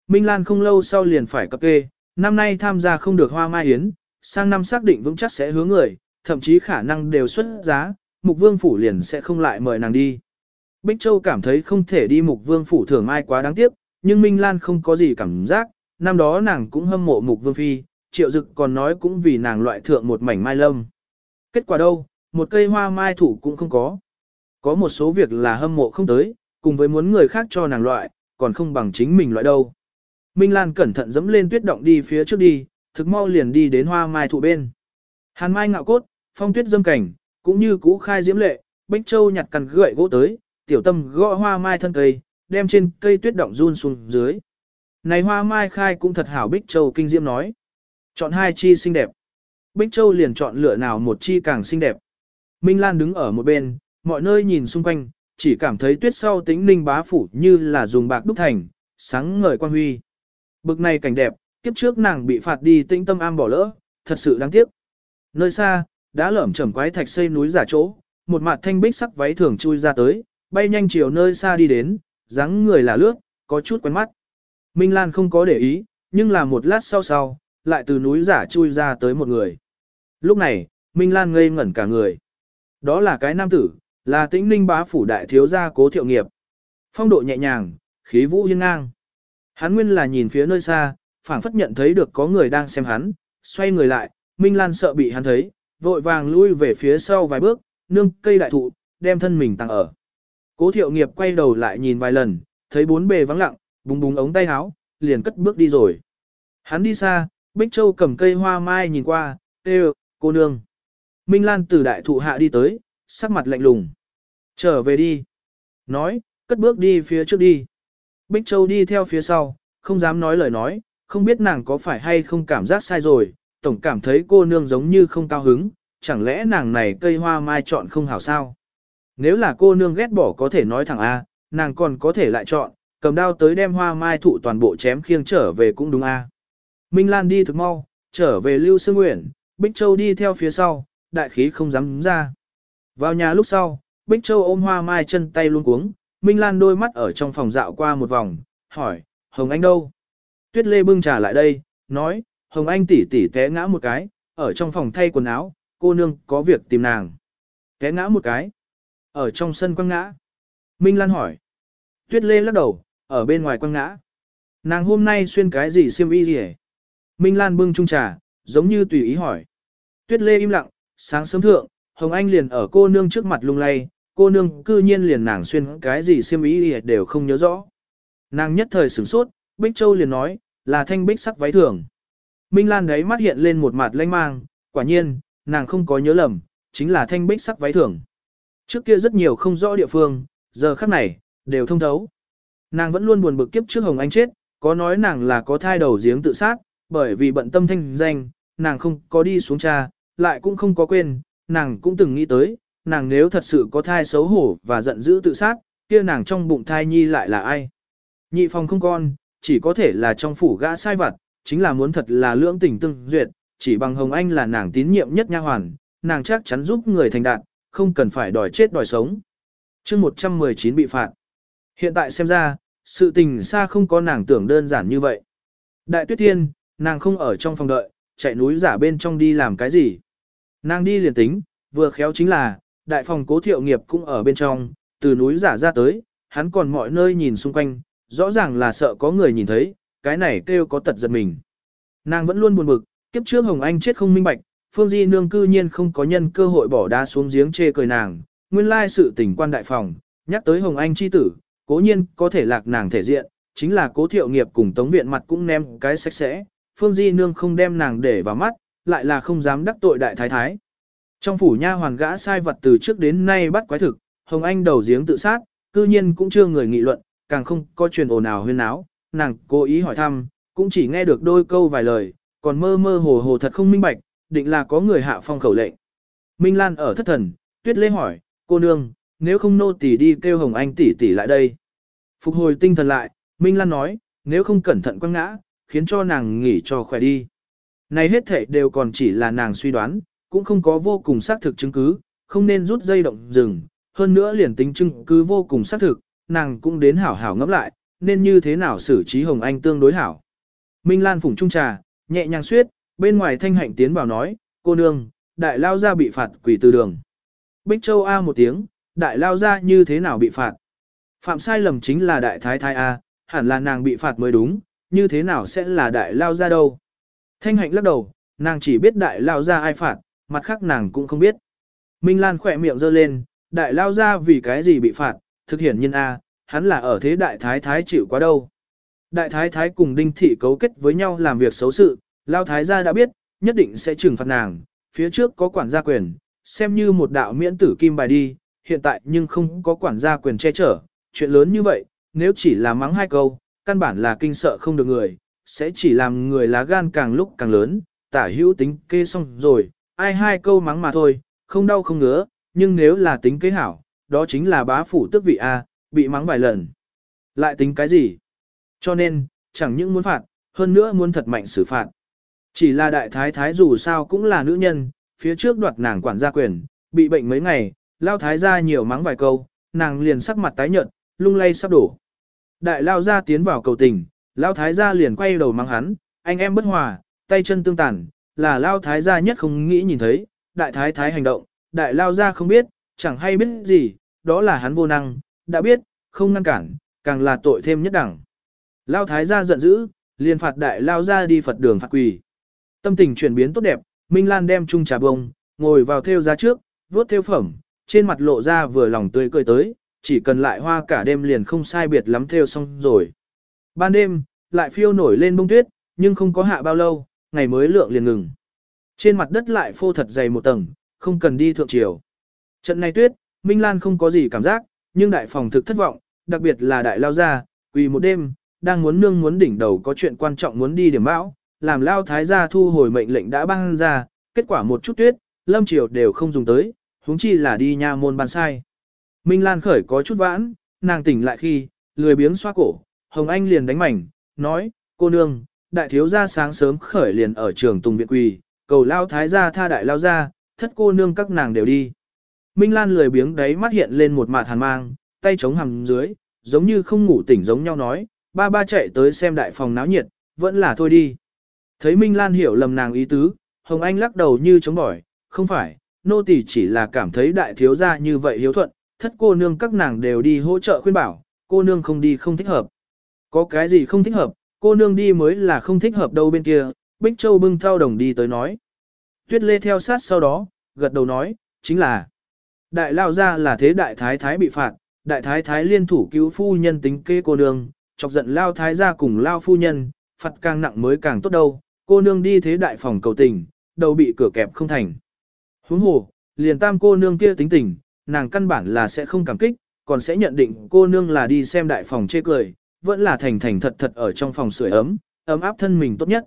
Minh Lan không lâu sau liền phải cập kê, năm nay tham gia không được hoa mai yến, sang năm xác định vững chắc sẽ hướng người, thậm chí khả năng đều xuất giá, mục vương phủ liền sẽ không lại mời nàng đi. Bích Châu cảm thấy không thể đi mục vương phủ thường ai quá đáng tiếc, nhưng Minh Lan không có gì cảm giác, năm đó nàng cũng hâm mộ mục vương phi, triệu dực còn nói cũng vì nàng loại thượng một mảnh mai lâm. Kết quả đâu, một cây hoa mai thủ cũng không có. Có một số việc là hâm mộ không tới, cùng với muốn người khác cho nàng loại, còn không bằng chính mình loại đâu. Minh Lan cẩn thận dẫm lên tuyết động đi phía trước đi, thực mau liền đi đến hoa mai thụ bên. Hàn mai ngạo cốt, phong tuyết dâm cảnh, cũng như cũ khai diễm lệ, Bích Châu nhặt cằn gậy gỗ tới, tiểu tâm gõ hoa mai thân cây, đem trên cây tuyết động run xuống dưới. Này hoa mai khai cũng thật hảo Bích Châu kinh diễm nói. Chọn hai chi xinh đẹp. Bích Châu liền chọn lựa nào một chi càng xinh đẹp. Minh Lan đứng ở một bên, mọi nơi nhìn xung quanh, chỉ cảm thấy tuyết sau tính ninh bá phủ như là dùng bạc đúc thành, sáng ngời quan huy. Bực này cảnh đẹp, kiếp trước nàng bị phạt đi tĩnh tâm am bỏ lỡ, thật sự đáng tiếc. Nơi xa, đã lởm chởm quái thạch xây núi giả chỗ, một mặt thanh bích sắc váy thường chui ra tới, bay nhanh chiều nơi xa đi đến, dáng người là lướt, có chút quen mắt. Minh Lan không có để ý, nhưng là một lát sau sau, lại từ núi giả chui ra tới một người. Lúc này, Minh Lan ngây ngẩn cả người. Đó là cái nam tử, là tĩnh ninh bá phủ đại thiếu gia cố thiệu nghiệp. Phong độ nhẹ nhàng, khí vũ hiên ngang. Hắn nguyên là nhìn phía nơi xa, phảng phất nhận thấy được có người đang xem hắn, xoay người lại, Minh Lan sợ bị hắn thấy, vội vàng lui về phía sau vài bước, nương cây đại thụ, đem thân mình tăng ở. Cố thiệu nghiệp quay đầu lại nhìn vài lần, thấy bốn bề vắng lặng, búng búng ống tay áo, liền cất bước đi rồi. Hắn đi xa, Bích Châu cầm cây hoa mai nhìn qua, tê cô nương. Minh Lan từ đại thụ hạ đi tới, sắc mặt lạnh lùng. Trở về đi. Nói, cất bước đi phía trước đi. Bích Châu đi theo phía sau, không dám nói lời nói, không biết nàng có phải hay không cảm giác sai rồi, tổng cảm thấy cô nương giống như không cao hứng, chẳng lẽ nàng này cây hoa mai chọn không hảo sao? Nếu là cô nương ghét bỏ có thể nói thẳng A, nàng còn có thể lại chọn, cầm đao tới đem hoa mai thụ toàn bộ chém khiêng trở về cũng đúng A. Minh Lan đi thực mau, trở về Lưu Sương Nguyễn, Bích Châu đi theo phía sau, đại khí không dám ra. Vào nhà lúc sau, Bích Châu ôm hoa mai chân tay luôn cuống, Minh Lan đôi mắt ở trong phòng dạo qua một vòng, hỏi, Hồng Anh đâu? Tuyết Lê bưng trà lại đây, nói, Hồng Anh tỉ tỉ té ngã một cái, ở trong phòng thay quần áo, cô nương có việc tìm nàng. Té ngã một cái, ở trong sân quăng ngã. Minh Lan hỏi, Tuyết Lê lắc đầu, ở bên ngoài quăng ngã. Nàng hôm nay xuyên cái gì xiêm y gì hết? Minh Lan bưng chung trà, giống như tùy ý hỏi. Tuyết Lê im lặng, sáng sớm thượng, Hồng Anh liền ở cô nương trước mặt lung lay, cô nương cư nhiên liền nàng xuyên cái gì xiêm y đều không nhớ rõ. Nàng nhất thời sửng sốt, Bích Châu liền nói, là thanh bích sắc váy thường. Minh Lan đấy mắt hiện lên một mặt lanh mang, quả nhiên, nàng không có nhớ lầm, chính là thanh bích sắc váy thường. Trước kia rất nhiều không rõ địa phương, giờ khắc này, đều thông thấu. Nàng vẫn luôn buồn bực kiếp trước Hồng Anh chết, có nói nàng là có thai đầu giếng tự sát, bởi vì bận tâm thanh danh, nàng không có đi xuống cha, lại cũng không có quên, nàng cũng từng nghĩ tới, nàng nếu thật sự có thai xấu hổ và giận dữ tự sát, kia nàng trong bụng thai nhi lại là ai? Nhị phòng không con, chỉ có thể là trong phủ gã sai vặt, chính là muốn thật là lưỡng tình tương duyệt, chỉ bằng Hồng Anh là nàng tín nhiệm nhất nha hoàn, nàng chắc chắn giúp người thành đạt, không cần phải đòi chết đòi sống. chương 119 bị phạt. Hiện tại xem ra, sự tình xa không có nàng tưởng đơn giản như vậy. Đại tuyết thiên, nàng không ở trong phòng đợi, chạy núi giả bên trong đi làm cái gì. Nàng đi liền tính, vừa khéo chính là, đại phòng cố thiệu nghiệp cũng ở bên trong, từ núi giả ra tới, hắn còn mọi nơi nhìn xung quanh, rõ ràng là sợ có người nhìn thấy, cái này kêu có tật giật mình. Nàng vẫn luôn buồn bực, kiếp trước Hồng Anh chết không minh bạch, Phương Di Nương cư nhiên không có nhân cơ hội bỏ đá xuống giếng chê cười nàng, nguyên lai sự tình quan đại phòng, nhắc tới Hồng Anh chi tử, cố nhiên có thể lạc nàng thể diện, chính là cố thiệu nghiệp cùng tống viện mặt cũng ném cái sạch sẽ, Phương Di Nương không đem nàng để vào mắt, lại là không dám đắc tội đại thái thái. Trong phủ nha hoàn gã sai vật từ trước đến nay bắt quái thực, Hồng Anh đầu giếng tự sát, cư nhiên cũng chưa người nghị luận, càng không có truyền ồn nào huyên náo, nàng cố ý hỏi thăm, cũng chỉ nghe được đôi câu vài lời, còn mơ mơ hồ hồ thật không minh bạch, định là có người hạ phong khẩu lệnh. Minh Lan ở thất thần, Tuyết Lê hỏi, cô nương, nếu không nô tỳ đi kêu Hồng Anh tỷ tỷ lại đây. Phục hồi tinh thần lại, Minh Lan nói, nếu không cẩn thận quăng ngã, khiến cho nàng nghỉ cho khỏe đi. Này hết thể đều còn chỉ là nàng suy đoán, cũng không có vô cùng xác thực chứng cứ, không nên rút dây động rừng, hơn nữa liền tính chứng cứ vô cùng xác thực, nàng cũng đến hảo hảo ngẫm lại, nên như thế nào xử trí Hồng Anh tương đối hảo. Minh Lan phủng trung trà, nhẹ nhàng suyết, bên ngoài thanh hạnh tiến vào nói, cô nương, đại lao ra bị phạt quỷ từ đường. Bích Châu A một tiếng, đại lao ra như thế nào bị phạt? Phạm sai lầm chính là đại thái thái A, hẳn là nàng bị phạt mới đúng, như thế nào sẽ là đại lao ra đâu? Thanh hạnh lắc đầu, nàng chỉ biết đại lao ra ai phạt, mặt khác nàng cũng không biết. Minh Lan khỏe miệng giơ lên, đại lao ra vì cái gì bị phạt, thực hiện nhân A, hắn là ở thế đại thái thái chịu quá đâu. Đại thái thái cùng đinh thị cấu kết với nhau làm việc xấu sự, lao thái gia đã biết, nhất định sẽ trừng phạt nàng, phía trước có quản gia quyền, xem như một đạo miễn tử kim bài đi, hiện tại nhưng không có quản gia quyền che chở, chuyện lớn như vậy, nếu chỉ là mắng hai câu, căn bản là kinh sợ không được người, sẽ chỉ làm người lá gan càng lúc càng lớn, tả hữu tính kê xong rồi, ai hai câu mắng mà thôi, không đau không ngứa, nhưng nếu là tính kế hảo, đó chính là bá phủ tước vị A, bị mắng vài lần. Lại tính cái gì? Cho nên, chẳng những muốn phạt, hơn nữa muốn thật mạnh xử phạt. Chỉ là đại thái thái dù sao cũng là nữ nhân, phía trước đoạt nàng quản gia quyền, bị bệnh mấy ngày, lao thái gia nhiều mắng vài câu, nàng liền sắc mặt tái nhợt, lung lay sắp đổ. Đại lao gia tiến vào cầu tình, lao thái gia liền quay đầu mắng hắn, anh em bất hòa, tay chân tương tàn, là lao thái gia nhất không nghĩ nhìn thấy, đại thái thái hành động, đại lao gia không biết, chẳng hay biết gì, đó là hắn vô năng, đã biết, không ngăn cản, càng là tội thêm nhất đẳng. Lao thái gia giận dữ, liền phạt đại lao gia đi Phật đường phạt quỳ. Tâm tình chuyển biến tốt đẹp, Minh Lan đem chung trà bông, ngồi vào theo giá trước, vuốt theo phẩm, trên mặt lộ ra vừa lòng tươi cười tới, chỉ cần lại hoa cả đêm liền không sai biệt lắm theo xong rồi. Ban đêm, lại phiêu nổi lên bông tuyết, nhưng không có hạ bao lâu, ngày mới lượng liền ngừng. Trên mặt đất lại phô thật dày một tầng, không cần đi thượng chiều. Trận này tuyết, Minh Lan không có gì cảm giác, nhưng đại phòng thực thất vọng, đặc biệt là đại lao gia, quỳ một đêm, đang muốn nương muốn đỉnh đầu có chuyện quan trọng muốn đi điểm bão, làm lao thái gia thu hồi mệnh lệnh đã ban ra, kết quả một chút tuyết, lâm triều đều không dùng tới, huống chi là đi nha môn ban sai. Minh Lan khởi có chút vãn, nàng tỉnh lại khi, lười biếng xoa cổ, Hồng Anh liền đánh mảnh, nói, cô nương, đại thiếu gia sáng sớm khởi liền ở trường Tùng Viện Quỳ, cầu lao thái gia tha đại lao gia, thất cô nương các nàng đều đi. Minh Lan lười biếng đấy mắt hiện lên một mặt hàn mang, tay chống hầm dưới, giống như không ngủ tỉnh giống nhau nói, ba ba chạy tới xem đại phòng náo nhiệt, vẫn là thôi đi. Thấy Minh Lan hiểu lầm nàng ý tứ, Hồng Anh lắc đầu như chống bỏi, không phải, nô tỳ chỉ là cảm thấy đại thiếu gia như vậy hiếu thuận, thất cô nương các nàng đều đi hỗ trợ khuyên bảo, cô nương không đi không thích hợp. Có cái gì không thích hợp, cô nương đi mới là không thích hợp đâu bên kia, Bích Châu bưng theo đồng đi tới nói. Tuyết Lê theo sát sau đó, gật đầu nói, chính là Đại lao ra là thế đại thái thái bị phạt, đại thái thái liên thủ cứu phu nhân tính kê cô nương, chọc giận lao thái ra cùng lao phu nhân, phạt càng nặng mới càng tốt đâu, cô nương đi thế đại phòng cầu tình, đầu bị cửa kẹp không thành. Huống hồ, liền tam cô nương kia tính tình, nàng căn bản là sẽ không cảm kích, còn sẽ nhận định cô nương là đi xem đại phòng chê cười, vẫn là thành thành thật thật ở trong phòng sưởi ấm, ấm áp thân mình tốt nhất.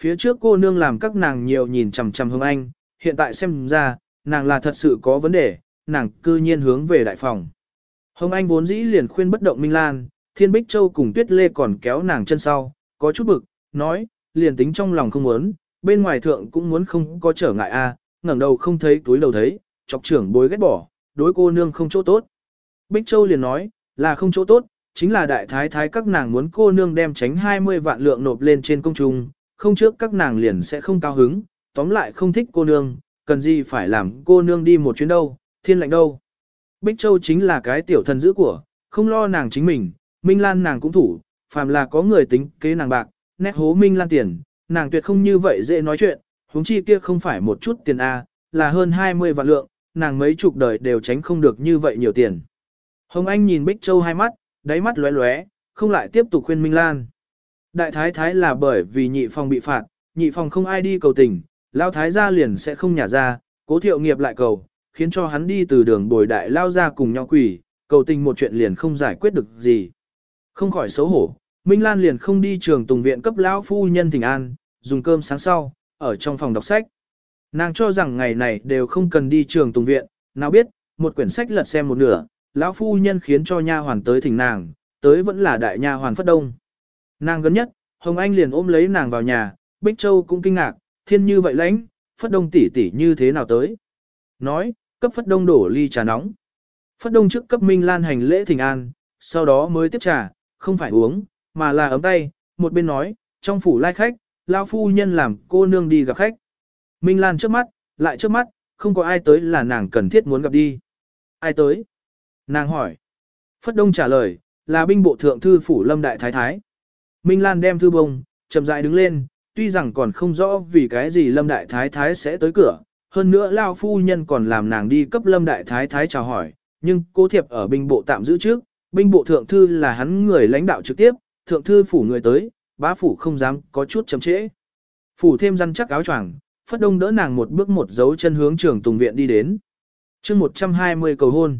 Phía trước cô nương làm các nàng nhiều nhìn chằm chằm hướng anh, hiện tại xem ra, nàng là thật sự có vấn đề, nàng cư nhiên hướng về đại phòng. Hồng Anh vốn dĩ liền khuyên bất động Minh Lan, Thiên Bích Châu cùng Tuyết Lê còn kéo nàng chân sau, có chút bực, nói, liền tính trong lòng không muốn, bên ngoài thượng cũng muốn không có trở ngại a, ngẩng đầu không thấy túi đầu thấy, chọc trưởng bối ghét bỏ, đối cô nương không chỗ tốt. Bích Châu liền nói, là không chỗ tốt, chính là đại thái thái các nàng muốn cô nương đem tránh 20 vạn lượng nộp lên trên công trung, không trước các nàng liền sẽ không cao hứng, tóm lại không thích cô nương, cần gì phải làm cô nương đi một chuyến đâu, thiên lệnh đâu. Bích Châu chính là cái tiểu thần giữ của, không lo nàng chính mình, Minh Lan nàng cũng thủ, phàm là có người tính kế nàng bạc, nét hố Minh Lan tiền, nàng tuyệt không như vậy dễ nói chuyện, huống chi kia không phải một chút tiền A, là hơn 20 vạn lượng, nàng mấy chục đời đều tránh không được như vậy nhiều tiền. Hồng Anh nhìn Bích Châu hai mắt, đáy mắt lóe lóe, không lại tiếp tục khuyên Minh Lan. Đại thái thái là bởi vì nhị phòng bị phạt, nhị phòng không ai đi cầu tình, lao thái gia liền sẽ không nhả ra, cố thiệu nghiệp lại cầu, khiến cho hắn đi từ đường bồi đại lao ra cùng nhau quỷ, cầu tình một chuyện liền không giải quyết được gì. Không khỏi xấu hổ, Minh Lan liền không đi trường tùng viện cấp lão phu nhân thỉnh an, dùng cơm sáng sau, ở trong phòng đọc sách. Nàng cho rằng ngày này đều không cần đi trường tùng viện, nào biết, một quyển sách lật xem một nửa, lão phu nhân khiến cho nha hoàn tới thỉnh nàng, tới vẫn là đại nha hoàn phất đông. Nàng gần nhất, Hồng Anh liền ôm lấy nàng vào nhà, Bích Châu cũng kinh ngạc, thiên như vậy lãnh, phất đông tỷ tỷ như thế nào tới. Nói, cấp phất đông đổ ly trà nóng. Phất đông trước cấp Minh Lan hành lễ thỉnh an, sau đó mới tiếp trà, không phải uống, mà là ấm tay, một bên nói, trong phủ lai khách, lao phu nhân làm cô nương đi gặp khách. Minh Lan trước mắt, lại trước mắt, không có ai tới là nàng cần thiết muốn gặp đi. Ai tới? Nàng hỏi. Phất Đông trả lời, là binh bộ thượng thư phủ lâm đại thái thái. Minh Lan đem thư bông, chậm rãi đứng lên, tuy rằng còn không rõ vì cái gì lâm đại thái thái sẽ tới cửa, hơn nữa lao phu nhân còn làm nàng đi cấp lâm đại thái thái chào hỏi, nhưng cố thiệp ở binh bộ tạm giữ trước, binh bộ thượng thư là hắn người lãnh đạo trực tiếp, thượng thư phủ người tới, bá phủ không dám có chút chậm trễ. Phủ thêm răn chắc áo choàng, phất đông đỡ nàng một bước một dấu chân hướng trường tùng viện đi đến. chương 120 cầu hôn.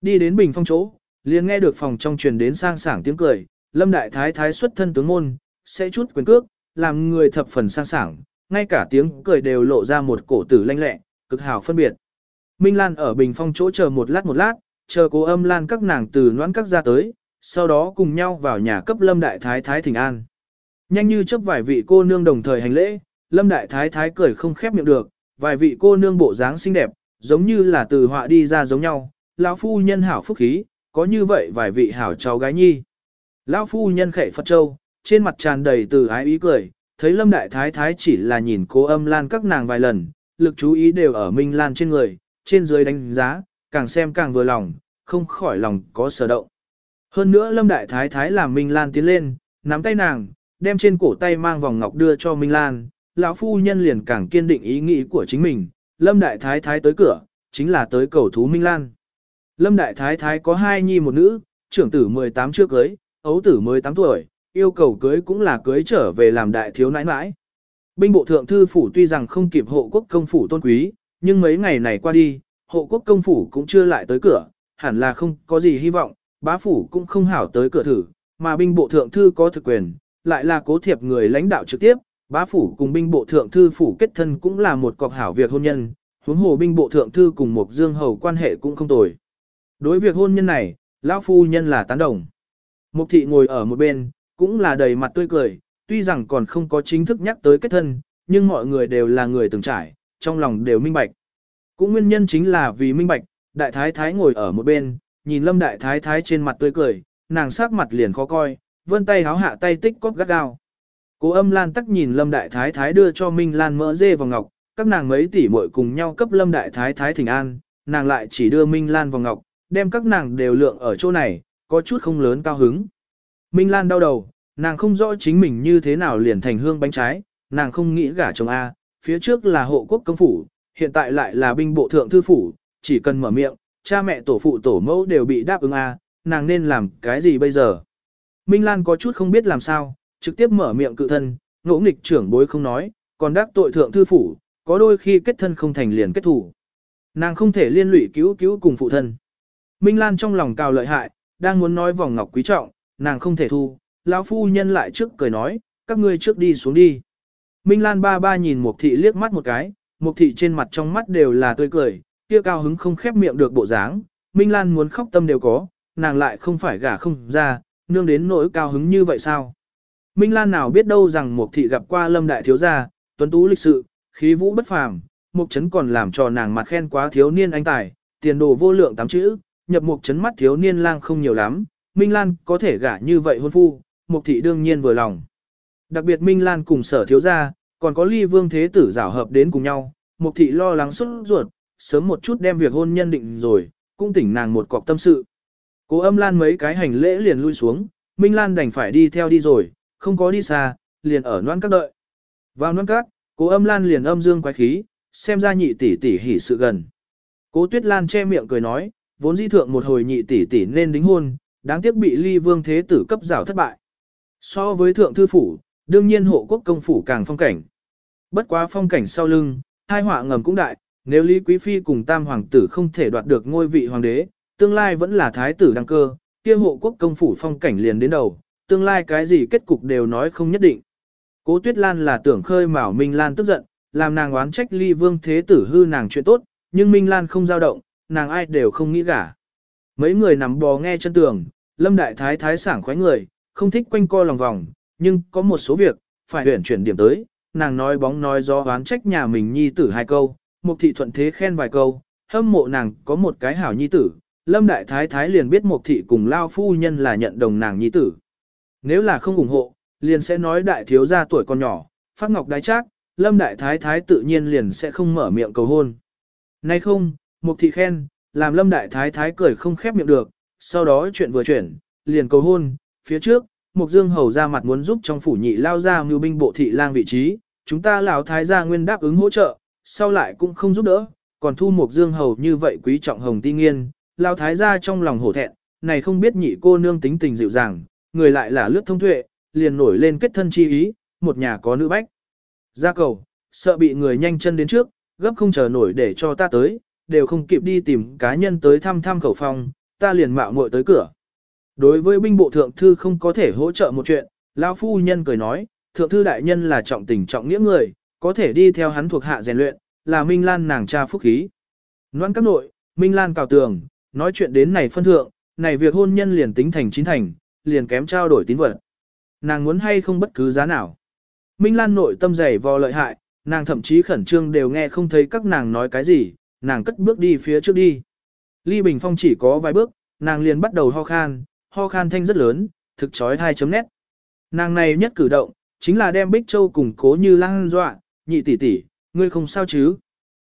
Đi đến bình phong chỗ, liền nghe được phòng trong truyền đến sang sảng tiếng cười, lâm đại thái thái xuất thân tướng môn, sẽ chút quyền cước, làm người thập phần sang sảng, ngay cả tiếng cười đều lộ ra một cổ tử lanh lẹ, cực hào phân biệt. Minh Lan ở bình phong chỗ chờ một lát một lát, chờ cố âm lan các nàng từ noãn các ra tới, sau đó cùng nhau vào nhà cấp lâm đại thái thái thỉnh an. Nhanh như chấp vài vị cô nương đồng thời hành lễ, lâm đại thái thái cười không khép miệng được, vài vị cô nương bộ dáng xinh đẹp, giống như là từ họa đi ra giống nhau, lão phu nhân hảo phúc khí, có như vậy vài vị hảo cháu gái nhi. Lão phu nhân khệ Phật Châu, trên mặt tràn đầy từ ái ý cười, thấy Lâm Đại Thái Thái chỉ là nhìn cô âm lan các nàng vài lần, lực chú ý đều ở Minh Lan trên người, trên dưới đánh giá, càng xem càng vừa lòng, không khỏi lòng có sở động. Hơn nữa Lâm Đại Thái Thái làm Minh Lan tiến lên, nắm tay nàng, đem trên cổ tay mang vòng ngọc đưa cho Minh Lan, lão phu nhân liền càng kiên định ý nghĩ của chính mình, Lâm Đại Thái Thái tới cửa, chính là tới cầu thú Minh Lan. Lâm Đại Thái Thái có hai nhi một nữ, trưởng tử 18 chưa cưới, ấu tử 18 tuổi, yêu cầu cưới cũng là cưới trở về làm đại thiếu nãi nãi. Binh bộ thượng thư phủ tuy rằng không kịp hộ quốc công phủ tôn quý, nhưng mấy ngày này qua đi, hộ quốc công phủ cũng chưa lại tới cửa, hẳn là không có gì hy vọng, bá phủ cũng không hảo tới cửa thử, mà binh bộ thượng thư có thực quyền, lại là cố thiệp người lãnh đạo trực tiếp, bá phủ cùng binh bộ thượng thư phủ kết thân cũng là một cọc hảo việc hôn nhân, huống hồ binh bộ thượng thư cùng một dương hầu quan hệ cũng không tồi. Đối việc hôn nhân này, lão phu nhân là tán đồng. Mục thị ngồi ở một bên, cũng là đầy mặt tươi cười, tuy rằng còn không có chính thức nhắc tới kết thân, nhưng mọi người đều là người từng trải, trong lòng đều minh bạch. Cũng nguyên nhân chính là vì minh bạch, đại thái thái ngồi ở một bên, nhìn lâm đại thái thái trên mặt tươi cười, nàng sắc mặt liền khó coi, vươn tay háo hạ tay tích cóp gắt gao. Cố âm lan tắc nhìn lâm đại thái thái đưa cho Minh Lan mỡ dê vào ngọc, các nàng mấy tỷ muội cùng nhau cấp lâm đại thái thái thỉnh an, nàng lại chỉ đưa Minh Lan vào ngọc, đem các nàng đều lượng ở chỗ này, có chút không lớn cao hứng. Minh Lan đau đầu, nàng không rõ chính mình như thế nào liền thành hương bánh trái, nàng không nghĩ gả chồng A, phía trước là hộ quốc công phủ, hiện tại lại là binh bộ thượng thư phủ, chỉ cần mở miệng, cha mẹ tổ phụ tổ mẫu đều bị đáp ứng A, nàng nên làm cái gì bây giờ? Minh Lan có chút không biết làm sao, trực tiếp mở miệng cự thân, ngỗ nghịch trưởng bối không nói, còn đắc tội thượng thư phủ, có đôi khi kết thân không thành liền kết thủ. Nàng không thể liên lụy cứu cứu cùng phụ thân. Minh Lan trong lòng cao lợi hại, đang muốn nói vòng ngọc quý trọng, nàng không thể thu, lão phu nhân lại trước cười nói, các ngươi trước đi xuống đi. Minh Lan ba ba nhìn Mục thị liếc mắt một cái, Mục thị trên mặt trong mắt đều là tươi cười, kia cao hứng không khép miệng được bộ dáng, Minh Lan muốn khóc tâm đều có, nàng lại không phải gả không ra, nương đến nỗi cao hứng như vậy sao? Minh Lan nào biết đâu rằng Mục thị gặp qua Lâm đại thiếu gia, tuấn tú lịch sự, khí vũ bất phàm, Mục trấn còn làm cho nàng mặt khen quá thiếu niên anh tài, tiền đồ vô lượng tám chữ, nhập Mục trấn mắt thiếu niên lang không nhiều lắm, Minh Lan có thể gả như vậy hôn phu, Mục thị đương nhiên vừa lòng. Đặc biệt Minh Lan cùng sở thiếu gia, còn có ly vương thế tử rảo hợp đến cùng nhau, Mục thị lo lắng xuất ruột, sớm một chút đem việc hôn nhân định rồi, cũng tỉnh nàng một cọc tâm sự. Cố âm Lan mấy cái hành lễ liền lui xuống, Minh Lan đành phải đi theo đi rồi, không có đi xa, liền ở noan các đợi. Vào noan các, cố âm Lan liền âm dương quái khí, xem ra nhị tỷ tỷ hỉ sự gần. Cố Tuyết Lan che miệng cười nói, vốn di thượng một hồi nhị tỷ tỷ nên đính hôn, đáng tiếc bị ly vương thế tử cấp rảo thất bại. So với thượng thư phủ, đương nhiên hộ quốc công phủ càng phong cảnh. Bất quá phong cảnh sau lưng, hai họa ngầm cũng đại, nếu Lý Quý Phi cùng tam hoàng tử không thể đoạt được ngôi vị hoàng đế, tương lai vẫn là thái tử đăng cơ, kia hộ quốc công phủ phong cảnh liền đến đầu, tương lai cái gì kết cục đều nói không nhất định. Cố Tuyết Lan là tưởng khơi mào Minh Lan tức giận, làm nàng oán trách ly vương thế tử hư nàng chuyện tốt, nhưng Minh Lan không dao động, nàng ai đều không nghĩ cả. Mấy người nằm bò nghe chân tường, Lâm Đại Thái Thái sảng khoái người, không thích quanh co lòng vòng, nhưng có một số việc, phải huyển chuyển điểm tới, nàng nói bóng nói gió oán trách nhà mình nhi tử hai câu, Mục thị thuận thế khen vài câu, hâm mộ nàng có một cái hảo nhi tử, Lâm Đại Thái Thái liền biết Mục thị cùng Lao Phu Nhân là nhận đồng nàng nhi tử. Nếu là không ủng hộ, liền sẽ nói đại thiếu gia tuổi còn nhỏ, phát ngọc đái trác, Lâm Đại Thái Thái tự nhiên liền sẽ không mở miệng cầu hôn. Nay không, Mục thị khen, làm Lâm Đại Thái Thái cười không khép miệng được, sau đó chuyện vừa chuyển, liền cầu hôn, phía trước, Mục Dương Hầu ra mặt muốn giúp trong phủ nhị lao ra mưu binh bộ thị lang vị trí, chúng ta lão thái gia nguyên đáp ứng hỗ trợ, sau lại cũng không giúp đỡ, còn thu Mục Dương Hầu như vậy quý trọng hồng ti nghiên, lao thái gia trong lòng hổ thẹn, này không biết nhị cô nương tính tình dịu dàng, người lại là lướt thông tuệ, liền nổi lên kết thân chi ý, một nhà có nữ bách. Ra cầu, sợ bị người nhanh chân đến trước, gấp không chờ nổi để cho ta tới, đều không kịp đi tìm cá nhân tới thăm thăm khẩu phong, ta liền mạo muội tới cửa. Đối với binh bộ thượng thư không có thể hỗ trợ một chuyện, lão phu nhân cười nói, thượng thư đại nhân là trọng tình trọng nghĩa người, có thể đi theo hắn thuộc hạ rèn luyện, là Minh Lan nàng cha phúc khí. Noan các nội, Minh Lan cào tường, nói chuyện đến này phân thượng, này việc hôn nhân liền tính thành chín thành, liền kém trao đổi tín vật. Nàng muốn hay không bất cứ giá nào. Minh Lan nội tâm dày vò lợi hại, nàng thậm chí khẩn trương đều nghe không thấy các nàng nói cái gì, nàng cất bước đi phía trước đi. Ly Bình Phong chỉ có vài bước, nàng liền bắt đầu ho khan, ho khan thanh rất lớn, thực chói thai chấm nét. Nàng này nhất cử động, chính là đem Bích Châu cùng cố như lang dọa, nhị tỷ tỷ, ngươi không sao chứ.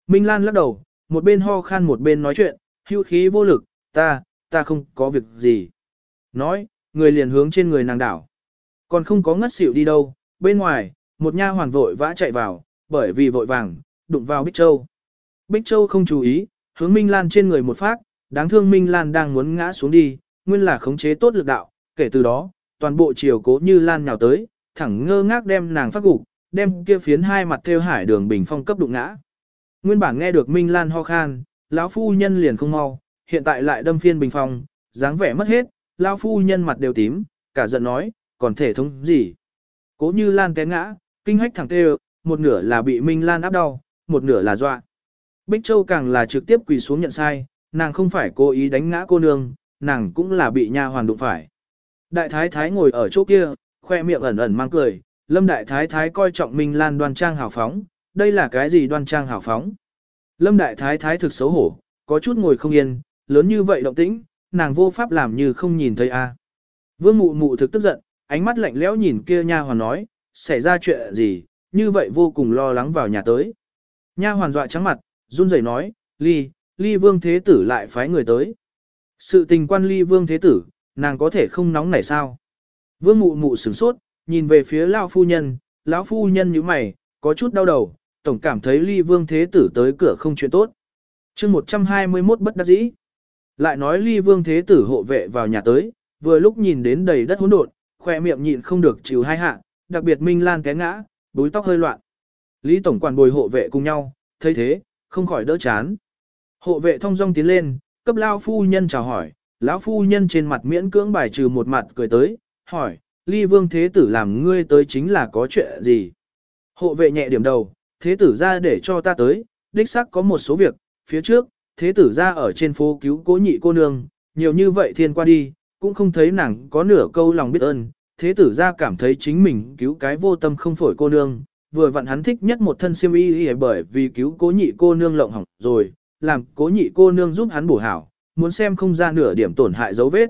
Minh Lan lắc đầu, một bên ho khan một bên nói chuyện, hưu khí vô lực, ta, ta không có việc gì. Nói, người liền hướng trên người nàng đảo. Còn không có ngất xỉu đi đâu, bên ngoài, một nha hoàn vội vã chạy vào, bởi vì vội vàng, đụng vào Bích Châu. Bích Châu không chú ý, hướng Minh Lan trên người một phát, đáng thương Minh Lan đang muốn ngã xuống đi, nguyên là khống chế tốt lực đạo, kể từ đó, toàn bộ chiều cố như Lan nhào tới, thẳng ngơ ngác đem nàng phát gục, đem kia phiến hai mặt theo hải đường bình phong cấp đụng ngã. Nguyên bản nghe được Minh Lan ho khan, lão phu nhân liền không mau, hiện tại lại đâm phiên bình phong, dáng vẻ mất hết, lão phu nhân mặt đều tím, cả giận nói, còn thể thống gì. Cố như Lan té ngã, kinh hách thẳng tê một nửa là bị Minh Lan áp đau, một nửa là dọa. Bích Châu càng là trực tiếp quỳ xuống nhận sai, nàng không phải cố ý đánh ngã cô nương, nàng cũng là bị nha hoàn đụng phải. Đại thái thái ngồi ở chỗ kia, khoe miệng ẩn ẩn mang cười, Lâm đại thái thái coi trọng Minh Lan đoan trang hào phóng, đây là cái gì đoan trang hào phóng. Lâm đại thái thái thực xấu hổ, có chút ngồi không yên, lớn như vậy động tĩnh, nàng vô pháp làm như không nhìn thấy a. Vương mụ mụ thực tức giận, ánh mắt lạnh lẽo nhìn kia nha hoàn nói, xảy ra chuyện gì, như vậy vô cùng lo lắng vào nhà tới. Nha hoàn dọa trắng mặt, run rẩy nói, ly, ly vương thế tử lại phái người tới. Sự tình quan ly vương thế tử, nàng có thể không nóng nảy sao. Vương mụ mụ sửng sốt, nhìn về phía lão phu nhân, lão phu nhân như mày, có chút đau đầu, tổng cảm thấy ly vương thế tử tới cửa không chuyện tốt. chương 121 bất đắc dĩ. Lại nói ly vương thế tử hộ vệ vào nhà tới, vừa lúc nhìn đến đầy đất hỗn độn, khoe miệng nhịn không được chịu hai hạ, đặc biệt Minh Lan té ngã, búi tóc hơi loạn. Lý tổng quản bồi hộ vệ cùng nhau, thấy thế, không khỏi đỡ chán. Hộ vệ thông dong tiến lên, cấp lao phu nhân chào hỏi, lão phu nhân trên mặt miễn cưỡng bài trừ một mặt cười tới, hỏi, ly vương thế tử làm ngươi tới chính là có chuyện gì? Hộ vệ nhẹ điểm đầu, thế tử ra để cho ta tới, đích xác có một số việc, phía trước, thế tử ra ở trên phố cứu cố nhị cô nương, nhiều như vậy thiên qua đi, cũng không thấy nàng có nửa câu lòng biết ơn, thế tử ra cảm thấy chính mình cứu cái vô tâm không phổi cô nương, vừa vặn hắn thích nhất một thân siêm y bởi vì cứu cố nhị cô nương lộng hỏng rồi, làm cố nhị cô nương giúp hắn bổ hảo, muốn xem không ra nửa điểm tổn hại dấu vết,